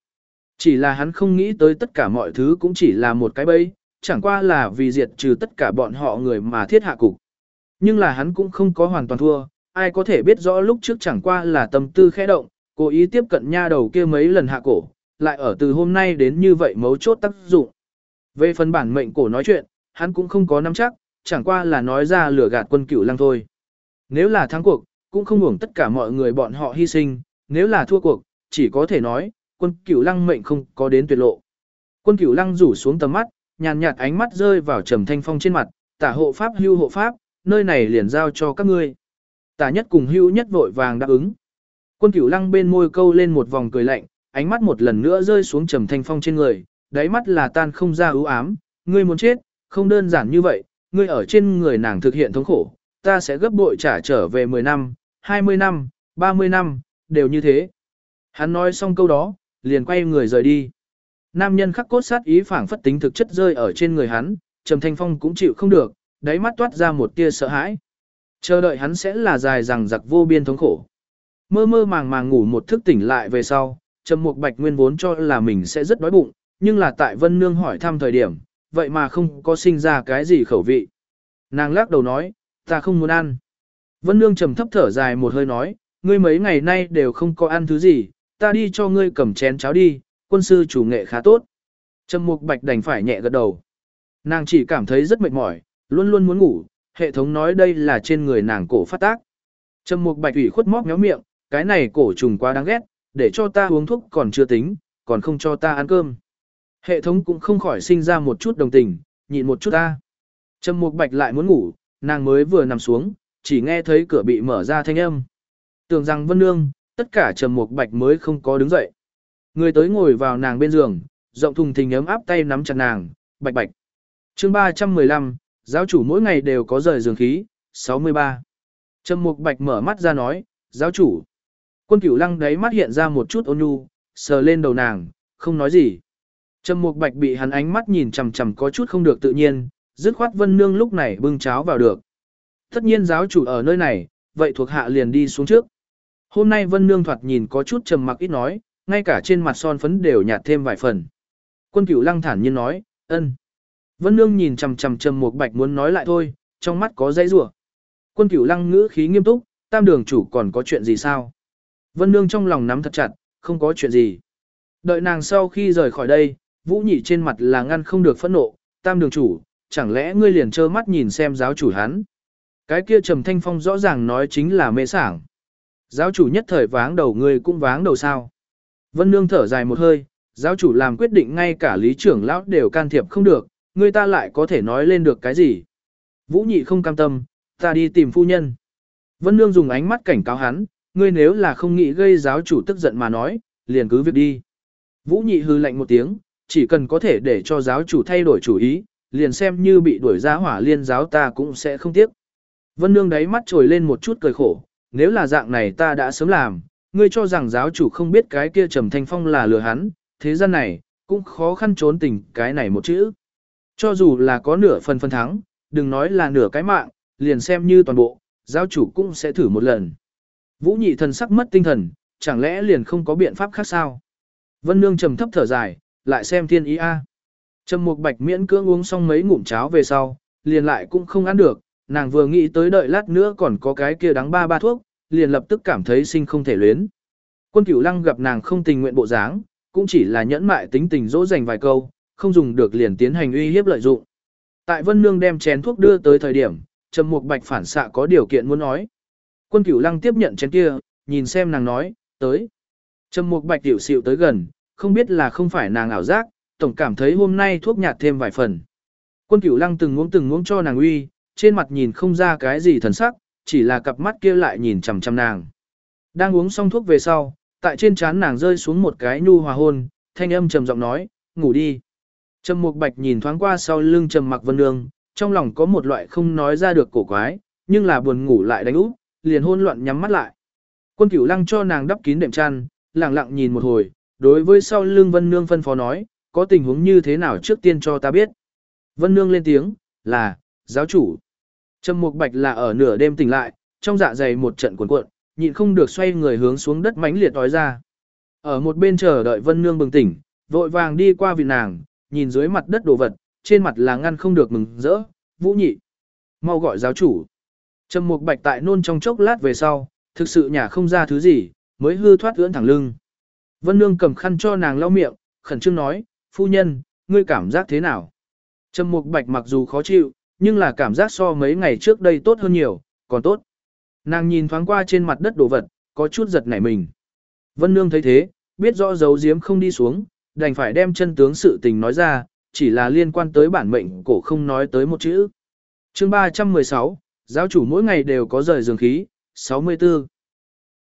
Chỉ là hắn không nghĩ tới tất cả mọi thứ cũng chỉ là một cái bẫy, chẳng qua là vì diệt trừ tất cả bọn họ người mà thiết hạ cục. Nhưng là hắn cũng không có hoàn toàn thua, ai có thể biết rõ lúc trước chẳng qua là tâm tư khẽ động, cố ý tiếp cận nha đầu kia mấy lần hạ cổ, lại ở từ hôm nay đến như vậy mấu chốt tác dụng. Về phần bản mệnh cổ nói chuyện, hắn cũng không có nắm chắc, chẳng qua là nói ra lửa gạt quân cửu lăng thôi. Nếu là thắng cuộc, cũng không hưởng tất cả mọi người bọn họ hy sinh, nếu là thua cuộc, chỉ có thể nói, quân cửu lăng mệnh không có đến tuyệt lộ. Quân cửu lăng rủ xuống tầm mắt, nhàn nhạt ánh mắt rơi vào trầm thanh phong trên mặt, tả hộ pháp hưu hộ pháp, nơi này liền giao cho các ngươi. Tả nhất cùng hưu nhất vội vàng đáp ứng. Quân cửu lăng bên môi câu lên một vòng cười lạnh, ánh mắt một lần nữa rơi xuống trầm thanh phong trên người, đáy mắt là tan không ra ưu ám, ngươi muốn chết, không đơn giản như vậy, ngươi ở trên người nàng thực hiện thống khổ, ta sẽ gấp bội trả trở về 10 năm, 20 năm, 30 năm, đều như thế. Hắn nói xong câu đó, liền quay người rời đi. Nam nhân khắc cốt sát ý phảng phất tính thực chất rơi ở trên người hắn, Trầm Thanh Phong cũng chịu không được, đáy mắt toát ra một tia sợ hãi. Chờ đợi hắn sẽ là dài rằng giặc vô biên thống khổ. Mơ mơ màng màng ngủ một thức tỉnh lại về sau, Trầm Mục Bạch Nguyên vốn cho là mình sẽ rất đói bụng, nhưng là tại Vân Nương hỏi thăm thời điểm, vậy mà không có sinh ra cái gì khẩu vị. Nàng lắc đầu nói, ta không muốn ăn. Vân Nương trầm thấp thở dài một hơi nói, ngươi mấy ngày nay đều không có ăn thứ gì, ta đi cho ngươi cầm chén cháo đi, quân sư chủ nghệ khá tốt. Trầm Mục Bạch đành phải nhẹ gật đầu. Nàng chỉ cảm thấy rất mệt mỏi, luôn luôn muốn ngủ, hệ thống nói đây là trên người nàng cổ phát tác. Trầm Mục Bạch ủy khuất móc méo miệng, cái này cổ trùng quá đáng ghét, để cho ta uống thuốc còn chưa tính, còn không cho ta ăn cơm. Hệ thống cũng không khỏi sinh ra một chút đồng tình, nhịn một chút ta. Trầm Mục Bạch lại muốn ngủ, nàng mới vừa nằm xuống, chỉ nghe thấy cửa bị mở ra thanh âm. Tưởng rằng Vân Nương, tất cả Trầm Mục Bạch mới không có đứng dậy. Người tới ngồi vào nàng bên giường, rộng thùng thình ấm áp tay nắm chặt nàng, bạch bạch. chương 315, giáo chủ mỗi ngày đều có rời giường khí, 63. Trầm Mục Bạch mở mắt ra nói, giáo chủ. Quân cửu lăng đấy mắt hiện ra một chút ôn nhu, sờ lên đầu nàng, không nói gì. Trầm Mục Bạch bị hắn ánh mắt nhìn chằm chằm có chút không được tự nhiên, dứt khoát Vân Nương lúc này bưng cháo vào được. Tất nhiên giáo chủ ở nơi này, vậy thuộc hạ liền đi xuống trước. Hôm nay Vân Nương thoạt nhìn có chút trầm mặc ít nói, ngay cả trên mặt son phấn đều nhạt thêm vài phần. Quân Cửu Lăng thản nhiên nói, "Ân." Vân Nương nhìn chằm chằm Trầm Mục Bạch muốn nói lại thôi, trong mắt có dãy rủa. Quân Cửu Lăng ngữ khí nghiêm túc, "Tam đường chủ còn có chuyện gì sao?" Vân Nương trong lòng nắm thật chặt, không có chuyện gì. Đợi nàng sau khi rời khỏi đây, Vũ Nhị trên mặt là ngăn không được phẫn nộ, tam đường chủ, chẳng lẽ ngươi liền trơ mắt nhìn xem giáo chủ hắn. Cái kia Trầm Thanh Phong rõ ràng nói chính là mê sảng. Giáo chủ nhất thời váng đầu ngươi cũng váng đầu sao. Vân Nương thở dài một hơi, giáo chủ làm quyết định ngay cả lý trưởng lão đều can thiệp không được, ngươi ta lại có thể nói lên được cái gì. Vũ Nhị không cam tâm, ta đi tìm phu nhân. Vân Nương dùng ánh mắt cảnh cáo hắn, ngươi nếu là không nghĩ gây giáo chủ tức giận mà nói, liền cứ việc đi. Vũ Nhị hư lạnh một tiếng, chỉ cần có thể để cho giáo chủ thay đổi chủ ý, liền xem như bị đuổi ra hỏa liên giáo ta cũng sẽ không tiếc. Vân Nương đáy mắt trồi lên một chút cười khổ, nếu là dạng này ta đã sớm làm, ngươi cho rằng giáo chủ không biết cái kia Trầm Thanh Phong là lừa hắn, thế gian này, cũng khó khăn trốn tình cái này một chữ. Cho dù là có nửa phần phân thắng, đừng nói là nửa cái mạng, liền xem như toàn bộ, giáo chủ cũng sẽ thử một lần. Vũ nhị thần sắc mất tinh thần, chẳng lẽ liền không có biện pháp khác sao? Vân Nương trầm thấp thở dài, lại xem thiên ý a. Trầm Mục Bạch miễn cưỡng uống xong mấy ngụm cháo về sau, liền lại cũng không ăn được, nàng vừa nghĩ tới đợi lát nữa còn có cái kia đắng ba ba thuốc, liền lập tức cảm thấy sinh không thể luyến. Quân Cửu Lăng gặp nàng không tình nguyện bộ dáng, cũng chỉ là nhẫn mại tính tình dỗ dành vài câu, không dùng được liền tiến hành uy hiếp lợi dụng. Tại Vân Nương đem chén thuốc đưa tới thời điểm, Trầm Mục Bạch phản xạ có điều kiện muốn nói. Quân Cửu Lăng tiếp nhận chén kia, nhìn xem nàng nói, "Tới." Trầm Mục Bạch tiểu xịu tới gần, không biết là không phải nàng ảo giác, tổng cảm thấy hôm nay thuốc nhạt thêm vài phần. Quân Cửu Lăng từng uống từng uống cho nàng uy, trên mặt nhìn không ra cái gì thần sắc, chỉ là cặp mắt kia lại nhìn chằm chằm nàng. Đang uống xong thuốc về sau, tại trên trán nàng rơi xuống một cái nhu hòa hôn, thanh âm trầm giọng nói, ngủ đi. Trầm Mục Bạch nhìn thoáng qua sau lưng Trầm Mặc Vân Nương, trong lòng có một loại không nói ra được cổ quái, nhưng là buồn ngủ lại đánh úp, liền hôn loạn nhắm mắt lại. Quân Cửu Lăng cho nàng đắp kín đệm chăn, lặng lặng nhìn một hồi, đối với sau lưng Vân Nương phân phó nói, có tình huống như thế nào trước tiên cho ta biết. Vân Nương lên tiếng, là, giáo chủ. Trầm Mục Bạch là ở nửa đêm tỉnh lại, trong dạ dày một trận cuộn cuộn, nhịn không được xoay người hướng xuống đất mãnh liệt đói ra. Ở một bên chờ đợi Vân Nương bừng tỉnh, vội vàng đi qua vị nàng, nhìn dưới mặt đất đồ vật, trên mặt là ngăn không được mừng rỡ, Vũ Nhị, mau gọi giáo chủ. Trầm Mục Bạch tại nôn trong chốc lát về sau, thực sự nhà không ra thứ gì, mới hư thoát ưỡn thẳng lưng. Vân Nương cầm khăn cho nàng lau miệng, khẩn trương nói, phu nhân, ngươi cảm giác thế nào? Trầm Mục Bạch mặc dù khó chịu, nhưng là cảm giác so mấy ngày trước đây tốt hơn nhiều, còn tốt. Nàng nhìn thoáng qua trên mặt đất đồ vật, có chút giật nảy mình. Vân Nương thấy thế, biết rõ dấu diếm không đi xuống, đành phải đem chân tướng sự tình nói ra, chỉ là liên quan tới bản mệnh cổ không nói tới một chữ. chương 316, giáo chủ mỗi ngày đều có rời giường khí, 64.